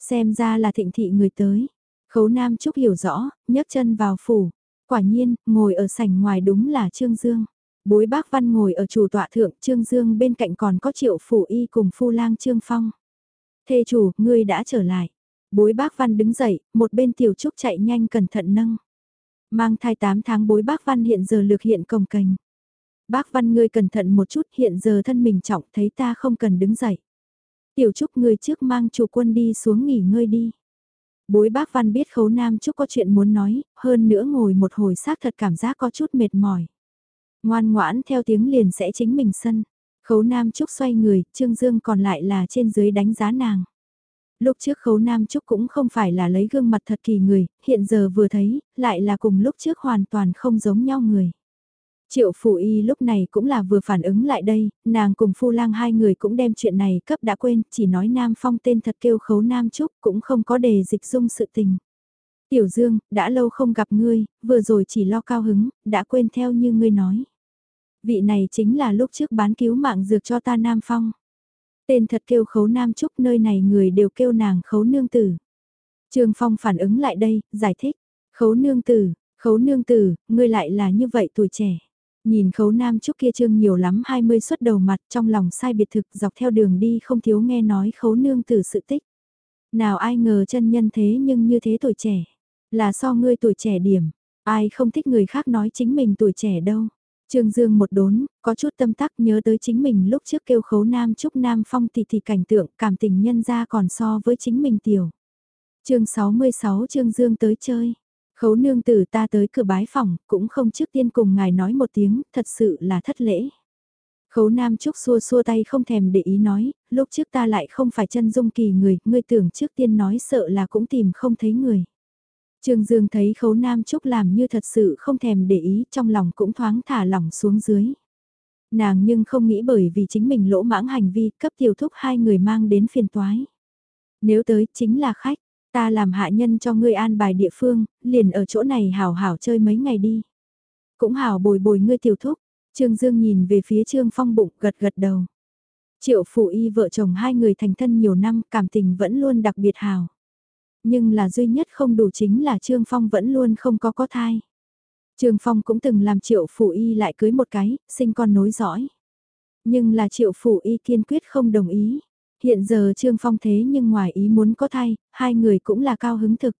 Xem ra là thịnh thị người tới. Khấu nam trúc hiểu rõ, nhấc chân vào phủ. Quả nhiên, ngồi ở sảnh ngoài đúng là Trương Dương. Bối bác văn ngồi ở chủ tọa thượng Trương Dương bên cạnh còn có triệu phủ y cùng phu lang Trương Phong. Thê chủ, ngươi đã trở lại. Bối bác văn đứng dậy, một bên tiểu trúc chạy nhanh cẩn thận nâng. Mang thai 8 tháng bối bác văn hiện giờ lược hiện cồng cành. Bác văn ngươi cẩn thận một chút hiện giờ thân mình trọng thấy ta không cần đứng dậy. Tiểu trúc ngươi trước mang chủ quân đi xuống nghỉ ngơi đi. Bối bác văn biết khấu nam trúc có chuyện muốn nói, hơn nữa ngồi một hồi xác thật cảm giác có chút mệt mỏi. Ngoan ngoãn theo tiếng liền sẽ chính mình sân. Khấu Nam Trúc xoay người, Trương Dương còn lại là trên dưới đánh giá nàng. Lúc trước Khấu Nam Trúc cũng không phải là lấy gương mặt thật kỳ người, hiện giờ vừa thấy, lại là cùng lúc trước hoàn toàn không giống nhau người. Triệu Phủ Y lúc này cũng là vừa phản ứng lại đây, nàng cùng Phu Lang hai người cũng đem chuyện này cấp đã quên, chỉ nói Nam Phong tên thật kêu Khấu Nam Trúc cũng không có đề dịch dung sự tình. Tiểu Dương, đã lâu không gặp ngươi, vừa rồi chỉ lo cao hứng, đã quên theo như ngươi nói. Vị này chính là lúc trước bán cứu mạng dược cho ta Nam Phong. Tên thật kêu khấu Nam Trúc nơi này người đều kêu nàng khấu nương tử. Trương Phong phản ứng lại đây, giải thích. Khấu nương tử, khấu nương tử, ngươi lại là như vậy tuổi trẻ. Nhìn khấu nam trúc kia trương nhiều lắm 20 xuất đầu mặt trong lòng sai biệt thực dọc theo đường đi không thiếu nghe nói khấu nương tử sự tích. Nào ai ngờ chân nhân thế nhưng như thế tuổi trẻ. Là so ngươi tuổi trẻ điểm, ai không thích người khác nói chính mình tuổi trẻ đâu. Trương Dương một đốn, có chút tâm tắc nhớ tới chính mình lúc trước kêu khấu nam chúc nam phong thì thì cảnh tượng cảm tình nhân ra còn so với chính mình tiểu. chương 66 Trương Dương tới chơi. Khấu nương tử ta tới cửa bái phòng, cũng không trước tiên cùng ngài nói một tiếng, thật sự là thất lễ. Khấu Nam Trúc xua xua tay không thèm để ý nói, lúc trước ta lại không phải chân dung kỳ người, ngươi tưởng trước tiên nói sợ là cũng tìm không thấy người. Trương Dương thấy khấu Nam Trúc làm như thật sự không thèm để ý, trong lòng cũng thoáng thả lỏng xuống dưới. Nàng nhưng không nghĩ bởi vì chính mình lỗ mãng hành vi cấp tiểu thúc hai người mang đến phiền toái. Nếu tới chính là khách, ta làm hạ nhân cho ngươi an bài địa phương, liền ở chỗ này hảo hảo chơi mấy ngày đi. Cũng hảo bồi bồi ngươi tiểu thúc, Trương Dương nhìn về phía Trương Phong bụng gật gật đầu. Triệu phụ y vợ chồng hai người thành thân nhiều năm cảm tình vẫn luôn đặc biệt hào. Nhưng là duy nhất không đủ chính là Trương Phong vẫn luôn không có có thai. Trương Phong cũng từng làm triệu phủ y lại cưới một cái, sinh con nối dõi. Nhưng là triệu phủ y kiên quyết không đồng ý. Hiện giờ Trương Phong thế nhưng ngoài ý muốn có thai, hai người cũng là cao hứng thực.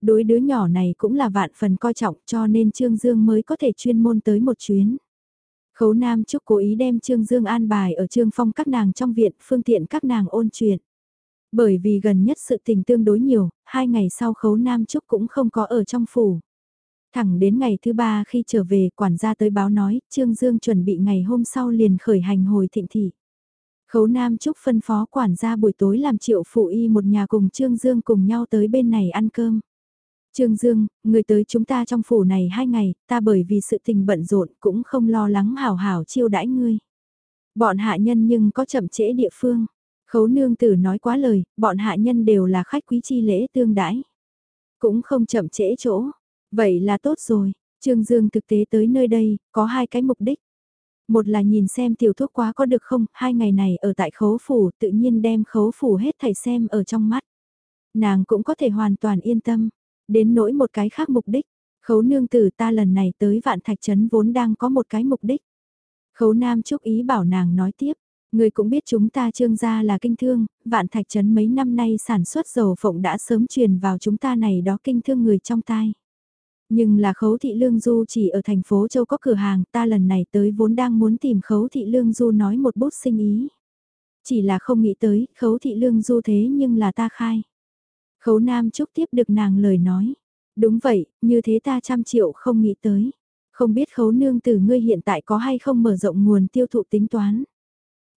Đối đứa nhỏ này cũng là vạn phần coi trọng cho nên Trương Dương mới có thể chuyên môn tới một chuyến. Khấu Nam Trúc cố ý đem Trương Dương an bài ở Trương Phong các nàng trong viện, phương tiện các nàng ôn chuyện. Bởi vì gần nhất sự tình tương đối nhiều, hai ngày sau Khấu Nam Trúc cũng không có ở trong phủ. Thẳng đến ngày thứ ba khi trở về quản gia tới báo nói, Trương Dương chuẩn bị ngày hôm sau liền khởi hành hồi thịnh thị. Khấu Nam Trúc phân phó quản gia buổi tối làm triệu phụ y một nhà cùng Trương Dương cùng nhau tới bên này ăn cơm. Trương Dương, người tới chúng ta trong phủ này hai ngày, ta bởi vì sự tình bận rộn cũng không lo lắng hào hào chiêu đãi ngươi. Bọn hạ nhân nhưng có chậm trễ địa phương. Khấu nương tử nói quá lời, bọn hạ nhân đều là khách quý chi lễ tương đãi. Cũng không chậm trễ chỗ. Vậy là tốt rồi, Trương Dương thực tế tới nơi đây, có hai cái mục đích. Một là nhìn xem tiểu thuốc quá có được không, hai ngày này ở tại khấu phủ tự nhiên đem khấu phủ hết thầy xem ở trong mắt. Nàng cũng có thể hoàn toàn yên tâm. Đến nỗi một cái khác mục đích, khấu nương tử ta lần này tới vạn thạch trấn vốn đang có một cái mục đích. Khấu nam chúc ý bảo nàng nói tiếp, người cũng biết chúng ta trương gia là kinh thương, vạn thạch trấn mấy năm nay sản xuất dầu phộng đã sớm truyền vào chúng ta này đó kinh thương người trong tai. Nhưng là khấu thị lương du chỉ ở thành phố châu có cửa hàng, ta lần này tới vốn đang muốn tìm khấu thị lương du nói một bút sinh ý. Chỉ là không nghĩ tới, khấu thị lương du thế nhưng là ta khai. Khấu Nam Trúc tiếp được nàng lời nói. Đúng vậy, như thế ta trăm triệu không nghĩ tới. Không biết khấu nương từ ngươi hiện tại có hay không mở rộng nguồn tiêu thụ tính toán.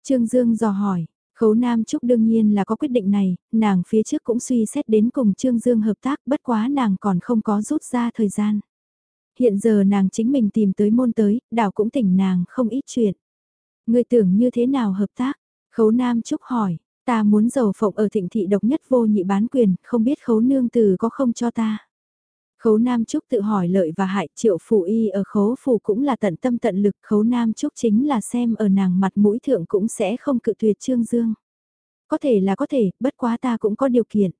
Trương Dương dò hỏi, khấu Nam Trúc đương nhiên là có quyết định này, nàng phía trước cũng suy xét đến cùng Trương Dương hợp tác bất quá nàng còn không có rút ra thời gian. Hiện giờ nàng chính mình tìm tới môn tới, đảo cũng tỉnh nàng không ít chuyện. Ngươi tưởng như thế nào hợp tác? Khấu Nam Trúc hỏi, Ta muốn giàu phộng ở thịnh thị độc nhất vô nhị bán quyền, không biết khấu nương từ có không cho ta. Khấu Nam Trúc tự hỏi lợi và hại triệu phủ y ở khấu phủ cũng là tận tâm tận lực khấu Nam Trúc chính là xem ở nàng mặt mũi thượng cũng sẽ không cự tuyệt Trương Dương. Có thể là có thể, bất quá ta cũng có điều kiện.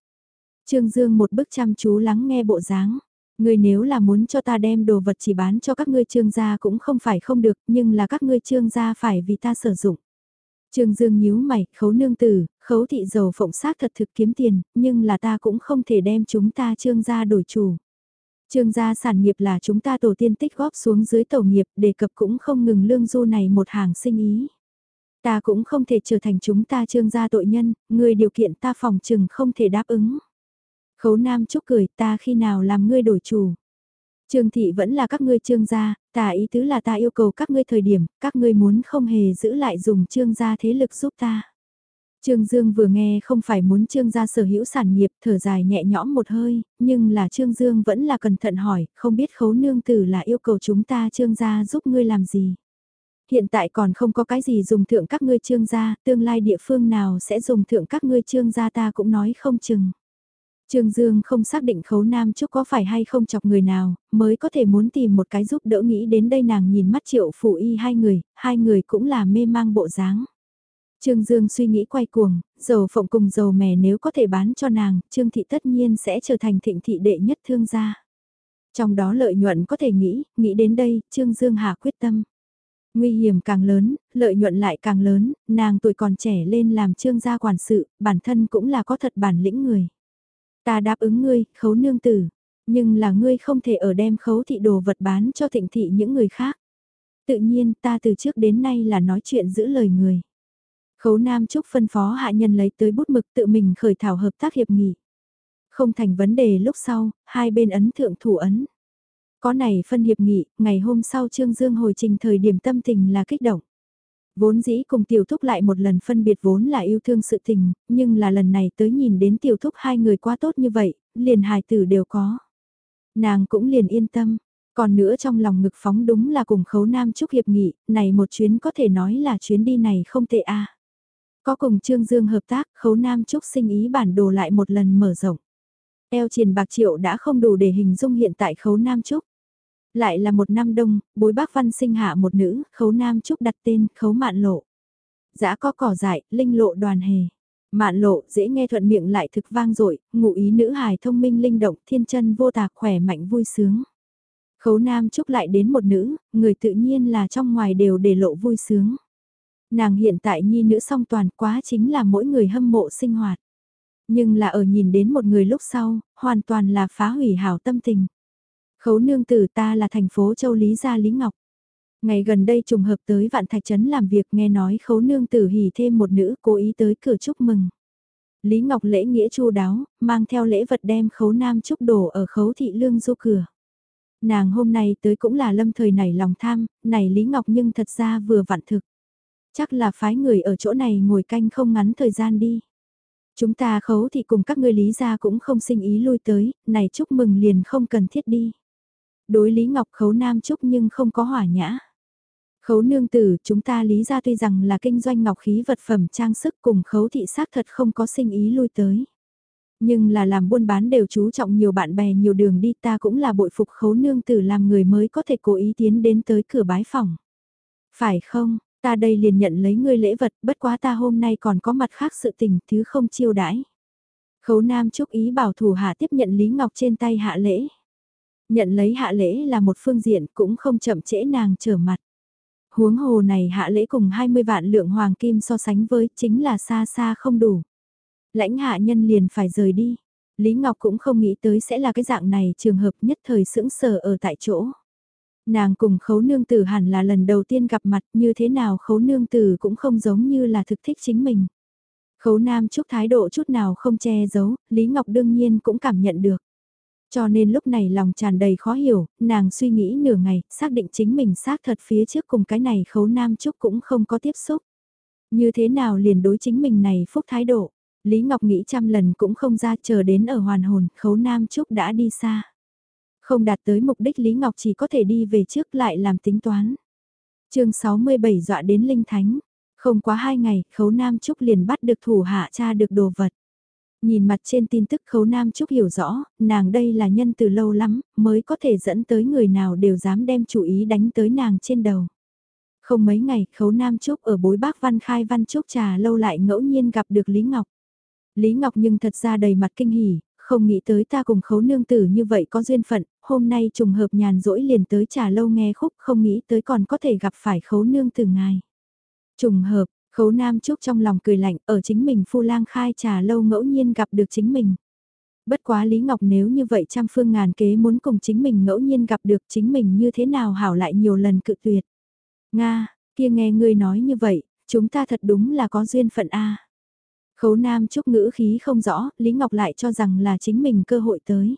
Trương Dương một bức chăm chú lắng nghe bộ dáng. Ngươi nếu là muốn cho ta đem đồ vật chỉ bán cho các ngươi trương gia cũng không phải không được, nhưng là các ngươi trương gia phải vì ta sử dụng. Trương Dương nhíu mày, khấu nương tử, khấu thị dầu phộng sát thật thực kiếm tiền, nhưng là ta cũng không thể đem chúng ta trương gia đổi chủ. Trương gia sản nghiệp là chúng ta tổ tiên tích góp xuống dưới tổ nghiệp, đề cập cũng không ngừng lương du này một hàng sinh ý. Ta cũng không thể trở thành chúng ta trương gia tội nhân, người điều kiện ta phòng trừng không thể đáp ứng. Khấu Nam chúc cười ta khi nào làm ngươi đổi chủ. Trương thị vẫn là các ngươi trương gia, ta ý tứ là ta yêu cầu các ngươi thời điểm, các ngươi muốn không hề giữ lại dùng trương gia thế lực giúp ta. Trương Dương vừa nghe không phải muốn Trương gia sở hữu sản nghiệp thở dài nhẹ nhõm một hơi, nhưng là Trương Dương vẫn là cẩn thận hỏi, không biết khấu nương tử là yêu cầu chúng ta Trương gia giúp ngươi làm gì. Hiện tại còn không có cái gì dùng thượng các ngươi Trương gia, tương lai địa phương nào sẽ dùng thượng các ngươi Trương gia ta cũng nói không chừng. Trương Dương không xác định khấu nam chúc có phải hay không chọc người nào, mới có thể muốn tìm một cái giúp đỡ nghĩ đến đây nàng nhìn mắt triệu phủ y hai người, hai người cũng là mê mang bộ dáng. Trương Dương suy nghĩ quay cuồng, dầu phộng cùng dầu mè nếu có thể bán cho nàng, Trương Thị tất nhiên sẽ trở thành thịnh thị đệ nhất thương gia. Trong đó lợi nhuận có thể nghĩ, nghĩ đến đây, Trương Dương hạ quyết tâm. Nguy hiểm càng lớn, lợi nhuận lại càng lớn, nàng tuổi còn trẻ lên làm trương gia quản sự, bản thân cũng là có thật bản lĩnh người. Ta đáp ứng ngươi, khấu nương tử, nhưng là ngươi không thể ở đem khấu thị đồ vật bán cho thịnh thị những người khác. Tự nhiên ta từ trước đến nay là nói chuyện giữ lời người. Khấu Nam Trúc phân phó hạ nhân lấy tới bút mực tự mình khởi thảo hợp tác hiệp nghị. Không thành vấn đề lúc sau, hai bên ấn thượng thủ ấn. Có này phân hiệp nghị, ngày hôm sau Trương Dương hồi trình thời điểm tâm tình là kích động. Vốn dĩ cùng tiểu thúc lại một lần phân biệt vốn là yêu thương sự tình, nhưng là lần này tới nhìn đến tiểu thúc hai người quá tốt như vậy, liền hài tử đều có. Nàng cũng liền yên tâm, còn nữa trong lòng ngực phóng đúng là cùng khấu nam chúc hiệp nghị, này một chuyến có thể nói là chuyến đi này không tệ a có cùng Trương Dương hợp tác, khấu nam trúc sinh ý bản đồ lại một lần mở rộng. Eo triền bạc triệu đã không đủ để hình dung hiện tại khấu nam trúc. Lại là một năm đông, bối bác văn sinh hạ một nữ, khấu nam trúc đặt tên khấu mạn lộ. Giã có cỏ dại, linh lộ đoàn hề. Mạn lộ, dễ nghe thuận miệng lại thực vang dội ngụ ý nữ hài thông minh linh động, thiên chân vô tạc khỏe mạnh vui sướng. Khấu nam trúc lại đến một nữ, người tự nhiên là trong ngoài đều để lộ vui sướng. Nàng hiện tại nhi nữ song toàn quá chính là mỗi người hâm mộ sinh hoạt. Nhưng là ở nhìn đến một người lúc sau, hoàn toàn là phá hủy hảo tâm tình. Khấu nương tử ta là thành phố Châu Lý Gia Lý Ngọc. Ngày gần đây trùng hợp tới Vạn Thạch Trấn làm việc nghe nói khấu nương tử hỉ thêm một nữ cố ý tới cửa chúc mừng. Lý Ngọc lễ nghĩa chu đáo, mang theo lễ vật đem khấu nam chúc đổ ở khấu thị lương du cửa. Nàng hôm nay tới cũng là lâm thời nảy lòng tham, này Lý Ngọc nhưng thật ra vừa vặn thực. Chắc là phái người ở chỗ này ngồi canh không ngắn thời gian đi. Chúng ta khấu thì cùng các ngươi lý gia cũng không sinh ý lui tới, này chúc mừng liền không cần thiết đi. Đối Lý Ngọc khấu nam chúc nhưng không có hỏa nhã. Khấu nương tử, chúng ta lý ra tuy rằng là kinh doanh ngọc khí vật phẩm trang sức cùng khấu thị xác thật không có sinh ý lui tới. Nhưng là làm buôn bán đều chú trọng nhiều bạn bè nhiều đường đi ta cũng là bội phục khấu nương tử làm người mới có thể cố ý tiến đến tới cửa bái phòng. Phải không, ta đây liền nhận lấy ngươi lễ vật, bất quá ta hôm nay còn có mặt khác sự tình, thứ không chiêu đãi. Khấu nam chúc ý bảo thủ hạ tiếp nhận Lý Ngọc trên tay hạ lễ. Nhận lấy hạ lễ là một phương diện cũng không chậm trễ nàng trở mặt. Huống hồ này hạ lễ cùng 20 vạn lượng hoàng kim so sánh với chính là xa xa không đủ. Lãnh hạ nhân liền phải rời đi. Lý Ngọc cũng không nghĩ tới sẽ là cái dạng này, trường hợp nhất thời sững sờ ở tại chỗ. Nàng cùng khấu nương tử hẳn là lần đầu tiên gặp mặt như thế nào khấu nương tử cũng không giống như là thực thích chính mình. Khấu nam chúc thái độ chút nào không che giấu, Lý Ngọc đương nhiên cũng cảm nhận được. Cho nên lúc này lòng tràn đầy khó hiểu, nàng suy nghĩ nửa ngày, xác định chính mình xác thật phía trước cùng cái này khấu nam trúc cũng không có tiếp xúc. Như thế nào liền đối chính mình này phúc thái độ, Lý Ngọc nghĩ trăm lần cũng không ra chờ đến ở hoàn hồn, khấu nam trúc đã đi xa. Không đạt tới mục đích Lý Ngọc chỉ có thể đi về trước lại làm tính toán. chương 67 dọa đến Linh Thánh, không quá hai ngày, khấu nam trúc liền bắt được thủ hạ cha được đồ vật. Nhìn mặt trên tin tức khấu nam trúc hiểu rõ, nàng đây là nhân từ lâu lắm, mới có thể dẫn tới người nào đều dám đem chủ ý đánh tới nàng trên đầu. Không mấy ngày, khấu nam trúc ở bối bác văn khai văn trúc trà lâu lại ngẫu nhiên gặp được Lý Ngọc. Lý Ngọc nhưng thật ra đầy mặt kinh hỉ, không nghĩ tới ta cùng khấu nương tử như vậy có duyên phận, hôm nay trùng hợp nhàn rỗi liền tới trà lâu nghe khúc không nghĩ tới còn có thể gặp phải khấu nương tử ngài. Trùng hợp, Khấu Nam Trúc trong lòng cười lạnh, ở chính mình phu lang khai trà lâu ngẫu nhiên gặp được chính mình. Bất quá Lý Ngọc nếu như vậy trăm phương ngàn kế muốn cùng chính mình ngẫu nhiên gặp được chính mình như thế nào hảo lại nhiều lần cự tuyệt. Nga, kia nghe ngươi nói như vậy, chúng ta thật đúng là có duyên phận A. Khấu Nam Trúc ngữ khí không rõ, Lý Ngọc lại cho rằng là chính mình cơ hội tới.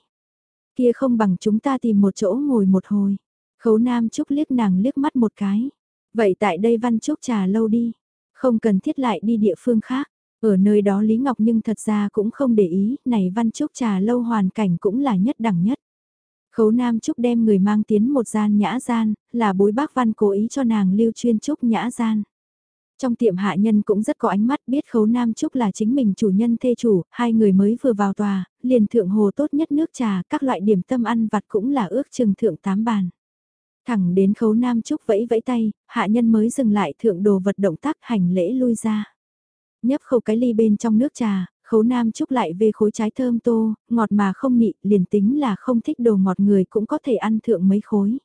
Kia không bằng chúng ta tìm một chỗ ngồi một hồi. Khấu Nam Trúc liếc nàng liếc mắt một cái. Vậy tại đây Văn Trúc trà lâu đi. Không cần thiết lại đi địa phương khác. Ở nơi đó Lý Ngọc nhưng thật ra cũng không để ý, này Văn Trúc trà lâu hoàn cảnh cũng là nhất đẳng nhất. Khấu Nam Trúc đem người mang tiến một gian nhã gian, là bối bác văn cố ý cho nàng lưu chuyên Trúc nhã gian. Trong tiệm hạ nhân cũng rất có ánh mắt biết khấu Nam Trúc là chính mình chủ nhân thê chủ, hai người mới vừa vào tòa, liền thượng hồ tốt nhất nước trà, các loại điểm tâm ăn vặt cũng là ước chừng thượng tám bàn. Thẳng đến khấu nam trúc vẫy vẫy tay, hạ nhân mới dừng lại thượng đồ vật động tác hành lễ lui ra. Nhấp khâu cái ly bên trong nước trà, khấu nam trúc lại về khối trái thơm tô, ngọt mà không nị, liền tính là không thích đồ ngọt người cũng có thể ăn thượng mấy khối.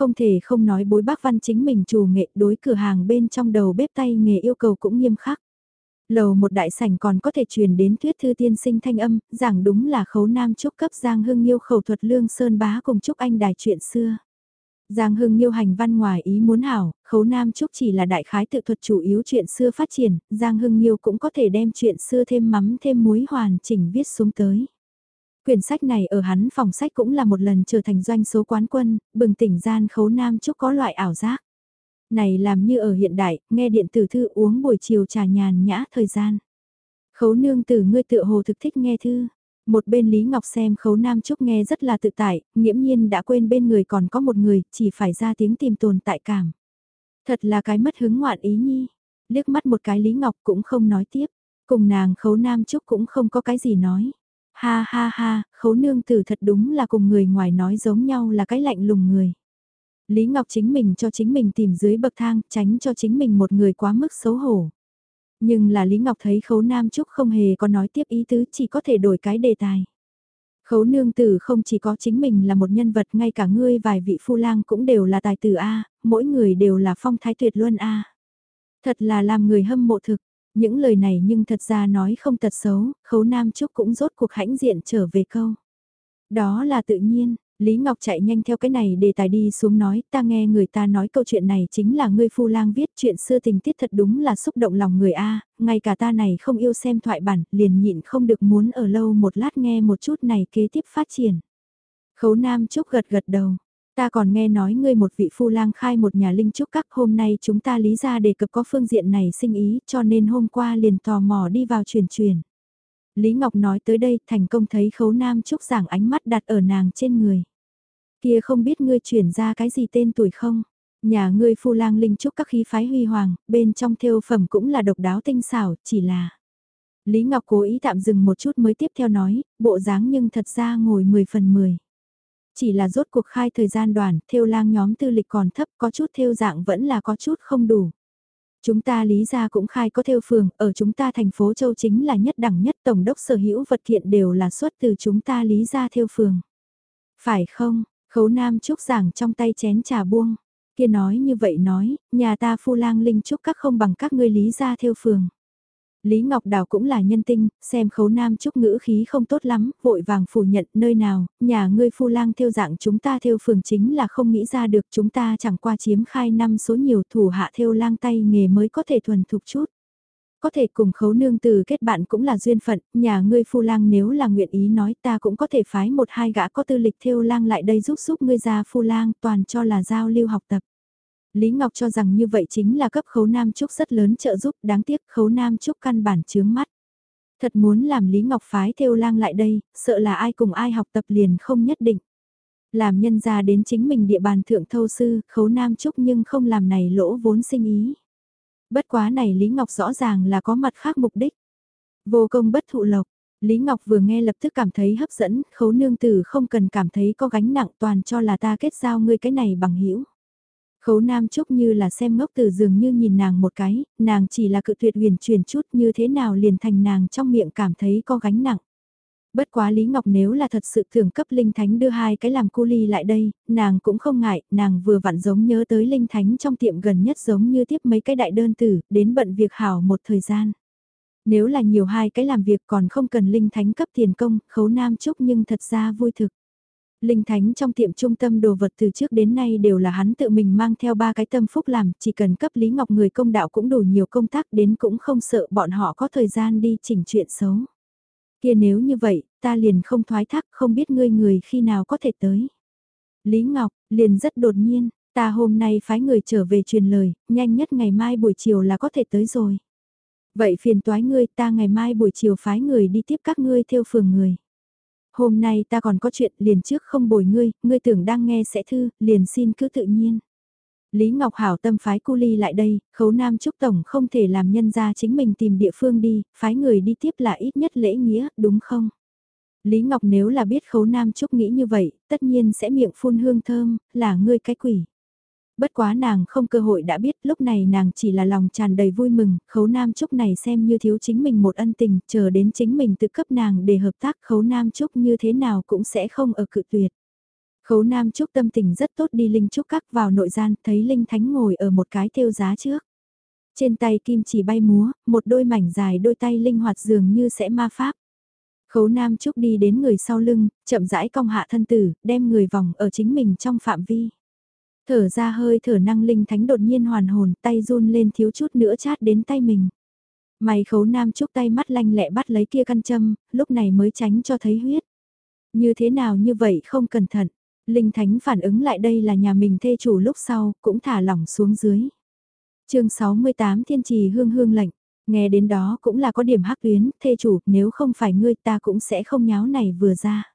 Không thể không nói bối bác văn chính mình chủ nghệ đối cửa hàng bên trong đầu bếp tay nghề yêu cầu cũng nghiêm khắc. Lầu một đại sảnh còn có thể truyền đến thuyết thư tiên sinh thanh âm, giảng đúng là khấu nam trúc cấp giang hưng nhiêu khẩu thuật lương sơn bá cùng trúc anh đài chuyện xưa. Giang Hưng Nhiêu hành văn ngoài ý muốn hảo, khấu nam trúc chỉ là đại khái tự thuật chủ yếu chuyện xưa phát triển, Giang Hưng Nhiêu cũng có thể đem chuyện xưa thêm mắm thêm muối hoàn chỉnh viết xuống tới. Quyển sách này ở hắn phòng sách cũng là một lần trở thành doanh số quán quân, bừng tỉnh gian khấu nam trúc có loại ảo giác. Này làm như ở hiện đại, nghe điện tử thư uống buổi chiều trà nhàn nhã thời gian. Khấu nương tử ngươi tựa hồ thực thích nghe thư. Một bên Lý Ngọc xem khấu Nam Trúc nghe rất là tự tại, nghiễm nhiên đã quên bên người còn có một người, chỉ phải ra tiếng tìm tồn tại cảm. Thật là cái mất hứng ngoạn ý nhi. Liếc mắt một cái Lý Ngọc cũng không nói tiếp. Cùng nàng khấu Nam Trúc cũng không có cái gì nói. Ha ha ha, khấu nương tử thật đúng là cùng người ngoài nói giống nhau là cái lạnh lùng người. Lý Ngọc chính mình cho chính mình tìm dưới bậc thang, tránh cho chính mình một người quá mức xấu hổ. Nhưng là Lý Ngọc thấy khấu Nam Trúc không hề có nói tiếp ý tứ chỉ có thể đổi cái đề tài. Khấu nương tử không chỉ có chính mình là một nhân vật ngay cả ngươi vài vị phu lang cũng đều là tài tử A, mỗi người đều là phong thái tuyệt luân A. Thật là làm người hâm mộ thực, những lời này nhưng thật ra nói không thật xấu, khấu Nam Trúc cũng rốt cuộc hãnh diện trở về câu. Đó là tự nhiên, Lý Ngọc chạy nhanh theo cái này để tài đi xuống nói, ta nghe người ta nói câu chuyện này chính là ngươi phu lang viết chuyện xưa tình tiết thật đúng là xúc động lòng người A, ngay cả ta này không yêu xem thoại bản, liền nhịn không được muốn ở lâu một lát nghe một chút này kế tiếp phát triển. Khấu Nam Trúc gật gật đầu, ta còn nghe nói ngươi một vị phu lang khai một nhà linh trúc các hôm nay chúng ta lý ra đề cập có phương diện này sinh ý cho nên hôm qua liền tò mò đi vào truyền truyền. Lý Ngọc nói tới đây thành công thấy khấu Nam Trúc giảng ánh mắt đặt ở nàng trên người. Kia không biết ngươi chuyển ra cái gì tên tuổi không? Nhà ngươi phu lang linh trúc các khí phái huy hoàng, bên trong thêu phẩm cũng là độc đáo tinh xảo, chỉ là... Lý Ngọc cố ý tạm dừng một chút mới tiếp theo nói, bộ dáng nhưng thật ra ngồi 10 phần 10. Chỉ là rốt cuộc khai thời gian đoàn, theo lang nhóm tư lịch còn thấp, có chút theo dạng vẫn là có chút không đủ. Chúng ta lý ra cũng khai có theo phường, ở chúng ta thành phố Châu chính là nhất đẳng nhất tổng đốc sở hữu vật kiện đều là xuất từ chúng ta lý ra theo phường. Phải không, Khấu Nam Trúc giảng trong tay chén trà buông. Kia nói như vậy nói, nhà ta phu lang linh trúc các không bằng các ngươi lý gia theo phường. Lý Ngọc Đào cũng là nhân tinh, xem khấu nam trúc ngữ khí không tốt lắm, vội vàng phủ nhận nơi nào, nhà ngươi phu lang theo dạng chúng ta theo phường chính là không nghĩ ra được chúng ta chẳng qua chiếm khai năm số nhiều thủ hạ theo lang tay nghề mới có thể thuần thục chút. Có thể cùng khấu nương từ kết bạn cũng là duyên phận, nhà ngươi phu lang nếu là nguyện ý nói ta cũng có thể phái một hai gã có tư lịch theo lang lại đây giúp giúp ngươi ra phu lang toàn cho là giao lưu học tập. Lý Ngọc cho rằng như vậy chính là cấp khấu nam trúc rất lớn trợ giúp, đáng tiếc khấu nam trúc căn bản chướng mắt. Thật muốn làm Lý Ngọc phái theo lang lại đây, sợ là ai cùng ai học tập liền không nhất định. Làm nhân ra đến chính mình địa bàn thượng thâu sư, khấu nam trúc nhưng không làm này lỗ vốn sinh ý. Bất quá này Lý Ngọc rõ ràng là có mặt khác mục đích. Vô công bất thụ lộc, Lý Ngọc vừa nghe lập tức cảm thấy hấp dẫn, khấu nương tử không cần cảm thấy có gánh nặng toàn cho là ta kết giao ngươi cái này bằng hữu Khấu Nam Trúc như là xem ngốc từ dường như nhìn nàng một cái, nàng chỉ là cự tuyệt huyền truyền chút như thế nào liền thành nàng trong miệng cảm thấy có gánh nặng. Bất quá Lý Ngọc nếu là thật sự thưởng cấp Linh Thánh đưa hai cái làm cu ly lại đây, nàng cũng không ngại, nàng vừa vặn giống nhớ tới Linh Thánh trong tiệm gần nhất giống như tiếp mấy cái đại đơn tử, đến bận việc hảo một thời gian. Nếu là nhiều hai cái làm việc còn không cần Linh Thánh cấp tiền công, khấu nam chúc nhưng thật ra vui thực. Linh Thánh trong tiệm trung tâm đồ vật từ trước đến nay đều là hắn tự mình mang theo ba cái tâm phúc làm, chỉ cần cấp Lý Ngọc người công đạo cũng đủ nhiều công tác đến cũng không sợ bọn họ có thời gian đi chỉnh chuyện xấu. Kia nếu như vậy, ta liền không thoái thác, không biết ngươi người khi nào có thể tới. Lý Ngọc, liền rất đột nhiên, ta hôm nay phái người trở về truyền lời, nhanh nhất ngày mai buổi chiều là có thể tới rồi. Vậy phiền toái ngươi ta ngày mai buổi chiều phái người đi tiếp các ngươi theo phường người. Hôm nay ta còn có chuyện liền trước không bồi ngươi, ngươi tưởng đang nghe sẽ thư, liền xin cứ tự nhiên. Lý Ngọc Hảo tâm phái cu ly lại đây, khấu nam trúc tổng không thể làm nhân ra chính mình tìm địa phương đi, phái người đi tiếp là ít nhất lễ nghĩa, đúng không? Lý Ngọc nếu là biết khấu nam trúc nghĩ như vậy, tất nhiên sẽ miệng phun hương thơm, là ngươi cái quỷ. Bất quá nàng không cơ hội đã biết lúc này nàng chỉ là lòng tràn đầy vui mừng, khấu nam trúc này xem như thiếu chính mình một ân tình, chờ đến chính mình tự cấp nàng để hợp tác khấu nam trúc như thế nào cũng sẽ không ở cự tuyệt. Khấu Nam Trúc tâm tình rất tốt đi Linh Trúc các vào nội gian, thấy Linh Thánh ngồi ở một cái thêu giá trước. Trên tay kim chỉ bay múa, một đôi mảnh dài đôi tay linh hoạt dường như sẽ ma pháp. Khấu Nam Trúc đi đến người sau lưng, chậm rãi cong hạ thân tử, đem người vòng ở chính mình trong phạm vi. Thở ra hơi thở năng linh thánh đột nhiên hoàn hồn, tay run lên thiếu chút nữa chát đến tay mình. Mày khấu Nam Trúc tay mắt lanh lẹ bắt lấy kia căn châm, lúc này mới tránh cho thấy huyết. Như thế nào như vậy không cẩn thận. Linh Thánh phản ứng lại đây là nhà mình thê chủ lúc sau, cũng thả lỏng xuống dưới. chương 68 Thiên Trì Hương Hương lệnh, nghe đến đó cũng là có điểm hắc tuyến, thê chủ, nếu không phải ngươi ta cũng sẽ không nháo này vừa ra.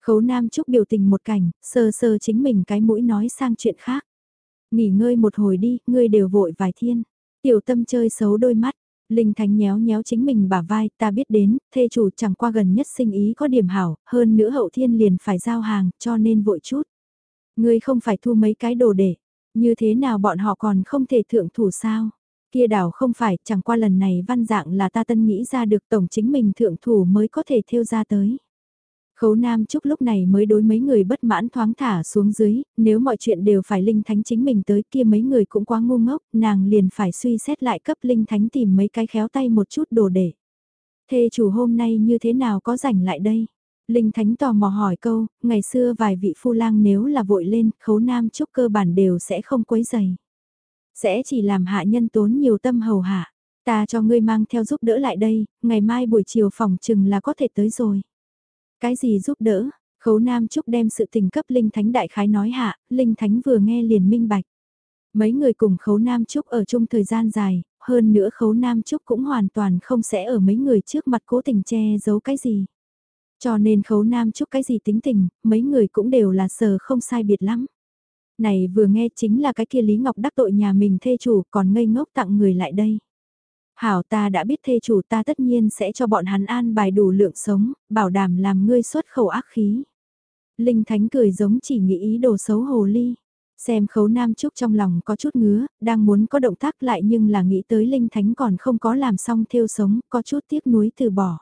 Khấu Nam Trúc biểu tình một cảnh, sơ sơ chính mình cái mũi nói sang chuyện khác. Nghỉ ngơi một hồi đi, ngươi đều vội vài thiên. Tiểu tâm chơi xấu đôi mắt, Linh Thánh nhéo nhéo chính mình bả vai, ta biết đến, thê chủ chẳng qua gần nhất sinh ý có điểm hảo, hơn nữa hậu thiên liền phải giao hàng, cho nên vội chút. Ngươi không phải thu mấy cái đồ để, như thế nào bọn họ còn không thể thượng thủ sao? Kia đảo không phải, chẳng qua lần này văn dạng là ta tân nghĩ ra được tổng chính mình thượng thủ mới có thể theo ra tới. Khấu Nam Trúc lúc này mới đối mấy người bất mãn thoáng thả xuống dưới, nếu mọi chuyện đều phải Linh Thánh chính mình tới kia mấy người cũng quá ngu ngốc, nàng liền phải suy xét lại cấp Linh Thánh tìm mấy cái khéo tay một chút đồ để. Thê chủ hôm nay như thế nào có rảnh lại đây? Linh Thánh tò mò hỏi câu, ngày xưa vài vị phu lang nếu là vội lên, khấu Nam Trúc cơ bản đều sẽ không quấy dày. Sẽ chỉ làm hạ nhân tốn nhiều tâm hầu hạ. Ta cho ngươi mang theo giúp đỡ lại đây, ngày mai buổi chiều phòng chừng là có thể tới rồi. Cái gì giúp đỡ? Khấu Nam Trúc đem sự tình cấp Linh Thánh đại khái nói hạ, Linh Thánh vừa nghe liền minh bạch. Mấy người cùng Khấu Nam Trúc ở chung thời gian dài, hơn nữa Khấu Nam Trúc cũng hoàn toàn không sẽ ở mấy người trước mặt cố tình che giấu cái gì. Cho nên Khấu Nam Trúc cái gì tính tình, mấy người cũng đều là sờ không sai biệt lắm. Này vừa nghe chính là cái kia Lý Ngọc đắc tội nhà mình thê chủ còn ngây ngốc tặng người lại đây. Hảo ta đã biết thê chủ ta tất nhiên sẽ cho bọn hắn an bài đủ lượng sống, bảo đảm làm ngươi xuất khẩu ác khí. Linh Thánh cười giống chỉ nghĩ ý đồ xấu hồ ly. Xem khấu nam trúc trong lòng có chút ngứa, đang muốn có động tác lại nhưng là nghĩ tới Linh Thánh còn không có làm xong theo sống, có chút tiếc nuối từ bỏ.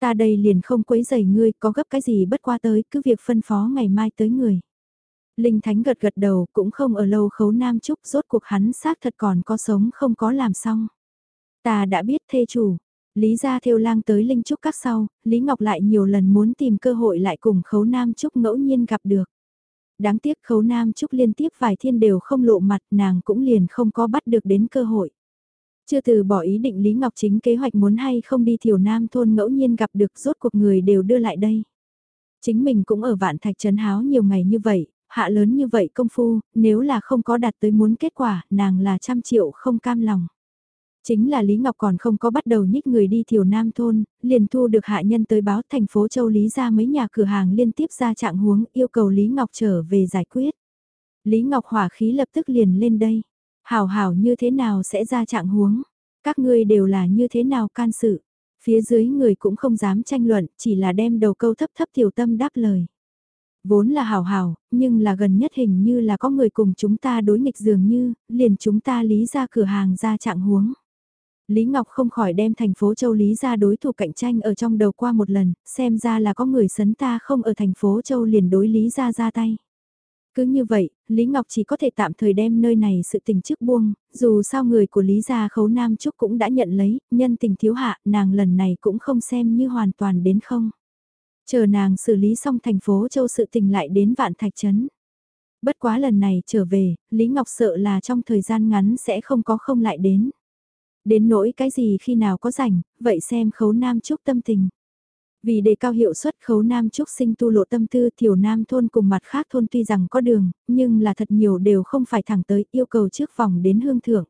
Ta đây liền không quấy giày ngươi, có gấp cái gì bất qua tới, cứ việc phân phó ngày mai tới người. Linh Thánh gật gật đầu, cũng không ở lâu khấu nam trúc, rốt cuộc hắn xác thật còn có sống không có làm xong. Ta đã biết thê chủ. Lý gia theo lang tới Linh Trúc các sau, Lý Ngọc lại nhiều lần muốn tìm cơ hội lại cùng Khấu Nam Trúc ngẫu nhiên gặp được. Đáng tiếc Khấu Nam Trúc liên tiếp vài thiên đều không lộ mặt nàng cũng liền không có bắt được đến cơ hội. Chưa từ bỏ ý định Lý Ngọc chính kế hoạch muốn hay không đi thiểu nam thôn ngẫu nhiên gặp được rốt cuộc người đều đưa lại đây. Chính mình cũng ở vạn thạch trấn háo nhiều ngày như vậy, hạ lớn như vậy công phu, nếu là không có đạt tới muốn kết quả, nàng là trăm triệu không cam lòng. Chính là Lý Ngọc còn không có bắt đầu nhích người đi thiểu nam thôn, liền thu được hạ nhân tới báo thành phố Châu Lý ra mấy nhà cửa hàng liên tiếp ra trạng huống yêu cầu Lý Ngọc trở về giải quyết. Lý Ngọc hỏa khí lập tức liền lên đây. Hảo hảo như thế nào sẽ ra trạng huống? Các ngươi đều là như thế nào can sự? Phía dưới người cũng không dám tranh luận, chỉ là đem đầu câu thấp thấp tiểu tâm đáp lời. Vốn là hảo hảo, nhưng là gần nhất hình như là có người cùng chúng ta đối nghịch dường như, liền chúng ta lý ra cửa hàng ra trạng huống. Lý Ngọc không khỏi đem thành phố Châu Lý ra đối thủ cạnh tranh ở trong đầu qua một lần, xem ra là có người sấn ta không ở thành phố Châu liền đối Lý ra ra tay. Cứ như vậy, Lý Ngọc chỉ có thể tạm thời đem nơi này sự tình trước buông, dù sao người của Lý gia khấu Nam Trúc cũng đã nhận lấy, nhân tình thiếu hạ, nàng lần này cũng không xem như hoàn toàn đến không. Chờ nàng xử lý xong thành phố Châu sự tình lại đến vạn thạch trấn. Bất quá lần này trở về, Lý Ngọc sợ là trong thời gian ngắn sẽ không có không lại đến. Đến nỗi cái gì khi nào có rảnh, vậy xem khấu nam trúc tâm tình. Vì để cao hiệu suất khấu nam trúc sinh tu lộ tâm tư tiểu nam thôn cùng mặt khác thôn tuy rằng có đường, nhưng là thật nhiều đều không phải thẳng tới yêu cầu trước vòng đến hương thượng.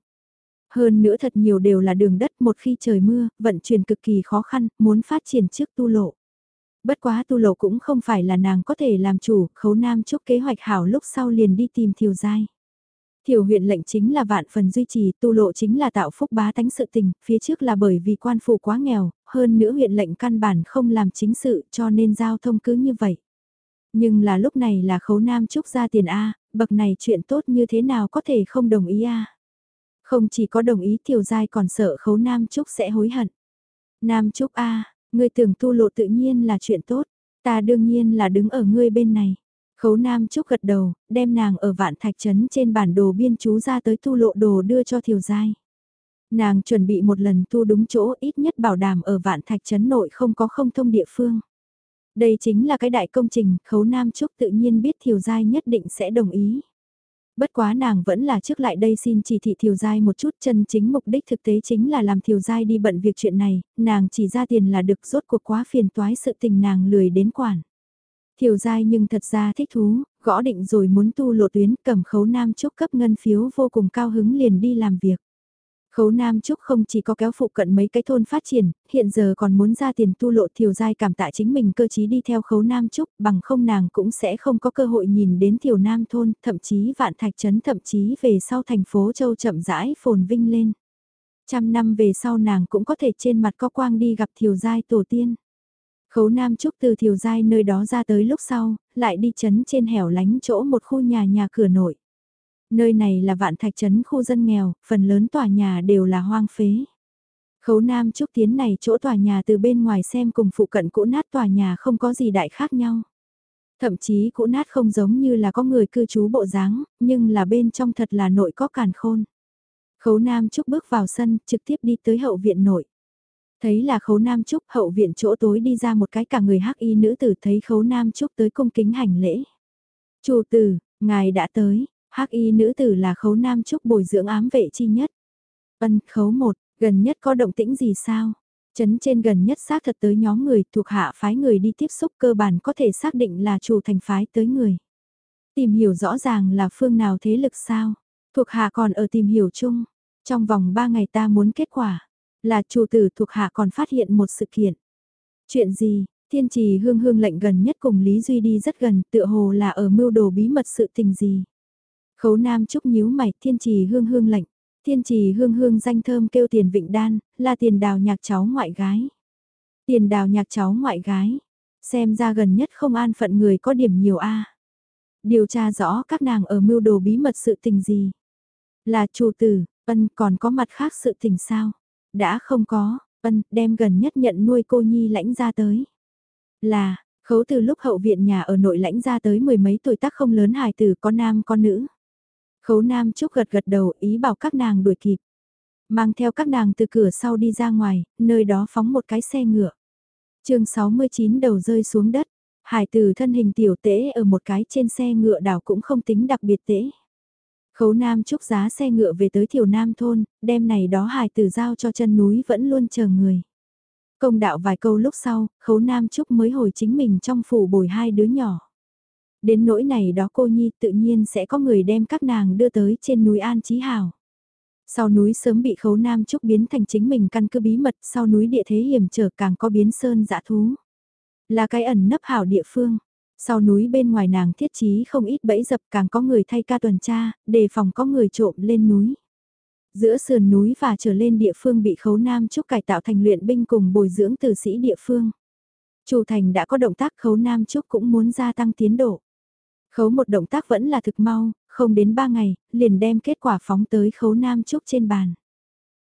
Hơn nữa thật nhiều đều là đường đất một khi trời mưa, vận chuyển cực kỳ khó khăn, muốn phát triển trước tu lộ. Bất quá tu lộ cũng không phải là nàng có thể làm chủ, khấu nam chúc kế hoạch hảo lúc sau liền đi tìm thiều giai thiểu huyện lệnh chính là vạn phần duy trì, tu lộ chính là tạo phúc bá tánh sự tình, phía trước là bởi vì quan phủ quá nghèo, hơn nữa huyện lệnh căn bản không làm chính sự cho nên giao thông cứ như vậy. Nhưng là lúc này là khấu nam trúc ra tiền A, bậc này chuyện tốt như thế nào có thể không đồng ý A. Không chỉ có đồng ý tiểu giai còn sợ khấu nam trúc sẽ hối hận. Nam trúc A, ngươi tưởng tu lộ tự nhiên là chuyện tốt, ta đương nhiên là đứng ở ngươi bên này. Khấu Nam Trúc gật đầu, đem nàng ở vạn thạch trấn trên bản đồ biên chú ra tới tu lộ đồ đưa cho Thiều Giai. Nàng chuẩn bị một lần tu đúng chỗ ít nhất bảo đảm ở vạn thạch trấn nội không có không thông địa phương. Đây chính là cái đại công trình, Khấu Nam Trúc tự nhiên biết Thiều Giai nhất định sẽ đồng ý. Bất quá nàng vẫn là trước lại đây xin chỉ thị Thiều Giai một chút chân chính mục đích thực tế chính là làm Thiều Giai đi bận việc chuyện này, nàng chỉ ra tiền là được rốt cuộc quá phiền toái sự tình nàng lười đến quản. Thiều dai nhưng thật ra thích thú, gõ định rồi muốn tu lộ tuyến cầm khấu nam trúc cấp ngân phiếu vô cùng cao hứng liền đi làm việc. Khấu Nam Trúc không chỉ có kéo phụ cận mấy cái thôn phát triển, hiện giờ còn muốn ra tiền tu lộ thiều giai cảm tạ chính mình cơ chí đi theo khấu Nam Trúc, bằng không nàng cũng sẽ không có cơ hội nhìn đến thiều Nam thôn, thậm chí vạn thạch trấn thậm chí về sau thành phố Châu chậm rãi phồn vinh lên. Trăm năm về sau nàng cũng có thể trên mặt có quang đi gặp thiều giai tổ tiên. Khấu Nam Trúc từ thiều giai nơi đó ra tới lúc sau, lại đi chấn trên hẻo lánh chỗ một khu nhà nhà cửa nội. Nơi này là vạn thạch trấn khu dân nghèo, phần lớn tòa nhà đều là hoang phế. Khấu Nam Trúc Tiến này chỗ tòa nhà từ bên ngoài xem cùng phụ cận cũ nát tòa nhà không có gì đại khác nhau. Thậm chí cũ nát không giống như là có người cư trú bộ dáng, nhưng là bên trong thật là nội có càn khôn. Khấu Nam Trúc bước vào sân, trực tiếp đi tới hậu viện nội. Thấy là khấu Nam Trúc hậu viện chỗ tối đi ra một cái cả người hắc y nữ tử thấy khấu Nam Trúc tới cung kính hành lễ. Chủ tử, ngài đã tới, hắc y nữ tử là khấu nam trúc bồi dưỡng ám vệ chi nhất. Ân khấu một, gần nhất có động tĩnh gì sao? Chấn trên gần nhất xác thật tới nhóm người thuộc hạ phái người đi tiếp xúc cơ bản có thể xác định là chủ thành phái tới người. Tìm hiểu rõ ràng là phương nào thế lực sao? Thuộc hạ còn ở tìm hiểu chung. Trong vòng 3 ngày ta muốn kết quả. Là chủ tử thuộc hạ còn phát hiện một sự kiện. Chuyện gì? Thiên trì hương hương lệnh gần nhất cùng Lý Duy đi rất gần tựa hồ là ở mưu đồ bí mật sự tình gì. Khấu Nam Trúc nhíu mày, thiên trì hương hương lệnh. Thiên trì hương hương danh thơm kêu tiền vịnh đan, là tiền đào nhạc cháu ngoại gái. Tiền đào nhạc cháu ngoại gái. Xem ra gần nhất không an phận người có điểm nhiều a. Điều tra rõ các nàng ở mưu đồ bí mật sự tình gì. Là chủ tử, ân còn có mặt khác sự tình sao. Đã không có, ân đem gần nhất nhận nuôi cô nhi lãnh ra tới. Là, khấu từ lúc hậu viện nhà ở nội lãnh ra tới mười mấy tuổi tác không lớn hài tử có nam có nữ. Khấu Nam chúc gật gật đầu ý bảo các nàng đuổi kịp. Mang theo các nàng từ cửa sau đi ra ngoài, nơi đó phóng một cái xe ngựa. chương 69 đầu rơi xuống đất, hải tử thân hình tiểu tễ ở một cái trên xe ngựa đảo cũng không tính đặc biệt tễ. Khấu Nam Trúc giá xe ngựa về tới Thiểu Nam thôn, đem này đó hài tử giao cho chân núi vẫn luôn chờ người. Công đạo vài câu lúc sau, Khấu Nam Trúc mới hồi chính mình trong phủ bồi hai đứa nhỏ. Đến nỗi này đó cô Nhi tự nhiên sẽ có người đem các nàng đưa tới trên núi An Chí Hào. Sau núi sớm bị khấu nam trúc biến thành chính mình căn cứ bí mật, sau núi địa thế hiểm trở càng có biến sơn dã thú. Là cái ẩn nấp hảo địa phương. Sau núi bên ngoài nàng thiết trí không ít bẫy dập càng có người thay ca tuần tra, đề phòng có người trộm lên núi. Giữa sườn núi và trở lên địa phương bị khấu nam trúc cải tạo thành luyện binh cùng bồi dưỡng tử sĩ địa phương. Chủ thành đã có động tác khấu nam trúc cũng muốn gia tăng tiến độ. Khấu một động tác vẫn là thực mau, không đến 3 ngày, liền đem kết quả phóng tới khấu nam trúc trên bàn.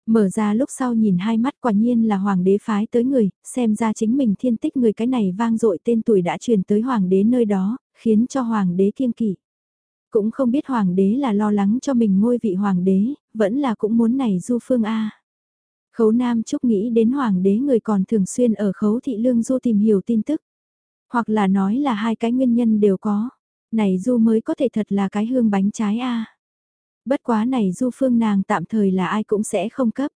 Mở ra lúc sau nhìn hai mắt quả nhiên là hoàng đế phái tới người, xem ra chính mình thiên tích người cái này vang dội tên tuổi đã truyền tới hoàng đế nơi đó, khiến cho hoàng đế kiêng kỵ. Cũng không biết hoàng đế là lo lắng cho mình ngôi vị hoàng đế, vẫn là cũng muốn này du phương A. Khấu Nam Trúc nghĩ đến hoàng đế người còn thường xuyên ở khấu thị lương du tìm hiểu tin tức. Hoặc là nói là hai cái nguyên nhân đều có. Này du mới có thể thật là cái hương bánh trái a. Bất quá này du phương nàng tạm thời là ai cũng sẽ không cấp.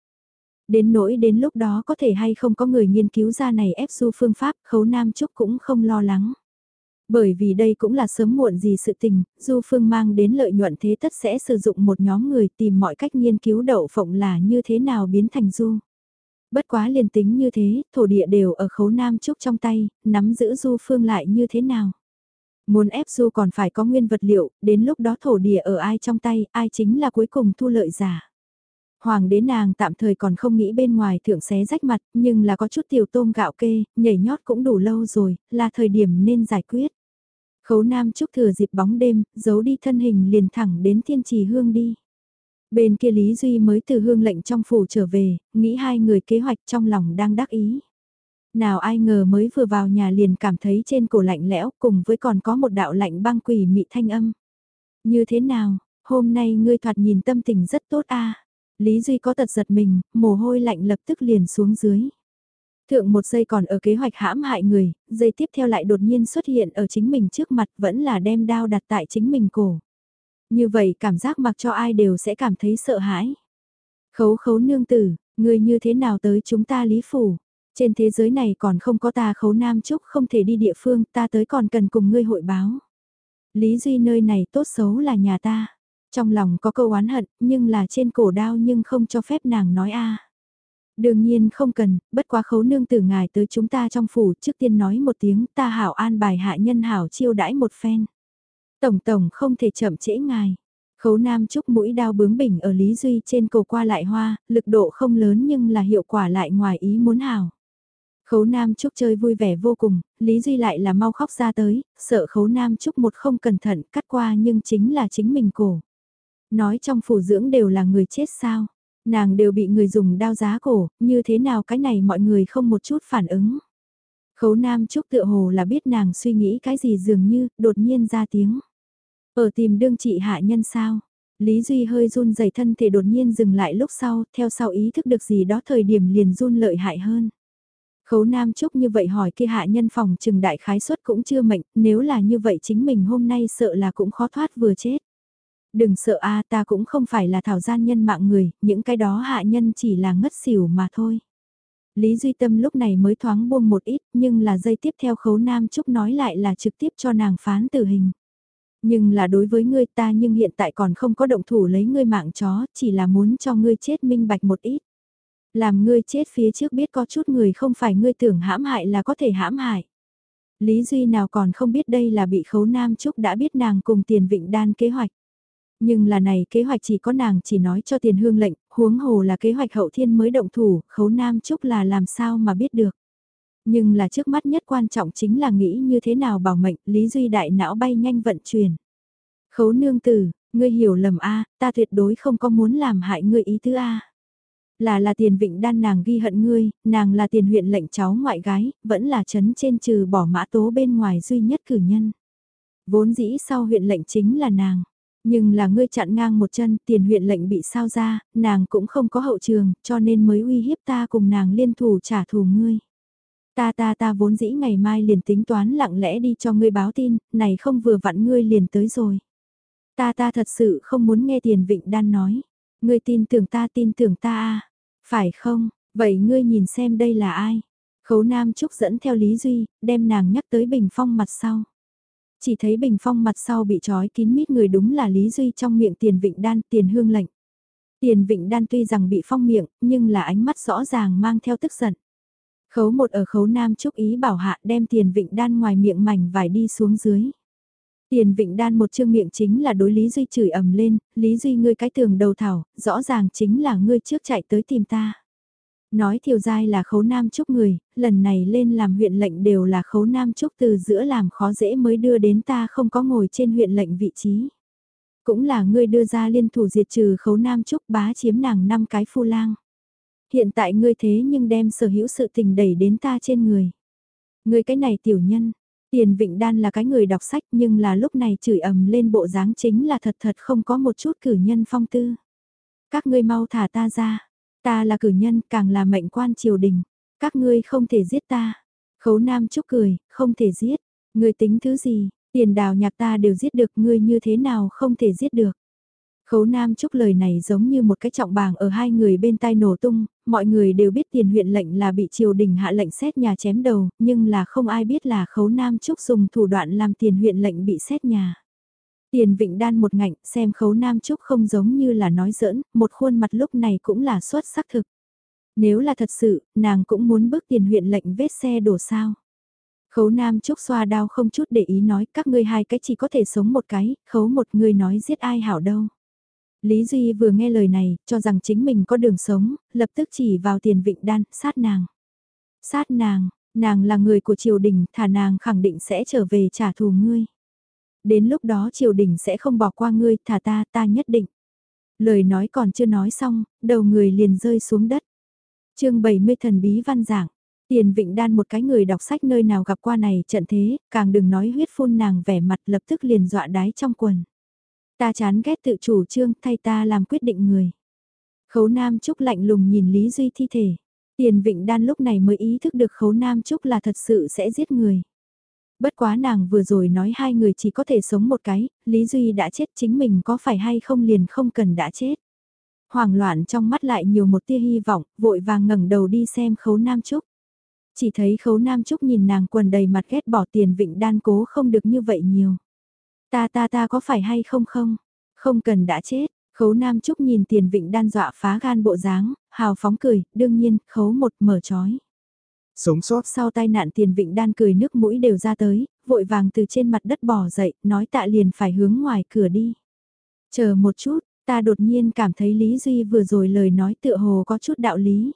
Đến nỗi đến lúc đó có thể hay không có người nghiên cứu ra này ép du phương pháp, khấu nam trúc cũng không lo lắng. Bởi vì đây cũng là sớm muộn gì sự tình, du phương mang đến lợi nhuận thế tất sẽ sử dụng một nhóm người tìm mọi cách nghiên cứu đậu phộng là như thế nào biến thành du. Bất quá liền tính như thế, thổ địa đều ở khấu nam trúc trong tay, nắm giữ du phương lại như thế nào. Muốn ép du còn phải có nguyên vật liệu, đến lúc đó thổ địa ở ai trong tay, ai chính là cuối cùng thu lợi giả. Hoàng đế nàng tạm thời còn không nghĩ bên ngoài thượng xé rách mặt, nhưng là có chút tiểu tôm gạo kê, nhảy nhót cũng đủ lâu rồi, là thời điểm nên giải quyết. Khấu Nam Trúc thừa dịp bóng đêm, giấu đi thân hình liền thẳng đến thiên trì hương đi. Bên kia Lý Duy mới từ hương lệnh trong phủ trở về, nghĩ hai người kế hoạch trong lòng đang đắc ý. Nào ai ngờ mới vừa vào nhà liền cảm thấy trên cổ lạnh lẽo cùng với còn có một đạo lạnh băng quỷ mị thanh âm. Như thế nào, hôm nay ngươi thoạt nhìn tâm tình rất tốt a Lý Duy có tật giật mình, mồ hôi lạnh lập tức liền xuống dưới. Thượng một giây còn ở kế hoạch hãm hại người, giây tiếp theo lại đột nhiên xuất hiện ở chính mình trước mặt vẫn là đem đao đặt tại chính mình cổ. Như vậy cảm giác mặc cho ai đều sẽ cảm thấy sợ hãi. Khấu khấu nương tử, người như thế nào tới chúng ta lý phủ? Trên thế giới này còn không có ta khấu nam trúc không thể đi địa phương ta tới còn cần cùng ngươi hội báo. Lý Duy nơi này tốt xấu là nhà ta. Trong lòng có câu oán hận, nhưng là trên cổ đao nhưng không cho phép nàng nói a. Đương nhiên không cần, bất quá khấu nương từ ngài tới chúng ta trong phủ trước tiên nói một tiếng ta hảo an bài hạ nhân hảo chiêu đãi một phen. Tổng tổng không thể chậm trễ ngài. Khấu nam trúc mũi đao bướng bỉnh ở Lý Duy trên cổ qua lại hoa, lực độ không lớn nhưng là hiệu quả lại ngoài ý muốn hảo. Khấu Nam Trúc chơi vui vẻ vô cùng, Lý Duy lại là mau khóc ra tới, sợ Khấu Nam Trúc một không cẩn thận cắt qua nhưng chính là chính mình cổ. Nói trong phủ dưỡng đều là người chết sao, nàng đều bị người dùng đao giá cổ, như thế nào cái này mọi người không một chút phản ứng. Khấu Nam Trúc tựa hồ là biết nàng suy nghĩ cái gì dường như, đột nhiên ra tiếng. Ở tìm đương trị hạ nhân sao? Lý Duy hơi run rẩy thân thể đột nhiên dừng lại lúc sau, theo sau ý thức được gì đó thời điểm liền run lợi hại hơn. Khấu Nam Trúc như vậy hỏi kia hạ nhân phòng trừng đại khái suất cũng chưa mệnh, nếu là như vậy chính mình hôm nay sợ là cũng khó thoát vừa chết. Đừng sợ a ta cũng không phải là thảo gian nhân mạng người, những cái đó hạ nhân chỉ là ngất xỉu mà thôi. Lý Duy Tâm lúc này mới thoáng buông một ít, nhưng là dây tiếp theo khấu Nam Trúc nói lại là trực tiếp cho nàng phán tử hình. Nhưng là đối với ngươi ta nhưng hiện tại còn không có động thủ lấy ngươi mạng chó, chỉ là muốn cho ngươi chết minh bạch một ít. Làm ngươi chết phía trước biết có chút người không phải ngươi tưởng hãm hại là có thể hãm hại. Lý Duy nào còn không biết đây là bị khấu Nam Trúc đã biết nàng cùng tiền vịnh đan kế hoạch. Nhưng là này kế hoạch chỉ có nàng chỉ nói cho tiền hương lệnh, huống hồ là kế hoạch hậu thiên mới động thủ, khấu Nam Trúc là làm sao mà biết được. Nhưng là trước mắt nhất quan trọng chính là nghĩ như thế nào bảo mệnh, Lý Duy đại não bay nhanh vận chuyển. Khấu nương tử, ngươi hiểu lầm a ta tuyệt đối không có muốn làm hại ngươi ý tứ a là là tiền vịnh đan nàng ghi hận ngươi, nàng là tiền huyện lệnh cháu ngoại gái, vẫn là chấn trên trừ bỏ mã tố bên ngoài duy nhất cử nhân. Vốn dĩ sau huyện lệnh chính là nàng. Nhưng là ngươi chặn ngang một chân, tiền huyện lệnh bị sao ra, nàng cũng không có hậu trường, cho nên mới uy hiếp ta cùng nàng liên thủ trả thù ngươi. Ta ta ta vốn dĩ ngày mai liền tính toán lặng lẽ đi cho ngươi báo tin, này không vừa vặn ngươi liền tới rồi. Ta ta thật sự không muốn nghe tiền vịnh đan nói. Ngươi tin tưởng ta tin tưởng ta à. Phải không, vậy ngươi nhìn xem đây là ai? Khấu Nam Trúc dẫn theo Lý Duy, đem nàng nhắc tới bình phong mặt sau. Chỉ thấy bình phong mặt sau bị trói kín mít người đúng là Lý Duy trong miệng tiền vịnh đan tiền hương lệnh. Tiền vịnh đan tuy rằng bị phong miệng, nhưng là ánh mắt rõ ràng mang theo tức giận. Khấu một ở khấu Nam Trúc ý bảo hạ đem tiền vịnh đan ngoài miệng mảnh vải đi xuống dưới. Tiền Vịnh Đan một chương miệng chính là đối Lý Duy chửi ầm lên, Lý Duy ngươi cái tường đầu thảo, rõ ràng chính là ngươi trước chạy tới tìm ta. Nói thiều dai là khấu nam trúc người, lần này lên làm huyện lệnh đều là khấu nam trúc từ giữa làm khó dễ mới đưa đến ta không có ngồi trên huyện lệnh vị trí. Cũng là ngươi đưa ra liên thủ diệt trừ khấu nam trúc bá chiếm nàng năm cái phu lang. Hiện tại ngươi thế nhưng đem sở hữu sự tình đẩy đến ta trên người. Ngươi cái này tiểu nhân, Tiền Vịnh Đan là cái người đọc sách nhưng là lúc này chửi ầm lên bộ dáng chính là thật thật không có một chút cử nhân phong tư. Các ngươi mau thả ta ra, ta là cử nhân càng là mệnh quan triều đình, các ngươi không thể giết ta. Khấu Nam Trúc cười, không thể giết, ngươi tính thứ gì, tiền đào nhạc ta đều giết được ngươi như thế nào không thể giết được. Khấu Nam Trúc lời này giống như một cái trọng bàng ở hai người bên tai nổ tung, mọi người đều biết tiền huyện lệnh là bị triều đình hạ lệnh xét nhà chém đầu, nhưng là không ai biết là Khấu Nam Trúc dùng thủ đoạn làm tiền huyện lệnh bị xét nhà. Tiền Vịnh Đan một ngạnh, xem Khấu Nam Trúc không giống như là nói giỡn, một khuôn mặt lúc này cũng là xuất sắc thực. Nếu là thật sự, nàng cũng muốn bước tiền huyện lệnh vết xe đổ sao. Khấu Nam Trúc xoa đau không chút để ý nói các ngươi hai cái chỉ có thể sống một cái, khấu một người nói giết ai hảo đâu. Lý Duy vừa nghe lời này, cho rằng chính mình có đường sống, lập tức chỉ vào tiền vịnh đan, sát nàng. Sát nàng, nàng là người của triều đình, thả nàng khẳng định sẽ trở về trả thù ngươi. Đến lúc đó triều đình sẽ không bỏ qua ngươi, thả ta, ta nhất định. Lời nói còn chưa nói xong, đầu người liền rơi xuống đất. chương 70 thần bí văn giảng. Tiền Vịnh Đan một cái người đọc sách nơi nào gặp qua này trận thế, càng đừng nói huyết phun nàng vẻ mặt lập tức liền dọa đái trong quần. Ta chán ghét tự chủ trương thay ta làm quyết định người. Khấu Nam Trúc lạnh lùng nhìn Lý Duy thi thể. Tiền Vịnh Đan lúc này mới ý thức được Khấu Nam Trúc là thật sự sẽ giết người. Bất quá nàng vừa rồi nói hai người chỉ có thể sống một cái, Lý Duy đã chết chính mình có phải hay không liền không cần đã chết. Hoảng loạn trong mắt lại nhiều một tia hy vọng, vội vàng ngẩng đầu đi xem Khấu Nam Trúc. Chỉ thấy Khấu Nam Trúc nhìn nàng quần đầy mặt ghét bỏ tiền Vịnh Đan cố không được như vậy nhiều. Ta ta ta có phải hay không không? Không cần đã chết. Khấu Nam Trúc nhìn tiền vịnh đan dọa phá gan bộ dáng, hào phóng cười, đương nhiên, khấu một mở trói.
Sống sót.
Sau tai nạn tiền vịnh đan cười nước mũi đều ra tới, vội vàng từ trên mặt đất bỏ dậy, nói tạ liền phải hướng ngoài cửa đi. Chờ một chút, ta đột nhiên cảm thấy Lý Duy vừa rồi lời nói tựa hồ có chút đạo lý.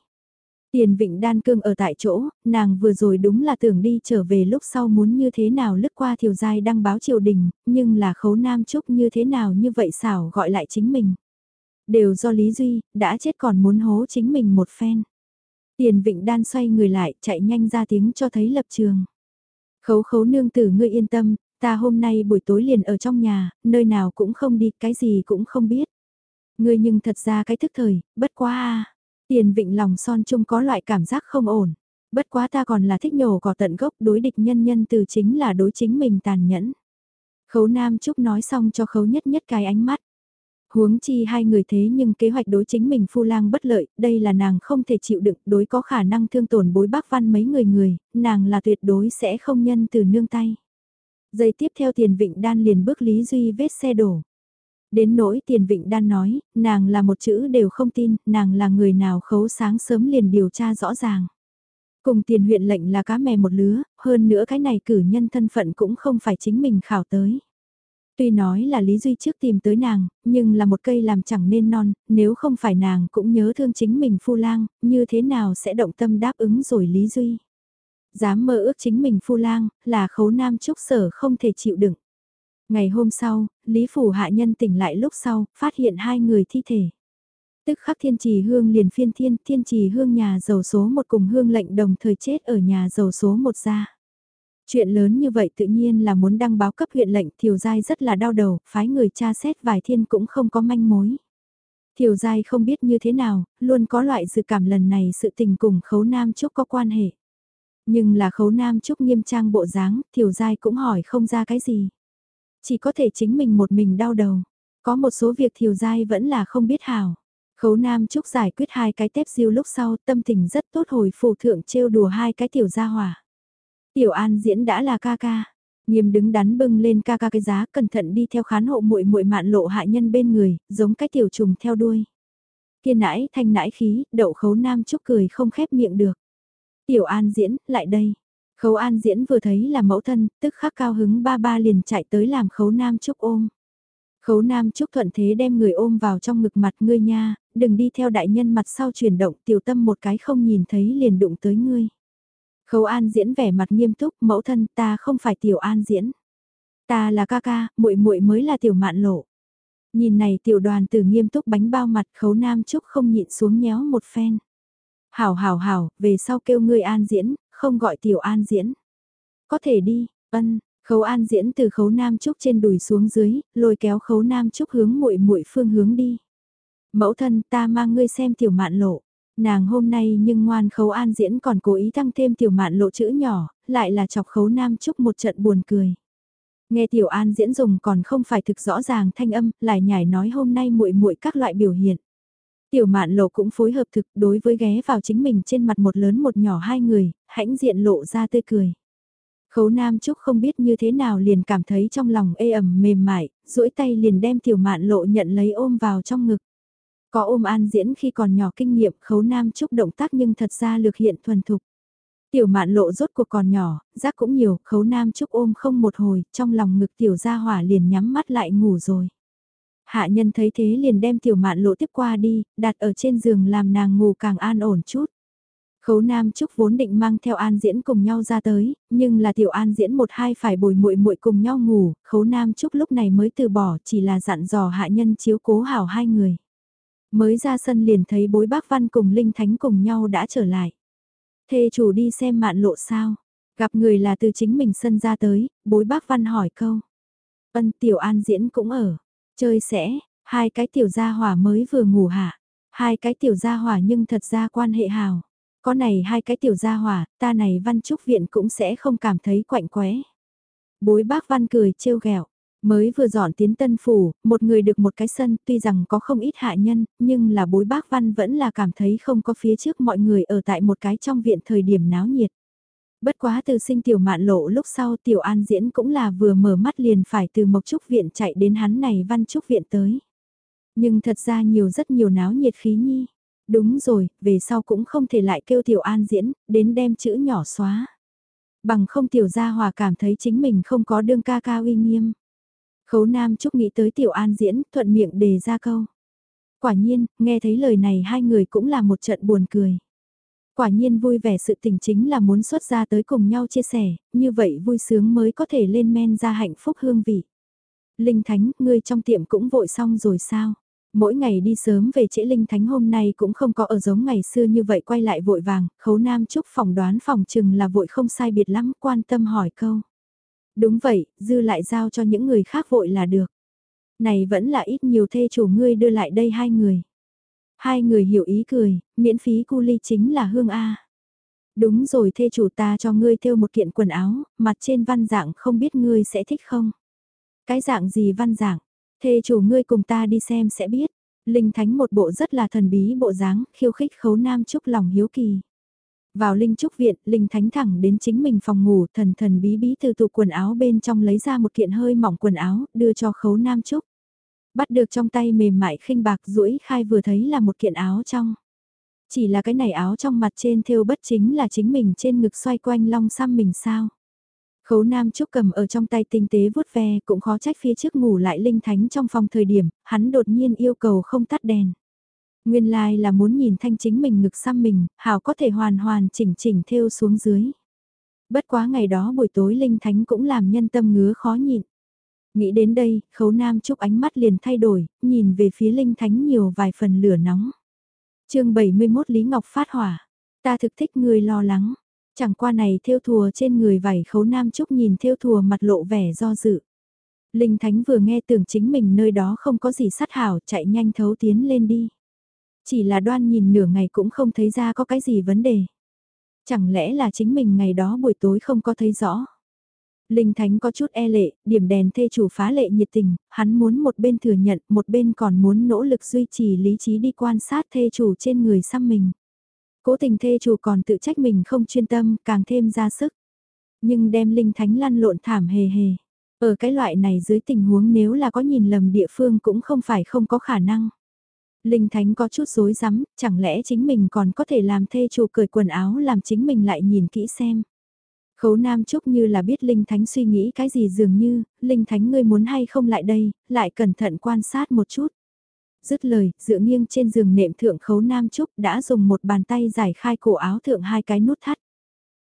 Tiền Vịnh Đan Cương ở tại chỗ, nàng vừa rồi đúng là tưởng đi trở về lúc sau muốn như thế nào lướt qua thiều giai đăng báo triều đình, nhưng là khấu nam trúc như thế nào như vậy xảo gọi lại chính mình. Đều do Lý Duy, đã chết còn muốn hố chính mình một phen. Tiền Vịnh Đan xoay người lại, chạy nhanh ra tiếng cho thấy lập trường. Khấu khấu nương tử ngươi yên tâm, ta hôm nay buổi tối liền ở trong nhà, nơi nào cũng không đi, cái gì cũng không biết. Ngươi nhưng thật ra cái thức thời, bất quá a Tiền vịnh lòng son chung có loại cảm giác không ổn. Bất quá ta còn là thích nhổ cỏ tận gốc đối địch nhân nhân từ chính là đối chính mình tàn nhẫn. Khấu Nam Trúc nói xong cho khấu nhất nhất cái ánh mắt. Huống chi hai người thế nhưng kế hoạch đối chính mình phu lang bất lợi, đây là nàng không thể chịu đựng đối có khả năng thương tổn bối bác văn mấy người người, nàng là tuyệt đối sẽ không nhân từ nương tay. Giây tiếp theo tiền vịnh đan liền bước Lý Duy vết xe đổ. Đến nỗi tiền vịnh đan nói, nàng là một chữ đều không tin, nàng là người nào khấu sáng sớm liền điều tra rõ ràng. Cùng tiền huyện lệnh là cá mè một lứa, hơn nữa cái này cử nhân thân phận cũng không phải chính mình khảo tới. Tuy nói là Lý Duy trước tìm tới nàng, nhưng là một cây làm chẳng nên non, nếu không phải nàng cũng nhớ thương chính mình phu lang, như thế nào sẽ động tâm đáp ứng rồi Lý Duy. Dám mơ ước chính mình phu lang, là khấu nam trúc sở không thể chịu đựng. Ngày hôm sau, Lý Phủ hạ nhân tỉnh lại lúc sau, phát hiện hai người thi thể. Tức khắc thiên trì hương liền phiên thiên, thiên trì hương nhà giàu số một cùng hương lệnh đồng thời chết ở nhà giàu số một ra. Chuyện lớn như vậy tự nhiên là muốn đăng báo cấp huyện lệnh Thiều Giai rất là đau đầu, phái người tra xét vài thiên cũng không có manh mối. Thiều Giai không biết như thế nào, luôn có loại dự cảm lần này sự tình cùng khấu nam chúc có quan hệ. Nhưng là khấu nam chúc nghiêm trang bộ dáng, Thiều Giai cũng hỏi không ra cái gì. Chỉ có thể chính mình một mình đau đầu. Có một số việc thiều dai vẫn là không biết hảo Khấu Nam Trúc giải quyết hai cái tép diêu lúc sau tâm tình rất tốt hồi phù thượng trêu đùa hai cái tiểu gia hỏa. Tiểu An diễn đã là ca ca. Nghiêm đứng đắn bưng lên ca ca cái giá cẩn thận đi theo khán hộ muội muội mạn lộ hạ nhân bên người, giống cái tiểu trùng theo đuôi. Kiên nãi thanh nãi khí, đậu khấu Nam Trúc cười không khép miệng được. Tiểu An diễn, lại đây. Khấu An Diễn vừa thấy là mẫu thân, tức khắc cao hứng ba ba liền chạy tới làm Khấu Nam Trúc ôm. Khấu Nam Trúc thuận thế đem người ôm vào trong ngực mặt ngươi nha, đừng đi theo đại nhân mặt sau chuyển động tiểu tâm một cái không nhìn thấy liền đụng tới ngươi. Khấu An Diễn vẻ mặt nghiêm túc, mẫu thân ta không phải tiểu An Diễn. Ta là ca ca, muội muội mới là tiểu mạn lộ. Nhìn này tiểu đoàn từ nghiêm túc bánh bao mặt khấu Nam Trúc không nhịn xuống nhéo một phen. Hảo hảo hảo, về sau kêu ngươi An Diễn, không gọi tiểu an diễn. Có thể đi, ân, khấu an diễn từ khấu nam trúc trên đùi xuống dưới, lôi kéo khấu nam trúc hướng muội muội phương hướng đi. Mẫu thân ta mang ngươi xem tiểu mạn lộ. Nàng hôm nay nhưng ngoan khấu an diễn còn cố ý tăng thêm tiểu mạn lộ chữ nhỏ, lại là chọc khấu nam trúc một trận buồn cười. Nghe tiểu an diễn dùng còn không phải thực rõ ràng thanh âm, lại nhảy nói hôm nay muội muội các loại biểu hiện. Tiểu mạn lộ cũng phối hợp thực đối với ghé vào chính mình trên mặt một lớn một nhỏ hai người, hãnh diện lộ ra tươi cười. Khấu Nam Trúc không biết như thế nào liền cảm thấy trong lòng ê ẩm mềm mại, duỗi tay liền đem tiểu mạn lộ nhận lấy ôm vào trong ngực. Có ôm an diễn khi còn nhỏ kinh nghiệm khấu Nam Trúc động tác nhưng thật ra lược hiện thuần thục. Tiểu mạn lộ rốt cuộc còn nhỏ, giác cũng nhiều, khấu Nam Trúc ôm không một hồi, trong lòng ngực tiểu gia hỏa liền nhắm mắt lại ngủ rồi. Hạ nhân thấy thế liền đem tiểu mạn lộ tiếp qua đi, đặt ở trên giường làm nàng ngủ càng an ổn chút. Khấu Nam Trúc vốn định mang theo An Diễn cùng nhau ra tới, nhưng là tiểu An Diễn một hai phải bồi muội muội cùng nhau ngủ, Khấu Nam Trúc lúc này mới từ bỏ chỉ là dặn dò hạ nhân chiếu cố hảo hai người. Mới ra sân liền thấy bối bác văn cùng Linh Thánh cùng nhau đã trở lại. Thê chủ đi xem mạn lộ sao, gặp người là từ chính mình sân ra tới, bối bác văn hỏi câu. Ân tiểu An Diễn cũng ở, chơi sẽ, hai cái tiểu gia hỏa mới vừa ngủ hả, hai cái tiểu gia hỏa nhưng thật ra quan hệ hào. Có này hai cái tiểu gia hỏa, ta này văn trúc viện cũng sẽ không cảm thấy quạnh quẽ. Bối bác văn cười trêu ghẹo mới vừa dọn tiến tân phủ, một người được một cái sân, tuy rằng có không ít hạ nhân, nhưng là bối bác văn vẫn là cảm thấy không có phía trước mọi người ở tại một cái trong viện thời điểm náo nhiệt. Bất quá từ sinh tiểu mạn lộ lúc sau tiểu an diễn cũng là vừa mở mắt liền phải từ mộc trúc viện chạy đến hắn này văn trúc viện tới. Nhưng thật ra nhiều rất nhiều náo nhiệt khí nhi. Đúng rồi, về sau cũng không thể lại kêu tiểu an diễn, đến đem chữ nhỏ xóa. Bằng không tiểu gia hòa cảm thấy chính mình không có đương ca ca uy nghiêm. Khấu Nam Trúc nghĩ tới tiểu an diễn, thuận miệng đề ra câu. Quả nhiên, nghe thấy lời này hai người cũng là một trận buồn cười. Quả nhiên vui vẻ sự tình chính là muốn xuất ra tới cùng nhau chia sẻ, như vậy vui sướng mới có thể lên men ra hạnh phúc hương vị. Linh Thánh, ngươi trong tiệm cũng vội xong rồi sao? Mỗi ngày đi sớm về trễ Linh Thánh hôm nay cũng không có ở giống ngày xưa như vậy quay lại vội vàng, khấu nam chúc phòng đoán phòng chừng là vội không sai biệt lắm, quan tâm hỏi câu. Đúng vậy, dư lại giao cho những người khác vội là được. Này vẫn là ít nhiều thê chủ ngươi đưa lại đây hai người. Hai người hiểu ý cười, miễn phí cu ly chính là hương A. Đúng rồi thê chủ ta cho ngươi thêu một kiện quần áo, mặt trên văn dạng không biết ngươi sẽ thích không? Cái dạng gì văn dạng? Thê chủ ngươi cùng ta đi xem sẽ biết. Linh Thánh một bộ rất là thần bí bộ dáng, khiêu khích khấu nam trúc lòng hiếu kỳ. Vào Linh Trúc Viện, Linh Thánh thẳng đến chính mình phòng ngủ thần thần bí bí từ tủ quần áo bên trong lấy ra một kiện hơi mỏng quần áo, đưa cho khấu nam trúc. Bắt được trong tay mềm mại khinh bạc duỗi khai vừa thấy là một kiện áo trong. Chỉ là cái này áo trong mặt trên thêu bất chính là chính mình trên ngực xoay quanh long xăm mình sao. Khấu Nam Trúc cầm ở trong tay tinh tế vuốt ve cũng khó trách phía trước ngủ lại linh thánh trong phòng thời điểm, hắn đột nhiên yêu cầu không tắt đèn. Nguyên lai like là muốn nhìn thanh chính mình ngực xăm mình, hảo có thể hoàn hoàn chỉnh chỉnh thêu xuống dưới. Bất quá ngày đó buổi tối linh thánh cũng làm nhân tâm ngứa khó nhịn. Nghĩ đến đây, khấu nam chúc ánh mắt liền thay đổi, nhìn về phía linh thánh nhiều vài phần lửa nóng. chương 71 Lý Ngọc phát hỏa. Ta thực thích người lo lắng. Chẳng qua này theo thùa trên người vảy khấu nam trúc nhìn theo thùa mặt lộ vẻ do dự. Linh Thánh vừa nghe tưởng chính mình nơi đó không có gì sát hảo chạy nhanh thấu tiến lên đi. Chỉ là đoan nhìn nửa ngày cũng không thấy ra có cái gì vấn đề. Chẳng lẽ là chính mình ngày đó buổi tối không có thấy rõ. Linh Thánh có chút e lệ, điểm đèn thê chủ phá lệ nhiệt tình, hắn muốn một bên thừa nhận, một bên còn muốn nỗ lực duy trì lý trí đi quan sát thê chủ trên người xăm mình. Cố tình thê chủ còn tự trách mình không chuyên tâm, càng thêm ra sức. Nhưng đem Linh Thánh lăn lộn thảm hề hề. Ở cái loại này dưới tình huống nếu là có nhìn lầm địa phương cũng không phải không có khả năng. Linh Thánh có chút rối rắm, chẳng lẽ chính mình còn có thể làm thê chủ cởi quần áo làm chính mình lại nhìn kỹ xem. Khấu Nam Trúc như là biết Linh Thánh suy nghĩ cái gì dường như, Linh Thánh ngươi muốn hay không lại đây, lại cẩn thận quan sát một chút. Dứt lời, dựa nghiêng trên giường nệm thượng khấu Nam Trúc đã dùng một bàn tay giải khai cổ áo thượng hai cái nút thắt.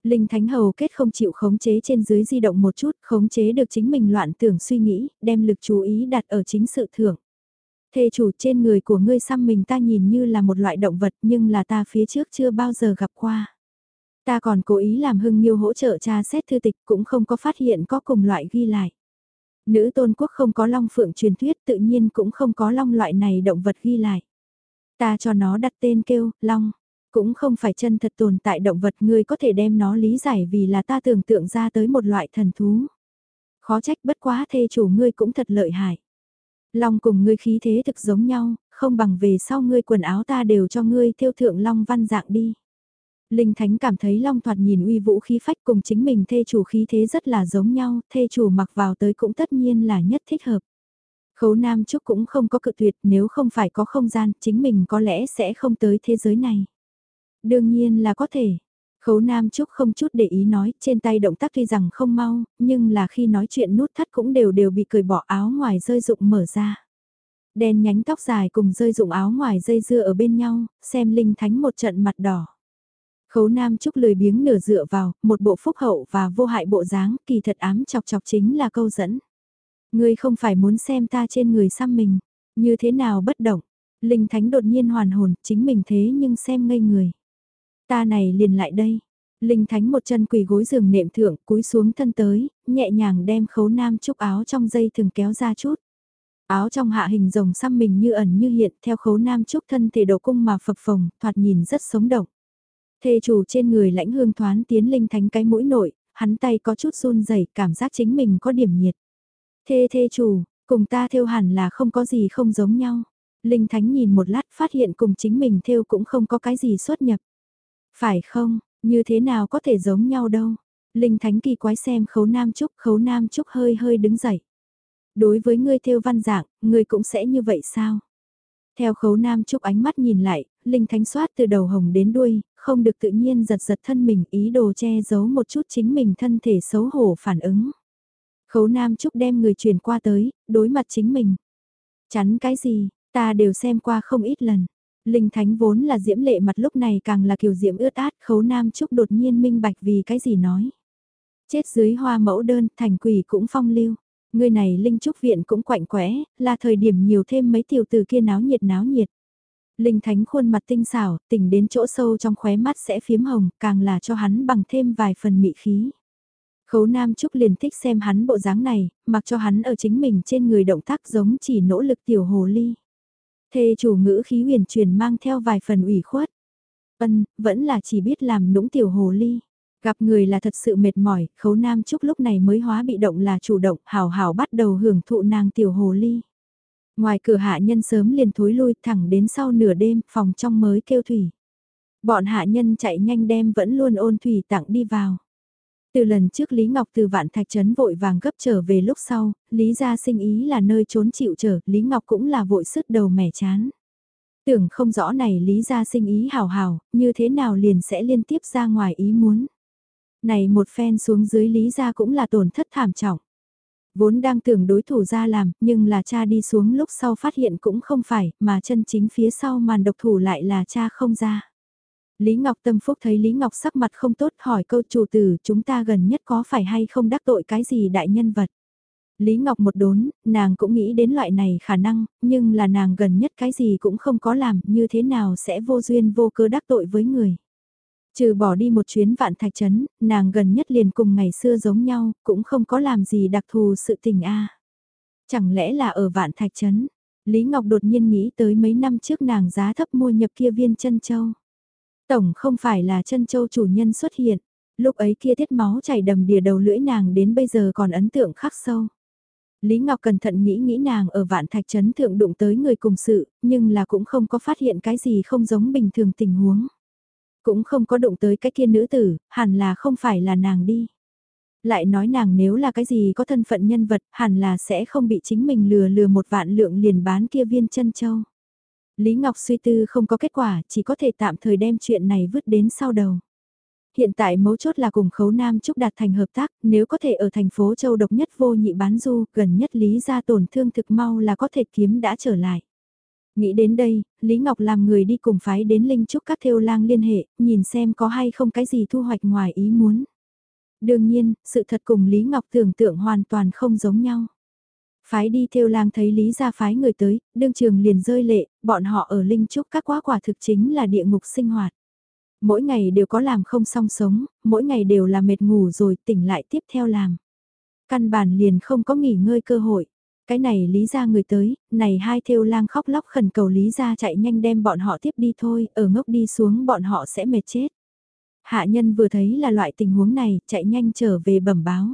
Linh Thánh Hầu kết không chịu khống chế trên dưới di động một chút, khống chế được chính mình loạn tưởng suy nghĩ, đem lực chú ý đặt ở chính sự thưởng. Thề chủ trên người của ngươi xăm mình ta nhìn như là một loại động vật nhưng là ta phía trước chưa bao giờ gặp qua. Ta còn cố ý làm hưng nhiêu hỗ trợ tra xét thư tịch cũng không có phát hiện có cùng loại ghi lại. Nữ tôn quốc không có long phượng truyền thuyết tự nhiên cũng không có long loại này động vật ghi lại. Ta cho nó đặt tên kêu, long. Cũng không phải chân thật tồn tại động vật ngươi có thể đem nó lý giải vì là ta tưởng tượng ra tới một loại thần thú. Khó trách bất quá thê chủ ngươi cũng thật lợi hại. Long cùng ngươi khí thế thực giống nhau, không bằng về sau ngươi quần áo ta đều cho ngươi thiêu thượng long văn dạng đi. Linh Thánh cảm thấy Long Thoạt nhìn uy vũ khí phách cùng chính mình thê chủ khí thế rất là giống nhau, thê chủ mặc vào tới cũng tất nhiên là nhất thích hợp. Khấu Nam Trúc cũng không có cự tuyệt nếu không phải có không gian, chính mình có lẽ sẽ không tới thế giới này. Đương nhiên là có thể. Khấu Nam Trúc không chút để ý nói, trên tay động tác tuy rằng không mau, nhưng là khi nói chuyện nút thắt cũng đều đều bị cởi bỏ áo ngoài rơi rụng mở ra. Đen nhánh tóc dài cùng rơi rụng áo ngoài dây dưa ở bên nhau, xem Linh Thánh một trận mặt đỏ. Khấu Nam Trúc lười biếng nửa dựa vào, một bộ phúc hậu và vô hại bộ dáng, kỳ thật ám chọc chọc chính là câu dẫn. Ngươi không phải muốn xem ta trên người xăm mình, như thế nào bất động. Linh Thánh đột nhiên hoàn hồn, chính mình thế nhưng xem ngây người. Ta này liền lại đây. Linh Thánh một chân quỳ gối giường nệm thượng, cúi xuống thân tới, nhẹ nhàng đem khấu nam trúc áo trong dây thường kéo ra chút. Áo trong hạ hình rồng xăm mình như ẩn như hiện theo khấu nam trúc thân thể độ cung mà phập phồng, thoạt nhìn rất sống động. Thê chủ trên người lãnh hương thoán tiến linh thánh cái mũi nội, hắn tay có chút run rẩy cảm giác chính mình có điểm nhiệt. Thê thê chủ, cùng ta theo hẳn là không có gì không giống nhau. Linh thánh nhìn một lát phát hiện cùng chính mình theo cũng không có cái gì xuất nhập. Phải không, như thế nào có thể giống nhau đâu. Linh Thánh kỳ quái xem khấu Nam Trúc, khấu Nam Trúc hơi hơi đứng dậy. Đối với ngươi theo văn dạng, ngươi cũng sẽ như vậy sao? Theo khấu Nam Trúc ánh mắt nhìn lại, Linh Thánh soát từ đầu hồng đến đuôi, không được tự nhiên giật giật thân mình ý đồ che giấu một chút chính mình thân thể xấu hổ phản ứng. Khấu Nam Trúc đem người truyền qua tới, đối mặt chính mình. Chắn cái gì, ta đều xem qua không ít lần. Linh Thánh vốn là diễm lệ mặt lúc này càng là kiều diễm ướt át khấu Nam Trúc đột nhiên minh bạch vì cái gì nói. Chết dưới hoa mẫu đơn thành quỷ cũng phong lưu. Người này Linh Trúc Viện cũng quạnh quẽ, là thời điểm nhiều thêm mấy tiểu từ kia náo nhiệt náo nhiệt. Linh Thánh khuôn mặt tinh xảo, tỉnh đến chỗ sâu trong khóe mắt sẽ phiếm hồng, càng là cho hắn bằng thêm vài phần mị khí. Khấu Nam Trúc liền thích xem hắn bộ dáng này, mặc cho hắn ở chính mình trên người động tác giống chỉ nỗ lực tiểu hồ ly. Thê chủ ngữ khí huyền truyền mang theo vài phần ủy khuất. Ân, vẫn là chỉ biết làm nũng tiểu hồ ly. Gặp người là thật sự mệt mỏi, khấu Nam Trúc lúc này mới hóa bị động là chủ động, hào hào bắt đầu hưởng thụ nàng tiểu hồ ly. Ngoài cửa hạ nhân sớm liền thối lui thẳng đến sau nửa đêm, phòng trong mới kêu thủy. Bọn hạ nhân chạy nhanh đem vẫn luôn ôn thủy tặng đi vào. Từ lần trước Lý Ngọc từ vạn thạch trấn vội vàng gấp trở về lúc sau, Lý gia sinh ý là nơi trốn chịu trở, Lý Ngọc cũng là vội sứt đầu mẻ chán. Tưởng không rõ này Lý gia sinh ý hào hào, như thế nào liền sẽ liên tiếp ra ngoài ý muốn. Này một phen xuống dưới Lý gia cũng là tổn thất thảm trọng. Vốn đang tưởng đối thủ ra làm, nhưng là cha đi xuống lúc sau phát hiện cũng không phải, mà chân chính phía sau màn độc thủ lại là cha không ra. Lý Ngọc Tâm Phúc thấy Lý Ngọc sắc mặt không tốt hỏi câu chủ tử chúng ta gần nhất có phải hay không đắc tội cái gì đại nhân vật. Lý Ngọc một đốn, nàng cũng nghĩ đến loại này khả năng, nhưng là nàng gần nhất cái gì cũng không có làm, như thế nào sẽ vô duyên vô cơ đắc tội với người. Trừ bỏ đi một chuyến vạn thạch trấn, nàng gần nhất liền cùng ngày xưa giống nhau, cũng không có làm gì đặc thù sự tình a. Chẳng lẽ là ở vạn thạch trấn? Lý Ngọc đột nhiên nghĩ tới mấy năm trước nàng giá thấp mua nhập kia viên chân châu. Tổng không phải là chân châu chủ nhân xuất hiện, lúc ấy kia tiết máu chảy đầm đìa đầu lưỡi nàng đến bây giờ còn ấn tượng khắc sâu. Lý Ngọc cẩn thận nghĩ nghĩ nàng ở vạn thạch trấn thượng đụng tới người cùng sự, nhưng là cũng không có phát hiện cái gì không giống bình thường tình huống. Cũng không có đụng tới cái kia nữ tử, hẳn là không phải là nàng đi. Lại nói nàng nếu là cái gì có thân phận nhân vật, hẳn là sẽ không bị chính mình lừa lừa một vạn lượng liền bán kia viên chân châu. Lý Ngọc suy tư không có kết quả, chỉ có thể tạm thời đem chuyện này vứt đến sau đầu. Hiện tại mấu chốt là cùng khấu Nam Trúc đạt thành hợp tác, nếu có thể ở thành phố châu độc nhất vô nhị bán du, gần nhất Lý ra tổn thương thực mau là có thể kiếm đã trở lại. Nghĩ đến đây, Lý Ngọc làm người đi cùng phái đến Linh Trúc các theo lang liên hệ, nhìn xem có hay không cái gì thu hoạch ngoài ý muốn. Đương nhiên, sự thật cùng Lý Ngọc tưởng tượng hoàn toàn không giống nhau. Phái đi theo lang thấy Lý gia phái người tới, đương trường liền rơi lệ, bọn họ ở Linh Trúc các quá quả thực chính là địa ngục sinh hoạt. Mỗi ngày đều có làm không song sống, mỗi ngày đều là mệt ngủ rồi tỉnh lại tiếp theo làm. Căn bản liền không có nghỉ ngơi cơ hội. Cái này Lý gia người tới, này hai thêu lang khóc lóc khẩn cầu Lý gia chạy nhanh đem bọn họ tiếp đi thôi, ở ngốc đi xuống bọn họ sẽ mệt chết. Hạ nhân vừa thấy là loại tình huống này, chạy nhanh trở về bẩm báo.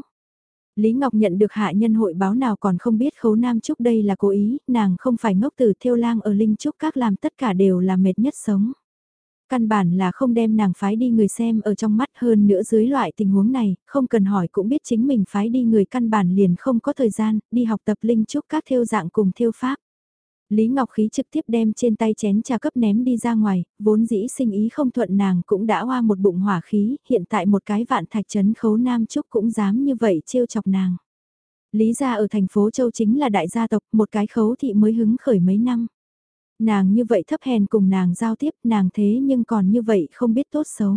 Lý Ngọc nhận được hạ nhân hội báo nào còn không biết khấu Nam Trúc đây là cố ý, nàng không phải ngốc từ thêu lang ở Linh Trúc các làm tất cả đều là mệt nhất sống. Căn bản là không đem nàng phái đi người xem ở trong mắt hơn nữa dưới loại tình huống này, không cần hỏi cũng biết chính mình phái đi người căn bản liền không có thời gian, đi học tập Linh Trúc các theo dạng cùng theo pháp. Lý Ngọc Khí trực tiếp đem trên tay chén trà cấp ném đi ra ngoài, vốn dĩ sinh ý không thuận nàng cũng đã hoa một bụng hỏa khí, hiện tại một cái vạn thạch trấn khấu nam trúc cũng dám như vậy trêu chọc nàng. Lý gia ở thành phố Châu chính là đại gia tộc, một cái khấu thị mới hứng khởi mấy năm. Nàng như vậy thấp hèn cùng nàng giao tiếp, nàng thế nhưng còn như vậy không biết tốt xấu.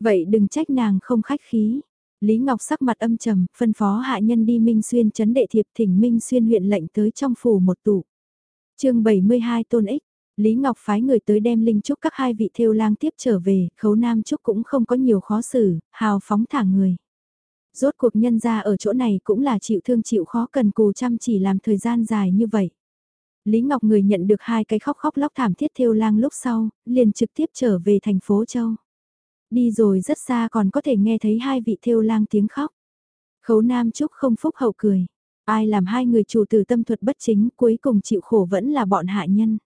Vậy đừng trách nàng không khách khí. Lý Ngọc sắc mặt âm trầm, phân phó hạ nhân đi Minh Xuyên chấn đệ thiệp thỉnh Minh Xuyên huyện lệnh tới trong phủ một tủ chương 72 tôn ích, Lý Ngọc phái người tới đem Linh Trúc các hai vị theo lang tiếp trở về, khấu Nam Trúc cũng không có nhiều khó xử, hào phóng thả người. Rốt cuộc nhân ra ở chỗ này cũng là chịu thương chịu khó cần cù chăm chỉ làm thời gian dài như vậy. Lý Ngọc người nhận được hai cái khóc khóc lóc thảm thiết thiêu lang lúc sau, liền trực tiếp trở về thành phố Châu. Đi rồi rất xa còn có thể nghe thấy hai vị thiêu lang tiếng khóc. Khấu Nam Trúc không phúc hậu cười. Ai làm hai người chủ tử tâm thuật bất chính cuối cùng chịu khổ vẫn là bọn hạ nhân.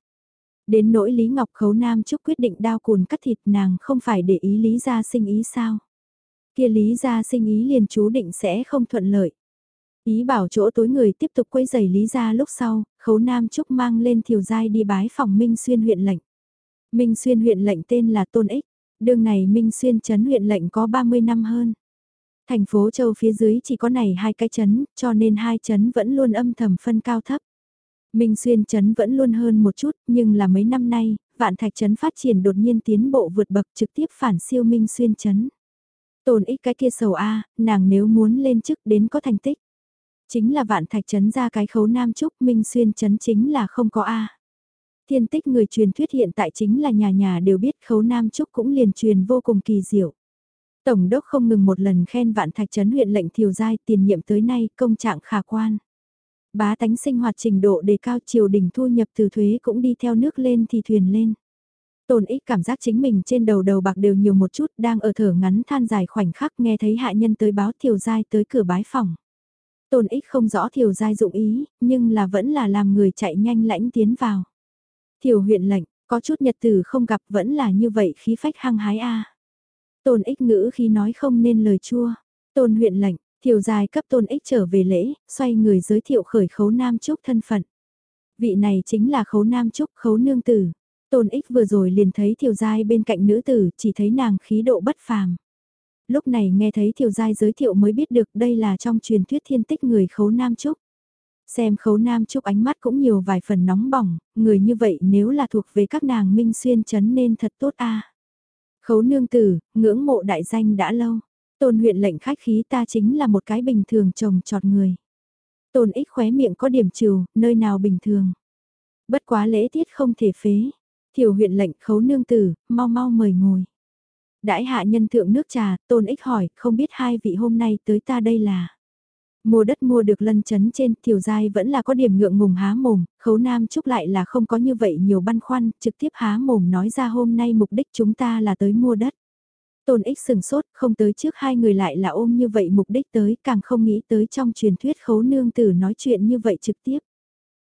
Đến nỗi Lý Ngọc Khấu Nam Trúc quyết định đao cùn cắt thịt nàng không phải để ý Lý ra sinh ý sao. kia lý gia sinh ý liền chú định sẽ không thuận lợi. Ý bảo chỗ tối người tiếp tục quấy giày lý ra. lúc sau, khấu nam trúc mang lên thiều giai đi bái phòng Minh Xuyên huyện lệnh. Minh Xuyên huyện lệnh tên là Tôn Ích, đường này Minh Xuyên chấn huyện lệnh có 30 năm hơn. Thành phố châu phía dưới chỉ có này hai cái chấn, cho nên hai chấn vẫn luôn âm thầm phân cao thấp. Minh Xuyên chấn vẫn luôn hơn một chút, nhưng là mấy năm nay, vạn thạch chấn phát triển đột nhiên tiến bộ vượt bậc trực tiếp phản siêu Minh Xuyên chấn. Tồn ích cái kia sầu A, nàng nếu muốn lên chức đến có thành tích. Chính là vạn thạch chấn ra cái khấu nam trúc, Minh Xuyên chấn chính là không có A. Thiên tích người truyền thuyết hiện tại chính là nhà nhà đều biết khấu nam trúc cũng liền truyền vô cùng kỳ diệu. Tổng đốc không ngừng một lần khen vạn thạch trấn huyện lệnh thiều giai tiền nhiệm tới nay công trạng khả quan. Bá tánh sinh hoạt trình độ đề cao triều đình thu nhập từ thuế cũng đi theo nước lên thì thuyền lên. Tồn ích cảm giác chính mình trên đầu đầu bạc đều nhiều một chút, đang ở thở ngắn than dài khoảnh khắc nghe thấy hạ nhân tới báo thiều giai tới cửa bái phòng. Tôn ích không rõ thiều giai dụng ý, nhưng là vẫn là làm người chạy nhanh lãnh tiến vào. Thiều huyện lệnh, có chút nhật tử không gặp vẫn là như vậy khí phách hăng hái a. Tôn ích ngữ khi nói không nên lời chua. Tôn huyện lệnh, thiều giai cấp tôn ích trở về lễ, xoay người giới thiệu khởi khấu nam trúc thân phận. Vị này chính là khấu nam trúc khấu nương tử. Tôn ích vừa rồi liền thấy thiều giai bên cạnh nữ tử, chỉ thấy nàng khí độ bất phàm. Lúc này nghe thấy thiều giai giới thiệu mới biết được đây là trong truyền thuyết thiên tích người khấu nam trúc. Xem khấu nam trúc ánh mắt cũng nhiều vài phần nóng bỏng, người như vậy nếu là thuộc về các nàng minh xuyên chấn nên thật tốt a Khấu nương tử, ngưỡng mộ đại danh đã lâu. Tôn huyện lệnh khách khí ta chính là một cái bình thường trồng trọt người. Tôn ích khóe miệng có điểm trừ, nơi nào bình thường. Bất quá lễ tiết không thể phế. Thiểu huyện lệnh khấu nương tử, mau mau mời ngồi. Đãi hạ nhân thượng nước trà, tôn ích hỏi, không biết hai vị hôm nay tới ta đây là. Mua đất mua được lân chấn trên, tiểu giai vẫn là có điểm ngượng ngùng há mồm, khấu nam chúc lại là không có như vậy nhiều băn khoăn, trực tiếp há mồm nói ra hôm nay mục đích chúng ta là tới mua đất. Tôn ích sừng sốt, không tới trước hai người lại là ôm như vậy mục đích tới, càng không nghĩ tới trong truyền thuyết khấu nương tử nói chuyện như vậy trực tiếp.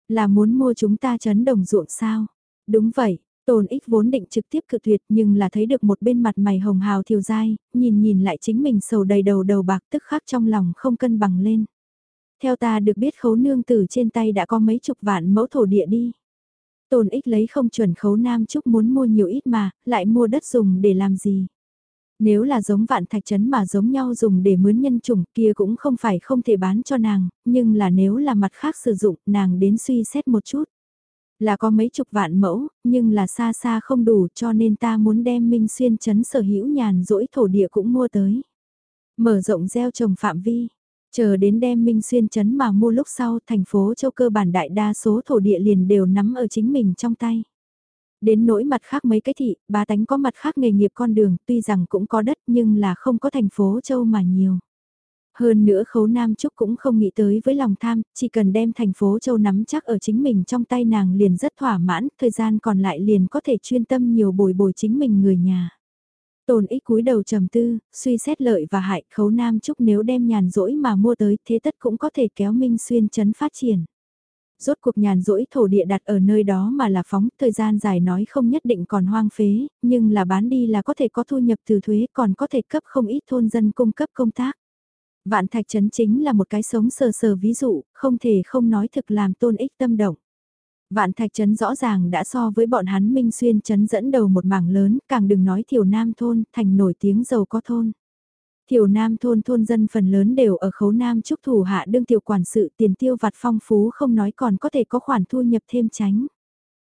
Là muốn mua chúng ta chấn đồng ruộng sao? Đúng vậy, Tôn ích vốn định trực tiếp cự tuyệt nhưng là thấy được một bên mặt mày hồng hào thiều dai, nhìn nhìn lại chính mình sầu đầy đầu đầu bạc tức khắc trong lòng không cân bằng lên. Theo ta được biết khấu nương tử trên tay đã có mấy chục vạn mẫu thổ địa đi. Tôn ích lấy không chuẩn khấu nam chúc muốn mua nhiều ít mà, lại mua đất dùng để làm gì. Nếu là giống vạn thạch trấn mà giống nhau dùng để mướn nhân chủng kia cũng không phải không thể bán cho nàng, nhưng là nếu là mặt khác sử dụng nàng đến suy xét một chút. Là có mấy chục vạn mẫu, nhưng là xa xa không đủ cho nên ta muốn đem Minh Xuyên chấn sở hữu nhàn rỗi thổ địa cũng mua tới. Mở rộng gieo trồng phạm vi, chờ đến đem Minh Xuyên chấn mà mua lúc sau thành phố châu cơ bản đại đa số thổ địa liền đều nắm ở chính mình trong tay. Đến nỗi mặt khác mấy cái thị, ba tánh có mặt khác nghề nghiệp con đường tuy rằng cũng có đất nhưng là không có thành phố châu mà nhiều. Hơn nữa khấu Nam Trúc cũng không nghĩ tới với lòng tham, chỉ cần đem thành phố Châu nắm chắc ở chính mình trong tay nàng liền rất thỏa mãn, thời gian còn lại liền có thể chuyên tâm nhiều bồi bồi chính mình người nhà. Tồn ích cúi đầu trầm tư, suy xét lợi và hại khấu Nam Trúc nếu đem nhàn rỗi mà mua tới thế tất cũng có thể kéo Minh Xuyên chấn phát triển. Rốt cuộc nhàn rỗi thổ địa đặt ở nơi đó mà là phóng, thời gian dài nói không nhất định còn hoang phế, nhưng là bán đi là có thể có thu nhập từ thuế còn có thể cấp không ít thôn dân cung cấp công tác. Vạn Thạch Trấn chính là một cái sống sờ sờ ví dụ, không thể không nói thực làm tôn ích tâm động. Vạn Thạch Trấn rõ ràng đã so với bọn hắn Minh Xuyên Trấn dẫn đầu một mảng lớn, càng đừng nói Thiểu Nam Thôn, thành nổi tiếng giàu có thôn. Thiểu Nam Thôn thôn dân phần lớn đều ở khấu Nam trúc thủ hạ đương tiểu quản sự tiền tiêu vặt phong phú không nói còn có thể có khoản thu nhập thêm tránh.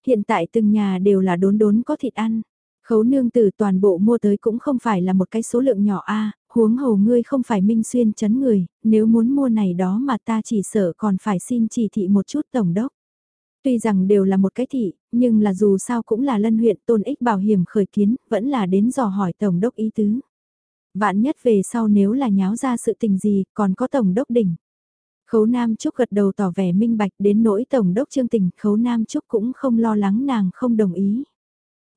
Hiện tại từng nhà đều là đốn đốn có thịt ăn. Khấu nương tử toàn bộ mua tới cũng không phải là một cái số lượng nhỏ a huống hồ ngươi không phải minh xuyên chấn người, nếu muốn mua này đó mà ta chỉ sợ còn phải xin chỉ thị một chút tổng đốc. Tuy rằng đều là một cái thị, nhưng là dù sao cũng là lân huyện tôn ích bảo hiểm khởi kiến, vẫn là đến dò hỏi tổng đốc ý tứ. Vạn nhất về sau nếu là nháo ra sự tình gì, còn có tổng đốc đỉnh. Khấu Nam Trúc gật đầu tỏ vẻ minh bạch đến nỗi tổng đốc trương tình, Khấu Nam Trúc cũng không lo lắng nàng không đồng ý.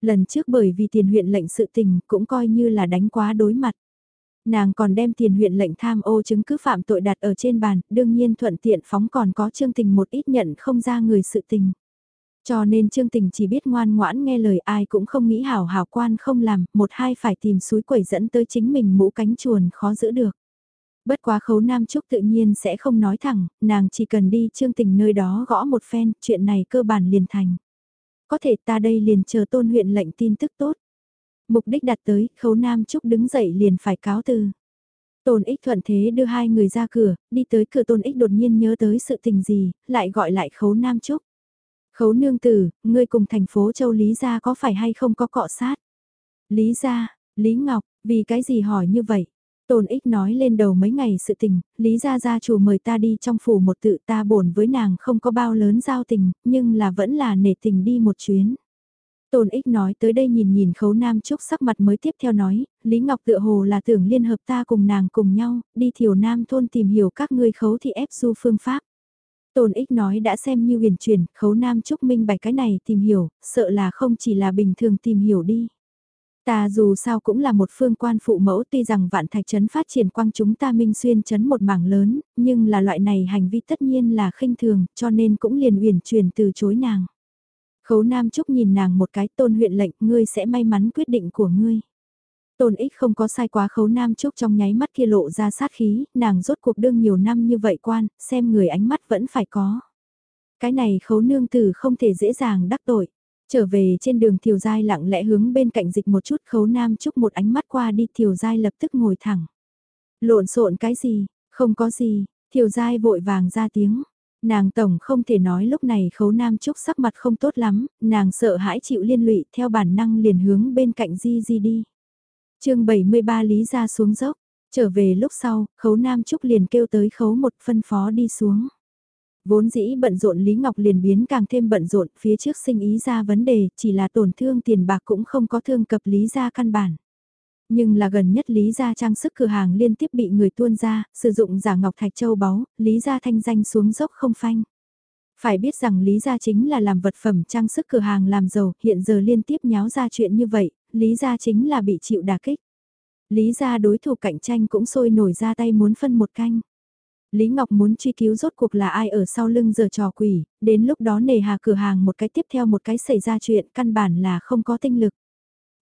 Lần trước bởi vì tiền huyện lệnh sự tình cũng coi như là đánh quá đối mặt. Nàng còn đem tiền huyện lệnh tham ô chứng cứ phạm tội đặt ở trên bàn, đương nhiên thuận tiện phóng còn có chương tình một ít nhận không ra người sự tình. Cho nên Trương Tình chỉ biết ngoan ngoãn nghe lời ai cũng không nghĩ hảo hảo quan không làm, một hai phải tìm suối quẩy dẫn tới chính mình mũ cánh chuồn khó giữ được. Bất quá khấu Nam Trúc tự nhiên sẽ không nói thẳng, nàng chỉ cần đi Trương Tình nơi đó gõ một phen, chuyện này cơ bản liền thành. Có thể ta đây liền chờ tôn huyện lệnh tin tức tốt. Mục đích đặt tới, khấu Nam Trúc đứng dậy liền phải cáo từ. Tôn ích thuận thế đưa hai người ra cửa, đi tới cửa tôn ích đột nhiên nhớ tới sự tình gì, lại gọi lại khấu Nam Trúc. Khấu nương tử, ngươi cùng thành phố Châu Lý Gia có phải hay không có cọ sát? Lý Gia, Lý Ngọc, vì cái gì hỏi như vậy? Tôn ích nói lên đầu mấy ngày sự tình, Lý Gia Gia chủ mời ta đi trong phủ một tự ta bổn với nàng không có bao lớn giao tình, nhưng là vẫn là nể tình đi một chuyến. Tôn ích nói tới đây nhìn nhìn khấu nam trúc sắc mặt mới tiếp theo nói, Lý Ngọc tựa hồ là tưởng liên hợp ta cùng nàng cùng nhau, đi thiểu nam thôn tìm hiểu các ngươi khấu thị ép du phương pháp. Tôn ích nói đã xem như huyền truyền, khấu nam trúc minh bạch cái này tìm hiểu, sợ là không chỉ là bình thường tìm hiểu đi. Ta dù sao cũng là một phương quan phụ mẫu tuy rằng vạn thạch trấn phát triển quang chúng ta minh xuyên trấn một mảng lớn, nhưng là loại này hành vi tất nhiên là khinh thường, cho nên cũng liền uyển chuyển từ chối nàng. Khấu Nam Trúc nhìn nàng một cái tôn huyện lệnh, ngươi sẽ may mắn quyết định của ngươi. Tôn ích không có sai quá khấu Nam Trúc trong nháy mắt kia lộ ra sát khí, nàng rốt cuộc đương nhiều năm như vậy quan, xem người ánh mắt vẫn phải có. Cái này khấu nương tử không thể dễ dàng đắc tội. Trở về trên đường Thiều Giai lặng lẽ hướng bên cạnh dịch một chút khấu Nam Trúc một ánh mắt qua đi Thiều Giai lập tức ngồi thẳng. Lộn xộn cái gì, không có gì, Thiều Giai vội vàng ra tiếng. Nàng tổng không thể nói lúc này khấu nam trúc sắc mặt không tốt lắm, nàng sợ hãi chịu liên lụy theo bản năng liền hướng bên cạnh di di đi. chương 73 lý ra xuống dốc, trở về lúc sau, khấu nam trúc liền kêu tới khấu một phân phó đi xuống. Vốn dĩ bận rộn Lý Ngọc liền biến càng thêm bận rộn phía trước sinh ý ra vấn đề chỉ là tổn thương tiền bạc cũng không có thương cập Lý ra căn bản. Nhưng là gần nhất Lý Gia trang sức cửa hàng liên tiếp bị người tuôn ra, sử dụng giả ngọc thạch châu báu, Lý Gia thanh danh xuống dốc không phanh. Phải biết rằng Lý Gia chính là làm vật phẩm trang sức cửa hàng làm giàu, hiện giờ liên tiếp nháo ra chuyện như vậy, Lý Gia chính là bị chịu đả kích. Lý Gia đối thủ cạnh tranh cũng sôi nổi ra tay muốn phân một canh. Lý Ngọc muốn truy cứu rốt cuộc là ai ở sau lưng giờ trò quỷ, đến lúc đó nề hà cửa hàng một cái tiếp theo một cái xảy ra chuyện căn bản là không có tinh lực.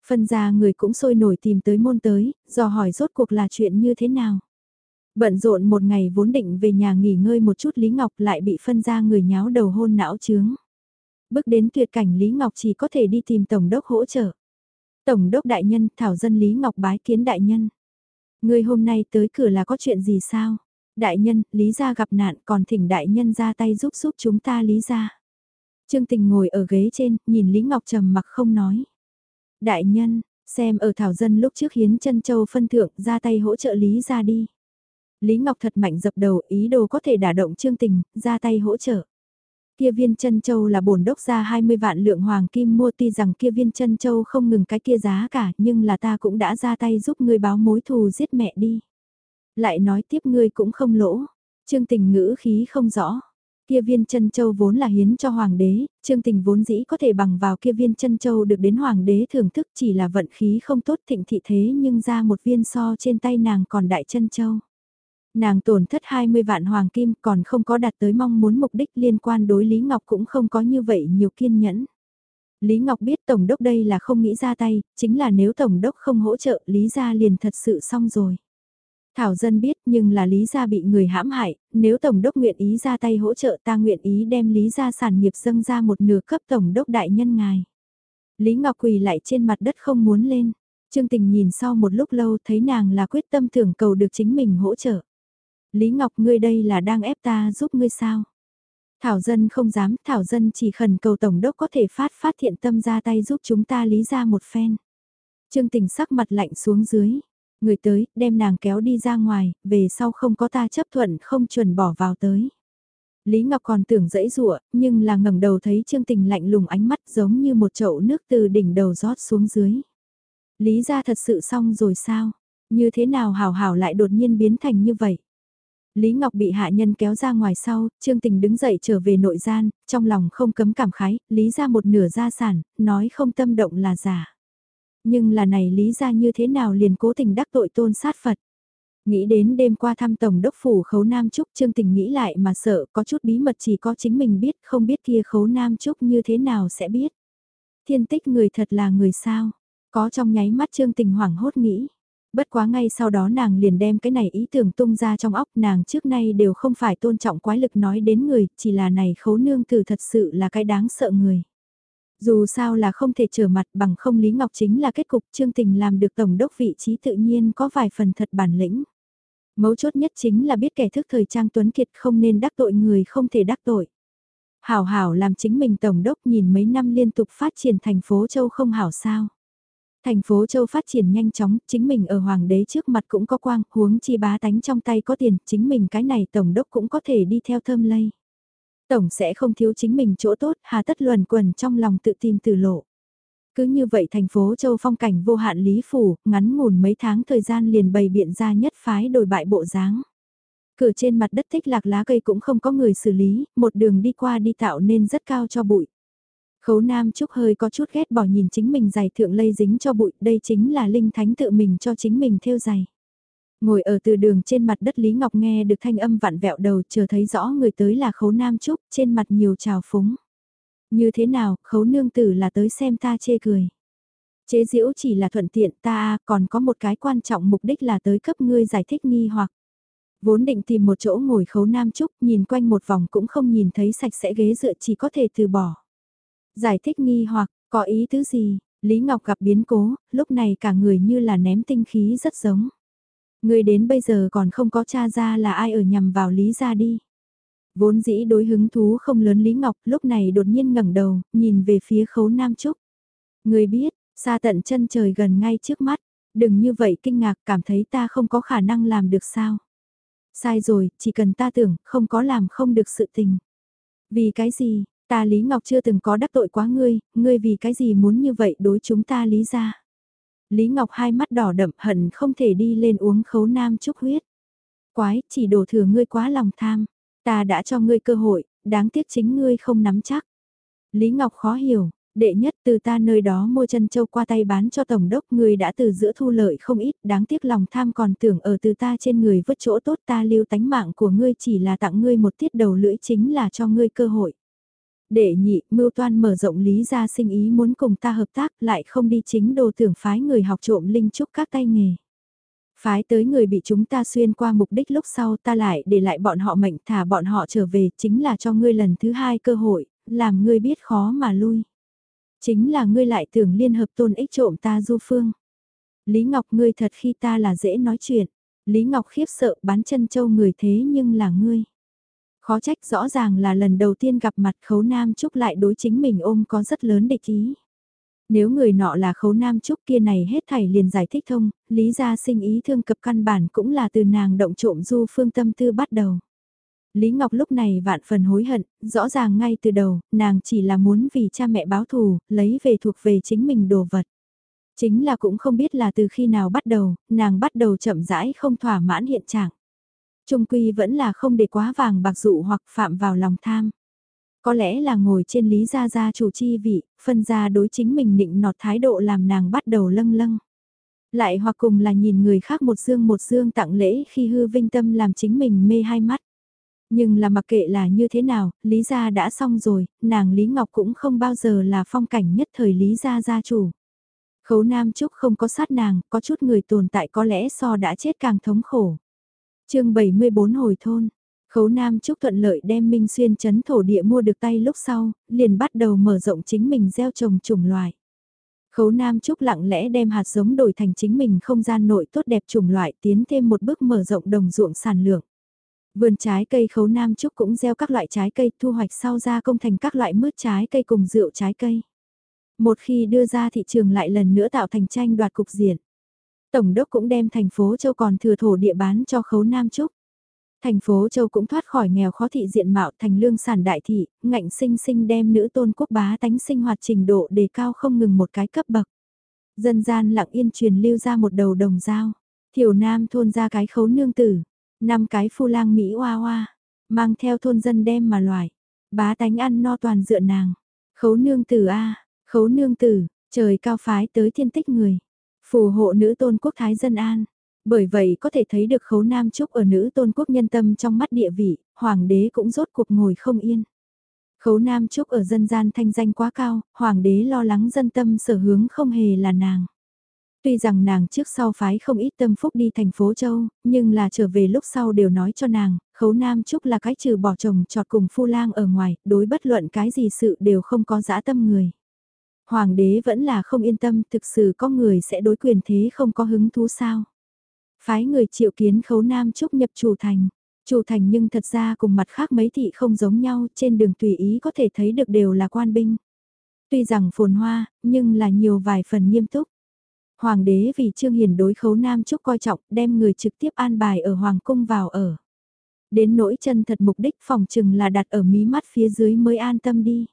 Phân ra người cũng sôi nổi tìm tới môn tới, do hỏi rốt cuộc là chuyện như thế nào. Bận rộn một ngày vốn định về nhà nghỉ ngơi một chút Lý Ngọc lại bị phân ra người nháo đầu hôn não chướng. Bước đến tuyệt cảnh Lý Ngọc chỉ có thể đi tìm Tổng đốc hỗ trợ. Tổng đốc đại nhân thảo dân Lý Ngọc bái kiến đại nhân. Người hôm nay tới cửa là có chuyện gì sao? Đại nhân, Lý gia gặp nạn còn thỉnh đại nhân ra tay giúp giúp chúng ta Lý gia. Trương Tình ngồi ở ghế trên, nhìn Lý Ngọc trầm mặc không nói. Đại nhân, xem ở thảo dân lúc trước hiến chân châu phân thượng ra tay hỗ trợ Lý ra đi. Lý Ngọc thật mạnh dập đầu ý đồ có thể đả động trương tình, ra tay hỗ trợ. Kia viên chân châu là bổn đốc ra 20 vạn lượng hoàng kim mua tuy rằng kia viên chân châu không ngừng cái kia giá cả nhưng là ta cũng đã ra tay giúp ngươi báo mối thù giết mẹ đi. Lại nói tiếp ngươi cũng không lỗ, trương tình ngữ khí không rõ. Kia viên chân châu vốn là hiến cho hoàng đế, Trương Tình vốn dĩ có thể bằng vào kia viên chân châu được đến hoàng đế thưởng thức chỉ là vận khí không tốt thịnh thị thế nhưng ra một viên so trên tay nàng còn đại chân châu. Nàng tổn thất 20 vạn hoàng kim còn không có đạt tới mong muốn mục đích liên quan đối Lý Ngọc cũng không có như vậy nhiều kiên nhẫn. Lý Ngọc biết Tổng đốc đây là không nghĩ ra tay, chính là nếu Tổng đốc không hỗ trợ Lý gia liền thật sự xong rồi. Thảo dân biết nhưng là Lý Gia bị người hãm hại, nếu Tổng đốc nguyện ý ra tay hỗ trợ ta nguyện ý đem Lý Gia sản nghiệp dâng ra một nửa cấp Tổng đốc đại nhân ngài. Lý Ngọc quỳ lại trên mặt đất không muốn lên. Trương Tình nhìn sau một lúc lâu thấy nàng là quyết tâm thưởng cầu được chính mình hỗ trợ. Lý Ngọc ngươi đây là đang ép ta giúp ngươi sao? Thảo dân không dám, Thảo dân chỉ khẩn cầu Tổng đốc có thể phát phát thiện tâm ra tay giúp chúng ta lý ra một phen. Trương Tình sắc mặt lạnh xuống dưới, Người tới, đem nàng kéo đi ra ngoài, về sau không có ta chấp thuận không chuẩn bỏ vào tới. Lý Ngọc còn tưởng dẫy rụa, nhưng là ngẩng đầu thấy Trương Tình lạnh lùng ánh mắt giống như một chậu nước từ đỉnh đầu rót xuống dưới. Lý ra thật sự xong rồi sao? Như thế nào hảo hảo lại đột nhiên biến thành như vậy? Lý Ngọc bị hạ nhân kéo ra ngoài sau, Trương Tình đứng dậy trở về nội gian, trong lòng không cấm cảm khái, Lý ra một nửa gia sản, nói không tâm động là giả. Nhưng là này lý ra như thế nào liền cố tình đắc tội tôn sát Phật. Nghĩ đến đêm qua thăm Tổng đốc phủ khấu Nam Trúc Trương Tình nghĩ lại mà sợ có chút bí mật chỉ có chính mình biết không biết kia khấu Nam Trúc như thế nào sẽ biết. Thiên tích người thật là người sao, có trong nháy mắt Trương Tình hoảng hốt nghĩ. Bất quá ngay sau đó nàng liền đem cái này ý tưởng tung ra trong óc nàng trước nay đều không phải tôn trọng quái lực nói đến người, chỉ là này khấu nương tử thật sự là cái đáng sợ người. Dù sao là không thể trở mặt bằng không Lý Ngọc chính là kết cục Trương Tình làm được tổng đốc vị trí tự nhiên có vài phần thật bản lĩnh. Mấu chốt nhất chính là biết kẻ thức thời trang tuấn kiệt không nên đắc tội người không thể đắc tội. Hảo hảo làm chính mình tổng đốc nhìn mấy năm liên tục phát triển thành phố châu không hảo sao. Thành phố châu phát triển nhanh chóng, chính mình ở hoàng đế trước mặt cũng có quang, huống chi bá tánh trong tay có tiền, chính mình cái này tổng đốc cũng có thể đi theo thơm lây. Tổng sẽ không thiếu chính mình chỗ tốt, hà tất luẩn quẩn trong lòng tự tìm từ lộ. Cứ như vậy thành phố châu phong cảnh vô hạn lý phủ, ngắn ngủn mấy tháng thời gian liền bày biện ra nhất phái đổi bại bộ dáng. Cửa trên mặt đất thích lạc lá cây cũng không có người xử lý, một đường đi qua đi tạo nên rất cao cho bụi. Khấu Nam Trúc hơi có chút ghét bỏ nhìn chính mình giày thượng lây dính cho bụi, đây chính là linh thánh tự mình cho chính mình theo giày. Ngồi ở từ đường trên mặt đất Lý Ngọc nghe được thanh âm vặn vẹo đầu chờ thấy rõ người tới là khấu Nam Trúc, trên mặt nhiều trào phúng. Như thế nào, khấu nương tử là tới xem ta chê cười. Chế diễu chỉ là thuận tiện ta còn có một cái quan trọng mục đích là tới cấp ngươi giải thích nghi hoặc. Vốn định tìm một chỗ ngồi khấu Nam Trúc nhìn quanh một vòng cũng không nhìn thấy sạch sẽ ghế dựa chỉ có thể từ bỏ. Giải thích nghi hoặc, có ý tứ gì, Lý Ngọc gặp biến cố, lúc này cả người như là ném tinh khí rất giống. Người đến bây giờ còn không có cha ra là ai ở nhằm vào Lý ra đi. Vốn dĩ đối hứng thú không lớn Lý Ngọc lúc này đột nhiên ngẩng đầu, nhìn về phía khấu Nam Trúc. Người biết, xa tận chân trời gần ngay trước mắt, đừng như vậy kinh ngạc cảm thấy ta không có khả năng làm được sao. Sai rồi, chỉ cần ta tưởng, không có làm không được sự tình. Vì cái gì, Ta Lý Ngọc chưa từng có đắc tội quá ngươi, ngươi vì cái gì muốn như vậy đối chúng ta Lý ra. Lý Ngọc hai mắt đỏ đậm hận không thể đi lên uống khấu nam chúc huyết. Quái, chỉ đổ thừa ngươi quá lòng tham. Ta đã cho ngươi cơ hội, đáng tiếc chính ngươi không nắm chắc. Lý Ngọc khó hiểu, đệ nhất từ ta nơi đó mua chân châu qua tay bán cho tổng đốc ngươi đã từ giữa thu lợi không ít, đáng tiếc lòng tham còn tưởng ở từ ta trên người vứt chỗ tốt ta lưu tánh mạng của ngươi chỉ là tặng ngươi một tiết đầu lưỡi chính là cho ngươi cơ hội. Đệ nhị, mưu toan mở rộng lý ra sinh ý muốn cùng ta hợp tác lại không đi chính đồ tưởng phái người học trộm linh trúc các tay nghề. Phái tới người bị chúng ta xuyên qua mục đích lúc sau ta lại để lại bọn họ mệnh thả bọn họ trở về chính là cho ngươi lần thứ hai cơ hội, làm ngươi biết khó mà lui. Chính là ngươi lại tưởng liên hợp tôn ích trộm ta du phương. Lý Ngọc ngươi thật khi ta là dễ nói chuyện. Lý Ngọc khiếp sợ bán chân châu người thế nhưng là ngươi. Khó trách rõ ràng là lần đầu tiên gặp mặt khấu nam trúc lại đối chính mình ôm có rất lớn địch ý. Nếu người nọ là khấu nam trúc kia này hết thảy liền giải thích thông, lý ra sinh ý thương cập căn bản cũng là từ nàng động trộm du phương tâm tư bắt đầu. Lý Ngọc lúc này vạn phần hối hận, rõ ràng ngay từ đầu, nàng chỉ là muốn vì cha mẹ báo thù, lấy về thuộc về chính mình đồ vật. Chính là cũng không biết là từ khi nào bắt đầu, nàng bắt đầu chậm rãi không thỏa mãn hiện trạng trung quy vẫn là không để quá vàng bạc dụ hoặc phạm vào lòng tham. Có lẽ là ngồi trên lý gia gia chủ chi vị, phân ra đối chính mình nịnh nọt thái độ làm nàng bắt đầu lâng lâng. Lại hoặc cùng là nhìn người khác một dương một dương tặng lễ khi hư vinh tâm làm chính mình mê hai mắt. Nhưng là mặc kệ là như thế nào, Lý Gia đã xong rồi, nàng Lý Ngọc cũng không bao giờ là phong cảnh nhất thời Lý Gia gia chủ. Khấu Nam Trúc không có sát nàng, có chút người tồn tại có lẽ so đã chết càng thống khổ chương 74 hồi thôn, khấu nam chúc thuận lợi đem Minh Xuyên chấn thổ địa mua được tay lúc sau, liền bắt đầu mở rộng chính mình gieo trồng chủng loại. Khấu Nam Trúc lặng lẽ đem hạt giống đổi thành chính mình không gian nội tốt đẹp chủng loại tiến thêm một bước mở rộng đồng ruộng sản lượng. Vườn trái cây khấu Nam Trúc cũng gieo các loại trái cây thu hoạch sau ra công thành các loại mứt trái cây cùng rượu trái cây. Một khi đưa ra thị trường lại lần nữa tạo thành tranh đoạt cục diện. Tổng đốc cũng đem thành phố Châu còn thừa thổ địa bán cho khấu Nam Trúc. Thành phố Châu cũng thoát khỏi nghèo khó thị diện mạo thành lương sản đại thị, ngạnh sinh sinh đem nữ tôn quốc bá tánh sinh hoạt trình độ đề cao không ngừng một cái cấp bậc. Dân gian lặng yên truyền lưu ra một đầu đồng dao, thiểu nam thôn ra cái khấu nương tử, năm cái phu lang Mỹ hoa hoa, mang theo thôn dân đem mà loại, bá tánh ăn no toàn dựa nàng. Khấu nương tử a khấu nương tử, trời cao phái tới thiên tích người. Phù hộ nữ tôn quốc thái dân an. Bởi vậy có thể thấy được khấu nam trúc ở nữ tôn quốc nhân tâm trong mắt địa vị, hoàng đế cũng rốt cuộc ngồi không yên. Khấu nam trúc ở dân gian thanh danh quá cao, hoàng đế lo lắng dân tâm sở hướng không hề là nàng. Tuy rằng nàng trước sau phái không ít tâm phúc đi thành phố Châu, nhưng là trở về lúc sau đều nói cho nàng, khấu nam trúc là cái trừ bỏ chồng trọt cùng phu lang ở ngoài, đối bất luận cái gì sự đều không có dã tâm người. Hoàng đế vẫn là không yên tâm thực sự có người sẽ đối quyền thế không có hứng thú sao. Phái người triệu kiến khấu nam trúc nhập chủ thành. Chủ thành nhưng thật ra cùng mặt khác mấy thị không giống nhau, trên đường tùy ý có thể thấy được đều là quan binh. Tuy rằng phồn hoa, nhưng là nhiều vài phần nghiêm túc. Hoàng đế vì Trương Hiền đối khấu Nam Trúc coi trọng, đem người trực tiếp an bài ở Hoàng cung vào ở. Đến nỗi chân thật mục đích phòng trừng là đặt ở mí mắt phía dưới mới an tâm đi.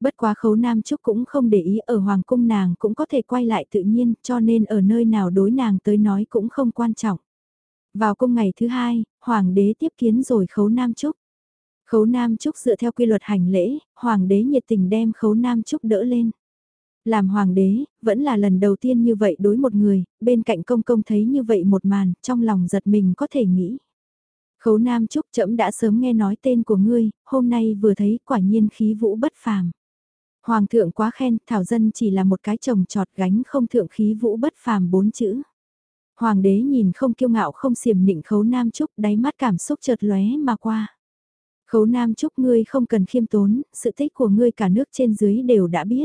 Bất quá khấu Nam Trúc cũng không để ý ở Hoàng cung nàng cũng có thể quay lại tự nhiên cho nên ở nơi nào đối nàng tới nói cũng không quan trọng. Vào cung ngày thứ hai, Hoàng đế tiếp kiến rồi khấu Nam Trúc. Khấu Nam Trúc dựa theo quy luật hành lễ, Hoàng đế nhiệt tình đem khấu Nam Trúc đỡ lên. Làm hoàng đế, vẫn là lần đầu tiên như vậy đối một người, bên cạnh công công thấy như vậy một màn, trong lòng giật mình có thể nghĩ. Khấu Nam Trúc trẫm đã sớm nghe nói tên của ngươi, hôm nay vừa thấy quả nhiên khí vũ bất phàm. Hoàng thượng quá khen, Thảo Dân chỉ là một cái chồng trọt gánh không thượng khí vũ bất phàm bốn chữ. Hoàng đế nhìn không kiêu ngạo không xiềm nịnh khấu Nam Trúc đáy mắt cảm xúc chợt lóe mà qua. Khấu Nam Trúc ngươi không cần khiêm tốn, sự tích của ngươi cả nước trên dưới đều đã biết.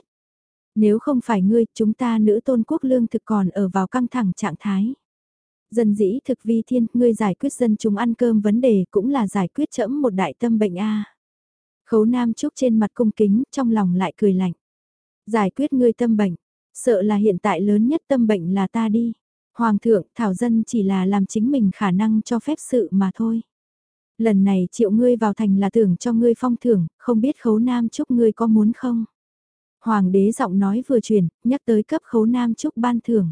Nếu không phải ngươi, chúng ta nữ tôn quốc lương thực còn ở vào căng thẳng trạng thái. Dân dĩ thực vi thiên, ngươi giải quyết dân chúng ăn cơm vấn đề cũng là giải quyết chẫm một đại tâm bệnh a. Khấu Nam Trúc trên mặt cung kính, trong lòng lại cười lạnh. Giải quyết ngươi tâm bệnh, sợ là hiện tại lớn nhất tâm bệnh là ta đi. Hoàng thượng, Thảo Dân chỉ là làm chính mình khả năng cho phép sự mà thôi. Lần này triệu ngươi vào thành là tưởng cho ngươi phong thưởng, không biết khấu Nam Trúc ngươi có muốn không? Hoàng đế giọng nói vừa truyền, nhắc tới cấp khấu nam trúc ban thưởng.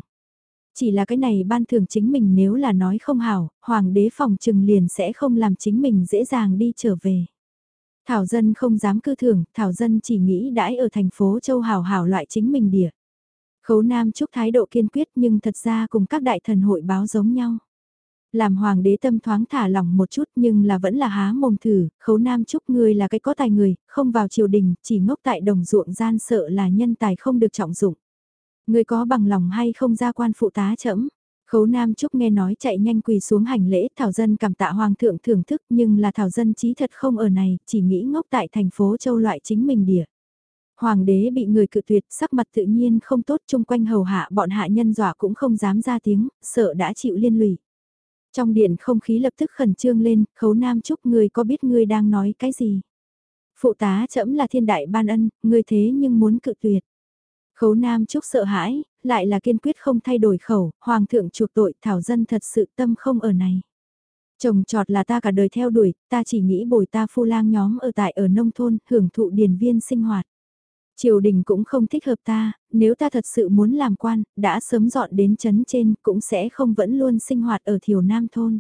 Chỉ là cái này ban thưởng chính mình nếu là nói không hảo, hoàng đế phòng trừng liền sẽ không làm chính mình dễ dàng đi trở về. Thảo dân không dám cư thưởng, Thảo dân chỉ nghĩ đãi ở thành phố châu hảo hảo loại chính mình địa. Khấu Nam Trúc thái độ kiên quyết nhưng thật ra cùng các đại thần hội báo giống nhau. Làm hoàng đế tâm thoáng thả lỏng một chút nhưng là vẫn là há mồm thử, khấu nam trúc ngươi là cái có tài người, không vào triều đình, chỉ ngốc tại đồng ruộng gian sợ là nhân tài không được trọng dụng. Ngươi có bằng lòng hay không ra quan phụ tá chẫm? Khấu Nam Trúc nghe nói chạy nhanh quỳ xuống hành lễ, Thảo Dân cảm tạ Hoàng thượng thưởng thức nhưng là Thảo Dân trí thật không ở này, chỉ nghĩ ngốc tại thành phố châu loại chính mình địa. Hoàng đế bị người cự tuyệt, sắc mặt tự nhiên không tốt chung quanh hầu hạ bọn hạ nhân dọa cũng không dám ra tiếng, sợ đã chịu liên lụy. Trong điện không khí lập tức khẩn trương lên, khấu nam chúc người có biết ngươi đang nói cái gì. Phụ tá trẫm là thiên đại ban ân, ngươi thế nhưng muốn cự tuyệt. Khấu nam chúc sợ hãi, lại là kiên quyết không thay đổi khẩu, hoàng thượng chuộc tội, thảo dân thật sự tâm không ở này. Chồng trọt là ta cả đời theo đuổi, ta chỉ nghĩ bồi ta phu lang nhóm ở tại ở nông thôn, hưởng thụ điền viên sinh hoạt. Triều đình cũng không thích hợp ta, nếu ta thật sự muốn làm quan, đã sớm dọn đến chấn trên, cũng sẽ không vẫn luôn sinh hoạt ở thiểu nam thôn.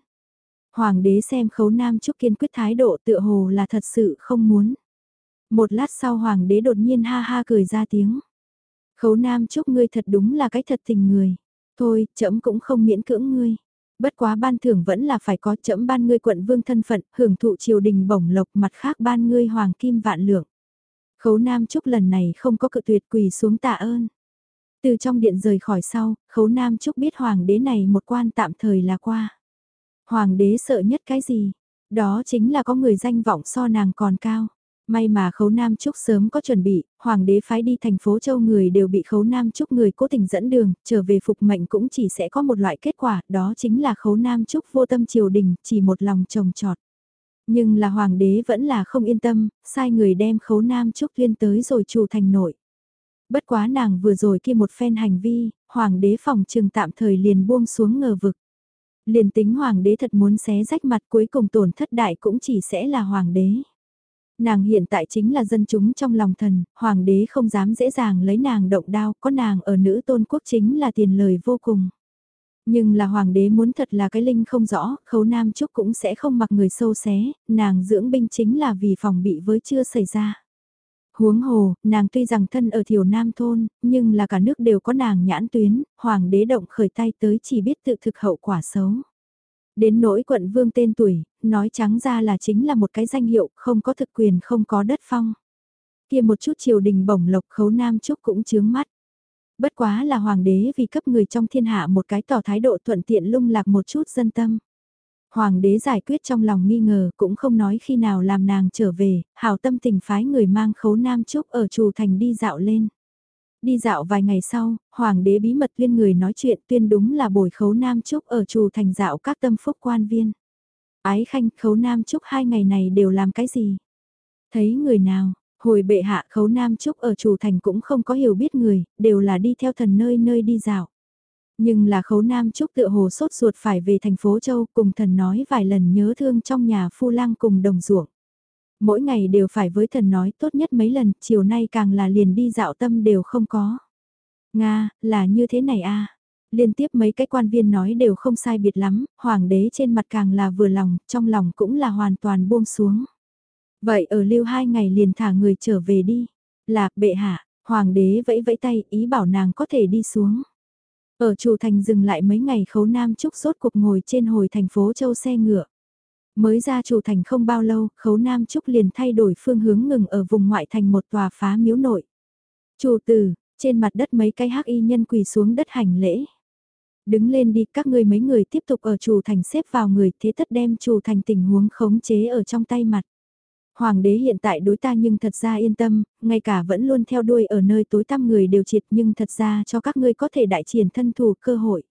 Hoàng đế xem khấu nam trúc kiên quyết thái độ tựa hồ là thật sự không muốn. Một lát sau hoàng đế đột nhiên ha ha cười ra tiếng. Khấu nam chúc ngươi thật đúng là cái thật tình người. Thôi, trẫm cũng không miễn cưỡng ngươi. Bất quá ban thưởng vẫn là phải có trẫm ban ngươi quận vương thân phận, hưởng thụ triều đình bổng lộc mặt khác ban ngươi hoàng kim vạn lượng. Khấu Nam Trúc lần này không có cự tuyệt quỳ xuống tạ ơn. Từ trong điện rời khỏi sau, Khấu Nam Trúc biết hoàng đế này một quan tạm thời là qua. Hoàng đế sợ nhất cái gì? Đó chính là có người danh vọng so nàng còn cao. May mà khấu Nam Trúc sớm có chuẩn bị, hoàng đế phái đi thành phố châu người đều bị khấu Nam Trúc người cố tình dẫn đường, trở về phục mệnh cũng chỉ sẽ có một loại kết quả, đó chính là khấu Nam Trúc vô tâm triều đình, chỉ một lòng trồng trọt. Nhưng là hoàng đế vẫn là không yên tâm, sai người đem khấu nam trúc tuyên tới rồi chủ thành nội. Bất quá nàng vừa rồi kia một phen hành vi, hoàng đế phòng trừng tạm thời liền buông xuống ngờ vực. Liền tính hoàng đế thật muốn xé rách mặt cuối cùng tổn thất đại cũng chỉ sẽ là hoàng đế. Nàng hiện tại chính là dân chúng trong lòng thần, hoàng đế không dám dễ dàng lấy nàng động đao, có nàng ở nữ tôn quốc chính là tiền lời vô cùng. Nhưng là hoàng đế muốn thật là cái linh không rõ, khấu nam trúc cũng sẽ không mặc người sâu xé, nàng dưỡng binh chính là vì phòng bị với chưa xảy ra. Huống hồ, nàng tuy rằng thân ở thiểu nam thôn, nhưng là cả nước đều có nàng nhãn tuyến, hoàng đế động khởi tay tới chỉ biết tự thực hậu quả xấu. Đến nỗi quận vương tên tuổi, nói trắng ra là chính là một cái danh hiệu, không có thực quyền không có đất phong. Kia một chút triều đình bổng lộc khấu nam trúc cũng chướng mắt. Bất quá là hoàng đế vì cấp người trong thiên hạ một cái tỏ thái độ thuận tiện lung lạc một chút dân tâm. Hoàng đế giải quyết trong lòng nghi ngờ cũng không nói khi nào làm nàng trở về, hào tâm tình phái người mang khấu nam trúc ở trù thành đi dạo lên. Đi dạo vài ngày sau, hoàng đế bí mật liên người nói chuyện tuyên đúng là bồi khấu nam trúc ở trù thành dạo các tâm phúc quan viên. Ái khanh khấu nam trúc hai ngày này đều làm cái gì? Thấy người nào, hồi bệ hạ khấu nam trúc ở trù thành cũng không có hiểu biết người, đều là đi theo thần nơi nơi đi dạo. Nhưng là khấu nam trúc tựa hồ sốt ruột phải về thành phố Châu cùng thần nói vài lần nhớ thương trong nhà phu lang cùng đồng ruộng. Mỗi ngày đều phải với thần nói tốt nhất mấy lần, chiều nay càng là liền đi dạo tâm đều không có. Nga, là như thế này a Liên tiếp mấy cái quan viên nói đều không sai biệt lắm, hoàng đế trên mặt càng là vừa lòng, trong lòng cũng là hoàn toàn buông xuống. Vậy ở lưu hai ngày liền thả người trở về đi. Là, bệ hạ, hoàng đế vẫy vẫy tay ý bảo nàng có thể đi xuống. Ở chủ thành dừng lại mấy ngày khấu nam trúc sốt cuộc ngồi trên hồi thành phố châu xe ngựa. Mới ra chủ thành không bao lâu, khấu nam trúc liền thay đổi phương hướng ngừng ở vùng ngoại thành một tòa phá miếu nội. Chủ tử, trên mặt đất mấy cái hắc y nhân quỳ xuống đất hành lễ. Đứng lên đi, các ngươi mấy người tiếp tục ở chủ thành xếp vào người, thế tất đem chủ thành tình huống khống chế ở trong tay mặt. Hoàng đế hiện tại đối ta nhưng thật ra yên tâm, ngay cả vẫn luôn theo đuôi ở nơi tối tăm người đều triệt nhưng thật ra cho các ngươi có thể đại triển thân thủ cơ hội.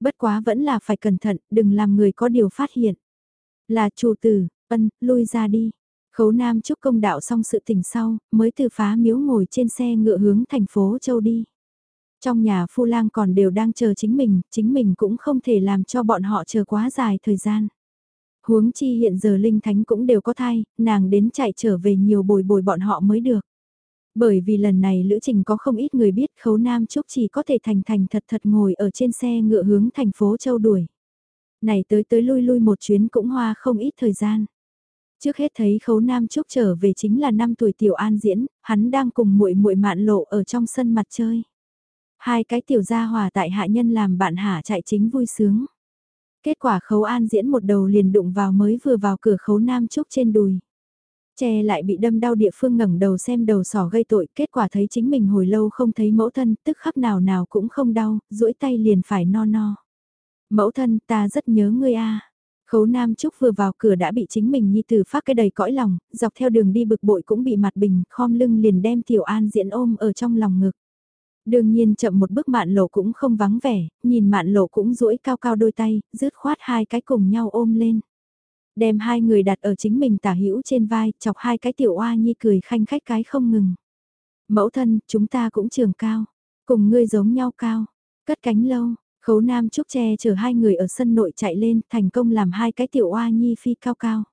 Bất quá vẫn là phải cẩn thận, đừng làm người có điều phát hiện. Là chủ tử, ân, lui ra đi. Khấu Nam chúc công đạo xong sự tình sau, mới từ phá miếu ngồi trên xe ngựa hướng thành phố Châu đi. Trong nhà Phu Lang còn đều đang chờ chính mình, chính mình cũng không thể làm cho bọn họ chờ quá dài thời gian. Huống chi hiện giờ Linh Thánh cũng đều có thai, nàng đến chạy trở về nhiều bồi bồi bọn họ mới được. Bởi vì lần này lữ trình có không ít người biết khấu Nam Trúc chỉ có thể thành thành thật thật ngồi ở trên xe ngựa hướng thành phố Châu đuổi. Này tới tới lui lui một chuyến cũng hoa không ít thời gian. Trước hết thấy khấu Nam Trúc trở về chính là năm tuổi tiểu an diễn, hắn đang cùng muội muội mạn lộ ở trong sân mặt chơi. Hai cái tiểu gia hòa tại hạ nhân làm bạn hạ chạy chính vui sướng. Kết quả khấu an diễn một đầu liền đụng vào mới vừa vào cửa khấu nam trúc trên đùi. Che lại bị đâm đau địa phương ngẩng đầu xem đầu sỏ gây tội, kết quả thấy chính mình hồi lâu không thấy mẫu thân, tức khắc nào nào cũng không đau, duỗi tay liền phải no no. Mẫu thân ta rất nhớ ngươi a. Khấu Nam Trúc vừa vào cửa đã bị chính mình nhi tử phát cái đầy cõi lòng, dọc theo đường đi bực bội cũng bị mặt bình, khom lưng liền đem Tiểu An diễn ôm ở trong lòng ngực. Đương nhiên chậm một bước mạn lộ cũng không vắng vẻ, nhìn mạn lộ cũng duỗi cao cao đôi tay, rứt khoát hai cái cùng nhau ôm lên. Đem hai người đặt ở chính mình tả hữu trên vai, chọc hai cái tiểu oa nhi cười khanh khách cái không ngừng. Mẫu thân, chúng ta cũng trường cao, cùng ngươi giống nhau cao, cất cánh lâu, khấu nam trúc tre chở hai người ở sân nội chạy lên, thành công làm hai cái tiểu oa nhi phi cao cao.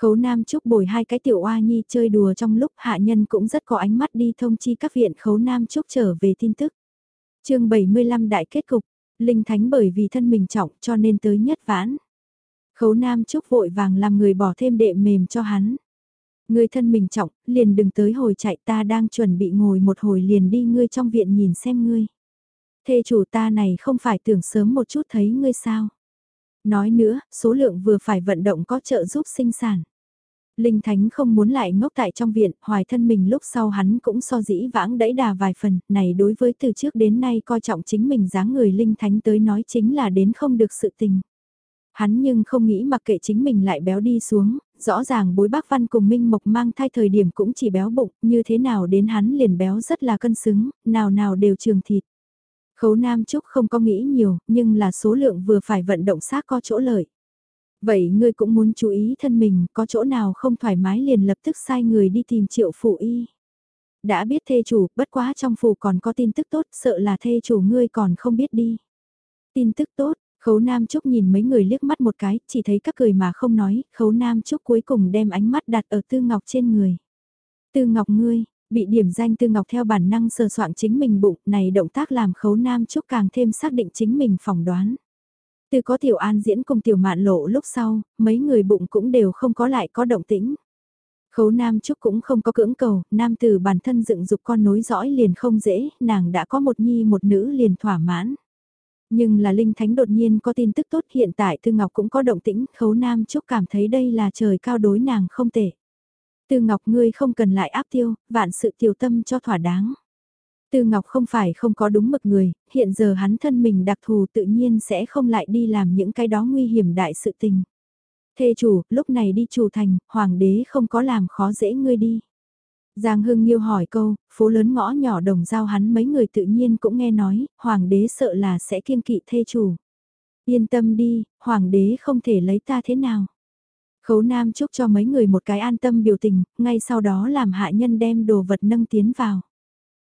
Khấu Nam Trúc bồi hai cái tiểu oa nhi chơi đùa trong lúc hạ nhân cũng rất có ánh mắt đi thông chi các viện Khấu Nam Trúc trở về tin tức. chương 75 đại kết cục, Linh Thánh bởi vì thân mình trọng cho nên tới nhất vãn. Khấu Nam Trúc vội vàng làm người bỏ thêm đệm mềm cho hắn. Người thân mình trọng, liền đừng tới hồi chạy ta đang chuẩn bị ngồi một hồi liền đi ngươi trong viện nhìn xem ngươi. Thê chủ ta này không phải tưởng sớm một chút thấy ngươi sao. Nói nữa, số lượng vừa phải vận động có trợ giúp sinh sản. Linh Thánh không muốn lại ngốc tại trong viện, hoài thân mình lúc sau hắn cũng so dĩ vãng đẫy đà vài phần, này đối với từ trước đến nay coi trọng chính mình dáng người Linh Thánh tới nói chính là đến không được sự tình. Hắn nhưng không nghĩ mặc kệ chính mình lại béo đi xuống, rõ ràng bối bác văn cùng Minh Mộc mang thai thời điểm cũng chỉ béo bụng, như thế nào đến hắn liền béo rất là cân xứng, nào nào đều trường thịt. Khấu Nam Trúc không có nghĩ nhiều, nhưng là số lượng vừa phải vận động xác có chỗ lợi. Vậy ngươi cũng muốn chú ý thân mình, có chỗ nào không thoải mái liền lập tức sai người đi tìm triệu phụ y. Đã biết thê chủ, bất quá trong phủ còn có tin tức tốt, sợ là thê chủ ngươi còn không biết đi. Tin tức tốt, Khấu Nam Trúc nhìn mấy người liếc mắt một cái, chỉ thấy các cười mà không nói, Khấu Nam Trúc cuối cùng đem ánh mắt đặt ở Tư Ngọc trên người. Tư Ngọc ngươi, Bị điểm danh Tư Ngọc theo bản năng sờ soạn chính mình bụng, này động tác làm khấu nam trúc càng thêm xác định chính mình phỏng đoán. Từ có tiểu an diễn cùng tiểu mạn lộ lúc sau, mấy người bụng cũng đều không có lại có động tĩnh. Khấu Nam Trúc cũng không có cưỡng cầu, nam tử bản thân dựng dục con nối dõi liền không dễ, nàng đã có một nhi một nữ liền thỏa mãn. Nhưng là Linh Thánh đột nhiên có tin tức tốt hiện tại Tư Ngọc cũng có động tĩnh, Khấu Nam Trúc cảm thấy đây là trời cao đối nàng không tệ. Tư Ngọc ngươi không cần lại áp tiêu, vạn sự tiểu tâm cho thỏa đáng. Tư Ngọc không phải không có đúng mực người, hiện giờ hắn thân mình đặc thù tự nhiên sẽ không lại đi làm những cái đó nguy hiểm đại sự tình. Thê chủ, lúc này đi chủ thành, hoàng đế không có làm khó dễ ngươi đi. Giang Hưng Nhiêu hỏi câu, phố lớn ngõ nhỏ đồng giao hắn mấy người tự nhiên cũng nghe nói, hoàng đế sợ là sẽ kiêng kỵ thê chủ. Yên tâm đi, hoàng đế không thể lấy ta thế nào. Khấu Nam chúc cho mấy người một cái an tâm biểu tình, ngay sau đó làm hạ nhân đem đồ vật nâng tiến vào.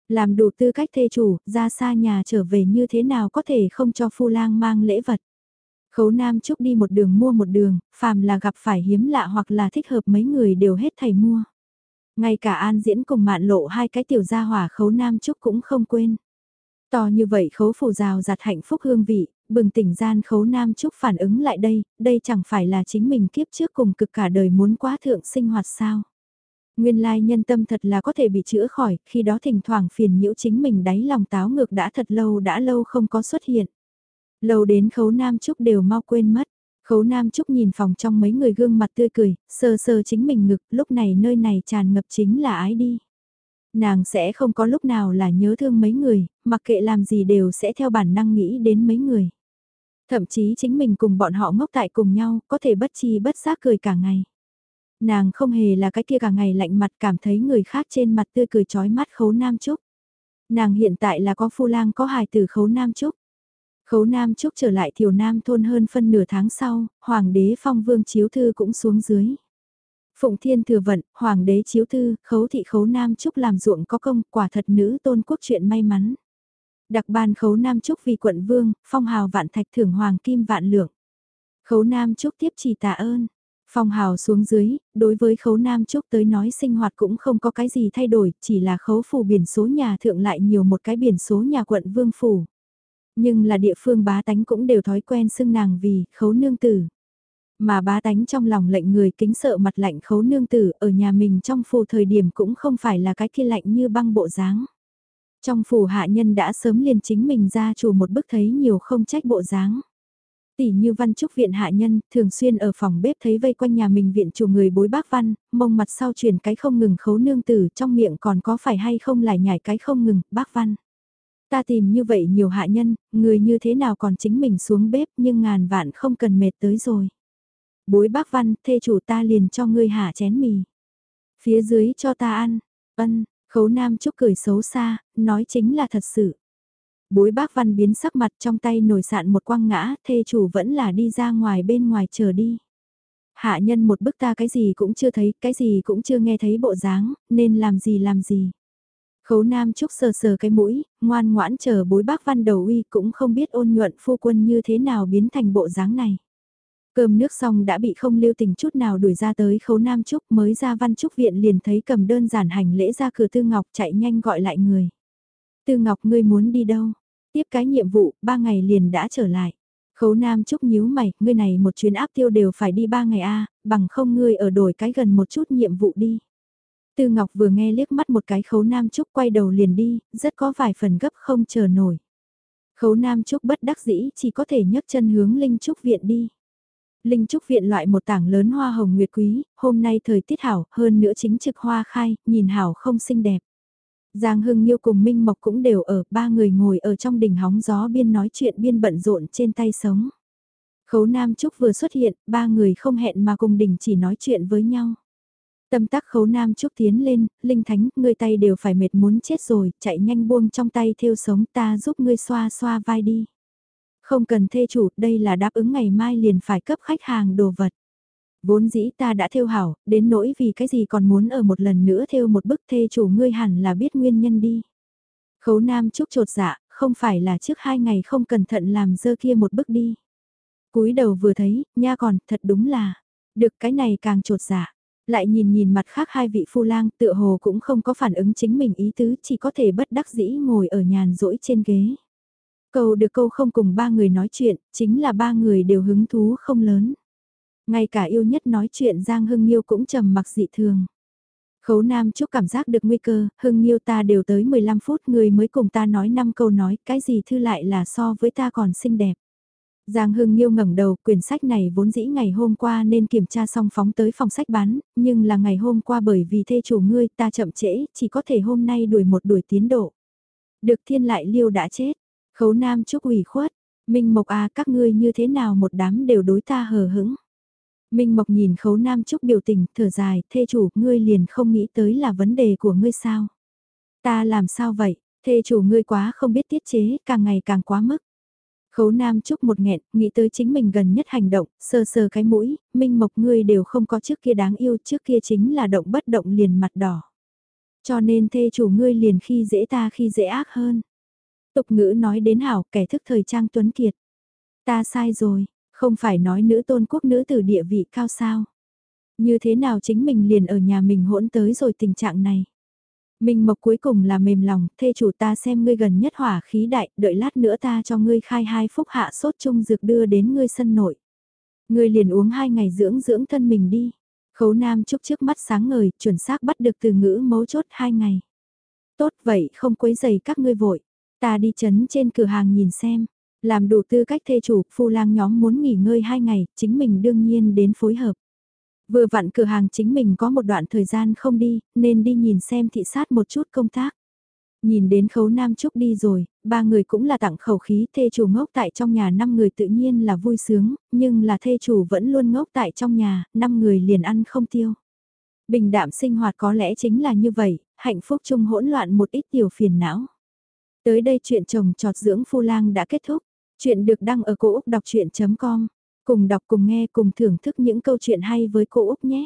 Làm đủ tư cách thê chủ, ra xa nhà trở về như thế nào có thể không cho phu lang mang lễ vật. Khấu Nam chúc đi một đường mua một đường, phàm là gặp phải hiếm lạ hoặc là thích hợp mấy người đều hết thầy mua. Ngay cả An Diễn cùng mạn lộ hai cái tiểu gia hỏa khấu Nam chúc cũng không quên. To như vậy khấu phủ rào giặt hạnh phúc hương vị, bừng tỉnh gian khấu Nam Trúc phản ứng lại đây, đây chẳng phải là chính mình kiếp trước cùng cực cả đời muốn quá thượng sinh hoạt sao. Nguyên lai nhân tâm thật là có thể bị chữa khỏi, khi đó thỉnh thoảng phiền nhiễu chính mình đáy lòng táo ngược đã thật lâu đã lâu không có xuất hiện. Lâu đến khấu Nam Trúc đều mau quên mất. Khấu Nam Trúc nhìn phòng trong mấy người gương mặt tươi cười, sờ sờ chính mình ngực, lúc này nơi này tràn ngập chính là ái đi. Nàng sẽ không có lúc nào là nhớ thương mấy người, mặc kệ làm gì đều sẽ theo bản năng nghĩ đến mấy người. Thậm chí chính mình cùng bọn họ ngốc tại cùng nhau, có thể bất chi bất giác cười cả ngày. Nàng không hề là cái kia cả ngày lạnh mặt cảm thấy người khác trên mặt tươi cười trói mắt khấu Nam Trúc. Nàng hiện tại là có phu lang có hài tử khấu Nam Trúc. Khấu Nam Trúc trở lại Thiều Nam thôn hơn phân nửa tháng sau, Hoàng đế phong vương chiếu thư cũng xuống dưới. Phụng Thiên thừa vận, Hoàng đế chiếu thư, khấu thị khấu Nam Trúc làm ruộng có công, quả thật nữ tôn quốc chuyện may mắn. Đặc ban khấu Nam Trúc vì quận vương, phong hào vạn thạch thưởng hoàng kim vạn lượng. Khấu Nam Trúc tiếp chỉ tạ ơn. Phong hào xuống dưới, đối với khấu Nam Trúc tới nói sinh hoạt cũng không có cái gì thay đổi, chỉ là khấu phủ biển số nhà thượng lại nhiều một cái biển số nhà quận vương phủ. Nhưng là địa phương bá tánh cũng đều thói quen xưng nàng vì khấu nương tử. Mà bá tánh trong lòng lệnh người kính sợ mặt lạnh khấu nương tử ở nhà mình trong phù thời điểm cũng không phải là cái kia lạnh như băng bộ dáng. Trong phủ hạ nhân đã sớm liền chính mình ra chủ một bức thấy nhiều không trách bộ dáng tỷ như văn trúc viện hạ nhân, thường xuyên ở phòng bếp thấy vây quanh nhà mình viện chủ người bối bác văn, mông mặt sau truyền cái không ngừng khấu nương tử trong miệng còn có phải hay không lại nhảy cái không ngừng, bác văn. Ta tìm như vậy nhiều hạ nhân, người như thế nào còn chính mình xuống bếp nhưng ngàn vạn không cần mệt tới rồi. Bối bác văn, thê chủ ta liền cho ngươi hạ chén mì. Phía dưới cho ta ăn, ân, khấu nam chúc cười xấu xa, nói chính là thật sự. Bối bác văn biến sắc mặt trong tay nổi sạn một quăng ngã, thê chủ vẫn là đi ra ngoài bên ngoài chờ đi. Hạ nhân một bức ta cái gì cũng chưa thấy, cái gì cũng chưa nghe thấy bộ dáng, nên làm gì làm gì. Khấu Nam Trúc sờ sờ cái mũi, ngoan ngoãn chờ bối bác văn đầu uy cũng không biết ôn nhuận phu quân như thế nào biến thành bộ dáng này. Cơm nước xong đã bị không lưu tình chút nào đuổi ra tới khấu Nam Trúc mới ra văn trúc viện liền thấy cầm đơn giản hành lễ ra cửa Tư Ngọc chạy nhanh gọi lại người. Tư Ngọc ngươi muốn đi đâu? Tiếp cái nhiệm vụ, ba ngày liền đã trở lại. Khấu Nam Trúc nhíu mày, ngươi này một chuyến áp tiêu đều phải đi ba ngày a bằng không ngươi ở đổi cái gần một chút nhiệm vụ đi. Tư Ngọc vừa nghe liếc mắt một cái khấu Nam Trúc quay đầu liền đi, rất có vài phần gấp không chờ nổi. Khấu Nam Trúc bất đắc dĩ chỉ có thể nhấc chân hướng Linh Trúc viện đi. Linh Trúc viện loại một tảng lớn hoa hồng nguyệt quý, hôm nay thời tiết hảo, hơn nữa chính trực hoa khai, nhìn hảo không xinh đẹp. Giang Hưng Nhiêu cùng Minh Mộc cũng đều ở, ba người ngồi ở trong đỉnh hóng gió biên nói chuyện biên bận rộn trên tay sống. Khấu Nam Trúc vừa xuất hiện, ba người không hẹn mà cùng đỉnh chỉ nói chuyện với nhau. Tâm tắc khấu nam trúc tiến lên, linh thánh, ngươi tay đều phải mệt muốn chết rồi, chạy nhanh buông trong tay theo sống ta giúp ngươi xoa xoa vai đi. Không cần thê chủ, đây là đáp ứng ngày mai liền phải cấp khách hàng đồ vật. Vốn dĩ ta đã theo hảo, đến nỗi vì cái gì còn muốn ở một lần nữa theo một bức thê chủ ngươi hẳn là biết nguyên nhân đi. Khấu nam chúc trột dạ, không phải là trước hai ngày không cẩn thận làm dơ kia một bức đi. cúi đầu vừa thấy, nha còn, thật đúng là, được cái này càng trột dạ lại nhìn nhìn mặt khác hai vị phu lang tựa hồ cũng không có phản ứng chính mình ý tứ chỉ có thể bất đắc dĩ ngồi ở nhàn rỗi trên ghế. Câu được câu không cùng ba người nói chuyện, chính là ba người đều hứng thú không lớn. Ngay cả yêu nhất nói chuyện Giang Hưng Nhiêu cũng trầm mặc dị thường. Khấu Nam Trúc cảm giác được nguy cơ, hưng nhiêu ta đều tới 15 phút người mới cùng ta nói 5 câu nói, cái gì thư lại là so với ta còn xinh đẹp. Giang Hưng Nhiêu ngẩng đầu, quyển sách này vốn dĩ ngày hôm qua nên kiểm tra xong phóng tới phòng sách bán, nhưng là ngày hôm qua bởi vì thê chủ ngươi ta chậm trễ, chỉ có thể hôm nay đuổi một đuổi tiến độ. Được thiên lại liêu đã chết, khấu nam chúc ủy khuất, Minh Mộc à các ngươi như thế nào một đám đều đối ta hờ hững. Minh Mộc nhìn khấu nam chúc biểu tình, thở dài, thê chủ, ngươi liền không nghĩ tới là vấn đề của ngươi sao. Ta làm sao vậy, thê chủ ngươi quá không biết tiết chế, càng ngày càng quá mức. Khấu Nam Trúc một nghẹn, nghĩ tới chính mình gần nhất hành động, sờ sờ cái mũi, Minh Mộc ngươi đều không có trước kia đáng yêu, trước kia chính là động bất động liền mặt đỏ. Cho nên thê chủ ngươi liền khi dễ ta khi dễ ác hơn. Tục ngữ nói đến hảo kẻ thức thời trang tuấn kiệt. Ta sai rồi, không phải nói nữ tôn quốc nữ từ địa vị cao sao. Như thế nào chính mình liền ở nhà mình hỗn tới rồi tình trạng này. mình Mộc cuối cùng là mềm lòng, thê chủ ta xem ngươi gần nhất hỏa khí đại, đợi lát nữa ta cho ngươi khai hai phúc hạ sốt chung dược đưa đến ngươi sân nội. Ngươi liền uống hai ngày dưỡng dưỡng thân mình đi. Khấu Nam chúc trước mắt sáng ngời, chuẩn xác bắt được từ ngữ mấu chốt hai ngày. Tốt vậy không quấy giày các ngươi vội. Ta đi chấn trên cửa hàng nhìn xem. Làm đủ tư cách thê chủ, phu lang nhóm muốn nghỉ ngơi hai ngày, chính mình đương nhiên đến phối hợp. Vừa vặn cửa hàng chính mình có một đoạn thời gian không đi, nên đi nhìn xem thị sát một chút công tác. Nhìn đến khấu nam trúc đi rồi, ba người cũng là tặng khẩu khí thê chủ ngốc tại trong nhà năm người tự nhiên là vui sướng, nhưng là thê chủ vẫn luôn ngốc tại trong nhà, năm người liền ăn không tiêu. Bình đạm sinh hoạt có lẽ chính là như vậy, hạnh phúc chung hỗn loạn một ít tiểu phiền não. Tới đây chuyện chồng trọt dưỡng phu lang đã kết thúc. Chuyện được đăng ở cổ Úc đọc chuyện.com Cùng đọc cùng nghe cùng thưởng thức những câu chuyện hay với cô Úc nhé.